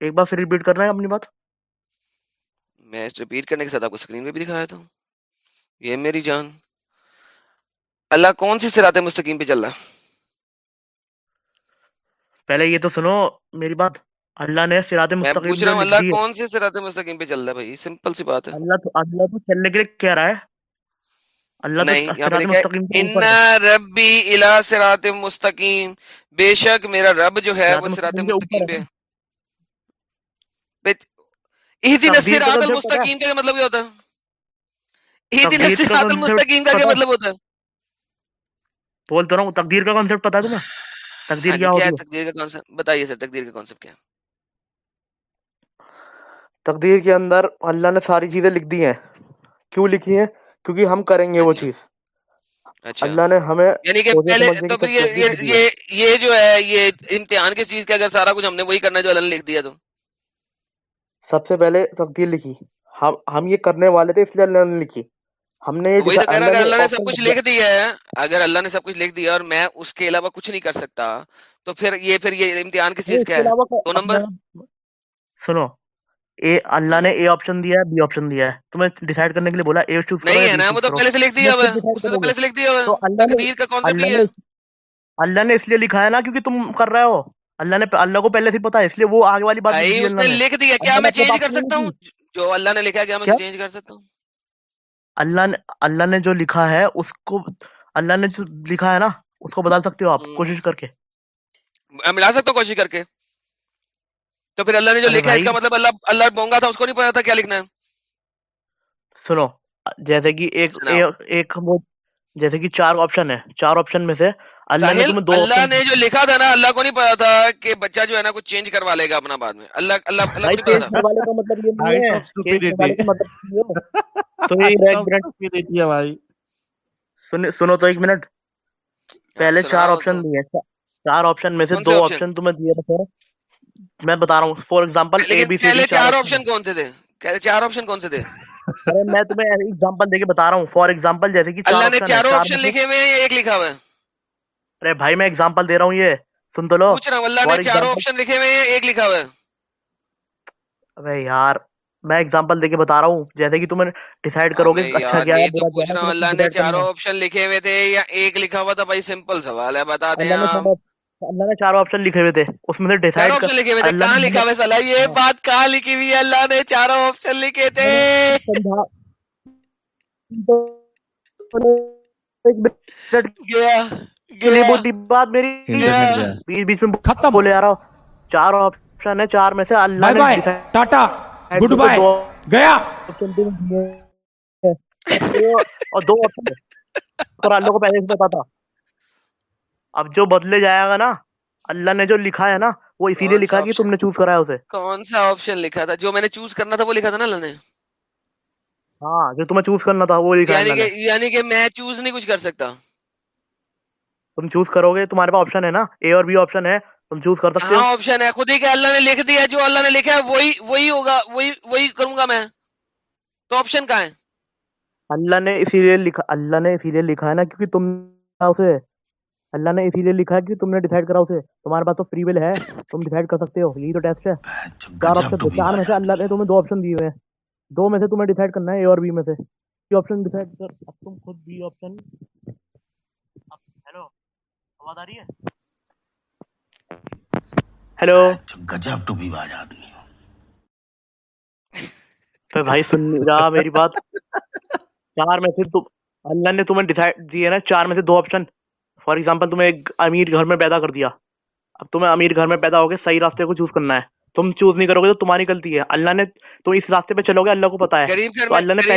ایک بار پھر ریپیٹ کرنا ہے اپنی بات۔ میں اس ریپیٹ کرنے کے ساتھ آپ کو اسکرین پہ بھی دکھایا تھا یہ میری جان۔ اللہ کون سی صراط مستقیم پہ چل رہا ہے؟ پہلے یہ تو سنو میری بات۔ اللہ نے سرات مستقیم پوچھ رہا جو ہوں لکھ اللہ کون سی صراط مستقیم پہ چل رہا ہے بھائی؟ سمپل سی بات ہے۔ اللہ تو اللہ تو چلنے کے لیے کہہ رہا ہے۔ نہیں سرات ہے ربی الا صراط مستقیم بے شک میرا رب جو ہے سرات وہ صراط مستقیم پہ المستقیم کا مطلب کیا ہوتا ہے؟ اہدنا تقدیر کا الصراط کنسپٹ المستقیم کا کیا پتا مطلب ہوتا ہے؟ بول تو رہا ہوں تقدیر کا کنسپٹ پتا ہے تمہیں؟ تقدیر ہاں کیا کیا ہوتی ہے ہے؟ تقدیر کا کانسیپٹ بتائیے سر تقدیر کا کانسیپٹ کیا ہے؟ تقدیر کے اندر اللہ نے ساری چیزیں لکھ دی ہیں۔ کیوں لکھی ہیں؟ کیونکہ ہم کریں گے وہ جی چیز۔ اچھا۔ اللہ نے ہمیں یعنی کہ پہلے تو کی پھر یہ یہ جو ہے یہ امتحان کس چیز کا اگر سارا کچھ ہم نے وہی کرنا جو اللہ نے لکھ دیا تو۔ سب سے پہلے تقدیر لکھی۔ ہم ہم یہ کرنے والے تھے اس لیے اللہ نے لکھی۔ ہم نے یہ وہی تو اگر اللہ نے سب کچھ لکھ دیا ہے۔ اگر اللہ نے سب کچھ لکھ دیا اور میں اس کے علاوہ کچھ نہیں کر سکتا تو پھر یہ پھر یہ امتحان کس نہیں چیز کا کے ہے؟ دو نمبر۔ سنو۔ اے اللہ نے اے آپشن دیا ہے بی آپشن دیا ہے۔ تمہیں ڈیسائیڈ کرنے کے لیے بولا اے چوز کرو نہیں ہے نا وہ تو پہلے سے لکھ دیا ہوا ہے۔ اس نے پہلے سے لکھ دیا ہوا ہے۔ اللہ نے تقدیر کا کانسیپٹ نے ہے۔ اللہ نے اس لیے لکھا ہے نا کیونکہ تم کر رہے ہو۔ اللہ نے اللہ کو پہلے سے پتا ہے اس لیے وہ آگے والی بات دی اس نے لکھ دیا کیا میں چینج کر نہیں سکتا ہوں؟ جو اللہ نے لکھا ہے کیا میں چینج کر سکتا ہوں؟ اللہ نے اللہ نے جو لکھا ہے اس کو اللہ نے جو لکھا ہے نا اس کو بدل سکتے ہو آپ کوشش کر کے۔ میں ملا سکتا ہوں کوشش کر کے؟ تو پھر اللہ نے جو لکھا ہے اس کا مطلب اللہ اللہ بونگا تھا اس کو نہیں پتا تھا کیا لکھنا ہے۔ سنو جیسے کہ ایک ایک جیسے کہ چار آپشن ہے۔ چار آپشن میں سے اللہ نے تمہیں دو اللہ نے جو لکھا تھا نا اللہ کو نہیں پتا تھا کہ بچہ جو ہے نا کچھ چینج کروا لے گا اپنا بعد میں۔ اللہ اللہ اللہ کو نہیں پتا تھا۔ کا مطلب یہ نہیں ہے۔ مطلب <laughs> تو یہ ایک منٹ stupidity ہے بھائی۔ سن سنو تو ایک منٹ۔ پہلے چار آپشن دیے۔ چا- چار آپشن میں سے دو آپشن تمہیں دیے تھے۔ میں بتا رہا ہوں for example A B C چار آپشن کون سے تھے؟ چار آپشن کون سے تھے؟ ارے میں تمہیں ایگزامپل دے کے بتا رہا ہوں۔ فار ایگزامپل جیسے کہ اللہ نے چاروں چار آپشن لکھے ہوئے ہیں یا ایک لکھا ہوا ہے؟ ارے بھائی میں ایگزامپل دے رہا ہوں یہ۔ سن تو لو۔ پوچھ رہا ہوں اللہ نے چاروں آپشن لکھے ہوئے ہیں یا ایک لکھا ہوا ہے؟ ابے یار میں ایگزامپل دے کے بتا رہا ہوں۔ جیسے کہ تمہیں ڈیسائیڈ کرو گے اچھا کیا ہے برا کیا ہے اللہ نے چاروں آپشن لکھے ہوئے تھے یا ایک لکھا ہوا تھا؟ بھائی سمپل سوال ہے بتا دیں آپ۔ اللہ نے چاروں آپشن لکھے ہوئے تھے۔ اس میں سے ڈیسائیڈ کر آپشن لکھے ہوئے تھے۔ کہاں نے لکھا ہوا ہے سلا یہ ہاں، بات کہاں لکھی ہوئی ہے؟ اللہ نے چاروں آپشن لکھے تھے۔ بات میری۔ بیچ بیچ میں بولے آ رہا چار آپشن ہے چار میں سے اللہ نے ٹاٹا گڈ بائے دو گیا۔ اور دو آپشن اور اللہ کو پہلے سے تھا اب جو بدلے جائے گا نا اللہ نے جو لکھا ہے نا وہ اسی لیے لکھا کہ تم نے چوز کرایا اسے۔ کون سا آپشن لکھا تھا؟ جو میں نے چوز کرنا تھا وہ لکھا تھا نا اللہ نے۔ ہاں جو تمہیں چوز کرنا تھا وہ لکھا یعنی کہ یعنی کہ میں چوز نہیں کچھ کر سکتا۔ تم چوز کرو گے تمہارے پاس آپشن ہے نا۔ اے اور بی آپشن ہے تم چوز کر سکتے ہو۔ ہاں، آپشن ہے۔ خود ہی کہ اللہ نے لکھ دیا جو اللہ نے لکھا ہے وہی وہی ہوگا وہی وہی کروں گا میں۔ تو آپشن کہاں ہے؟ اللہ نے اسی لیے لکھا اللہ نے اسی لیے لکھا ہے نا کیونکہ تم اسے اللہ نے اسی لیے لکھا ہے کہ تم نے ڈیسائیڈ کرا اسے۔ تمہارے پاس تو فری ول ہے۔ تم ڈیسائیڈ کر سکتے ہو۔ یہی تو ٹیسٹ ہے۔ چار آپشن چار میں سے اللہ نے تمہیں دو آپشن دیے ہوئے ہیں۔ دو میں سے تمہیں ڈیسائیڈ کرنا ہے اے اور بی میں سے۔ یہ آپشن ڈیسائیڈ کر۔ اب تم خود بی آپشن ہیلو آواز آ رہی ہے؟ ہیلو گجب <laughs> تو بھی باز آدمی ہو بھائی سن جا میری بات۔ چار میں سے اللہ نے تمہیں ڈیسائیڈ دیے نا چار میں سے دو آپشن فار ایگزامپل تمہیں ایک امیر گھر میں پیدا کر دیا۔ اب تمہیں امیر گھر میں پیدا ہو کے صحیح راستے کو چوز کرنا ہے۔ تم چوز نہیں کرو گے تو تمہاری غلطی ہے۔ اللہ نے تم اس راستے پہ چلو گے اللہ کو پتا ہے۔ اللہ نے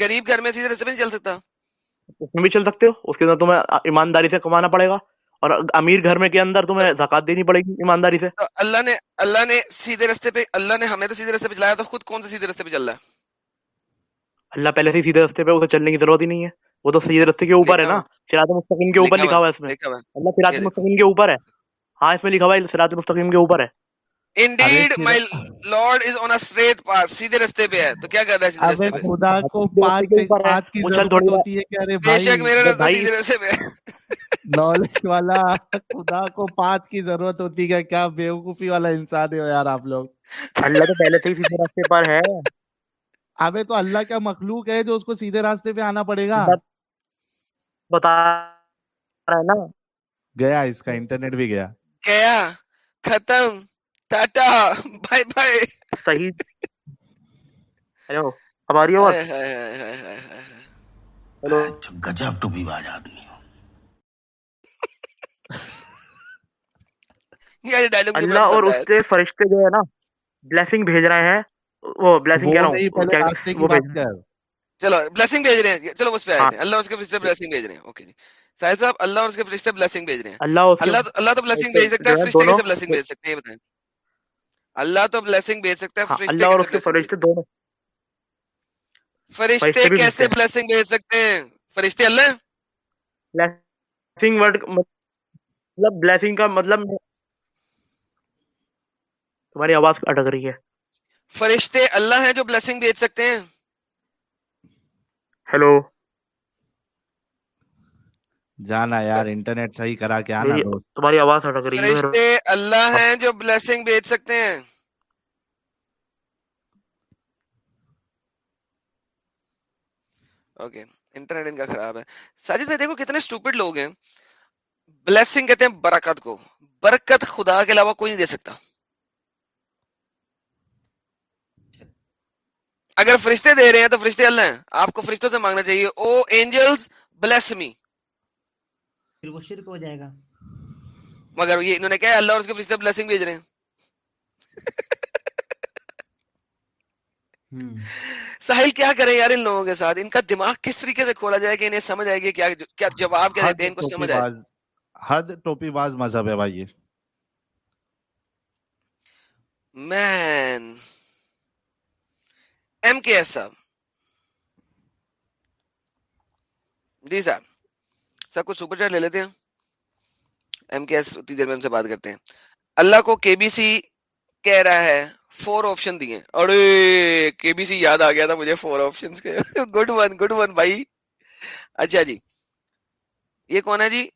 غریب گھر میں سیدھے نہیں چل سکتا۔ اس میں بھی چل سکتے ہو۔ اس کے اندر تمہیں ایمانداری سے کمانا پڑے گا۔ اور امیر گھر میں کے اندر تمہیں زکات دینی پڑے گی ایمانداری سے۔ اللہ نے اللہ نے سیدھے رستے پہ اللہ نے ہمیں تو سیدھے رستے پہ چلایا تو خود کون سے سیدھے رستے پہ چل رہا ہے؟ اللہ پہلے سے سیدھے رستے پہ اسے چلنے کی ضرورت ہی نہیں ہے۔ وہ تو سید رستے کے اوپر ہے نا سراط مستقیم کے اوپر لکھا ہوا ہے اس میں۔ اللہ سراط مستقیم کے اوپر ہے۔ ہاں اس میں لکھا ہوا ہے سراط مستقیم کے اوپر ہے۔ Indeed, my Lord is on a straight path. سیدھے رستے پہ ہے۔ تو کیا کر ہے سیدھے رستے پہ؟ خدا کو پاک پاک کی ضرورت ہوتی ہے بھائی بے شک میرا رستہ سیدھے رستے پہ۔ ہے نالج والا خدا کو پاک کی ضرورت ہوتی ہے۔ کیا والا انسان ہے یار آپ لوگ۔ اللہ تو پہلے سے سیدھے راستے پر ہے۔ ابے تو اللہ کا مخلوق ہے جو اس کو سیدھے راستے پہ آنا پڑے گا؟ بتا رہا ہے نا۔ گیا اس کا انٹرنیٹ بھی گیا۔ گیا ختم۔ Tata bye bye. صحیح۔ ہلو ہماری آواز؟ ہیلو۔ گجب ٹوپی باز آدمی اللہ اور اس سے فرشتے جو ہے نا بلیسنگ بھیج رہے ہیں وہ بلیسنگ کہہ رہا ہوں چلو بلسنگ بھیج رہے ہیں۔ چلو اس پہ آئے ہاں۔ اللہ اس کے فرشتے بھیج رہے ہیں۔ اوکے جی۔ صاحب اللہ اور اس کے فرشتے بھیج رہے ہیں۔ اللہ اللہ اللہ تو بلسنگ بھیج سکتا ہے فرشتے کیسے بھیج سکتے ہیں؟ بتائیں۔ اللہ تو بھیج سکتا ہے ہاں، فرشتے اور اس کے فرشتے دونوں۔ فرشتے کیسے بھیج سکتے ہیں؟ فرشتے اللہ ورڈ مطلب کا مطلب, مطلب, مطلب تمہاری آواز اٹک رہی ہے۔ فرشتے اللہ ہیں جو بلسنگ بھیج سکتے ہیں؟ ہیلو۔ جانا یار انٹرنیٹ صحیح کرا کے آنا تمہاری آواز اٹک رہی ہے اللہ ہاں۔ ہیں جو بلیسنگ بھیج سکتے ہیں۔ اوکے انٹرنیٹ ان کا خراب ہے۔ ساجد بھائی دیکھو کتنے سٹوپڈ لوگ ہیں۔ بلیسنگ کہتے ہیں برکت کو۔ برکت خدا کے علاوہ کوئی نہیں دے سکتا۔ اگر فرشتے دے رہے ہیں تو فرشتے اللہ ہیں۔ آپ کو فرشتوں سے مانگنا چاہیے۔ او اینجلز بلیس می پھر وہ شرک ہو جائے گا۔ مگر یہ انہوں نے کہا اللہ اور اس کے فرشتے بلیسنگ بھیج رہے ہیں۔ ساحل کیا کریں یار ان لوگوں کے ساتھ؟ ان کا دماغ کس طریقے سے کھولا جائے کہ انہیں سمجھ آئے گی کیا جواب کیا دیتے ہیں ان کو سمجھ آئے۔ حد ٹوپی باز مذہب ہے بھائی مین ایم کے ایس صاحب۔ جی صاحب، سب کچھ سپر چیٹ لے لیتے ہیں۔ ایم کے ایس اتنی دیر میں ہم سے بات کرتے ہیں۔ اللہ کو کے بی سی کہہ رہا ہے فور آپشن دیے۔ ارے، کے بی سی یاد آ گیا تھا مجھے فور آپشن کے۔ گڈ ون گڈ ون بھائی۔ اچھا جی یہ کون ہے جی؟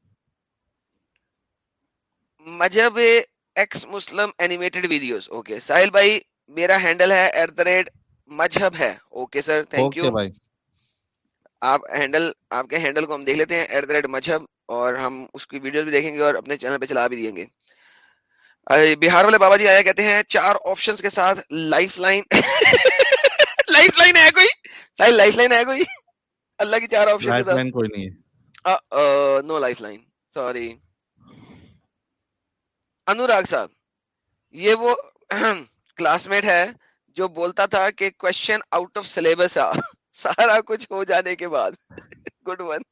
مذہب ex Muslim animated videos okay Sahil بھائی، میرا ہینڈل ہے ایٹ دا ریٹ مذہب ہے۔ اوکے سر تھینک یو آپ ہینڈل آپ کے ہینڈل کو ہم دیکھ لیتے ہیں ایٹ دا ریٹ مذہب اور ہم اس کی ویڈیو بھی دیکھیں گے اور اپنے چینل پہ چلا بھی دیں گے۔ بہار والے بابا جی آیا کہتے ہیں چار آپشن کے ساتھ لائف لائن لائف لائن ہے کوئی؟ سائی لائف لائن ہے کوئی؟ اللہ کی چار آپشن کوئی نہیں ہے۔ No life line sorry Anurag Sahab یہ وہ <clears throat> کلاس میٹ ہے۔ جو بولتا تھا کہ کوشچن آؤٹ آف سلیبس آ سارا کچھ ہو جانے کے بعد۔ گڈ ون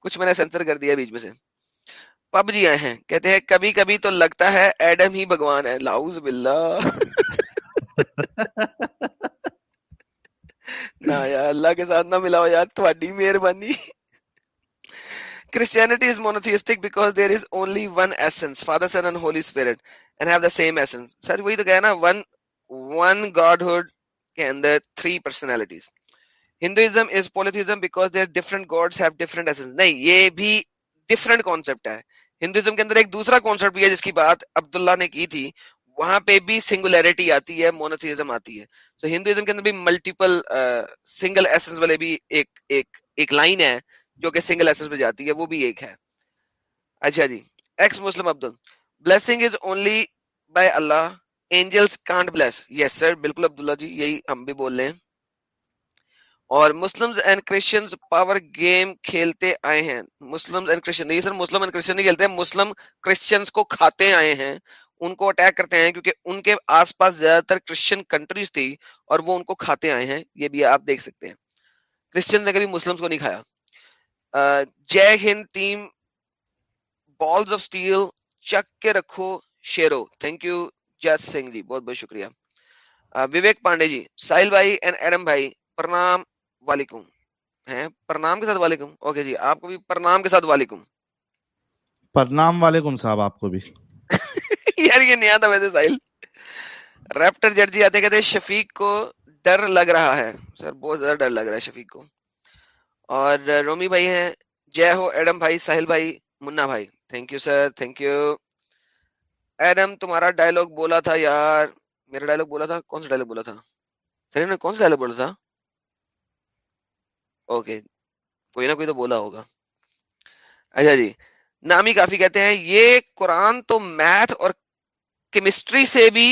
کچھ میں نے سینسر کر دیا بیچ میں سے۔ پب جی آئے ہیں۔ کہتے ہیں کبھی کبھی تو لگتا ہے ایڈم ہی بھگوان ہے۔ لاؤز باللہ۔ <laughs> نہ یار اللہ کے ساتھ نہ ملاؤ یار تھوڑی مہربانی۔ Christianity is monotheistic because there is only one essence, Father, Son, and Holy Spirit, and have the same essence. Sir, one one Godhood کے اندر three personalities Hinduism is polytheism because there different gods have different essence نہیں یہ بھی ڈفرنٹ کانسیپٹ ہے. ہندوازم کے اندر ایک دوسرا کانسیپٹ بھی ہے جس کی بات عبداللہ نے کی تھی. وہاں پہ بھی سنگولیرٹی آتی ہے مونوتھیزم آتی ہے. تو so, ہندوازم کے اندر بھی ملٹیپل سنگل ایسنس والے بھی ایک ایک ایک لائن ہے جو کہ سنگل ایسنس پہ جاتی ہے وہ بھی ایک ہے. اچھا جی. Ex Muslim Abdul. Blessing is only by Allah angels can't bless yes sir بالکل عبداللہ جی یہی ہم بھی بول رہے ہیں اور Muslim and Christians power game کھیلتے آئے ہیں مسلم اینڈ کرسچن نہیں سر مسلم اینڈ کرسچن نہیں کھیلتے مسلم کرسچنز کو کھاتے آئے ہیں ان کو اٹیک کرتے ہیں کیونکہ ان کے آس پاس زیادہ تر کرسچن کنٹریز تھی اور وہ ان کو کھاتے آئے ہیں یہ بھی آپ دیکھ سکتے ہیں کرسچن نے کبھی مسلم کو نہیں کھایا Jai Hind team balls of steel چک کے رکھو شیرو تھینک یو جس سنگھ جی بہت بہت شکریہ۔ وویک پانڈے جی ساحل بھائی اینڈ ایڈم بھائی پرنام وعلیکم۔ ہیں پرنام کے ساتھ وعلیکم؟ اوکے جی آپ کو بھی پرنام کے ساتھ وعلیکم۔ پرنام وعلیکم صاحب آپ کو بھی۔ <laughs> یار یہ نیا تھا ویسے ساحل۔ ریپٹر جٹ جی آتے کہتے شفیق کو ڈر لگ رہا ہے۔ سر بہت زیادہ ڈر لگ رہا ہے شفیق کو۔ اور رومی بھائی ہیں جے ہو ایڈم بھائی ساحل بھائی منا بھائی۔ Thank you sir thank you Adam تمہارا ڈائلگ بولا تھا یار میرا ڈائلگ بولا تھا کون سا ڈائلگ بولا تھا سر نے کون سا ڈائلگ بولا تھا اوکے کوئی نہ کوئی تو بولا ہوگا اچھا جی نامی کافی کہتے ہیں یہ قرآن تو میتھ اور کیمسٹری سے بھی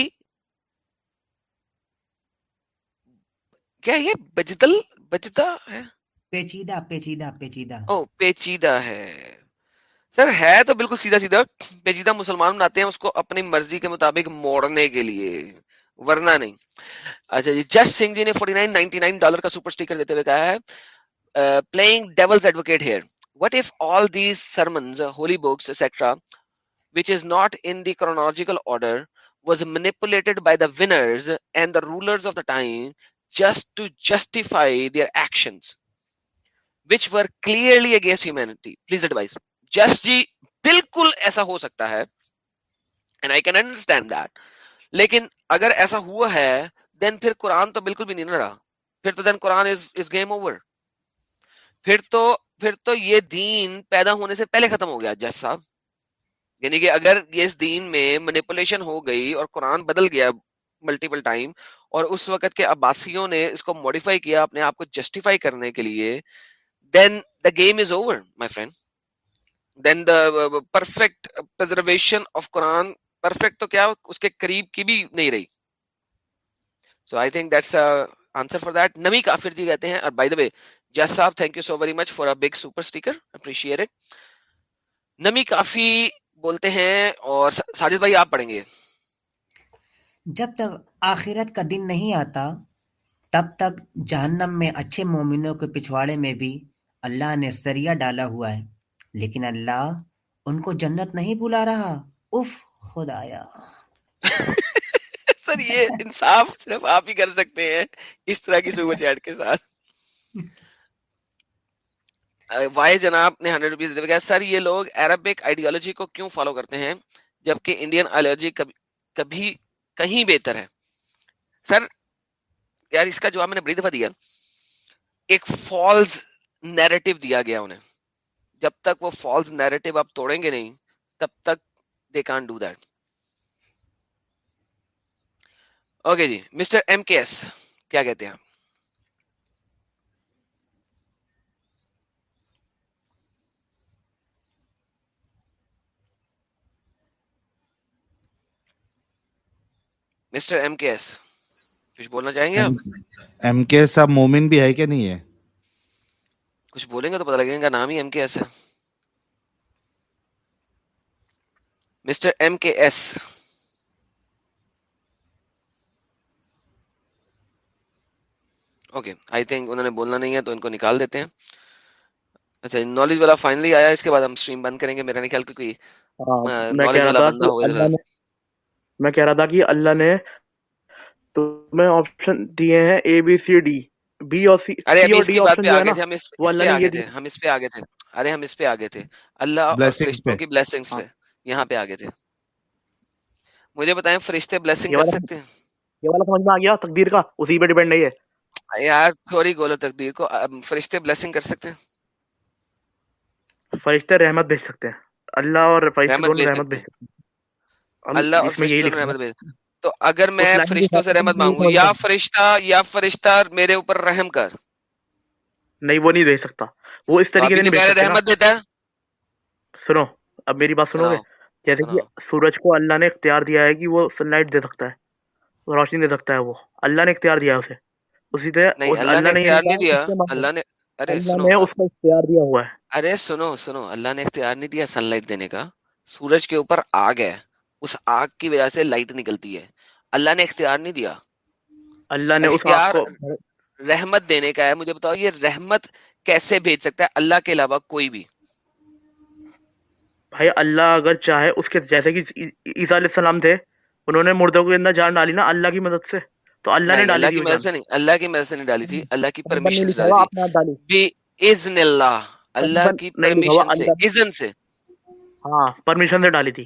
کیا یہ بجدل بجدہ ہے پیچیدہ پیچیدہ پیچیدہ او پیچیدہ ہے سر، ہے تو بالکل سیدھا سیدھا۔ پیچیدہ مسلمان بناتے ہیں اس کو اپنی مرضی کے مطابق موڑنے کے لیے، ورنہ نہیں۔ اچھا جی جس سنگھ جی نے 49.99 ڈالر کا سپر سٹیکر دیتے ہوئے کہا ہے playing devil's advocate here what if all these sermons holy books extra which is not in the chronological order was manipulated by the winners and the to justify their action clearly against please advise just جی بالکل ایسا ہو سکتا ہے، and I can understand that. لیکن اگر ایسا ہوا ہے دین پھر قرآن تو بالکل بھی نہیں نہ رہا. پھر تو دین قرآن از از گیم اوور پھر تو پھر تو یہ دین پیدا ہونے سے پہلے ختم ہو گیا، جج صاحب. یعنی کہ اگر یہ اس دین میں مینیپولیشن ہو گئی اور قرآن بدل گیا ملٹیپل ٹائم اور اس وقت کے عباسیوں نے اس کو ماڈیفائی کیا اپنے آپ کو جسٹیفائی کرنے کے لیے then the game is over my friend then the perfect preservation of Quran perfect تو کیا اس کے قریب کی بھی نہیں رہی. So I think that's answer for that نمی کافر جی کہتے ہیں، اور بائی دا وے جس صاحب thank you so very much for big super sticker appreciate نمی کافی بولتے ہیں، اور ساجد بھائی آپ پڑھیں گے. جب تک آخرت کا دن نہیں آتا، تب تک جہنم میں اچھے مومنوں کے پچھواڑے میں بھی اللہ نے سریا ڈالا ہوا ہے. لیکن اللہ ان کو جنت نہیں بلا رہا۔ اف خدایا سر یہ انصاف صرف آپ ہی کر سکتے ہیں اس طرح کی سپر چیٹ کے ساتھ۔ وائے جناب نے ہنڈریڈ روپیز دے سر یہ لوگ عربک آئیڈیالوجی کو کیوں فالو کرتے ہیں؟ جبکہ انڈین آئیڈیالوجی کبھی کہیں بہتر ہے۔ سر یار اس کا جواب میں نے بڑی دفعہ دیا۔ ایک فالز نیریٹو دیا گیا انہیں۔ جب تک وہ فالز نیریٹو آپ توڑیں گے نہیں، تب تک they can't do that okay ji mister M K S کیا کہتے ہیں مسٹر ایم کے ایس کچھ بولنا چاہیں گے آپ؟ ایم کے ایس اب مومن بھی ہے کہ نہیں ہے؟ کچھ بولیں گے تو پتہ لگے گا نام ہی ایم کے ایس ہے۔ Mister M K S okay I think انہوں نے بولنا نہیں ہے تو ان کو نکال دیتے ہیں۔ اچھا نالج والا فائنلی آیا اس کے بعد ہم اسٹریم بند کریں گے میرا نہیں خیال کوئی نالج والا بندہ ہوگا میں کہہ رہا تھا کہ اللہ نے تمہیں آپشن دیے ہیں A B C D B اور سی ارے ابھی اس کی بات پہ آگے تھے ہم اس پہ آگے تھے ہم اس پہ آگے تھے۔ ارے ہم اس پہ آگے تھے۔ اللہ اور فرشتوں کی بلیسنگز پہ۔ یہاں پہ آگے تھے۔ مجھے بتائیں فرشتے بلیسنگ کر سکتے ہیں؟ یہ والا سمجھ میں آ تقدیر کا۔ اسی پہ ڈیپینڈ نہیں ہے یار تھوڑی گولو تقدیر کو۔ فرشتے بلیسنگ کر سکتے ہیں؟ فرشتے رحمت بھیج سکتے ہیں۔ اللہ اور فرشتے رحمت بھیج سکتے ہیں۔ اللہ اور فرشتے رحمت بھیج سکتے ہیں تو اگر میں فرشتوں سے رحمت مانگوں یا فرشتہ یا فرشتہ میرے اوپر رحم کر۔ نہیں وہ نہیں دے سکتا۔ وہ اس طریقے سے رحمت دیتا ہے؟ سنو اب میری بات سنو گے؟ جیسے کہ سورج کو اللہ نے اختیار دیا ہے کہ وہ سن لائٹ دے سکتا ہے۔ روشنی دے سکتا ہے وہ۔ اللہ نے اختیار دیا اسے۔ اسی طرح اللہ نے اختیار نہیں دیا۔ اللہ نے ہوا ارے سنو سنو۔ اللہ نے اختیار نہیں دیا سن لائٹ دینے کا۔ سورج کے اوپر آگ ہے۔ اس آگ کی وجہ سے لائٹ نکلتی ہے۔ اللہ نے اختیار نہیں دیا۔ اللہ نے اختیار رحمت دینے کا ہے مجھے بتاؤ یہ رحمت کیسے بھیج سکتا ہے؟ اللہ کے علاوہ کوئی بھی۔ بھائی اللہ اگر چاہے اس کے جیسے کہ عیسیٰ علیہ السلام تھے انہوں نے مردوں کے اندر جان ڈالی نا اللہ کی مدد سے۔ تو اللہ نے اللہ کی مدد سے نہیں اللہ کی مدد سے نہیں ڈالی تھی اللہ کی پرمیشن سے ڈالی اللہ کی پرمیشن سے۔ ہاں پرمیشن سے ڈالی تھی۔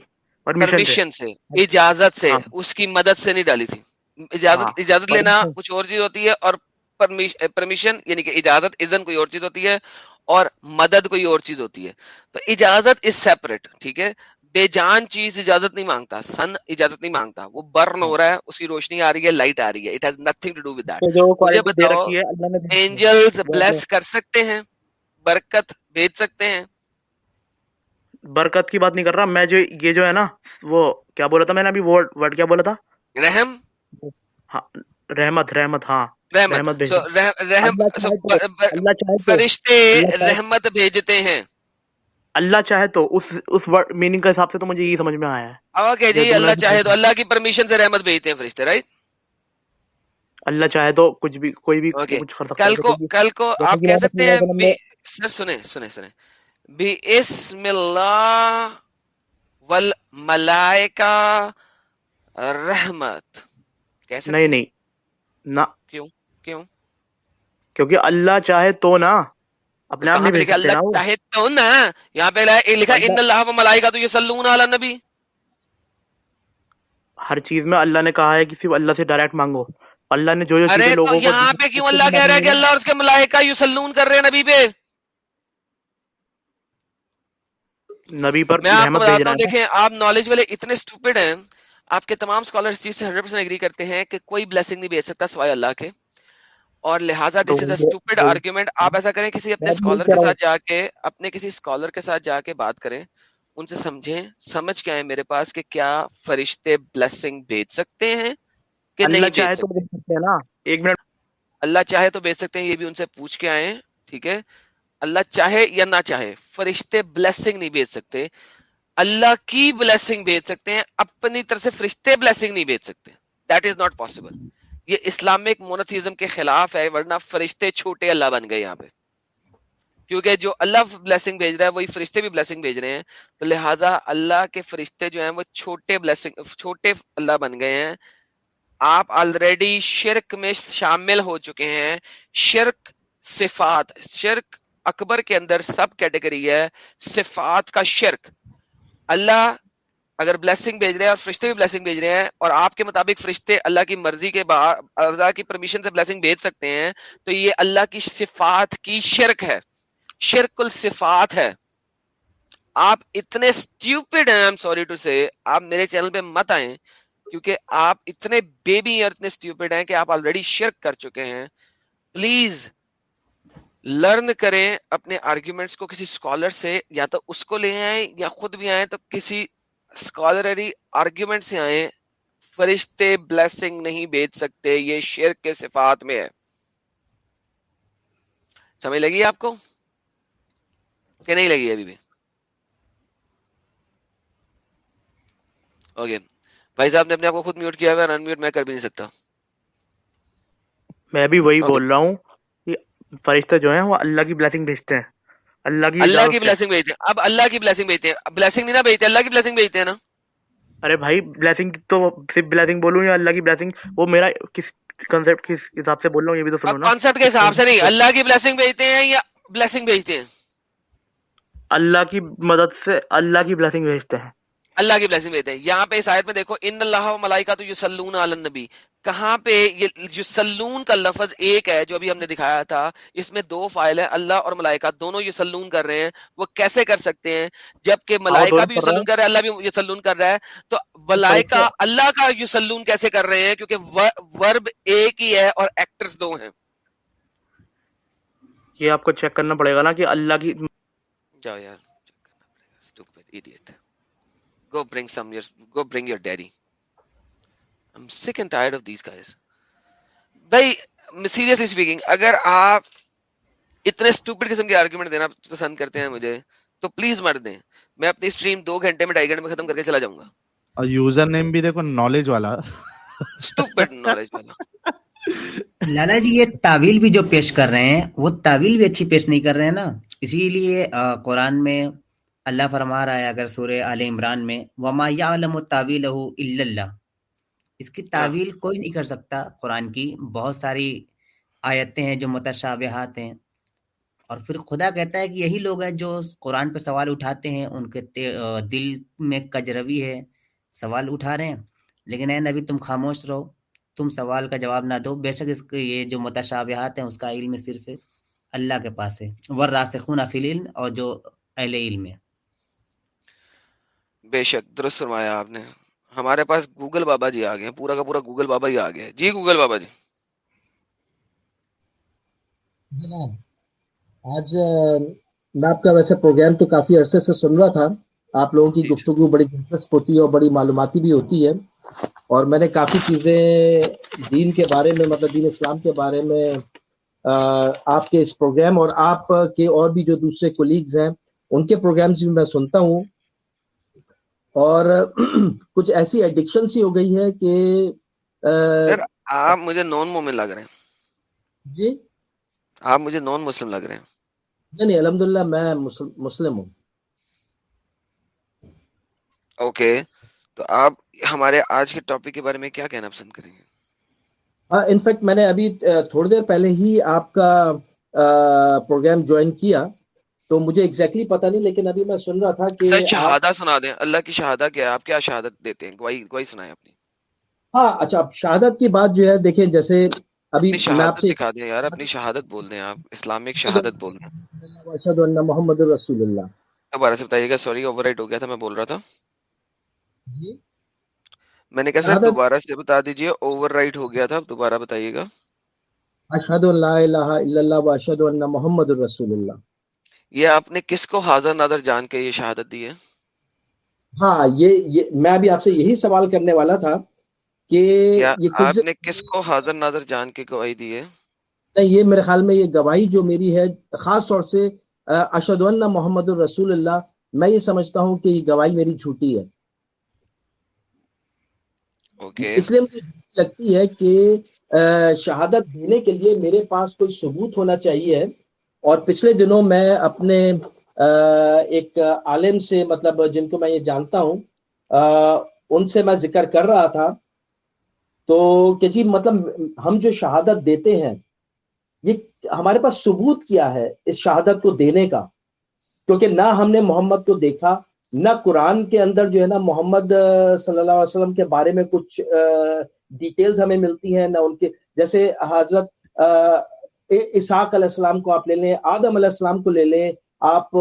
پرمیشن سے. اجازت سے اس کی مدد سے نہیں ڈالی تھی۔ اجازت اجازت لینا کچھ اور چیز ہوتی ہے اور پرمیشن یعنی کہ اجازت اذن کوئی اور چیز ہوتی ہے اور مدد کوئی اور چیز ہوتی ہے۔ تو اجازت از سیپریٹ ٹھیک ہے؟ بے جان چیز اجازت نہیں مانگتا سن اجازت نہیں مانگتا۔ وہ برن ہو رہا ہے اس کی روشنی آ رہی ہے لائٹ آ رہی ہے۔ اٹ ہیز مجھے بتاؤ اینجلز بلیس کر سکتے ہیں برکت بھیج سکتے ہیں۔ برکت کی بات نہیں کر رہا میں جو یہ جو ہے نا وہ کیا بولا تھا میں نے ابھی؟ ورڈ ورڈ کیا بولا تھا؟ رحم؟ ہاں، رحمت رحمت ہاں۔ رحمت فرشتے رحمت بھیجتے ہیں۔ اللہ چاہے تو اس اس ورڈ میننگ کے حساب سے تو مجھے یہ سمجھ میں آیا ہے۔ اوکے جی اللہ چاہے تو اللہ کی پرمیشن سے رحمت بھیجتے ہیں فرشتے رائٹ اللہ چاہے تو کچھ بھی کوئی بھی کچھ کر سکتا ہے۔ کل کو کل کو آپ کہہ سکتے ہیں سر سنیں سنیں سنیں۔ بسم اللہ والملائکہ رحمت کیسے نہیں نہیں. نہ. کیوں؟ کیوں؟ کیونکہ اللہ چاہے تو نا اپنے آپ نے اللہ چاہے تو نا یہاں پہ لکھا ان اللہ و ملائکہ تو یہ سلون علی نبی ہر چیز میں اللہ نے کہا ہے کہ صرف اللہ سے ڈائریکٹ مانگو. اللہ نے جو یہاں پہ کیوں اللہ کہہ رہا ہے کہ اللہ اور اس کے ملائکہ سلون کر رہے ہیں نبی پہ؟ نبی پر میں آپ کو بتاتا ہوں دیکھیں آپ نالج والے اتنے اسٹوپڈ ہیں آپ کے تمام سکالر چیز سے ہنڈریڈ پرسینٹ اگری کرتے ہیں کہ کوئی بلیسنگ نہیں بھیج سکتا سوائے اللہ کے۔ اور لہٰذا دس از اے آرگیومنٹ آپ ایسا کریں کسی اپنے اسکالر کے ساتھ جا کے اپنے کسی اسکالر کے ساتھ جا کے بات کریں ان سے سمجھیں سمجھ کے آئیں میرے پاس کہ کیا فرشتے بلیسنگ بھیج سکتے ہیں کہ نہیں بھیج سکتے۔ نا۔ ایک منٹ۔ اللہ چاہے تو بھیج سکتے ہیں یہ بھی ان سے پوچھ کے آئیں ٹھیک ہے؟ اللہ چاہے یا نہ چاہے، فرشتے بلیسنگ نہیں بھیج سکتے۔ اللہ کی بلیسنگ بھیج سکتے ہیں، اپنی طرف سے فرشتے بلیسنگ نہیں بھیج سکتے۔ دیٹ از ناٹ پاسبل یہ اسلامک مونتھیزم کے خلاف ہے، ورنہ فرشتے چھوٹے اللہ بن گئے یہاں پہ۔ کیونکہ جو اللہ بلیسنگ بھیج رہا ہے، وہی فرشتے بھی بلیسنگ بھیج رہے ہیں۔ تو لہٰذا اللہ کے فرشتے جو ہیں، وہ چھوٹے بلیسنگ چھوٹے اللہ بن گئے ہیں۔ آپ آلریڈی شرک میں شامل ہو چکے ہیں۔ شرک صفات، شرک اکبر کے اندر سب کیٹیگری ہے، صفات کا شرک۔ اللہ اگر بلیسنگ بھیج رہے ہیں اور فرشتے بھی بلیسنگ بھیج رہے ہیں اور آپ کے مطابق فرشتے اللہ کی مرضی کے بعد اللہ کی پرمیشن سے بلیسنگ بھیج سکتے ہیں، تو یہ اللہ کی صفات کی شرک ہے۔ شرک الصفات ہے۔ آپ اتنے اسٹیوپڈ ہیں سوری ٹو سے آپ میرے چینل پہ مت آئیں کیونکہ آپ اتنے بیبی اور اتنے اسٹیوپڈ ہیں کہ آپ آلریڈی شرک کر چکے ہیں۔ پلیز لرن کریں اپنے آرگیومنٹس کو کسی اسکالر سے یا تو اس کو لے آئیں یا خود بھی آئیں تو کسی اسکالرری آرگیومنٹ سے آئیں فرشتے بلیسنگ نہیں بیچ سکتے یہ شیر کے صفات میں ہے۔ سمجھ لگی آپ کو؟ کہ نہیں لگی ابھی بھی؟ اوکے بھائی صاحب نے اپنے آپ کو خود میوٹ کیا ہوا ان میوٹ میں کر بھی نہیں سکتا۔ میں بھی وہی بول رہا ہوں۔ فرشتے جو ہیں وہ اللہ کی بلیسنگ بھیجتے ہیں۔ اللہ کی اللہ کی بلیسنگ بھیجتے ہیں۔ اب اللہ کی بلیسنگ بھیجتے ہیں۔ بلیسنگ نہیں نا بھیجتے اللہ کی بلیسنگ بھیجتے ہیں نا۔ ارے بھائی بلیسنگ تو صرف بلیسنگ بولوں یا اللہ کی بلیسنگ وہ میرا کس کنسپٹ حساب سے بول رہا ہوں یہ بھی تو سنو نا۔ کے حساب سے نہیں اللہ کی بلیسنگ بھیجتے ہیں یا بلیسنگ بھیجتے ہیں؟ اللہ کی مدد سے اللہ کی بلیسنگ بھیجتے ہیں۔ اللہ کی بلیسنگ دیتے ہیں۔ یہاں پہ اس آیت میں دیکھو ان اللہ و ملائکہ تو یسلون علی النبی۔ کہاں پہ یہ یسلون کا لفظ ایک ہے جو ابھی ہم نے دکھایا تھا اس میں دو فائل ہیں اللہ اور ملائکہ۔ دونوں یسلون کر رہے ہیں وہ کیسے کر سکتے ہیں؟ جبکہ ملائکہ بھی یسلون کر رہا ہے اللہ بھی یسلون کر رہا ہے۔ تو ملائکہ اللہ کا یسلون کیسے کر رہے ہیں؟ کیونکہ ورب ایک ہی ہے اور ایکٹرز دو ہیں۔ یہ آپ کو چیک کرنا پڑے گا نا کہ اللہ کی جاؤ یار چیک کرنا پڑے گا۔ Idiot go bring some your go bring your daddy. I'm sick and tired of these guys. بھائی سیریسلی اسپیکنگ اگر آپ اتنے اسٹوپڈ قسم کے آرگیومنٹ دینا پسند کرتے ہیں مجھے تو پلیز مر دیں میں اپنی اسٹریم دو گھنٹے میں ڈھائی گھنٹے میں ختم کر کے چلا جاؤں گا اور یوزر نیم بھی دیکھو نالج والا اسٹوپڈ نالج والا لالا جی یہ تعویل بھی جو پیش کر رہے ہیں وہ تعویل بھی اچھی پیش نہیں کر رہے ہیں نا اسی لیے قرآن میں اللہ فرما رہا ہے اگر سورہ آل عمران میں وما یعلم تعویلہ الا اللہ اس کی تعویل کوئی نہیں کر سکتا قرآن کی۔ بہت ساری آیتیں ہیں جو متشابہات ہیں۔ اور پھر خدا کہتا ہے کہ یہی لوگ ہیں جو قرآن پہ سوال اٹھاتے ہیں۔ ان کے دل میں کجروی ہے۔ سوال اٹھا رہے ہیں۔ لیکن اے نبی تم خاموش رہو۔ تم سوال کا جواب نہ دو۔ بے شک اس کے یہ جو متشابہات ہیں اس کا علم صرف اللہ کے پاس ہے۔ ور راسخون فی العلم اور جو اہل علم ہے۔ بے شک درست فرمایا آپ نے۔ ہمارے پاس گوگل بابا جی آ گئے پورا کا پورا گوگل بابا ہی آ گیا جی گوگل بابا جی۔ جناب آج میں آپ کا ویسے پروگرام تو کافی عرصے سے سن رہا تھا۔ آپ لوگوں کی گفتگو بڑی دلچسپ ہوتی ہے اور بڑی معلوماتی بھی ہوتی ہے۔ اور میں نے کافی چیزیں دین کے بارے میں مطلب دین اسلام کے بارے میں آپ کے اس پروگرام اور آپ کے اور بھی جو دوسرے کولیگز ہیں ان کے پروگرامز بھی میں سنتا ہوں۔ اور <clears throat> کچھ ایسی ایڈکشن سی ہو گئی ہے کہ آپ مجھے نان مومن لگ رہے ہیں۔ جی؟ آپ مجھے نان مسلم لگ رہے ہیں۔ نہیں نہیں الحمد للہ میں مسلم ہوں۔ اوکے تو آپ ہمارے آج کے ٹاپک کے بارے میں کیا کہنا پسند کریں گے؟ ہاں انفیکٹ میں نے ابھی تھوڑی دیر پہلے ہی آپ کا پروگرام جوائن کیا۔ تو مجھے ایگزیکٹلی پتا نہیں لیکن ابھی میں سن رہا تھا کہ سر شہادہ سنا دیں۔ اللہ کی شہادہ کیا ہے؟ آپ کیا شہادت دیتے ہیں؟ گواہی گواہی سنائیں اپنی۔ ہاں اچھا شہادت کی بات جو ہے دیکھیں جیسے ابھی اپنی میں آپ شہادت سے دکھا دیں یار اپنی شہادت بول دیں آپ۔ اسلامک شہادت بول دیں۔ اشہد ان محمد رسول اللہ۔ دوبارہ سے بتائیے گا سوری اوور رائٹ ہو گیا تھا میں بول رہا تھا۔ جی۔ میں نے کہا سر شہادت دوبارہ سے بتا دیجیے اوور رائٹ ہو گیا تھا دوبارہ بتائیے گا۔ اشہد ان لا الہ الا اللہ و اشہد ان محمد رسول اللہ۔ یہ آپ نے کس کو حاضر ناظر جان کے یہ شہادت دی ہے؟ ہاں یہ میں ابھی آپ سے یہی سوال کرنے والا تھا کہ آپ نے کس کو حاضر ناظر جان کے گواہی دی ہے؟ یہ میرے خیال میں یہ گواہی جو میری ہے خاص طور سے اشد اللہ محمد الرسول اللہ میں یہ سمجھتا ہوں کہ یہ گواہی میری جھوٹی ہے۔ اس لیے مجھے لگتی ہے کہ شہادت دینے کے لیے میرے پاس کوئی ثبوت ہونا چاہیے اور پچھلے دنوں میں اپنے ایک عالم سے مطلب جن کو میں یہ جانتا ہوں ان سے میں ذکر کر رہا تھا۔ تو کہ جی مطلب ہم جو شہادت دیتے ہیں، یہ ہمارے پاس ثبوت کیا ہے اس شہادت کو دینے کا؟ کیونکہ نہ ہم نے محمد کو دیکھا، نہ قرآن کے اندر جو ہے نا محمد صلی اللہ علیہ وسلم کے بارے میں کچھ ڈیٹیلز ہمیں ملتی ہیں، نہ ان کے، جیسے حضرت اسحاق علیہ السلام کو آپ لے لیں، آدم علیہ السلام کو لے لیں، آپ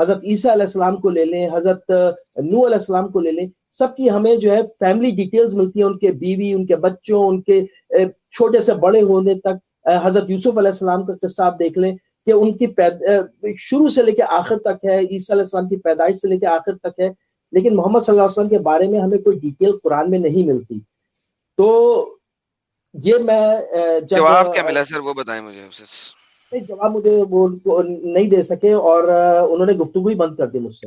حضرت عیسیٰ علیہ السلام کو لے لیں، حضرت نو علیہ السلام کو لے لیں، سب کی ہمیں جو ہے فیملی ڈیٹیلز ملتی ہیں، ان کے بیوی، ان کے بچوں، ان کے چھوٹے سے بڑے ہونے تک حضرت یوسف علیہ السلام کا قصہ آپ دیکھ لیں کہ ان کی پید... شروع سے لے کے آخر تک ہے، عیسیٰ علیہ السلام کی پیدائش سے لے کے آخر تک ہے، لیکن محمد صلی اللہ علیہ وسلم کے بارے میں ہمیں کوئی ڈیٹیل قرآن میں نہیں ملتی۔ تو یہ میں جواب کیا ملا سر؟ وہ بتائیں مجھے جواب مجھے وہ نہیں دے سکے اور انہوں نے گفتگو ہی بند کر دی مجھ سے۔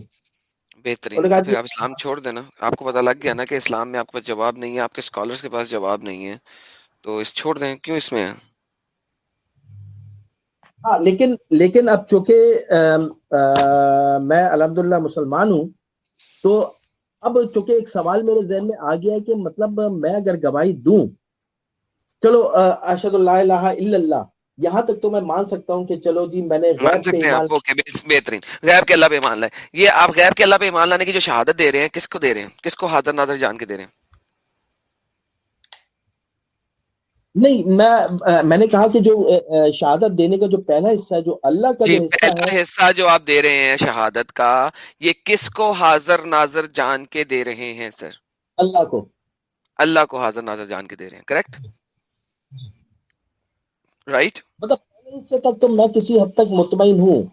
بہترین پھر آپ اسلام چھوڑ دینا۔ آپ کو پتہ لگ گیا نا کہ اسلام میں آپ کے پاس جواب نہیں ہے آپ کے اسکالرس کے پاس جواب نہیں ہے۔ تو اس چھوڑ دیں کیوں اس میں ہے ہاں لیکن لیکن اب چونکہ میں الحمدللہ مسلمان ہوں تو اب چونکہ ایک سوال میرے ذہن میں آ گیا ہے کہ مطلب میں اگر گواہی دوں چلو اشہد اللہ الہ الا اللہ یہاں تک تو میں مان سکتا ہوں کہ چلو جی میں نے مان سکتے ہیں آپ اوکے بہترین غیب کے اللہ پہ ایمان لائے۔ یہ آپ غیب کے اللہ پہ ایمان لانے کی جو شہادت دے رہے ہیں کس کو دے رہے ہیں؟ کس کو حاضر ناظر جان کے دے رہے ہیں؟ نہیں میں میں نے کہا کہ جو شہادت دینے کا جو پہلا حصہ ہے جو اللہ کا جی جو حصہ پہلا ہے۔ حصہ جو آپ دے رہے ہیں شہادت کا یہ کس کو حاضر ناظر جان کے دے رہے ہیں سر؟ اللہ کو۔ اللہ کو حاضر ناظر جان کے دے رہے ہیں کریکٹ رائٹ مطلب حصے تک تو میں کسی حد تک مطمئن ہوں۔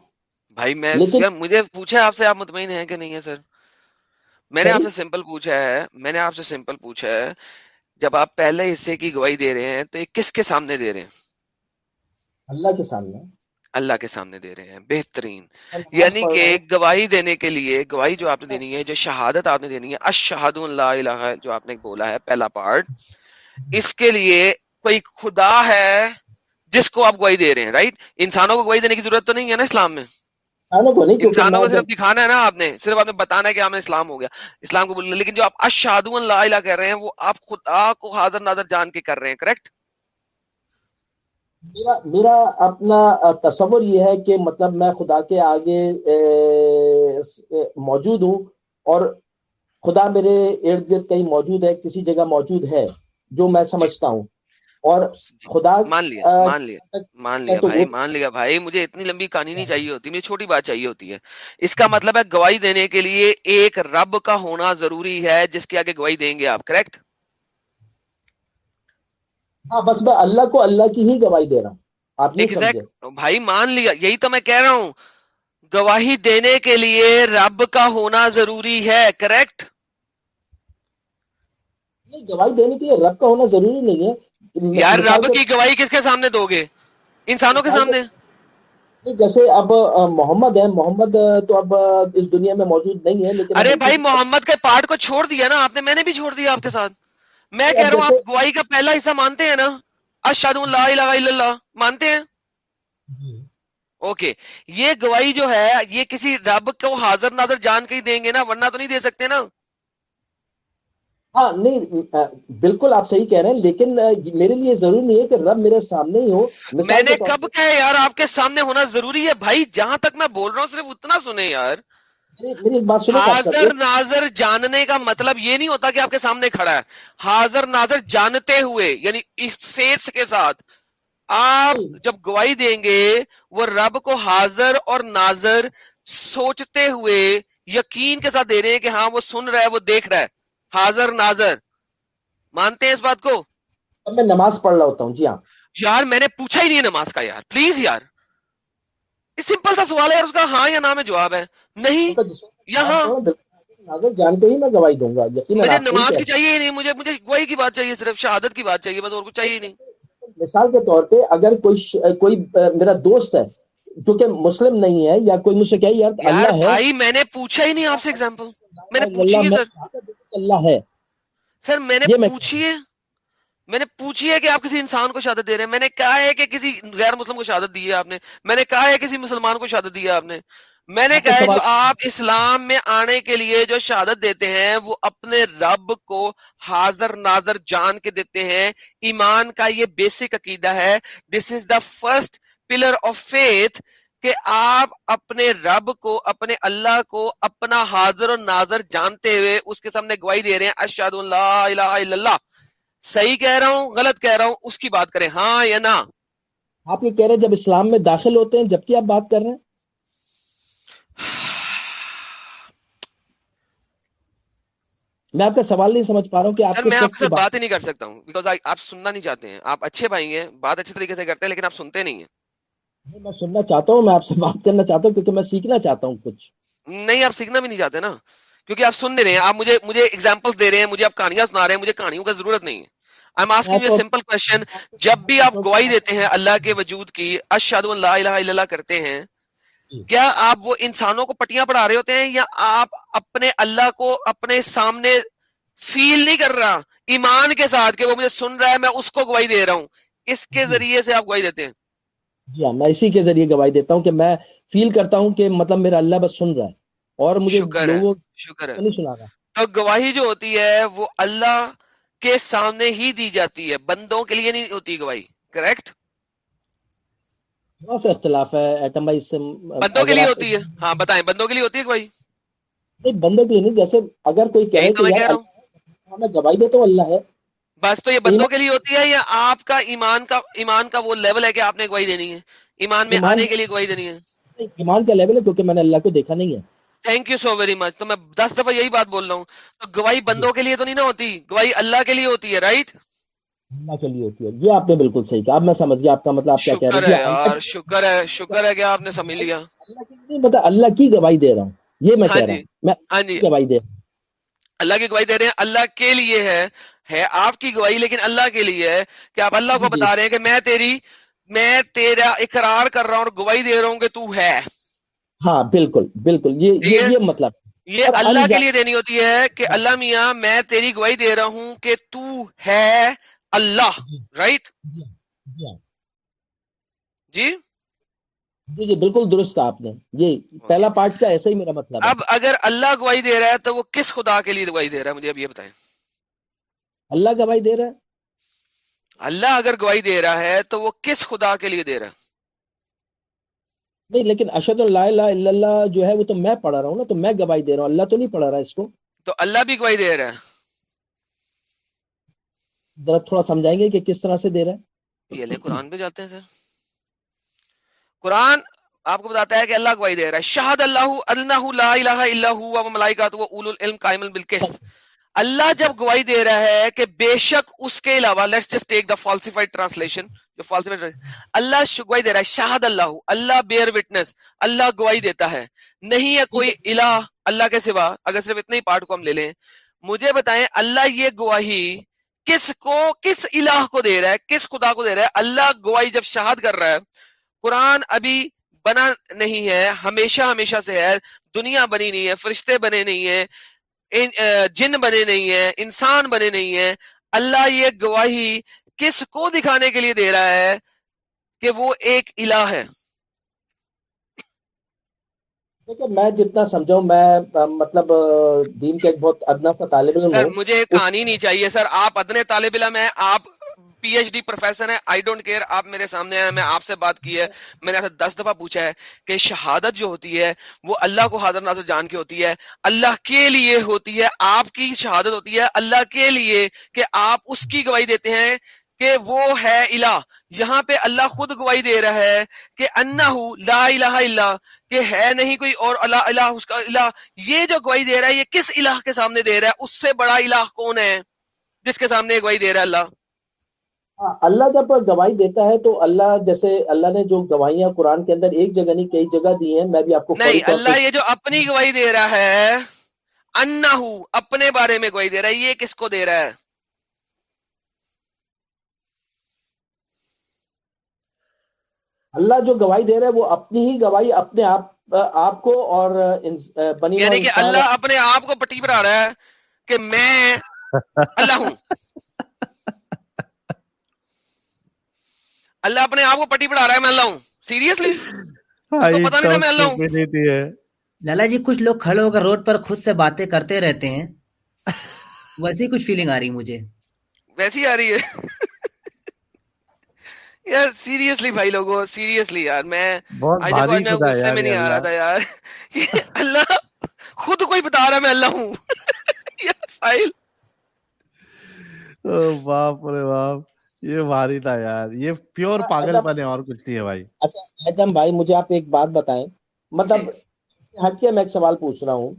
بھائی میں مجھے پوچھا آپ سے آپ مطمئن ہیں کہ نہیں ہے سر؟ میں نے آپ سے سمپل پوچھا ہے میں نے آپ سے سمپل پوچھا ہے جب آپ پہلے حصے کی گواہی دے رہے ہیں تو یہ کس کے سامنے دے رہے ہیں؟ اللہ کے سامنے۔ اللہ کے سامنے دے رہے ہیں بہترین۔ یعنی کہ گواہی دینے کے لیے گواہی جو آپ نے دینی ہے جو شہادت آپ نے دینی ہے اشہد اللہ الہ جو آپ نے بولا ہے پہلا پارٹ اس کے لیے کوئی خدا ہے جس کو آپ گواہی دے رہے ہیں رائٹ انسانوں کو گواہی دینے کی ضرورت تو نہیں ہے نا اسلام میں۔ انسانوں کو صرف دکھانا ہے نا آپ نے صرف آپ نے بتانا ہے کہ ہمیں اسلام ہو گیا۔ اسلام کو بولنا لیکن جو آپ اشہد اللہ الہ کہہ رہے ہیں وہ آپ خدا کو حاضر ناظر جان کے کر رہے ہیں کریکٹ میرا میرا اپنا تصور یہ ہے کہ مطلب میں خدا کے آگے موجود ہوں اور خدا میرے ارد گرد کہیں موجود ہے کسی جگہ موجود ہے جو میں جی۔ سمجھتا ہوں۔ اور خدا مان لیا مان لیا مان لیا بھائی مان لیا بھائی مجھے اتنی لمبی کہانی نہیں چاہیے ہوتی مجھے چھوٹی بات چاہیے ہوتی ہے۔ اس کا مطلب ہے گواہی دینے کے لیے ایک رب کا ہونا ضروری ہے جس کے آگے گواہی دیں گے آپ کریکٹ ہاں بس میں اللہ کو اللہ کی ہی گواہی دے رہا ہوں۔ آپ بھائی مان لیا یہی تو میں کہہ رہا ہوں۔ گواہی دینے کے لیے رب کا ہونا ضروری ہے کریکٹ نہیں گواہی دینے کے لیے رب کا ہونا ضروری نہیں ہے۔ یار رب کی گواہی کس کے سامنے دو گے؟ انسانوں کے سامنے؟ جیسے اب محمد ہے محمد تو اب اس دنیا میں موجود نہیں ہے لیکن ارے بھائی محمد کے پارٹ کو چھوڑ دیا نا آپ نے میں نے بھی چھوڑ دیا آپ کے ساتھ۔ میں کہہ رہا ہوں آپ گواہی کا پہلا حصہ مانتے ہیں نا؟ الہ الا اللہ مانتے ہیں؟ اوکے۔ یہ گواہی جو ہے یہ کسی رب کو حاضر ناظر جان کے ہی دیں گے نا ورنہ تو نہیں دے سکتے نا۔ ہاں نہیں بالکل آپ صحیح کہہ رہے ہیں لیکن میرے لیے ضروری نہیں ہے کہ رب میرے سامنے ہی ہو۔ میں نے کب کہا یار آپ کے سامنے ہونا ضروری ہے؟ بھائی جہاں تک میں بول رہا ہوں صرف اتنا سنیں یار۔ حاضر ناظر جاننے کا مطلب یہ نہیں ہوتا کہ آپ کے سامنے کھڑا ہے۔ حاضر ناظر جانتے ہوئے یعنی اس فیس کے ساتھ آپ جب گواہی دیں گے وہ رب کو حاضر اور ناظر سوچتے ہوئے یقین کے ساتھ دے رہے ہیں کہ ہاں وہ سن رہا ہے وہ دیکھ رہا ہے۔ حاضر ناظر۔ مانتے ہیں اس بات کو؟ اب میں نماز پڑھ رہا ہوتا ہوں جی ہاں۔ یار میں نے پوچھا ہی نہیں ہے نماز کا یار۔ پلیز یار۔ سمپل سا سوال ہے اس کا ہاں یا نہ میں جواب ہے۔ نہیں یا ہاں پڑھوں بالکل۔ ناظر جان کے ہی میں گواہی دوں گا۔ مجھے نماز کی چاہیے ہی نہیں مجھے مجھے گواہی کی بات چاہیے صرف شہادت کی بات چاہیے بس اور کچھ چاہیے ہی نہیں۔ ہیں مثال کے طور پہ اگر کوئی کوئی میرا دوست ہے جو کہ مسلم نہیں ہے یا کوئی مجھ سے کہے یار اللہ ہے۔ بھائی میں نے پوچھا ہی نہیں آپ سے اگزامپل میں نے پوچھی ہے سر۔ کہ اللہ ہے۔ سر میں نے پوچھی ہے میں نے پوچھی ہے کہ آپ کسی انسان کو شہادت دے رہے ہیں۔ میں نے کہا ہے کہ کسی غیر مسلم کو شہادت دی ہے آپ نے۔ میں نے کہا ہے کسی مسلمان کو شہادت دی ہے آپ نے۔ میں نے کہا ہے جو آپ اسلام میں آنے کے لیے جو شہادت دیتے ہیں وہ اپنے رب کو حاضر ناظر جان کے دیتے ہیں۔ ایمان کا یہ بیسک عقیدہ ہے۔ This is the first pillar of faith کہ آپ اپنے رب کو اپنے اللہ کو اپنا حاضر و ناظر جانتے ہوئے اس کے سامنے گواہی دے رہے ہیں اشہد اللہ الہ الا اللہ۔ صحیح کہہ رہا ہوں غلط کہہ رہا ہوں اس کی بات کریں ہاں یا نہ؟ آپ یہ کہہ رہے ہیں جب اسلام میں داخل ہوتے ہیں جبکہ آپ بات کر رہے ہیں؟ میں آپ کا سوال نہیں سمجھ پا رہا ہوں کہ آپ میں آپ کی ساتھ بات ہی نہیں کر سکتا ہوں بیکاز آپ سننا نہیں چاہتے ہیں۔ آپ اچھے بھائی ہیں بات اچھے طریقے سے کرتے ہیں لیکن آپ سنتے نہیں ہیں۔ میں سننا چاہتا ہوں میں آپ سے بات کرنا چاہتا ہوں کیونکہ میں سیکھنا چاہتا ہوں کچھ۔ نہیں آپ سیکھنا بھی نہیں چاہتے نا کیونکہ آپ سن نہیں رہے ہیں۔ آپ مجھے مجھے ایگزامپل دے رہے ہیں مجھے آپ کہانیاں سنا رہے ہیں مجھے کہانیوں کا ضرورت نہیں ہے۔ میں آسکنگ یو تو سمپل کوشچن جب بھی آپ گواہی دیتے ہیں اللہ کے وجود کی اشہد اللہ الہ الا اللہ کرتے ہیں کیا آپ وہ انسانوں کو پٹیاں پڑھا رہے ہوتے ہیں یا آپ اپنے اللہ کو اپنے سامنے فیل نہیں کر رہا ایمان کے ساتھ کہ وہ مجھے سن رہا ہے میں اس کو گواہی دے رہا ہوں؟ اس کے جی۔ ذریعے سے آپ گواہی دیتے ہیں۔ جی ہاں میں اسی کے ذریعے گواہی دیتا ہوں کہ میں فیل کرتا ہوں کہ مطلب میرا اللہ بس سن رہا ہے اور مجھے شکر ہے شکر ہے۔ نہیں سنا رہا۔ تو گواہی جو ہوتی ہے وہ اللہ کے سامنے ہی دی جاتی ہے بندوں کے لیے نہیں ہوتی گواہی کریکٹ بہت اختلاف ہے ایٹم بھائی اس سے بندوں کے لیے ہوتی ہے۔ ہاں بتائیں بندوں کے لیے ہوتی ہے گواہی؟ نہیں بندوں کے لیے نہیں جیسے اگر کوئی کہے کہ میں گواہی دیتا ہوں اللہ ہے۔ بس تو یہ بندوں کے لیے ہوتی ہے یا آپ کا ایمان کا ایمان کا وہ لیول ہے کہ آپ نے گواہی دینی ہے؟ ایمان میں آنے کے لیے گواہی دینی ہے؟ ایمان کا لیول ہے کیونکہ میں نے اللہ کو دیکھا نہیں ہے۔ Thank you so very much تو میں دس دفعہ یہی بات بول رہا ہوں۔ تو گواہی بندوں کے لیے تو نہیں نا ہوتی؟ گواہی اللہ کے لیے ہوتی ہے رائٹ اللہ کے لیے ہوتی ہے۔ یہ آپ نے بالکل صحیح کہا۔ اب میں سمجھ گیا آپ کا مطلب کیا کہہ رہے ہیں۔ شکر ہے شکر ہے کہ آپ نے سمجھ لیا۔ بتا اللہ کی گواہی دے رہا ہوں۔ یہ میں ہاں کہہ رہا جی۔ ہوں۔ میں ہاں جی۔ گواہی دے اللہ کی گواہی دے رہے ہیں۔ اللہ کے لیے ہے۔ ہے آپ کی گواہی لیکن اللہ کے لیے ہے کہ آپ اللہ کو جی۔ بتا رہے ہیں کہ میں تیری میں تیرا اقرار کر رہا ہوں اور گواہی دے رہا ہوں کہ تو ہے۔ ہاں بالکل بالکل یہ یہ مطلب یہ اللہ کے لیے دینی ہوتی ہے کہ ہاں۔ اللہ میاں میں تیری گواہی دے رہا ہوں کہ تو ہے اللہ جی۔ رائٹ جی،, جی جی۔ جی؟ بالکل درست تھا آپ نے۔ یہ پہلا پارٹ کا ایسا ہی میرا مطلب اب اگر اللہ گواہی دے رہا ہے تو وہ کس خدا کے لیے گواہی دے رہا ہے؟ مجھے اب یہ بتائیں۔ اللہ گواہی دے رہا ہے؟ اللہ اگر گواہی دے رہا ہے تو وہ کس خدا کے لیے دے رہا نہیں لیکن اشد اللہ الہ الا اللہ جو ہے وہ تو میں پڑھا رہا ہوں نا تو میں گواہی دے رہا ہوں اللہ تو نہیں پڑھا رہا اس کو؟ تو اللہ بھی گواہی دے رہا ہے۔ ذرا تھوڑا سمجھائیں گے کہ کس طرح سے دے رہا ہے؟ یہ لے قرآن پہ جاتے ہیں سر۔ قرآن آپ کو بتاتا ہے کہ اللہ گواہی دے رہا ہے۔ شہد اللہ اللہ لا الہ الا ہوا و ملائکہ تو وہ اول العلم قائم بالقسط۔ اللہ جب گواہی دے رہا ہے کہ بے شک اس کے علاوہ let's just take the falsified translation جو فالسیفائڈ اللہ گواہی دے رہا ہے، شاہد اللہ اللہ بیئر وٹنس اللہ گواہی دیتا ہے، نہیں ہے کوئی الہ اللہ کے سوا، اگر صرف اتنے ہی پارٹ کو ہم لے لیں، مجھے بتائیں اللہ یہ گواہی کس کو، کس الہ کو دے رہا ہے، کس خدا کو دے رہا ہے، اللہ گواہی جب شہاد کر رہا ہے، قرآن ابھی بنا نہیں ہے، ہمیشہ ہمیشہ سے ہے، دنیا بنی نہیں ہے، فرشتے بنے نہیں ہیں جن بنے نہیں ہیں انسان بنے نہیں ہیں اللہ یہ گواہی کس کو دکھانے کے لیے دے رہا ہے کہ وہ ایک الہ ہے؟ دیکھیں میں جتنا سمجھا میں مطلب دین کے ایک بہت ادنا سا طالب علم سر مجھے کہانی نہیں چاہیے سر آپ ادنے طالب علم ہیں آپ پی ایچ ڈی پروفیسر ہیں آئی ڈونٹ کیئر آپ میرے سامنے آئے، میں آپ سے بات کی ہے۔ میں نے دس دفعہ پوچھا ہے کہ شہادت جو ہوتی ہے، وہ اللہ کو حاضر ناظر جان کے ہوتی ہے، اللہ کے لیے ہوتی ہے، آپ کی شہادت ہوتی ہے، اللہ کے لیے کہ آپ اس کی گواہی دیتے ہیں کہ وہ ہے الہ۔ یہاں پہ اللہ خود گواہی دے رہا ہے کہ انا لا الہ الا، کہ ہے نہیں کوئی اور اللہ الہ، اس کا الہ۔ یہ جو گواہی دے رہا ہے، یہ کس الہ کے سامنے دے رہا ہے؟ اس سے بڑا الہ کون ہے؟ جس کے سامنے گواہی دے رہا ہے اللہ؟ اللہ جب گواہی دیتا ہے تو اللہ جیسے اللہ نے جو گواہیاں قرآن کے اندر ایک جگہ نہیں کئی جگہ دی ہیں میں بھی آپ کو نہیں اللہ یہ جو اپنی گواہی دے رہا ہے انا اپنے بارے میں گواہی دے رہا ہے یہ کس کو دے رہا ہے؟ اللہ جو گواہی دے رہا ہے وہ اپنی ہی گواہی اپنے آپ آپ کو اور بنی یعنی کہ اللہ اپنے آپ کو پٹی بنا رہا ہے کہ میں <laughs> اللہ ہوں۔ اللہ اپنے آپ کو پٹی پڑھا رہا ہے میں اللہ ہوں۔ سیریسلی پتا نہیں تھا میں اللہ ہوں۔ لالا جی کچھ لوگ کھڑے ہو کر روڈ پر خود سے باتیں کرتے رہتے ہیں۔ ویسی کچھ فیلنگ آ رہی مجھے۔ ویسی آ رہی ہے۔ یار سیریسلی بھائی لوگو سیریسلی یار میں نہیں آ رہا تھا یار۔ اللہ خود کوئی بتا رہا میں اللہ ہوں۔ <laughs> یار ساحل۔ باپ رے باپ۔ یہ بھاری تھا یار یہ پیور ہاں، پاگل مطلب پنے اور کچھ نہیں ہے بھائی۔ اچھا ایدم بھائی مجھے آپ ایک بات بتائیں۔ مطلب جی۔ ہٹ کے میں ایک سوال پوچھ رہا ہوں۔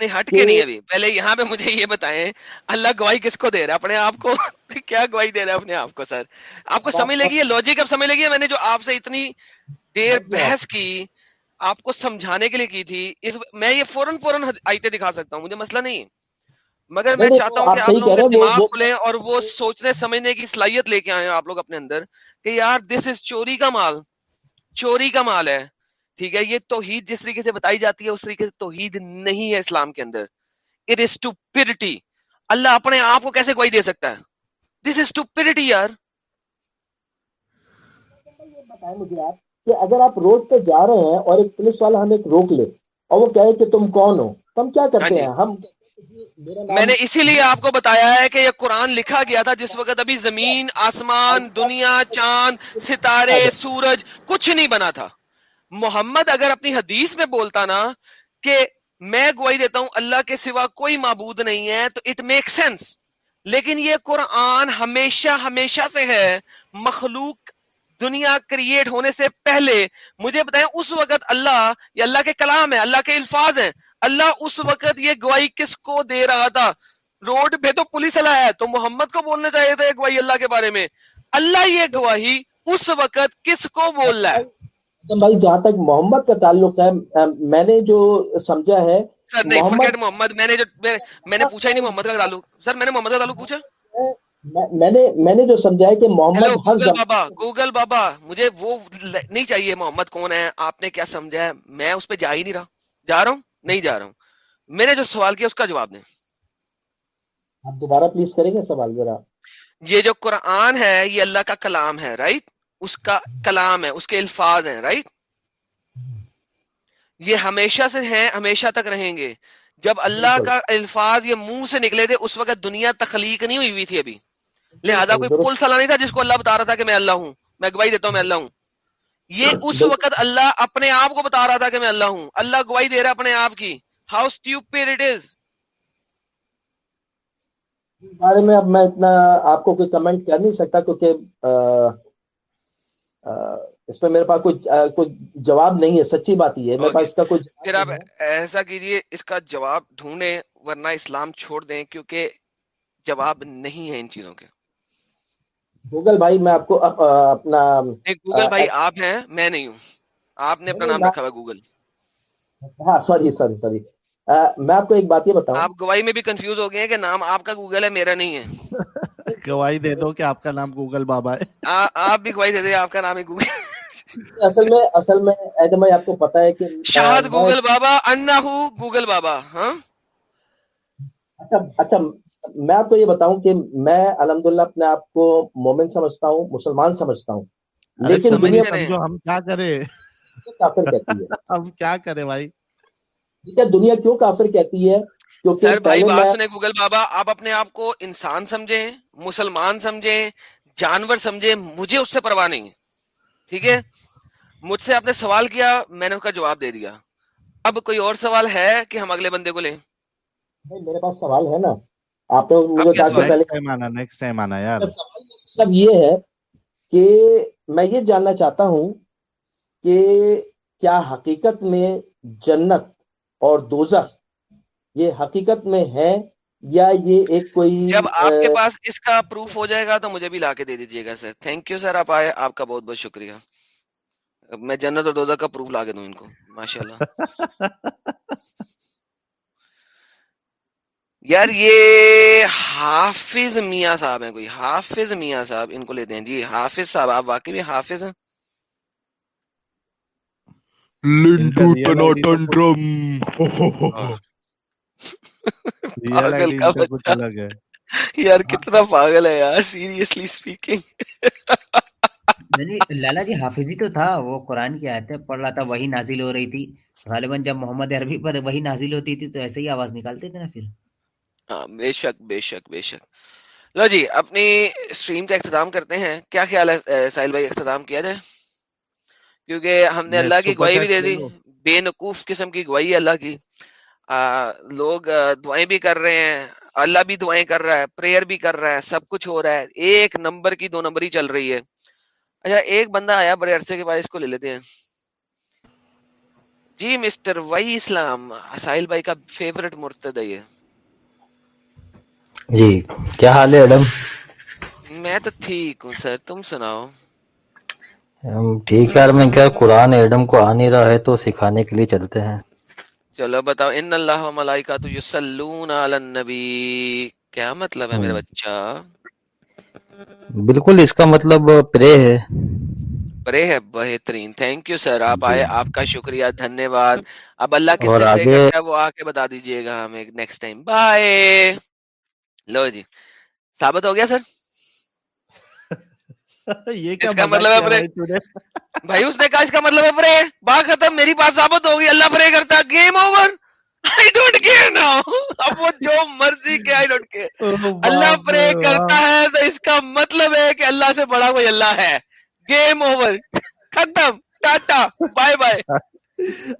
نہیں ہٹ کے نہیں ابھی۔ پہلے یہاں پہ مجھے یہ بتائیں اللہ گواہی کس کو دے رہا ہے؟ اپنے آپ کو <laughs> کیا گواہی دے رہا ہے اپنے آپ کو سر؟ آپ کو سمجھ لگی ہے لوجک اب سمجھ لگی ہے؟ میں نے جو آپ سے اتنی دیر بحث کی آپ کو سمجھانے کے لیے کی تھی میں یہ فوراً فوراً آئیتے دکھا سکتا ہوں مجھے مسئلہ نہیں ہے۔ مگر میں چاہتا ہوں کہ آپ لوگ دماغ کھلیں اور وہ سوچنے سمجھنے کی صلاحیت لے کے آئے آپ لوگ اپنے اندر کہ یار دس از چوری کا مال چوری کا مال ہے ٹھیک ہے یہ توحید جس طریقے سے بتائی جاتی ہے اس طریقے سے توحید نہیں ہے اسلام کے اندر۔ اٹ از ٹوپرٹی اللہ اپنے آپ کو کیسے گواہی دے سکتا ہے؟ دس از ٹوپرٹی یار۔ کہ اگر آپ روڈ پہ جا رہے ہیں اور ایک پولیس والا ہمیں روک لے اور وہ کہے کہ تم کون ہو؟ تم کیا ہاں کرتے جی۔ ہیں؟ ہم میں نے اسی لیے آپ کو بتایا ہے کہ یہ قرآن لکھا گیا تھا جس وقت ابھی زمین، آسمان، دنیا، چاند، ستارے، سورج کچھ نہیں بنا تھا۔ محمد اگر اپنی حدیث میں بولتا نا کہ میں گواہی دیتا ہوں اللہ کے سوا کوئی معبود نہیں ہے، تو اٹ میک سینس لیکن یہ قرآن ہمیشہ ہمیشہ سے ہے، مخلوق دنیا کریٹ ہونے سے پہلے۔ مجھے بتائیں، اس وقت اللہ یہ اللہ کے کلام ہے اللہ کے الفاظ ہیں۔ اللہ اس وقت یہ گواہی کس کو دے رہا تھا؟ روڈ پہ تو پولیس والا ہے تو محمد کو بولنا چاہیے تھا یہ گواہی اللہ کے بارے میں۔ اللہ یہ گواہی اس وقت کس کو بول رہا ہے؟ بھائی جہاں تک محمد کا تعلق ہے میں نے جو سمجھا ہے سر نہیں محمد فرگیٹ محمد۔ میں نے جو میں- نے پوچھا ہی نہیں محمد کا تعلق۔ سر میں نے محمد کا تعلق پوچھا؟ میں- نے میں نے جو سمجھا ہے کہ محمد ہر بابا گوگل بابا مجھے وہ نہیں چاہیے محمد کون ہے آپ نے کیا سمجھا ہے؟ میں اس پہ جا ہی نہیں رہا۔ جا رہا ہوں؟ نہیں جا رہا ہوں۔ میں نے جو سوال کیا اس کا جواب دیں۔ آپ دوبارہ پلیز کریں گے سوال ذرا؟ یہ جو قرآن ہے یہ اللہ کا کلام ہے رائٹ اس کا کلام ہے اس کے الفاظ ہیں رائٹ یہ ہمیشہ سے ہیں ہمیشہ تک رہیں گے۔ جب اللہ کا الفاظ یہ منہ سے نکلے تھے اس وقت دنیا تخلیق نہیں ہوئی ہوئی تھی ابھی۔ لہذا کوئی پل سلا نہیں تھا جس کو اللہ بتا رہا تھا کہ میں اللہ ہوں میں گواہی دیتا ہوں میں اللہ ہوں۔ یہ اس وقت اللہ اپنے آپ کو بتا رہا تھا کہ میں اللہ ہوں۔ اللہ گواہی دے رہا اپنے آپ کی۔ ہاؤ اٹ از بارے میں اب میں اتنا آپ کو کوئی کمنٹ کر نہیں سکتا کیونکہ اس پہ میرے پاس کوئی جواب نہیں ہے سچی بات یہ ہے۔ میرے پاس اس کا کوئی پھر آپ ایسا کیجیے اس کا جواب ڈھونڈیں ورنہ اسلام چھوڑ دیں کیونکہ جواب نہیں ہے ان چیزوں کے۔ گوگل بھائی میں آپ کو اپنا گوگل بھائی آپ ہیں میں نہیں ہوں۔ آپ نے اپنا نام رکھا ہوا ہے گوگل۔ ہاں سوری سوری سوری۔ میں آپ کو ایک بات یہ بتاؤں۔ آپ گواہی میں بھی کنفیوز ہو گئے ہیں کہ نام آپ کا گوگل ہے میرا نہیں ہے۔ <laughs> گواہی دے دو کہ آپ کا نام گوگل بابا ہے۔ آپ بھی گواہی دے دیں آپ کا نام ہے گوگل اصل میں اصل میں ایڈم بھائی آپ کو پتا ہے کہ شاہد گوگل بابا انا ہوں گوگل بابا ہاں؟ اچھا اچھا میں آپ کو یہ بتاؤں کہ میں الحمدللہ اپنے آپ کو مومن سمجھتا ہوں مسلمان سمجھتا ہوں۔ لیکن سمجھ دنیا سمجھو ہم کیا کریں؟ کافر کہتی ہے؟ <laughs> ہم کیا کریں بھائی؟ ٹھیک ہے دنیا کیوں کافر کہتی ہے؟ کیونکہ سر بھائی بات سنیں گوگل بابا آپ اپنے آپ کو انسان سمجھیں مسلمان سمجھیں جانور سمجھیں مجھے اس سے پرواہ نہیں۔ ہے ٹھیک ہے؟ مجھ سے آپ نے سوال کیا میں نے اس کا جواب دے دیا۔ اب کوئی اور سوال ہے کہ ہم اگلے بندے کو لیں؟ میرے پاس سوال ہے نا۔ آپ مطلب یہ ہے کہ میں یہ جاننا چاہتا ہوں کہ کیا حقیقت میں جنت اور دوزخ یہ حقیقت میں ہے یا یہ ایک کوئی جب آپ کے پاس اس کا پروف ہو جائے گا تو مجھے بھی لا کے دے دیجیے گا سر. تھینک یو سر آپ آئے آپ کا بہت بہت شکریہ. اب میں جنت اور دوزہ کا پروف لا کے دوں ان کو. ماشاء اللہ <laughs> یار یہ حافظ میاں صاحب ہیں کوئی۔ حافظ میاں صاحب ان کو لیتے ہیں جی حافظ صاحب آپ واقعی بھی حافظ ہیں؟ <laughs> یار کتنا پاگل ہے یار سیریسلی اسپیکنگ نہیں لالا جی حافظی تو تھا۔ وہ قرآن کی آیتیں پڑھ رہا تھا وہی نازل ہو رہی تھی۔ غالباً جب محمد عربی پر وہی نازل ہوتی تھی تو ایسے ہی آواز نکالتے تھے نا پھر۔ ہاں بے شک بے شک بے شک۔ لو جی اپنی اسٹریم کا اختتام کرتے ہیں۔ کیا خیال ہے ساحل بھائی اختتام کیا جائے؟ کیونکہ ہم نے اللہ کی گواہی بھی دے دی بے نقوف قسم کی گواہی ہے اللہ کی۔ آ, لوگ آ، دعائیں بھی کر رہے ہیں۔ اللہ بھی دعائیں کر رہا ہے پریئر بھی کر رہا ہے سب کچھ ہو رہا ہے۔ ایک نمبر کی دو نمبر ہی چل رہی ہے۔ اچھا ایک بندہ آیا بڑے عرصے کے بعد اس کو لے لیتے ہیں۔ جی مسٹر وائی اسلام ساحل بھائی کا فیورٹ مرتد ہے۔ یہ جی کیا حال ہے ایڈم؟ میں تو ٹھیک ہوں سر تم سناؤ؟ ٹھیک ہے یار میں کیا قرآن ایڈم کو آ نہیں رہا ہے تو سکھانے کے لیے چلتے ہیں۔ چلو بتاؤ ان اللہ و ملائکہ تو یصلون علی النبی کیا مطلب ہے میرا ہم، بچہ؟ بالکل اس کا مطلب پرے ہے۔ پرے ہے بہترین۔ تھینک یو سر آپ آئے آپ کا شکریہ دھنیہ واد اب اللہ ہے وہ آ کے بتا دیجیے گا ہمیں نیکسٹ ٹائم بائے لو جی۔ ثابت ہو گیا سر؟ <laughs> یہ اس مطلب نے؟ <laughs> کا مطلب ہے اللہ <laughs> مطلب ہے کہ اللہ سے بڑا کوئی اللہ ہے۔ گیم اوور ختم! ٹاٹا! بائے بائے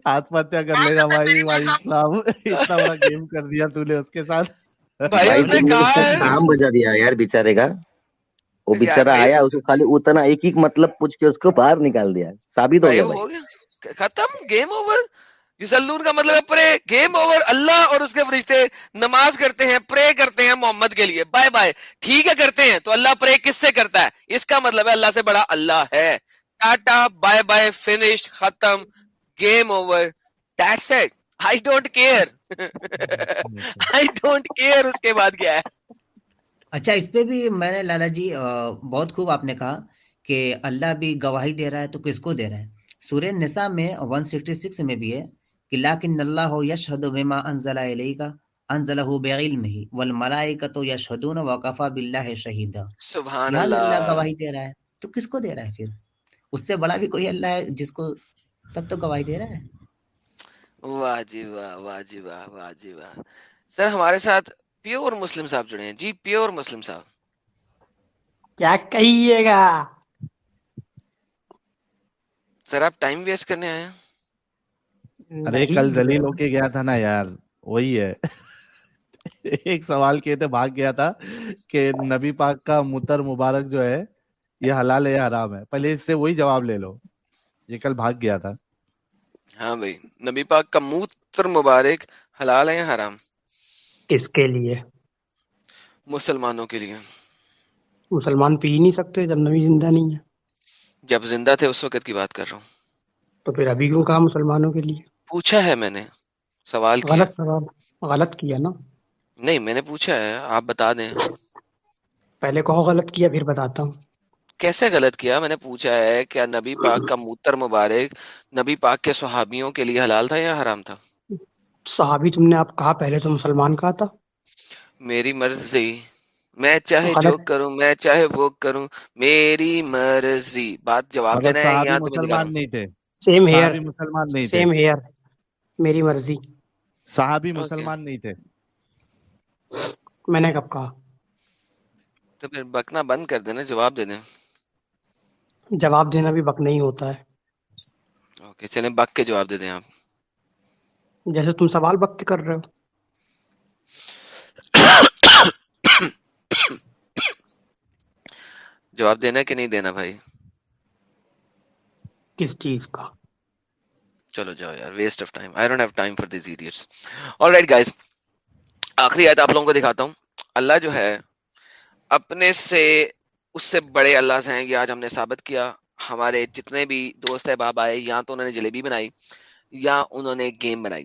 آتم ہتیا کر لے گا بھائی اسلام۔ اتنا بڑا گیم کر دیا اس کے ساتھ۔ کام بجا دیا یار کا وہ آیا اس کو خالی اتنا ایک ایک مطلب پوچھ کے اس کو باہر نکال دیا ثابت ہو گیا ختم گیم اوور کا مطلب ہے پرے گیم اوور اللہ اور اس کے فرشتے نماز کرتے ہیں پرے کرتے ہیں محمد کے لیے بائے بائے ٹھیک ہے کرتے ہیں تو اللہ پرے کس سے کرتا ہے اس کا مطلب ہے اللہ سے بڑا اللہ ہے ٹاٹا بائے بائے فنش ختم game over that's it I don't care I don't care اس کے بعد کیا ہے اچھا اس پہ بھی میں نے لالا جی بہت خوب آپ نے کہا کہ اللہ بھی گواہی دے رہا ہے تو کس کو دے رہا ہے سورہ نساء میں 166 میں بھی ہے کہ لاکن اللہ یشہد بما انزل الیک انزلہ بعلم ہی والملائکۃ یشہدون وکفا بالله شہیدا سبحان اللہ اللہ گواہی دے رہا ہے تو کس کو دے رہا ہے پھر اس سے بڑا بھی کوئی اللہ ہے جس کو تب تو گواہی دے رہا ہے واہ جی واہ واہ جی واہ واہ جی واہ۔ سر ہمارے ساتھ پیور مسلم صاحب جڑے ہیں۔ جی پیور مسلم صاحب۔ کیا کہیے گا؟ سر آپ ٹائم ویسٹ کرنے آئے ارے کل زلیل ہو کے گیا تھا نا یار۔ وہی ہے۔ ایک سوال کیے تھے بھاگ گیا تھا کہ نبی پاک کا متر مبارک جو ہے یہ حلال ہے یا حرام ہے؟ پہلے اس سے وہی جواب لے لو۔ یہ کل بھاگ گیا تھا۔ ہاں بھائی۔ نبی پاک کا موتر مبارک حلال ہے یا حرام؟ کس کے لیے؟ مسلمانوں کے لیے۔ مسلمان پی نہیں سکتے جب نبی زندہ نہیں ہے جب زندہ تھے اس وقت کی بات کر رہا ہوں۔ تو پھر ابھی کیوں کہا مسلمانوں کے لیے؟ پوچھا ہے میں نے۔ سوال غلط کیا۔ غلط سوال غلط کیا نا۔ نہیں میں نے پوچھا ہے آپ بتا دیں۔ پہلے کہو غلط کیا پھر بتاتا ہوں۔ کیسے غلط کیا؟ میں نے پوچھا ہے کیا نبی پاک کا موتر مبارک نبی پاک کے صحابیوں کے لیے حلال تھا یا حرام تھا؟ صحابی تم نے آپ کہا پہلے تو مسلمان کہا تھا۔ میری مرضی میں چاہے جو کروں میں چاہے وہ کروں میری مرضی۔ بات جواب دینا ہے یہاں تمہیں دکھا نہیں تھے۔ سیم ہیئر مسلمان نہیں سیم ہیئر میری مرضی۔ صحابی مسلمان نہیں تھے۔ میں نے کب کہا؟ تو پھر بکنا بند کر دینا جواب دے دیں جواب دینا بھی وقت نہیں ہوتا ہے۔ اوکے چلیں بک کے جواب دے دیں آپ۔ جیسے تم سوال بک کر رہے ہو۔ جواب دینا کہ نہیں دینا بھائی؟ کس چیز کا؟ چلو جاؤ یار waste of time I don't have time for these idiots alright guys آخری آیت آپ لوگوں کو دکھاتا ہوں۔ اللہ جو ہے اپنے سے اس سے بڑے اللہ سے ہیں کہ آج ہم نے ثابت کیا، ہمارے جتنے بھی دوست احباب آئے یا تو انہوں نے جلیبی بنائی یا انہوں نے گیم بنائی۔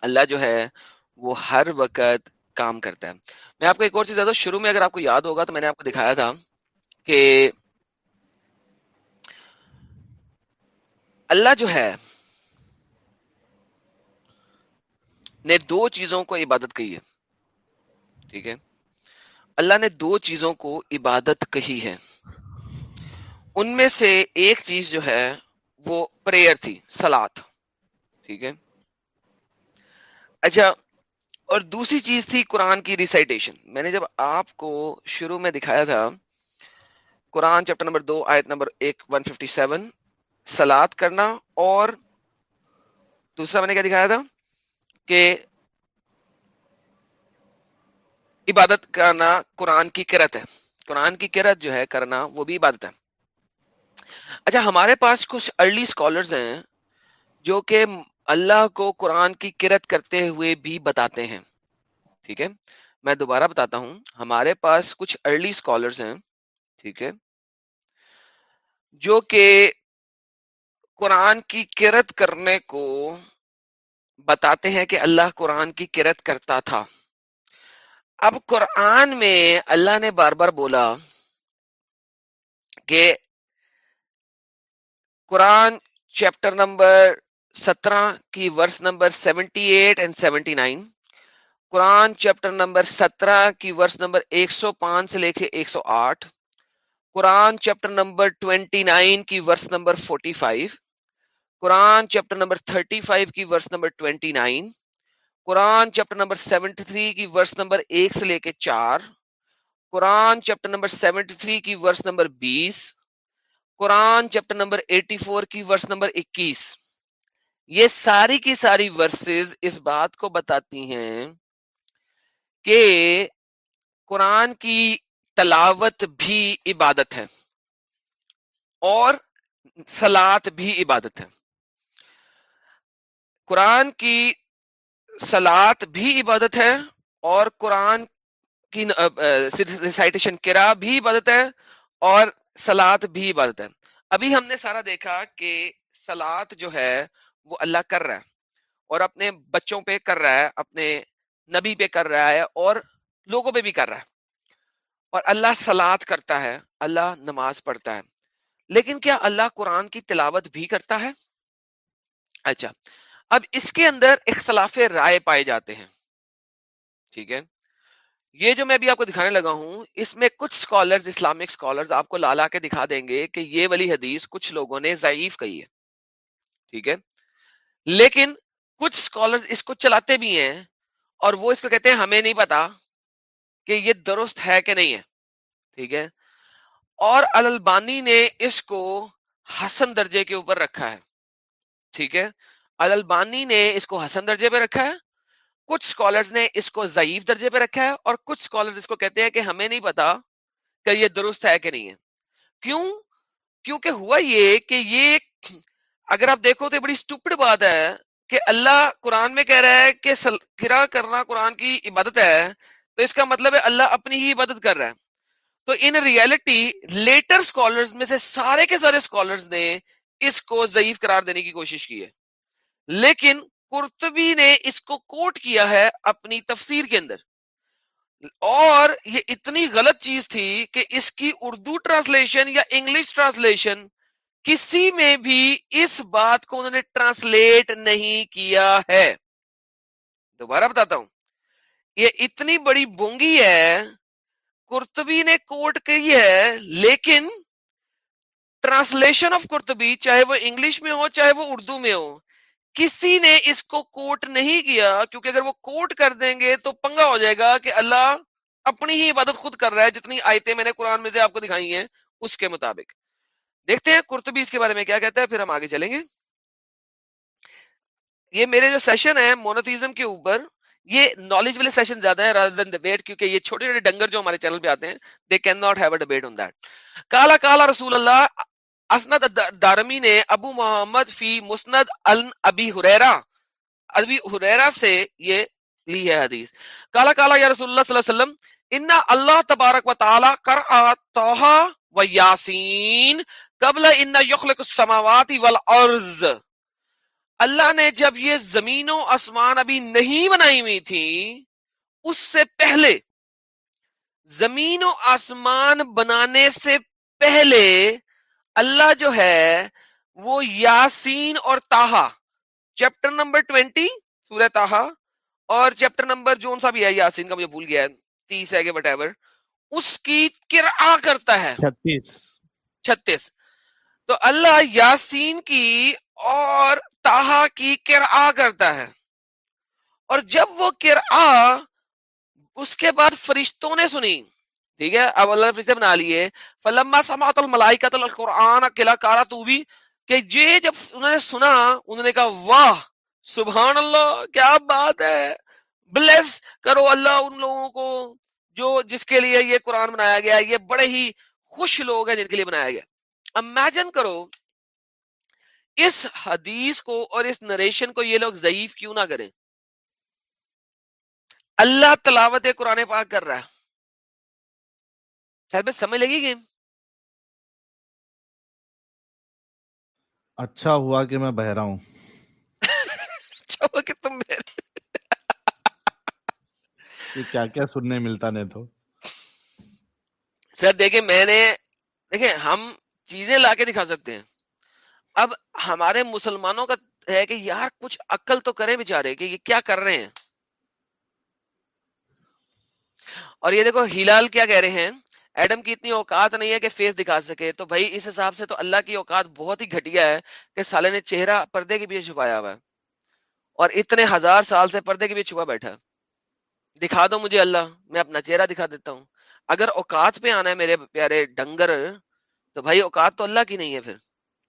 اللہ جو ہے، وہ ہر وقت کام کرتا ہے۔ میں آپ کو ایک اور چیز زیادہ شروع میں اگر آپ کو یاد ہوگا تو میں نے آپ کو دکھایا تھا کہ اللہ جو ہے، نے دو چیزوں کو عبادت کی ہے۔ ٹھیک ہے؟ اللہ نے دو چیزوں کو عبادت کہی ہے۔ ان میں سے ایک چیز جو ہے وہ پریئر تھی سلاد ٹھیک ہے؟ اچھا اور دوسری چیز تھی قرآن کی ریسائٹیشن میں نے جب آپ کو شروع میں دکھایا تھا، قرآن چیپٹر نمبر دو، آیت نمبر ایک ون ففٹی سیون سلاد کرنا اور دوسرا میں نے کیا دکھایا تھا کہ عبادت کرنا قرآن کی کرت ہے۔ قرآن کی کرت جو ہے، کرنا وہ بھی عبادت ہے۔ اچھا ہمارے پاس کچھ ارلی اسکالرز ہیں جو کہ اللہ کو قرآن کی کرت کرتے ہوئے بھی بتاتے ہیں۔ ٹھیک ہے؟ میں دوبارہ بتاتا ہوں۔ ہمارے پاس کچھ ارلی اسکالرز ہیں۔ ٹھیک ہے؟ جو کہ قرآن کی کرت کرنے کو بتاتے ہیں کہ اللہ قرآن کی کرت کرتا تھا۔ اب قرآن میں اللہ نے بار بار بولا کہ قرآن چیپٹر نمبر سترہ کی verse number seventy eight and seventy nine, Quran chapter number سترہ کی ورس نمبر ایک سو پانچ سے لے کے ایک سو آٹھ، Quran chapter number twenty nine کی verse number forty five, Quran chapter number thirty five کی verse number twenty nine Quran chapter number 73 کی ورس نمبر 1 سے لے کے 4 قرآن چیپٹر نمبر 73 کی verse number 20 Quran chapter number 84 کی ورس نمبر 21 یہ ساری کی ساری ورسز اس بات کو بتاتی ہیں کہ قرآن کی تلاوت بھی عبادت ہے اور سلاد بھی عبادت ہے۔ قرآن کی سلاد بھی عبادت ہے اور قرآن کی ریسائٹیشن کرا بھی عبادت ہے اور سلاد بھی عبادت ہے۔ ابھی ہم نے سارا دیکھا کہ سلاد جو ہے وہ اللہ کر رہا ہے اور اپنے بچوں پہ کر رہا ہے، اپنے نبی پہ کر رہا ہے اور لوگوں پہ بھی کر رہا ہے۔ اور اللہ سلاد کرتا ہے، اللہ نماز پڑھتا ہے۔ لیکن کیا اللہ قرآن کی تلاوت بھی کرتا ہے؟ اچھا۔ اب اس کے اندر اختلاف رائے پائے جاتے ہیں۔ ٹھیک ہے؟ یہ جو میں ابھی آپ کو دکھانے لگا ہوں، اس میں کچھ اسکالرز اسلامک اسکالرز آپ کو لالا کے دکھا دیں گے کہ یہ والی حدیث کچھ لوگوں نے ضعیف کہی ہے۔ ٹھیک ہے؟ لیکن کچھ اسکالرز اس کو چلاتے بھی ہیں اور وہ اس کو کہتے ہیں، ہمیں نہیں پتا کہ یہ درست ہے کہ نہیں ہے۔ ٹھیک ہے؟ اور البانی نے اس کو حسن درجے کے اوپر رکھا ہے۔ ٹھیک ہے؟ البانی نے اس کو حسن درجے پہ رکھا ہے، کچھ اسکالرز نے اس کو ضعیف درجے پہ رکھا ہے اور کچھ اسکالرز اس کو کہتے ہیں کہ ہمیں نہیں پتا کہ یہ درست ہے کہ نہیں ہے۔ کیوں؟ کیونکہ ہوا یہ کہ یہ اگر آپ دیکھو تو یہ بڑی اسٹوپڈ بات ہے کہ اللہ قرآن میں کہہ رہا ہے کہ کرا کرنا قرآن کی عبادت ہے، تو اس کا مطلب ہے اللہ اپنی ہی عبادت کر رہا ہے۔ تو ان ریالٹی لیٹر اسکالرز میں سے سارے کے سارے اسکالرز نے اس کو ضعیف قرار دینے کی کوشش کی ہے۔ لیکن قرطبی نے اس کو کوٹ کیا ہے اپنی تفسیر کے اندر۔ اور یہ اتنی غلط چیز تھی کہ اس کی اردو ٹرانسلیشن یا انگلش ٹرانسلیشن کسی میں بھی اس بات کو انہوں نے ٹرانسلیٹ نہیں کیا ہے۔ دوبارہ بتاتا ہوں۔ یہ اتنی بڑی بونگی ہے کرتبی نے کوٹ کی ہے، لیکن ٹرانسلیشن آف کرتبی چاہے وہ انگلش میں ہو، چاہے وہ اردو میں ہو کسی نے اس کو کوٹ نہیں کیا، کیونکہ اگر وہ کوٹ کر دیں گے تو پنگا ہو جائے گا کہ اللہ اپنی ہی عبادت خود کر رہا ہے، جتنی آیتیں میں نے قرآن میں سے آپ کو دکھائی ہیں، اس کے مطابق۔ دیکھتے ہیں کرتبی اس کے بارے میں کیا کہتا ہے، پھر ہم آگے چلیں گے۔ یہ میرے جو سیشن ہے مونوتھزم کے اوپر، یہ نالج والے سیشن زیادہ ہے رادر دین ڈبیٹ کیونکہ یہ چھوٹے چھوٹے ڈنگر جو ہمارے چینل پہ آتے ہیں they cannot have a debate on that کالا کالا رسول اللہ اسند دارمی نے ابو محمد فی مسند الن ابی حریرا ابی حریرا سے یہ لی ہے حدیث۔ کالا کالا یا رسول اللہ صلی اللہ علیہ وسلم ان اللہ تبارک و تعالی کر توحا و یاسین قبل ان یخلق السماوات والارض. اللہ نے جب یہ زمین و آسمان ابھی نہیں بنائی ہوئی تھی، اس سے پہلے زمین و آسمان بنانے سے پہلے اللہ جو ہے وہ یاسین اور تاہا چیپٹر نمبر ٹوینٹی سورہ تاہا اور چیپٹر نمبر جون سا بھی ہے یاسین کا مجھے بھول گیا ہے تیس ہے کہ وٹ ایور اس کی کرا کرتا ہے۔ چھتیس۔ چھتیس۔ تو اللہ یاسین کی اور تاہا کی کرا کرتا ہے۔ اور جب وہ کرا اس کے بعد فرشتوں نے سنی۔ ٹھیک ہے؟ اب اللہ نے فرشتے بنا لیے فلما سماعت الملائکۃ القرآن کلا کارا تو بھی کہ یہ جب انہوں نے سنا، انہوں نے کہا، واہ، سبحان اللہ، کیا بات ہے! بلیس کرو اللہ ان لوگوں کو جو، جس کے لیے یہ قرآن بنایا گیا یہ بڑے ہی خوش لوگ ہیں جن کے لیے بنایا گیا۔ امیجن کرو، اس حدیث کو اور اس نریشن کو یہ لوگ ضعیف کیوں نہ کریں۔ اللہ تلاوت قرآن پاک کر رہا ہے۔ صاحب سمجھ لگی گی اچھا ہوا کہ میں بہرا ہوں۔ <laughs> اچھا کہ تم کیا کیا سننے ملتا نہیں تو۔ سر دیکھیں میں نے دیکھیں ہم چیزیں لا کے دکھا سکتے ہیں۔ اب ہمارے مسلمانوں کا ہے کہ یار کچھ عقل تو کریں بےچارے کہ یہ کیا کر رہے ہیں۔ اور یہ دیکھو ہلال کیا کہہ رہے ہیں؟ ایڈم کی اتنی اوقات نہیں ہے کہ فیس دکھا سکے، تو بھائی اس حساب سے تو اللہ کی اوقات بہت ہی گھٹیا ہے کہ سالے نے چہرہ پردے کے پیچھے چھپایا ہوا ہے۔ اور اتنے ہزار سال سے پردے کے پیچھے چھپا بیٹھا ہے۔ دکھا دو مجھے اللہ، میں اپنا چہرہ دکھا دیتا ہوں۔ اگر اوقات پہ آنا ہے میرے پیارے ڈنگر، تو بھائی اوقات تو اللہ کی نہیں ہے پھر۔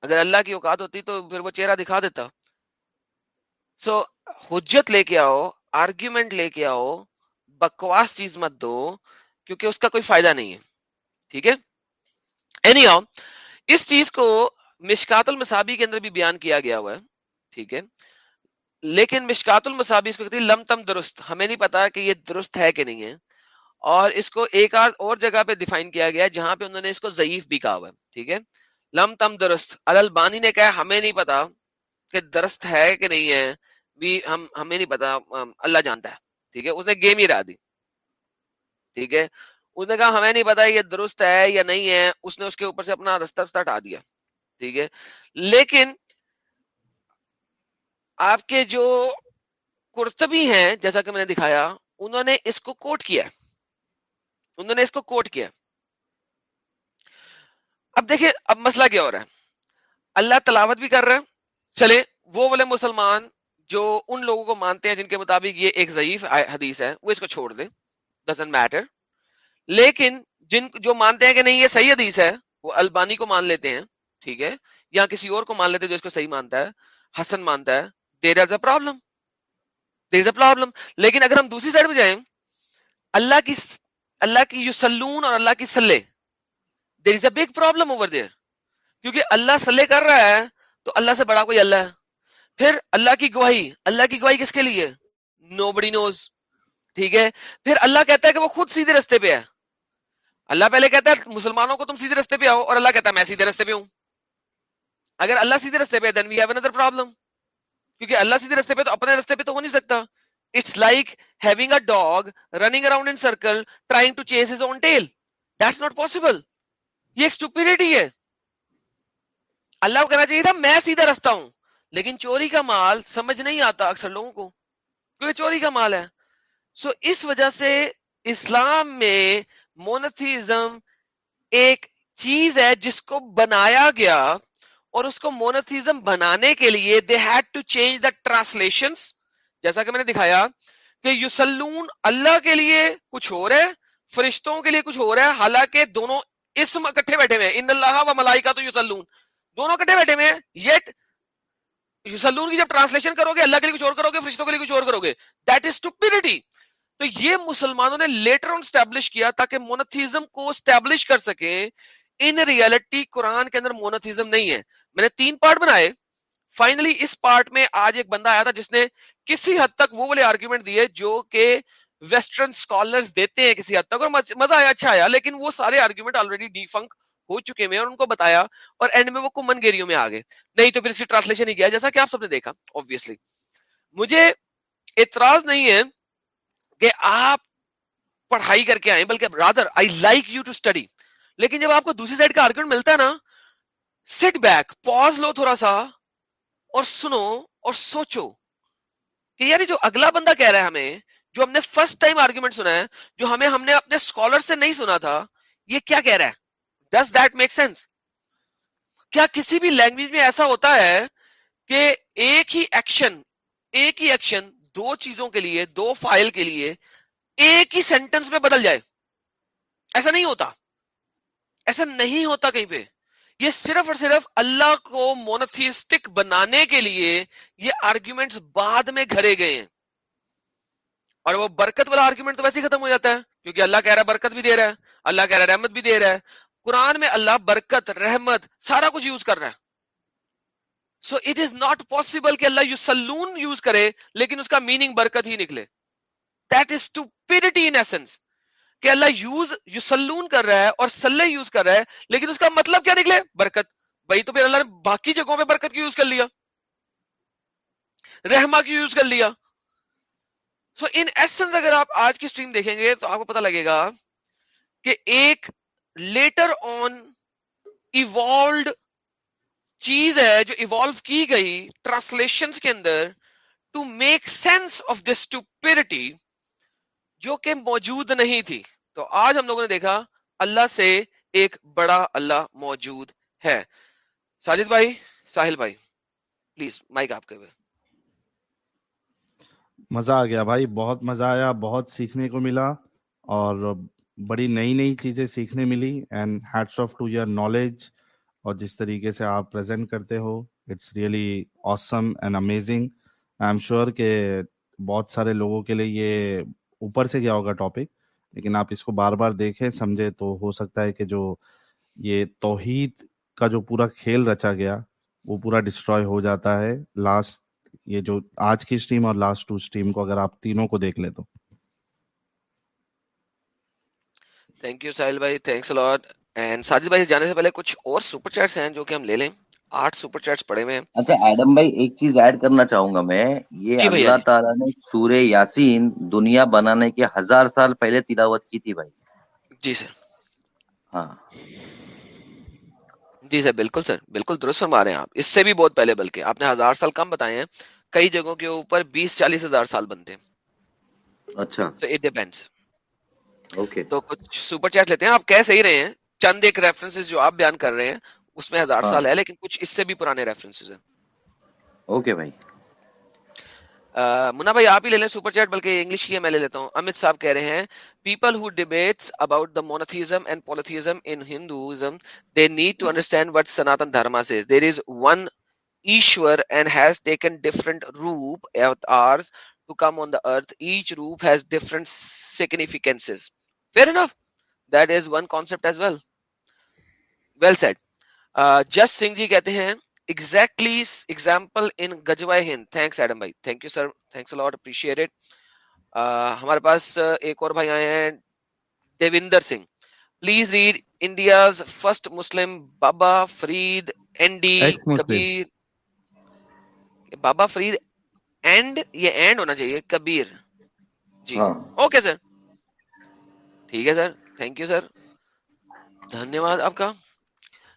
اگر اللہ کی اوقات ہوتی تو پھر وہ چہرہ دکھا دیتا۔ سو حجت لے کے آؤ آرگیومنٹ لے کے آؤ، بکواس چیز مت دو، کیونکہ اس کا کوئی فائدہ نہیں ہے۔ ٹھیک ہے؟ اینی آؤ اس چیز کو مشکات المصابی کے اندر بھی بیان کیا گیا ہوا ہے، ٹھیک ہے؟ لیکن مشکات المصابی اس کو کہتی ہے لم تم درست، ہمیں نہیں پتا کہ یہ درست ہے کہ نہیں ہے۔ اور اس کو ایک آدھ اور جگہ پہ ڈیفائن کیا گیا ہے جہاں پہ انہوں نے اس کو ضعیف بھی کہا ہوا ہے، ٹھیک ہے؟ لم تم درست البانی نے کہا ہمیں نہیں پتا کہ درست ہے کہ نہیں ہے، بھی ہم، ہمیں نہیں پتا اللہ جانتا ہے، ٹھیک ہے؟ اس نے گیم ہی رہا دی، ٹھیک ہے؟ اس نے کہا، ہمیں نہیں پتا یہ درست ہے یا نہیں ہے۔ اس نے اس کے اوپر سے اپنا رستہ رستہ ہٹا دیا۔ ٹھیک ہے۔ لیکن آپ کے جو کرتبی ہیں، جیسا کہ میں نے دکھایا، انہوں نے اس کو کوٹ کیا۔ انہوں نے اس کو کوٹ کیا۔ اب دیکھیں، اب مسئلہ کیا ہو رہا ہے۔ اللہ تلاوت بھی کر رہا ہے۔ چلے، وہ والے مسلمان جو ان لوگوں کو مانتے ہیں جن کے مطابق یہ ایک ضعیف حدیث ہے، وہ اس کو چھوڑ دیں۔ ڈزنٹ میٹر لیکن جن جو مانتے ہیں کہ نہیں، یہ صحیح حدیث ہے، وہ البانی کو مان لیتے ہیں، ٹھیک ہے، یا کسی اور کو مان لیتے ہیں جو اس کو صحیح مانتا ہے، حسن مانتا ہے دیر is a problem there is a problem لیکن اگر ہم دوسری سائڈ پہ جائیں، اللہ کی اللہ کی یو سلون اور اللہ کی سلے there is a big problem over there کیونکہ اللہ سلے کر رہا ہے تو اللہ سے بڑا کوئی اللہ ہے۔ پھر اللہ کی گواہی، اللہ کی گواہی کس کے لیے؟ نو بڑی نوز ٹھیک ہے، پھر اللہ کہتا ہے کہ وہ خود سیدھے رستے پہ ہے۔ اللہ پہلے کہتا ہے مسلمانوں کو تم سیدھے رستے پہ آؤ اور اللہ کہتا ہے میں سیدھے رستے پہ ہوں۔ اگر اللہ سیدھے رستے پہ دین وی ہیو اندر پرابلم کیونکہ اللہ سیدھے رستے پہ تو اپنے رستے پہ تو ہو نہیں سکتا۔ It's like having a dog running around in circle trying to chase his own tail that's not possible یہ ایک اسٹوپیڈیٹی ہے۔ اللہ کو کہنا چاہیے تھا میں سیدھا رستہ ہوں لیکن چوری کا مال سمجھ نہیں آتا اکثر لوگوں کو کیونکہ چوری کا مال ہے۔ سو so, اس وجہ سے اسلام میں مونتھیزم ایک چیز ہے جس کو بنایا گیا اور اس کو مونتھیزم بنانے کے لیے they had to change the translation جیسا کہ میں نے دکھایا کہ یوسلون اللہ کے لیے کچھ ہو رہا ہے فرشتوں کے لیے کچھ ہو رہا ہے حالانکہ دونوں اسم اکٹھے بیٹھے ہوئے ہیں۔ ان اللہ و ملائکہ تو یوسلون دونوں اکٹھے بیٹھے ہوئے ہیں، یٹ یوسلون کی جب ٹرانسلیشن کرو گے، اللہ کے لیے کچھ اور کرو گے، فرشتوں کے لیے کچھ اور کرو گے۔ دیٹ از ٹوپیڈیٹی تو یہ مسلمانوں نے لیٹر آن اسٹیبلش کیا تاکہ مونتھیزم کو اسٹیبلش کر سکیں ان ریالٹی قرآن کے اندر مونتھیزم نہیں ہے۔ میں نے تین پارٹ بنائے۔ فائنلی اس پارٹ میں آج ایک بندہ آیا تھا جس نے کسی حد تک وہ والے آرگیومنٹ دیے جو کہ ویسٹرن اسکالرز دیتے ہیں کسی حد تک۔ اور مزہ آیا اچھا آیا، لیکن وہ سارے آرگیومنٹ آلریڈی ڈی فنک ہو چکے میں اور ان کو بتایا اور اینڈ میں وہ کمن گیریوں میں آگے نہیں تو پھر اس کی ٹرانسلیشن ہی کیا۔ جیسا کہ آپ سب نے دیکھا، obviously مجھے اعتراض نہیں ہے کہ آپ پڑھائی کر کے آئیں، بلکہ rather I like you to study لیکن جب آپ کو دوسری سائڈ کا آرگومنٹ ملتا ہے نا سٹ بیک پوز لو تھوڑا سا اور سنو اور سوچو کہ یار جو اگلا بندہ کہہ رہا ہے ہمیں، جو ہم نے فرسٹ ٹائم آرگومنٹ سنا ہے، جو ہمیں، ہم نے اپنے اسکالر سے نہیں سنا تھا، یہ کیا کہہ رہا ہے؟ ڈس دیٹ میک سینس کیا کسی بھی لینگویج میں ایسا ہوتا ہے کہ ایک ہی ایکشن ایک ہی ایکشن دو چیزوں کے لیے، دو فائل کے لیے ایک ہی سینٹنس میں بدل جائے۔ ایسا نہیں ہوتا۔ ایسا نہیں ہوتا کہیں پہ۔ یہ صرف اور صرف اللہ کو مونتھیسٹک بنانے کے لیے یہ آرگیومنٹس بعد میں گھڑے گئے ہیں۔ اور وہ برکت والا آرگیومنٹ تو ویسے ہی ختم ہو جاتا ہے، کیونکہ اللہ کہہ رہا ہے برکت بھی دے رہا ہے، اللہ کہہ رہا ہے رحمت بھی دے رہا ہے۔ قرآن میں اللہ برکت، رحمت، سارا کچھ یوز کر رہا ہے۔ So it is not possible کہ اللہ یو سلون یوز کرے لیکن اس کا میننگ برکت ہی نکلے۔ دیٹ از ٹوپیڈیٹی ان ایسنس کہ اللہ یوز یو سلون کر رہا ہے اور سلے یوز کر رہا ہے لیکن اس کا مطلب کیا نکلے؟ برکت۔ بھائی تو پھر اللہ نے باقی جگہوں پہ برکت کی یوز کر لیا۔ رحما کی یوز کر لیا۔ سو ان ایسنس اگر آپ آج کی اسٹریم دیکھیں گے تو آپ کو پتا لگے گا کہ ایک لیٹر آن ایوالوڈ چیز ہے جو ایوالو کی گئی ٹرانسلیشن کے اندر to make sense of this ٹوپیرٹی جو کہ موجود نہیں تھی۔ تو آج ہم لوگوں نے دیکھا اللہ سے ایک بڑا اللہ موجود ہے۔ ساجد بھائی، ساحل بھائی پلیز مائک آپ کے ہوئے مزہ آ گیا بھائی، بہت مزہ آیا، بہت سیکھنے کو ملا اور بڑی نئی نئی چیزیں سیکھنے ملی۔ And hats off to your knowledge اور جس طریقے سے آپ پریزنٹ کرتے ہو it's really awesome and amazing I am sure کہ بہت سارے لوگوں کے لیے یہ اوپر سے گیا ہوگا ٹاپک لیکن آپ اس کو بار بار دیکھیں سمجھے تو ہو سکتا ہے کہ جو یہ توحید کا جو پورا کھیل رچا گیا، وہ پورا ڈسٹروائے ہو جاتا ہے۔ لاسٹ یہ جو آج کی اسٹریم اور لاسٹ ٹو اسٹریم کو اگر آپ تینوں کو دیکھ لیں تو۔ تھینک یو ساحل بھائی تھینکس لاٹ اینڈ ساجد بھائی جانے سے پہلے کچھ اور سپر چیٹس ہیں جو کہ ہم لے لیں آٹھ سپر چیٹس پڑے ہوئے ہیں اچھا ایڈم بھائی ایک چیز ایڈ کرنا چاہوں گا میں یہ اللہ تعالیٰ نے سورہ یاسین دنیا بنانے کے ہزار سال پہلے تلاوت کی تھی بھائی جی سر ہاں جی سر بالکل سر بالکل درست فرما رہے ہیں آپ اس سے بھی بہت پہلے بلکہ آپ نے ہزار سال کم بتائے ہیں کئی جگہوں کے اوپر بیس چالیس ہزار سال بنتے ہیں اچھا تو اٹ ڈیپینڈس اوکے تو کچھ سپر چیٹ لیتے ہیں آپ کہہ صحیح رہے ہیں چند ایک ریفرنسز جو آپ بیان کر رہے ہیں اس میں ہزار ہاں۔ سال ہے لیکن کچھ اس سے بھی پرانے ریفرنسز ہیں۔ اوکے بھائی۔ منا بھائی آپ ہی لے لیں سپر چیٹ بلکہ انگلش کی میں لے لیتا ہوں۔ امت صاحب کہہ رہے ہیں people who debates about the monotheism and polytheism in Hinduism they need to understand what Sanatan Dharma says there is one Ishwar and has taken different roop avatars to come on the earth. Each roop has different significances. Fair enough. That is one concept as well. Well said. Uh, just singh ji kehte hain exactly s- example in gajwa hind. Thanks adam bhai. Thank you sir. Thanks a lot. Appreciate it. Uh, ہمارے پاس uh, ایک اور بھائی آئے ہیں Devender Singh please read India's first Muslim Baba Farid N D کبیر بابا فرید اینڈ یہ اینڈ ہونا چاہیے کبیر جی اوکے سر ٹھیک ہے سر تھینک یو سر دھنیہ واد آپ کا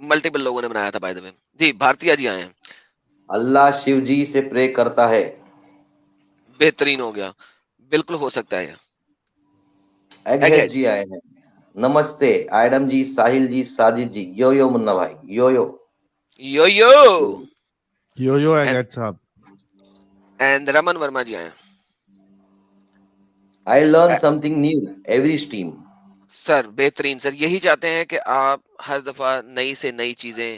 ملٹیپل لوگوں نے بنایا تھا بائی دا جی بھارتیہ جی آئے ہیں. اللہ شیو جی سے پرے کرتا ہے. بہترین ہو گیا. بالکل ہو سکتا ہے. جی آئے ہیں. Namaste. Adam ji Sahil ji Sajid ji. Yo yo Munna بھائی. Yo yo. Yo yo. Yo yo ایگٹ صاحب. اینڈ رمن ورما جی آئے ہیں. I learn something new every stream sir بہترین سر یہی چاہتے ہیں کہ آپ ہر دفعہ نئی سے نئی چیزیں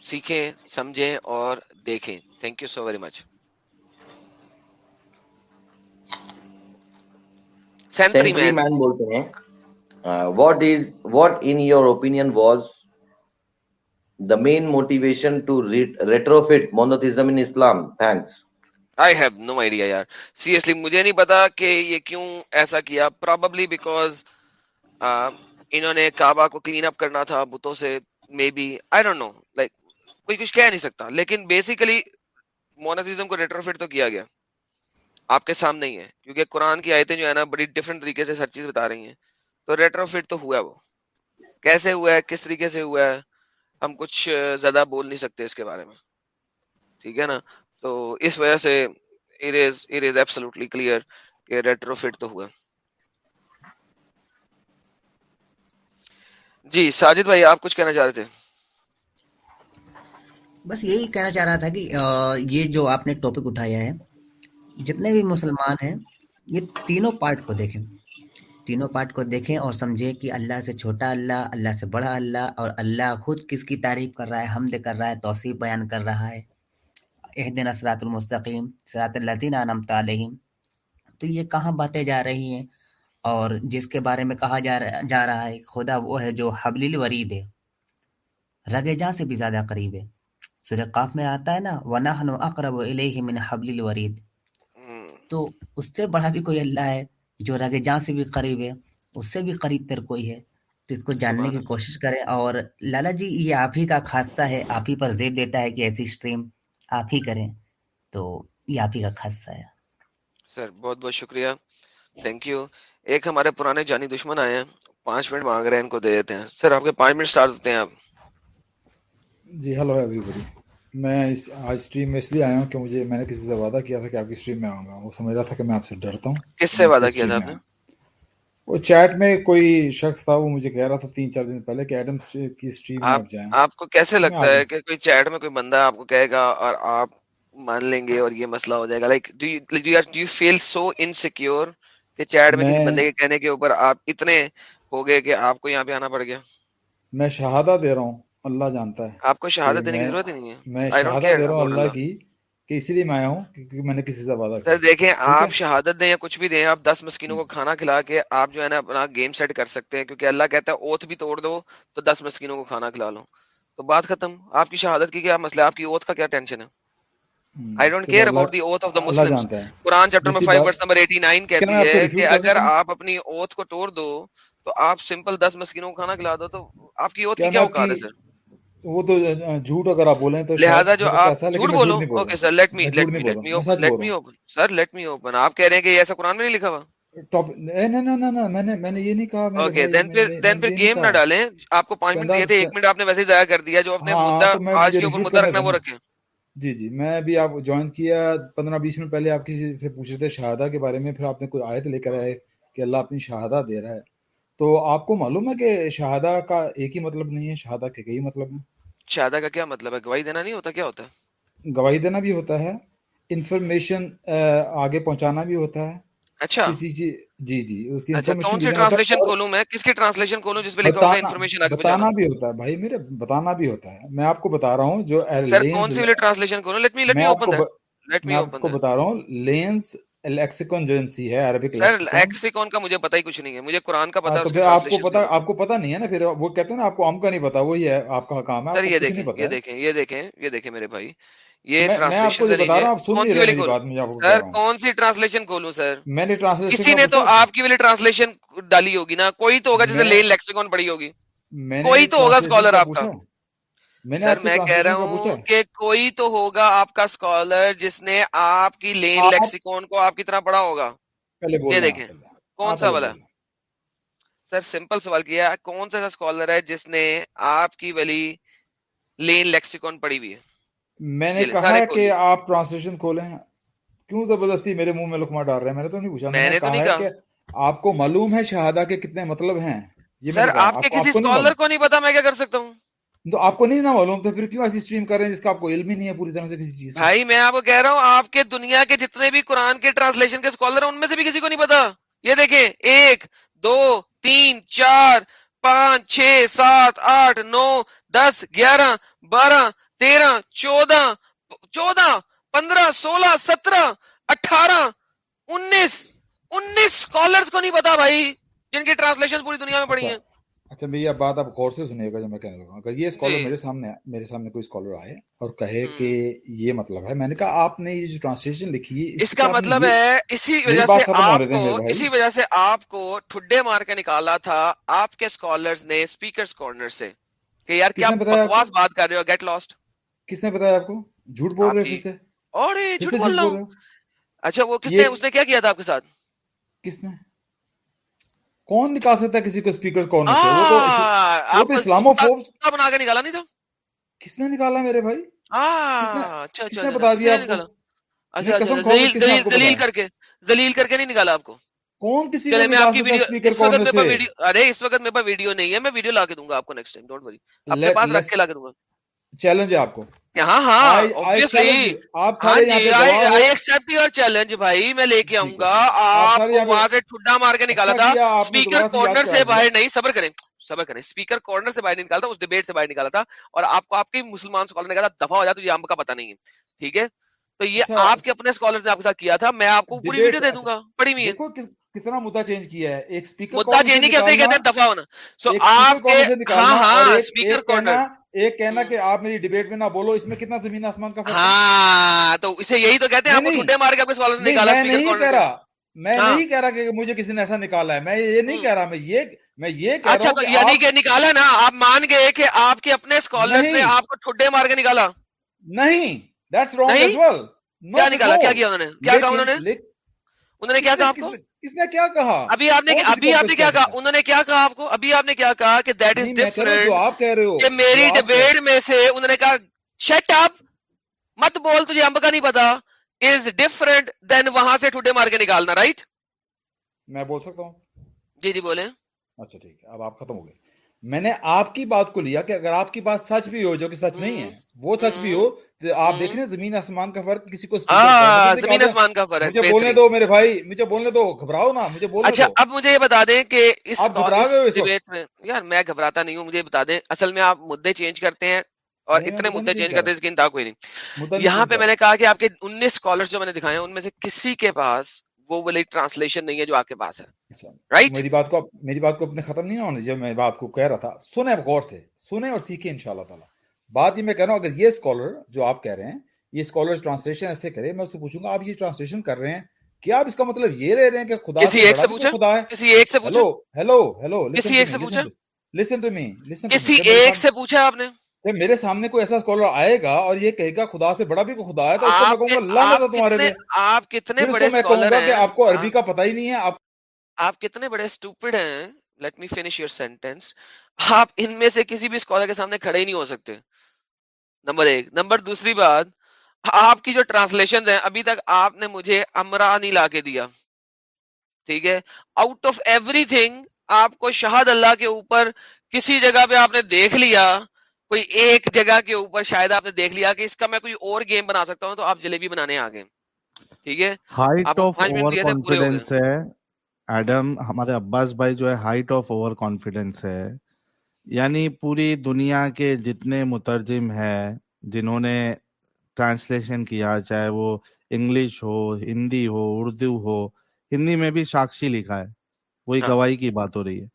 سیکھیں سمجھیں اور دیکھیں۔ Thank you so very much man بولتے ہیں what is what in your opinion was the main motivation to retrofit monotheism in Islam thanks I have no idea یار سیریسلی مجھے نہیں پتا کہ یہ کیوں ایسا کیا؟ پروبلی بیکاز انہوں نے کعبہ کو کلین اپ کرنا تھا، بتوں سے maybe I don't know like کوئی کچھ کہہ نہیں سکتا۔ لیکن بیسیکلی مونوتھزم کو ریٹروفٹ تو کیا گیا۔ آپ کے سامنے ہی ہے۔ کیونکہ قرآن کی آیتیں جو ہے نا، بڑی ڈفرینٹ طریقے سے ہر چیز بتا رہی ہیں۔ تو ریٹروفٹ تو ہوا ہے وہ۔ کیسے ہوا ہے؟ کس طریقے سے ہوا ہے؟ ہم کچھ زیادہ بول نہیں سکتے اس کے بارے میں۔ ٹھیک ہے نا؟ تو اس وجہ سے it is it is absolutely clear کہ ریٹروفٹ تو ہوا۔ ہے جی ساجد بھائی، آپ کچھ کہنا چاہ رہے تھے؟ بس یہی کہنا چاہ رہا تھا کہ یہ جو آپ نے ٹاپک اٹھایا ہے، جتنے بھی مسلمان ہیں، یہ تینوں پارٹ کو دیکھیں۔ تینوں پارٹ کو دیکھیں اور سمجھیں کہ اللہ سے چھوٹا اللہ اللہ سے بڑا اللہ، اور اللہ خود کس کی تعریف کر رہا ہے، حمد کر رہا ہے، توصیف بیان کر رہا ہے۔ اح دن المستقیم سرات الدین انمت علیہم۔ تو یہ کہاں باتیں جا رہی ہیں؟ اور جس کے بارے میں کہا جا رہا, ہے خدا وہ ہے جو حبل الورید ہے۔ رگ جا سے بھی زیادہ قریب ہے۔ سورہ قاف میں آتا ہے نا وَنَحْنُ أَقْرَبُ إِلَيْهِ مِنْ حَبْلِ الْوَرِيدِ۔ تو اس سے بڑا بھی کوئی اللہ ہے جو رگ جاں سے بھی قریب ہے اس سے بھی قریب تر کوئی ہے۔ تو اس کو جاننے کی کوشش کریں۔ اور لالا جی یہ آپ ہی کا خاصہ ہے۔ آپ ہی پر زیب دیتا ہے کہ ایسی اسٹریم آپ ہی کریں۔ تو یہ آپ ہی کا خاصہ ہے۔ سر بہت بہت شکریہ۔ تھینک یو ایک ہمارے پرانے جانی دشمن آئے ہیں پانچ منٹ مانگ رہے ہیں ان کو دے دیتے ہیں۔ سر آپ کے پانچ منٹ سٹارٹ دیتے ہیں آپ۔ جی ہلو ایوری بڈی میں اس آج اسٹریم میں اس لیے آیا ہوں کہ مجھے میں نے کسی سے وعدہ کیا تھا کہ آپ کی اسٹریم میں آؤں گا۔ وہ سمجھ رہا تھا کہ میں آپ سے ڈرتا ہوں۔ کس سے وعدہ کیا تھا آپ نے؟ وہ چیٹ میں کوئی شخص تھا وہ مجھے کہہ رہا تھا تین چار دن پہلے کہ ایڈم کی اسٹریم میں آپ جائیں۔ آپ کو کیسے لگتا ہے کہ کوئی چیٹ میں کوئی بندہ آپ کو کہے گا اور آپ مان لیں گے اور یہ مسئلہ ہو جائے گا؟ Like do you feel so insecure کہ چیٹ میں کسی بندے کے کہنے کے اوپر آپ اتنے ہو گئے کہ آپ کو یہاں پہ آنا پڑ گیا۔ میں شہادہ دے رہا ہوں اللہ جانتا ہے۔ آپ کو شہادت دینے کی ضرورت نہیں ہے۔ میں شہادت دے رہا ہوں اللہ کی کہ اسی لیے میں آیا ہوں کیونکہ میں نے کسی سے وعدہ کیا۔ دیکھیں آپ شہادت دیں یا کچھ بھی دیں آپ دس مسکینوں کو کھانا کھلا کے آپ جو ہے نا اپنا گیم سیٹ کر سکتے ہیں کیونکہ اللہ کہتا ہے اوتھ بھی توڑ دو تو دس مسکینوں کو کھانا کھلا لو۔ تو بات ختم۔ آپ کی شہادت کی کیا مسئلہ؟ آپ کی اوتھ کا کیا ٹینشن ہے؟ I don't care about the oath of the Muslim Quran chapter میں 5 ورس نمبر 89 کہتی ہے کہ اگر آپ اپنی اوتھ کو توڑ دو تو آپ سمپل 10 مسکینوں کو کھانا کھلا دو تو آپ کی اوتھ کی کیا اوقات ہے سر؟ وہ تو جھوٹ اگر آپ بولیں تو لہٰذا جو آپ جھوٹ بولو okay sir let me let me let me open let me open sir let me open آپ کہہ رہے ہیں کہ ایسا قرآن میں نہیں لکھا ہوا؟ ڈالیں۔ آپ کو پانچ منٹ دیے تھے ایک منٹ آپ نے ویسے ضائع کر دیا جو آپ رکھنا وہ رکھیں۔ جی جی میں ابھی آپ جوائن کیا پندرہ بیس منٹ پہلے آپ کسی سے پوچھ رہے تھے شہادہ کے بارے میں پھر آپ نے کوئی آیت لے کر آئے کہ اللہ اپنی شہادہ دے رہا ہے۔ تو آپ کو معلوم ہے کہ شہادہ کا ایک ہی مطلب نہیں ہے؟ شہادہ کے کئی مطلب ہیں؟ شہادہ کا کیا مطلب ہے؟ گواہی دینا نہیں ہوتا؟ کیا ہوتا ہے؟ گواہی دینا بھی ہوتا ہے انفارمیشن آگے پہنچانا بھی ہوتا ہے۔ جی جی ٹرانسلیشن بتانا بھی ہوتا ہے میں آپ کو بتا رہا ہوں جو بتا رہا ہوں لینس لیکسیکون ہے کا مجھے ہی کچھ نہیں ہے۔ مجھے قرآن کا ہاں، آپ کو آپ کو نہیں ہے نا پھر وہ کہتے ہیں آپ کو کا نہیں پتا وہی ہے آپ کا کام ہے یہ یہ دیکھیں یہ دیکھیں یہ دیکھیں میرے بھائی۔ یہ کون سی ٹرانسلیشن سر میں نے کسی نے تو آپ کی ٹرانسلیشن ڈالی ہوگی نا؟ کوئی تو ہوگا جیسے لین لیکسیکون پڑی ہوگی۔ کوئی تو ہوگا اسکالر آپ کا۔ سر میں کہہ رہا ہوں کہ کوئی تو ہوگا آپ کا اسکالر جس نے آپ کی لین لیکسیکون کو آپ کی طرح پڑھا ہوگا۔ یہ دیکھیں کون سا والا؟ سر سمپل سوال کیا کون سا ایسا اسکالر ہے جس نے آپ کی والی لین لیکسیکون پڑھی ہوئی ہے؟ میں نے کہا ہے کہ آپ ٹرانسلیشن کھولیں۔ کیوں زبردستی میرے منہ میں لکما ڈال رہے ہیں؟ میں نے تو نہیں پوچھا میں نے کہا کہ آپ کو معلوم ہے شہادہ کے کتنے مطلب ہیں؟ سر آپ کے کسی سکالر کو نہیں پتا میں کیا کر سکتا ہوں؟ تو آپ کو نہیں نا معلوم تھا پھر کیوں ایسی سٹریم کر رہے ہیں جس کا آپ کو علم ہی نہیں ہے پوری طرح سے کسی چیز بھائی میں آپ کو کہہ رہا ہوں آپ کے دنیا کے جتنے بھی قرآن کے ٹرانسلیشن کے سکالر ہیں ان میں سے بھی کسی کو نہیں پتا۔ یہ دیکھیں ایک دو تین چار پانچ چھ سات آٹھ نو دس گیارہ بارہ تیرہ چودہ چودہ پندرہ سولہ سترہ اٹھارہ انیس انیس اسکالرس کو نہیں پتا بھائی جن کی ٹرانسلیشن پوری دنیا میں پڑی ہیں۔ اچھا, اچھا، میری اب بات آپ غور سے سنیے گا جو میں کہنے لگا اگر یہ اسکالر جی۔ میرے سامنے میرے سامنے کوئی اسکالر آئے اور کہے کہ یہ مطلب ہے میں نے کہا آپ نے یہ جو ٹرانسلیشن لکھی ہے اس کا مطلب ہے اسی وجہ سے آپ کو اسی وجہ سے آپ کو ٹھڈے مار کے نکالا تھا آپ کے اسکالرز نے اسپیکرز کارنر سے کہ یار کیا بکواس بات کر رہے ہو گیٹ لاسٹ کس نے بتایا آپ کو؟ جھوٹ بول رہے ہیں اور اچھا وہ کس نے اس نے کیا کیا تھا آپ کے ساتھ؟ کس نے؟ کون نکال سکتا ہے کسی کو اسپیکر کون سے؟ تو اسلامو بنا کے نکالا نہیں تھا؟ کس نے نکالا میرے بھائی؟ کس نے اچھا، اچھا، اچھا، بتا دیا دلیل کر کے دلیل کر کے نہیں نکالا آپ کو۔ کون کسی میں آپ کی ویڈیو ارے اس وقت میرے پاس ویڈیو نہیں ہے میں ویڈیو لا کے دوں گا آپ کو نیکسٹ ٹائم ڈونٹ وری آپ کے پاس رکھ کے لا کے دوں گا۔ چیلنج ہے آپ کو. ہاں ہاں جی، آپ چیلنج بھائی میں لے کے آؤں گا۔ آپ وہاں سے ٹھڈا مار کے نکالا تھا۔ اسپیکر کارنر سے باہر نہیں صبر کریں صبر کریں۔ اسپیکر کارنر سے باہر نہیں نکالا تھا اس ڈبیٹ سے باہر نکالا تھا۔ اور آپ کو آپ کے مسلمان سکالر نے کہا تھا دفاع ہو جائے تو یہ امب کا پتا نہیں ہے۔ ٹھیک ہے؟ تو یہ آپ کے اپنے اسکالر نے آپ کے ساتھ کیا تھا میں آپ کو پوری ویڈیو دے دوں گا۔ پڑی ہوئی ہے۔ کتنا مدعا چینج کیا ہے۔ ایک اسپیکر مدعا چینج نہیں کہتے ہیں دفاع ہونا۔ سو آپ کے ہاں ہاں اسپیکر کارنر ایک کہنا کہ آپ میری ڈیبیٹ میں نہ بولو اس میں کتنا زمین آسمان کا ہاں تو اسے یہی تو کہتے ہیں میں نہیں کہہ رہا میں ہاں۔ نہیں کہہ رہا کہ مجھے کسی نے ایسا نکالا ہے میں یہ نہیں کہہ رہا میں یہ میں یہ کہہ اچھا، رہا اچھا یعنی کہ نکالا نا آپ مان گئے کہ آپ کے اپنے اسکالر نے آپ کو ٹھڈے مار کے نکالا۔ نہیں دیٹس رونگ ایز ویل کیا نکالا؟ کیا کیا انہوں نے؟ کیا کہا انہوں نے؟ انہوں نے کیا کہا آپ کو؟ اس نے کیا کہا؟ ابھی آپ نے ابھی آپ نے کیا کہا انہوں نے کیا کہا آپ کو؟ ابھی آپ نے کیا کہا کہ دیٹ از ڈفرنٹ آپ کہہ رہے ہو۔ کہ میری ڈبیٹ میں سے انہوں نے کہا شٹ اپ مت بول تجھے امب کا نہیں پتا. از ڈفرنٹ دین وہاں سے ٹھڈے مار کے نکالنا رائٹ میں بول سکتا ہوں؟ جی جی بولیں۔ اچھا ٹھیک ہے۔ اب آپ ختم ہو گئے۔ میں نے آپ کی بات کو لیا کہ اگر آپ کی بات سچ بھی ہو جو کہ سچ نہیں ہے وہ سچ بھی ہو تو آپ دیکھ رہے زمین آسمان کا فرق کسی کو ہاں، زمین آسمان کا فرق مجھے بولنے دو میرے بھائی مجھے بولنے دو گھبراؤ نا مجھے بولنے اچھا اب مجھے یہ بتا دیں کہ اس ڈبیٹ میں یار میں گھبراتا نہیں ہوں مجھے بتا دیں۔ اصل میں آپ مدے چینج کرتے ہیں اور اتنے مدے چینج کرتے اس کی انتہا کوئی نہیں۔ یہاں پہ میں نے کہا کہ آپ کے انیس اسکالر جو میں نے دکھائے ان میں سے کسی کے پاس وہ والی ٹرانسلیشن نہیں ہے جو آپ کے پاس ہے. اچھا، رائٹ میری بات کو میری بات کو اپنے ختم نہیں ہونے جب میں بات کو کہہ رہا تھا۔ سنیں غور سے سنیں اور سیکھیں انشاءاللہ تعالی۔ بات یہ میں کہہ رہا ہوں اگر یہ اسکالر جو آپ کہہ رہے ہیں یہ اسکالر ٹرانسلیشن ایسے کرے میں اس سے پوچھوں گا آپ یہ ٹرانسلیشن کر رہے ہیں کیا آپ اس کا مطلب یہ لے رہے ہیں کہ خدا کسی ایک سے پوچھا خدا ہے؟ کسی ایک سے پوچھا ہیلو ہیلو کسی ایک سے پوچھا لسن ٹو می لسن کسی ایک سے پوچھا آپ نے؟ میرے سامنے کوئی ایسا اسکالر آئے گا اور یہ کہے گا خدا سے بڑا بھی کوئی خدا ہے تو اس کو میں کہوں گا اللہ تمہارے آپ کتنے بڑے ہیں؟ آپ کو عربی کا پتہ ہی نہیں ہے آپ کتنے بڑے ہیں؟ لیٹ می فنش یور آپ ان میں سے کسی بھی اسکالر کے سامنے کھڑے ہی نہیں ہو سکتے۔ نمبر ایک. نمبر دوسری بات آپ کی جو ٹرانسلیشن ہیں ابھی تک آپ نے مجھے امرا نہیں لا کے دیا۔ ٹھیک ہے؟ آؤٹ آف ایوری تھنگ آپ کو شہد اللہ کے اوپر کسی جگہ پہ آپ نے دیکھ لیا کوئی ایک جگہ کے اوپر شاید آپ نے دیکھ لیا کہ اس کا میں کوئی اور گیم بنا سکتا ہوں تو آپ جلیبی بنانے آ گئے۔ ہمارے عباس بھائی جو ہے ہائٹ آف اوور ہے۔ یعنی پوری دنیا کے جتنے مترجم ہیں جنہوں نے ٹرانسلیشن کیا چاہے وہ انگلش ہو ہندی ہو اردو ہو ہندی میں بھی ساکشی لکھا ہے۔ وہی ہاں۔ گواہی کی بات ہو رہی ہے۔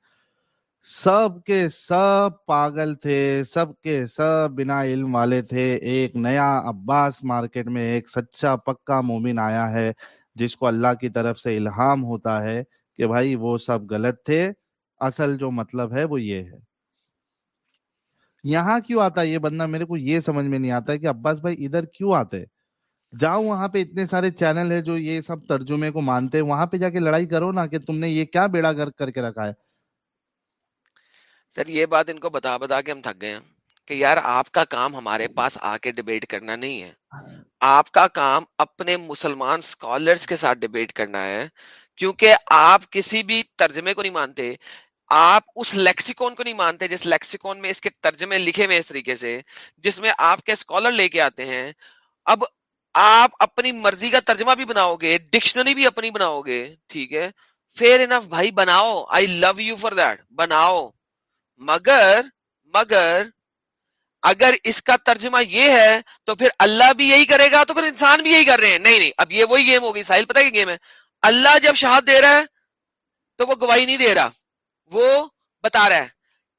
سب کے سب پاگل تھے، سب کے سب بنا علم والے تھے۔ ایک نیا عباس مارکیٹ میں ایک سچا پکا مومن آیا ہے، جس کو اللہ کی طرف سے الہام ہوتا ہے کہ بھائی وہ سب غلط تھے۔ اصل جو مطلب ہے وہ یہ ہے۔ یہاں کیوں آتا یہ بندہ میرے کو یہ سمجھ میں نہیں آتا ہے کہ عباس بھائی ادھر کیوں آتے؟ جاؤ وہاں پہ اتنے سارے چینل ہے جو یہ سب ترجمے کو مانتے وہاں پہ جا کے لڑائی کرو نا کہ تم نے یہ کیا بیڑا گرک کر کے رکھا ہے۔ سر، یہ بات ان کو بتا بتا کے ہم تھک گئے ہیں کہ یار، آپ کا کام ہمارے پاس آ کے ڈبیٹ کرنا نہیں ہے۔ آپ کا کام اپنے مسلمان اسکالرس کے ساتھ ڈبیٹ کرنا ہے، کیونکہ آپ کسی بھی ترجمے کو نہیں مانتے۔ آپ اس لیکسیکون کو نہیں مانتے جس لیکسیکون میں اس کے ترجمے لکھے ہوئے اس طریقے سے، جس میں آپ کے اسکالر لے کے آتے ہیں۔ اب آپ اپنی مرضی کا ترجمہ بھی بناؤ گے ڈکشنری بھی اپنی بناؤ گے، ٹھیک ہے۔ فیئر انف بھائی بناؤ۔ I love you for that بناؤ۔ مگر مگر اگر اس کا ترجمہ یہ ہے تو پھر اللہ بھی یہی کرے گا تو پھر انسان بھی یہی کر رہے ہیں۔ نہیں نہیں اب یہ وہی گیم ہوگی۔ ساحل پتہ ہے گیم ہے؟ اللہ جب شہاد دے رہا ہے تو وہ گواہی نہیں دے رہا وہ بتا رہا ہے۔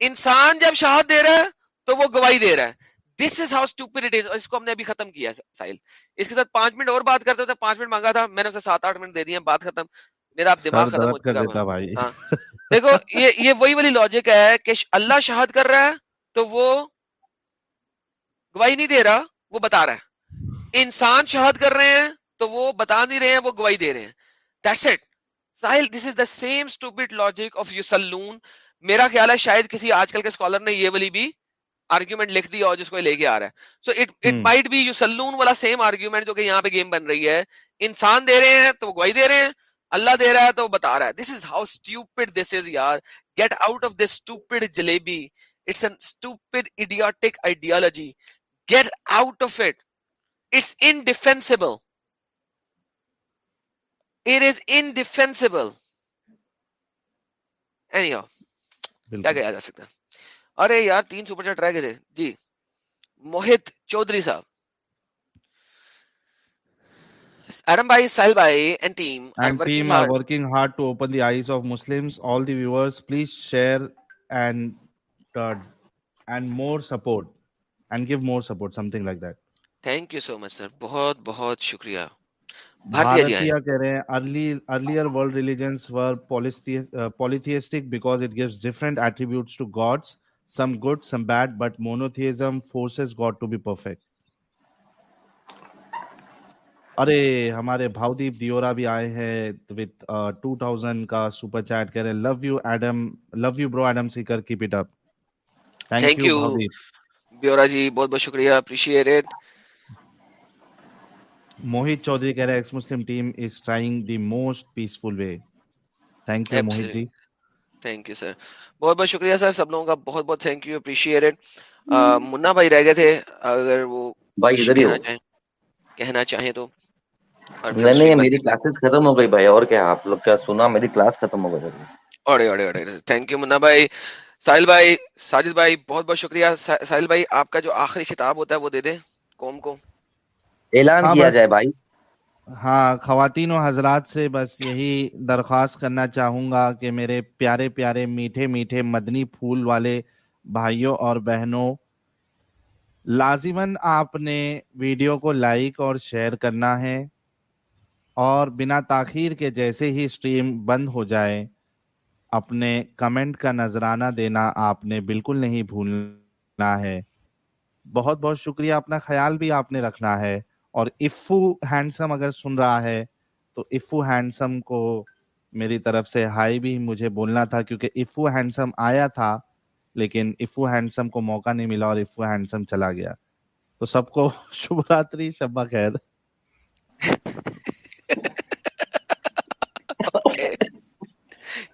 انسان جب شہاد دے رہا ہے تو وہ گواہی دے رہا ہے۔ دس از ہاؤ اور اس کو ہم نے ابھی ختم کیا ساحل۔ اس کے ساتھ پانچ منٹ اور بات کرتے ہوئے پانچ منٹ مانگا تھا میں نے اسے سات آٹھ منٹ دے دیا بات ختم۔ میرا آپ دماغ ختم ہو چکا دیکھو یہ یہ وہی والی لاجک ہے کہ اللہ شہاد کر رہا ہے تو وہ گواہی نہیں دے رہا وہ بتا رہا ہے۔ انسان شہاد کر رہے ہیں تو وہ بتا نہیں رہے ہیں وہ گواہی دے رہے ہیں۔ That's it Sahil this is the same stupid logic of you سلون میرا خیال ہے شاید کسی آج کل کے اسکالر نے یہ والی بھی آرگیومنٹ لکھ دی اور جس کو لے کے آ رہا ہے۔ So it it might be you سلون والا سیم آرگیومنٹ جو کہ یہاں پہ گیم بن رہی ہے۔ انسان دے رہے ہیں تو وہ گواہی دے رہے ہیں۔ اللہ دے رہا ہے تو بتا رہا ہے۔ This is how stupid this is یار get out of this stupid jalebi it's an stupid idiotic ideology get out of it it's indefensible it is indefensible anyhow کیا کیا جا سکتا ہے ارے یار تین سپر چیٹ رہ گئے تھے Adam Bhai, Sahil Bhai, and team and are team working are hard. working hard to open the eyes of Muslims. All the viewers, please share and uh, and more support and give more support, something like that. Thank you so much, sir. بہت بہت شکریہ. Bharatiya کہہ رہے ہیں early earlier world religions were polytheistic, uh, polytheistic because it gives different attributes to gods, some good, some bad, but monotheism forces God to be perfect. ارے ہمارے بھاؤدیپ دیورا بھی آئے ہیں وتھ ٹو تھاؤزینڈ کا سپر چیٹ کہہ رہے love you Adam love you bro Adam seeker keep it up thank you Deora ji بہت بہت شکریہ اپریشیٹ اٹ موہت چودھری کہہ رہے ex Muslim team is trying the most peaceful way thank you Mohit ji thank you sir بہت بہت شکریہ سر سب لوگوں کا بہت بہت تھینک یو اپریشیٹ اٹ منا بھائی رہ گئے تھے اگر وہ بھائی ادھر ہی ہو کہنا چاہیں تو نہیں نہیں میری کلاسز ختم ہو گئی بھائی اور کیا؟ آپ لوگ کیا سنا؟ میری کلاس ختم ہو گئی اڑے اڑے اڑے تھینک یو منا بھائی۔ ساحل بھائی ساجد بھائی بہت بہت شکریہ۔ ساحل بھائی آپ کا جو آخری خطاب ہوتا ہے وہ دے دیں قوم کو۔ اعلان ہاں، کیا جائے بھائی۔ ہاں خواتین و حضرات سے بس یہی درخواست کرنا چاہوں گا کہ میرے پیارے پیارے میٹھے میٹھے مدنی پھول والے بھائیوں اور بہنوں لازمن آپ نے ویڈیو کو لائک اور شیئر کرنا ہے۔ اور بنا تاخیر کے جیسے ہی سٹریم بند ہو جائے، اپنے کمنٹ کا نظرانہ دینا آپ نے بالکل نہیں بھولنا ہے۔ بہت بہت شکریہ، اپنا خیال بھی آپ نے رکھنا ہے۔ اور افو ہینڈسم اگر سن رہا ہے، تو افو ہینڈسم کو میری طرف سے ہائی بھی مجھے بولنا تھا کیونکہ افو ہینڈسم آیا تھا، لیکن افو ہینڈسم کو موقع نہیں ملا اور افو ہینڈسم چلا گیا۔ تو سب کو <laughs> شبھ راتری، شبہ خیر۔ <laughs>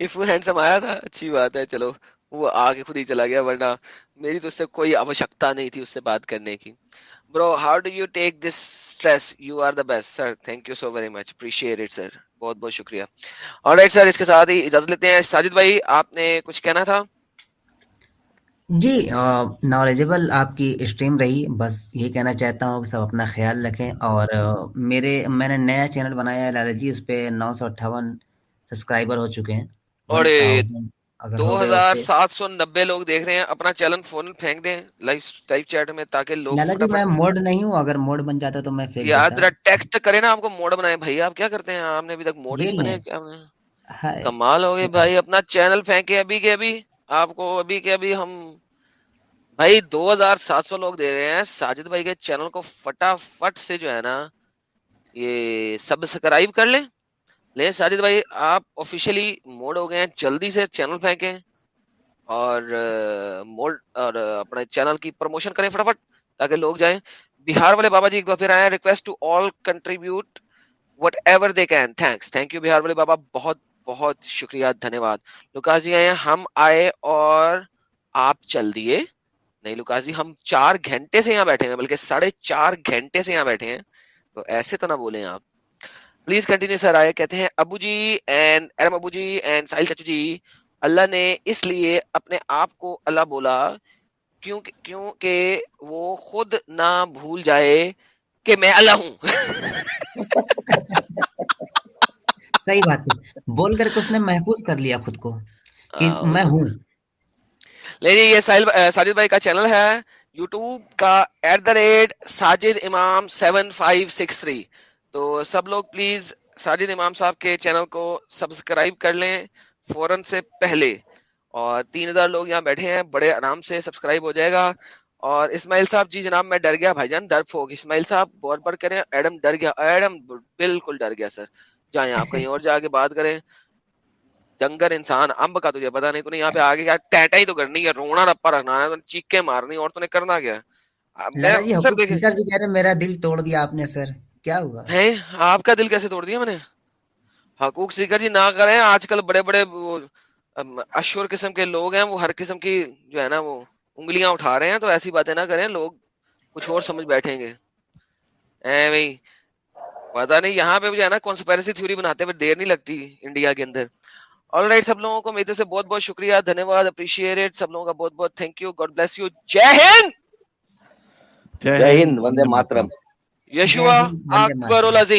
اف وہ ہینڈسم آیا تھا، اچھی بات ہے، چلو، وہ آ کے خود ہی چلا گیا، ورنہ میری تو اس سے کوئی آوشکتا نہیں تھی اس سے بات کرنے کی۔ Bro how do you take this stress you are the best sir thank you so very much appreciate it sir بہت بہت شکریہ۔ اور رائٹ سر اس کے ساتھ ہی اجازت لیتے ہیں۔ ساجد بھائی، آپ نے کچھ کہنا تھا؟ جی نالجبل آپ کی اسٹریم رہی۔ بس یہ کہنا چاہتا ہوں کہ سب اپنا خیال رکھیں۔ اور میرے، میں نے نیا چینل بنایا ہے لالا جی اس پہ نو سو اٹھاون سبسکرائبر ہو چکے ہیں۔ اور دو ہزار سات سو نبے لوگ دیکھ رہے ہیں اپنا چیلنج فون پھینک دیں لائف لائف چیٹ میں تاکہ لوگ جی میں موڈ نہیں ہوں اگر موڈ بن جاتا تو میں یاد ٹیکسٹ کرے نا آپ کو موڈ بنائے بھائی آپ کیا کرتے ہیں؟ آپ نے ابھی تک موڈ ہی بنائے کمال ہو گئے بھائی اپنا چینل پھینکے ابھی کے ابھی۔ آپ کو ابھی کے ابھی ہم بھائی دو ہزار سات سو لوگ دے رہے ہیں۔ ساجد بھائی کے چینل کو فٹافٹ سے جو ہے نا یہ سبسکرائب کر لیں۔ لے ساجد بھائی، آپ آفیشلی موڈ ہو گئے ہیں، جلدی سے چینل پھینکیں اور موڈ اور اپنے چینل کی پروموشن کریں فٹافٹ تاکہ لوگ جائیں۔ بہار والے بابا جی ایک بار پھر آئے request to all contribute whatever they can thanks thank you Bihar والے بابا، بہت بہت شکریہ دھنیہ واد لکاس جی آئے ہیں، ہم آئے اور آپ چل دیے۔ نہیں لکاس جی ہم چار گھنٹے سے یہاں بیٹھے ہیں، بلکہ ساڑھے چار گھنٹے سے یہاں بیٹھے ہیں۔ تو ایسے تو نہ بولیں آپ۔ پلیز کنٹینیو سر آئے کہتے ہیں ابو جی اینڈ ارم ابو جی اینڈ ساحل چچو جی اللہ نے اس لیے اپنے آپ کو اللہ بولا کیوں کیوں وہ خود نہ بھول جائے کہ میں اللہ ہوں۔ <laughs> صحیح بات ہے۔ بول کر کے اس نے محفوظ کر لیا خود کو کہ میں ہوں۔ لے جی یہ ساحل ساجد بھائی کا چینل ہے۔ یوٹیوب کا ایٹ دا ریٹ ساجد امام سیون فائیو سکس تھری تو سب لوگ پلیز ساجد امام صاحب کے چینل کو سبسکرائب کر لیں فوراً سے پہلے اور تین ہزار لوگ یہاں بیٹھے ہیں بڑے آرام سے سبسکرائب ہو جائے گا۔ اور اسماعیل صاحب جی جناب میں ڈر گیا بھائی جان ڈر پھوک اسماعیل صاحب بور پر کریں۔ ایڈم ڈر گیا ایڈم بالکل ڈر گیا سر۔ جائیں آپ کہیں اور جا کے بات کریں۔ ڈنگر انسان امب کا تجھے پتا نہیں تو یہاں پہ آگے کیا ٹیٹا ہی تو کرنی ہے رونا رپا رکھنا ہے تو چیخیں مارنی اور تو نے کرنا کیا؟ میرا جی دل توڑ دیا آپ نے سر۔ کیا ہوا؟ ہے آپ کا دل کیسے توڑ دیا میں نے؟ حقوق سیکر جی نہ کریں آج کل بڑے بڑے اشور قسم کے لوگ ہیں وہ ہر قسم کی جو ہے نا وہ انگلیاں اٹھا رہے ہیں تو ایسی باتیں نہ کریں لوگ کچھ اور سمجھ بیٹھیں گے۔ اے بھائی پتا نہیں یہاں پہ جو ہے نا کانسپیرسی تھیوری بناتے ہوئے دیر نہیں لگتی انڈیا کے اندر۔ آل رائٹ سب لوگوں کو میرے سے بہت بہت شکریہ دھنیہ واد اپریشیٹ سب لوگوں کا بہت بہت thank you God bless you جے ہند! جے ہند وندے ماترم۔ یشوا اکبر العظیم۔